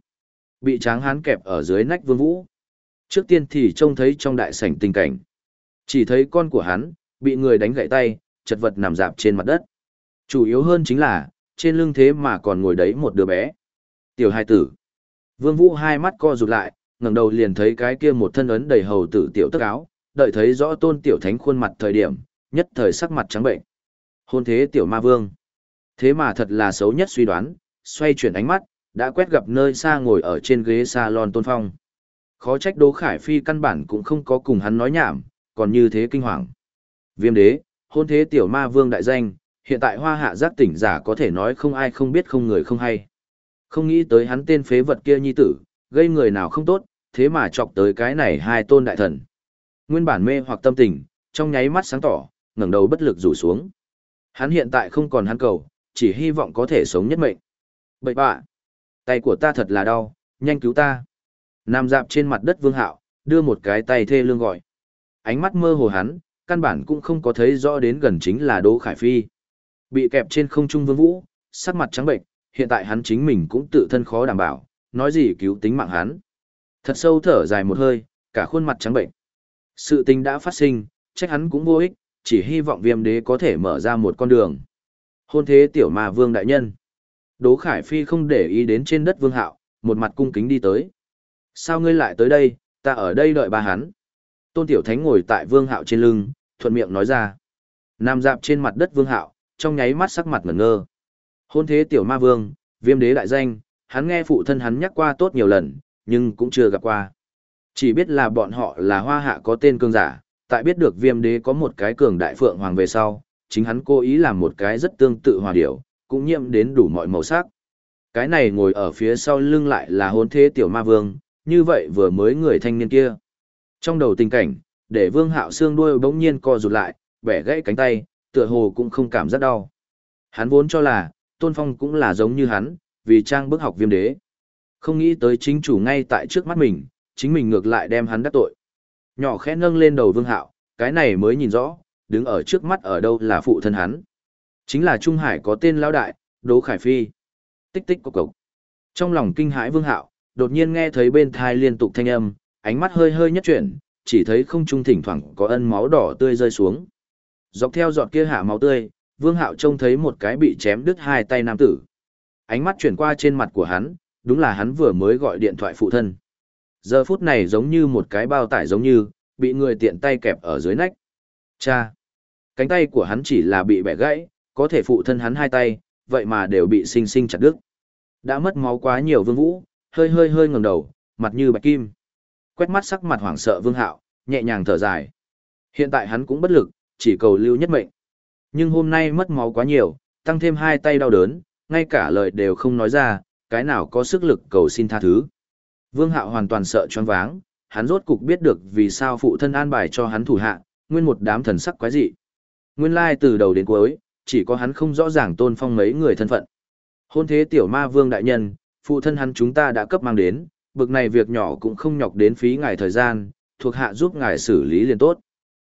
Bị tráng hán kẹp ở dưới nách vương vũ. Trước tiên thì trông thấy trong đại sảnh tình cảnh. Chỉ thấy con của hắn, bị người đánh gãy tay, chật vật nằm dạp trên mặt đất. Chủ yếu hơn chính là, trên lưng thế mà còn ngồi đấy một đứa bé. Tiểu hai tử. Vương Vũ hai mắt co rụt lại, ngẩng đầu liền thấy cái kia một thân ấn đầy hầu tử tiểu tức áo, đợi thấy rõ tôn tiểu thánh khuôn mặt thời điểm, nhất thời sắc mặt trắng bệnh. Hôn thế tiểu ma vương. Thế mà thật là xấu nhất suy đoán, xoay chuyển ánh mắt, đã quét gặp nơi xa ngồi ở trên ghế salon tôn phong. Khó trách Đỗ Khải Phi căn bản cũng không có cùng hắn nói nhảm, còn như thế kinh hoàng. Viêm đế, hôn thế tiểu ma vương đại danh, hiện tại hoa hạ giác tỉnh giả có thể nói không ai không biết không người không hay. Không nghĩ tới hắn tên phế vật kia nhi tử, gây người nào không tốt, thế mà chọc tới cái này hai tôn đại thần. Nguyên bản mê hoặc tâm tình, trong nháy mắt sáng tỏ, ngẩng đầu bất lực rủ xuống. Hắn hiện tại không còn hắn cầu, chỉ hy vọng có thể sống nhất mệnh. Bậy bạ, tay của ta thật là đau, nhanh cứu ta. Nam dạp trên mặt đất vương hạo, đưa một cái tay thê lương gọi. Ánh mắt mơ hồ hắn, căn bản cũng không có thấy rõ đến gần chính là Đỗ Khải Phi. Bị kẹp trên không trung vương vũ, sắc mặt trắng bệnh, hiện tại hắn chính mình cũng tự thân khó đảm bảo, nói gì cứu tính mạng hắn. Thật sâu thở dài một hơi, cả khuôn mặt trắng bệnh. Sự tình đã phát sinh, trách hắn cũng vô ích, chỉ hy vọng viêm đế có thể mở ra một con đường. Hôn thế tiểu ma vương đại nhân. Đỗ Khải Phi không để ý đến trên đất vương hạo, một mặt cung kính đi tới. Sao ngươi lại tới đây, ta ở đây đợi ba hắn. Tôn Tiểu Thánh ngồi tại vương hạo trên lưng, thuận miệng nói ra. Nam dạp trên mặt đất vương hạo, trong nháy mắt sắc mặt ngẩn ngơ. Hôn thế tiểu ma vương, viêm đế đại danh, hắn nghe phụ thân hắn nhắc qua tốt nhiều lần, nhưng cũng chưa gặp qua. Chỉ biết là bọn họ là hoa hạ có tên cường giả, tại biết được viêm đế có một cái cường đại phượng hoàng về sau, chính hắn cố ý làm một cái rất tương tự hòa điểu, cũng nhiễm đến đủ mọi màu sắc. Cái này ngồi ở phía sau lưng lại là hôn thế tiểu ma vương, như vậy vừa mới người thanh niên kia. Trong đầu tình cảnh, để vương hạo xương đuôi bỗng nhiên co rụt lại, bẻ gãy cánh tay, tựa hồ cũng không cảm giác đau. Hắn vốn cho là, Tôn Phong cũng là giống như hắn, vì trang bức học viêm đế. Không nghĩ tới chính chủ ngay tại trước mắt mình, chính mình ngược lại đem hắn đắc tội. Nhỏ khẽ nâng lên đầu vương hạo, cái này mới nhìn rõ, đứng ở trước mắt ở đâu là phụ thân hắn. Chính là Trung Hải có tên lão đại, Đỗ Khải Phi. Tích tích cục cục. Trong lòng kinh hãi vương hạo, đột nhiên nghe thấy bên thai liên tục thanh âm, ánh mắt hơi hơi nhất chuyển, chỉ thấy không trung thỉnh thoảng có ân máu đỏ tươi rơi xuống. Dọc theo giọt kia hạ máu tươi, Vương Hạo trông thấy một cái bị chém đứt hai tay nam tử. Ánh mắt chuyển qua trên mặt của hắn, đúng là hắn vừa mới gọi điện thoại phụ thân. Giờ phút này giống như một cái bao tải giống như, bị người tiện tay kẹp ở dưới nách. Cha! Cánh tay của hắn chỉ là bị bẻ gãy, có thể phụ thân hắn hai tay, vậy mà đều bị sinh sinh chặt đứt. Đã mất máu quá nhiều Vương Vũ, hơi hơi hơi ngẩng đầu, mặt như bạch kim. Quét mắt sắc mặt hoảng sợ Vương Hạo, nhẹ nhàng thở dài. Hiện tại hắn cũng bất lực, chỉ cầu lưu nhất mệnh. Nhưng hôm nay mất máu quá nhiều, tăng thêm hai tay đau đớn, ngay cả lời đều không nói ra, cái nào có sức lực cầu xin tha thứ. Vương Hạo hoàn toàn sợ choáng váng, hắn rốt cục biết được vì sao phụ thân an bài cho hắn thủ hạ, nguyên một đám thần sắc quái dị. Nguyên lai từ đầu đến cuối, chỉ có hắn không rõ ràng tôn phong mấy người thân phận. Hôn thế tiểu ma vương đại nhân, phụ thân hắn chúng ta đã cấp mang đến, bực này việc nhỏ cũng không nhọc đến phí ngài thời gian, thuộc hạ giúp ngài xử lý liền tốt.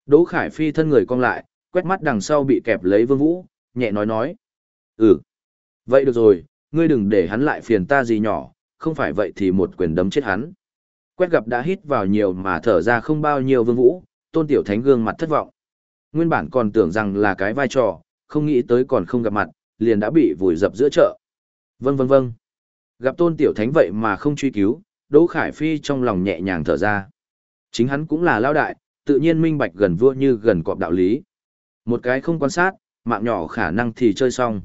Đỗ Khải Phi thân người cong lại, quét mắt đằng sau bị kẹp lấy Vương Vũ, nhẹ nói nói. Ừ. Vậy được rồi, ngươi đừng để hắn lại phiền ta gì nhỏ, không phải vậy thì một quyền đấm chết hắn. Quét gặp đã hít vào nhiều mà thở ra không bao nhiêu Vương Vũ, tôn tiểu thánh gương mặt thất vọng. Nguyên bản còn tưởng rằng là cái vai trò, không nghĩ tới còn không gặp mặt, liền đã bị vùi dập giữa chợ. Vâng vâng vâng. Gặp tôn tiểu thánh vậy mà không truy cứu, Đỗ Khải Phi trong lòng nhẹ nhàng thở ra. Chính hắn cũng là lao đại, tự nhiên minh bạch gần vua như gần cọp đạo lý. Một cái không quan sát, mạng nhỏ khả năng thì chơi xong.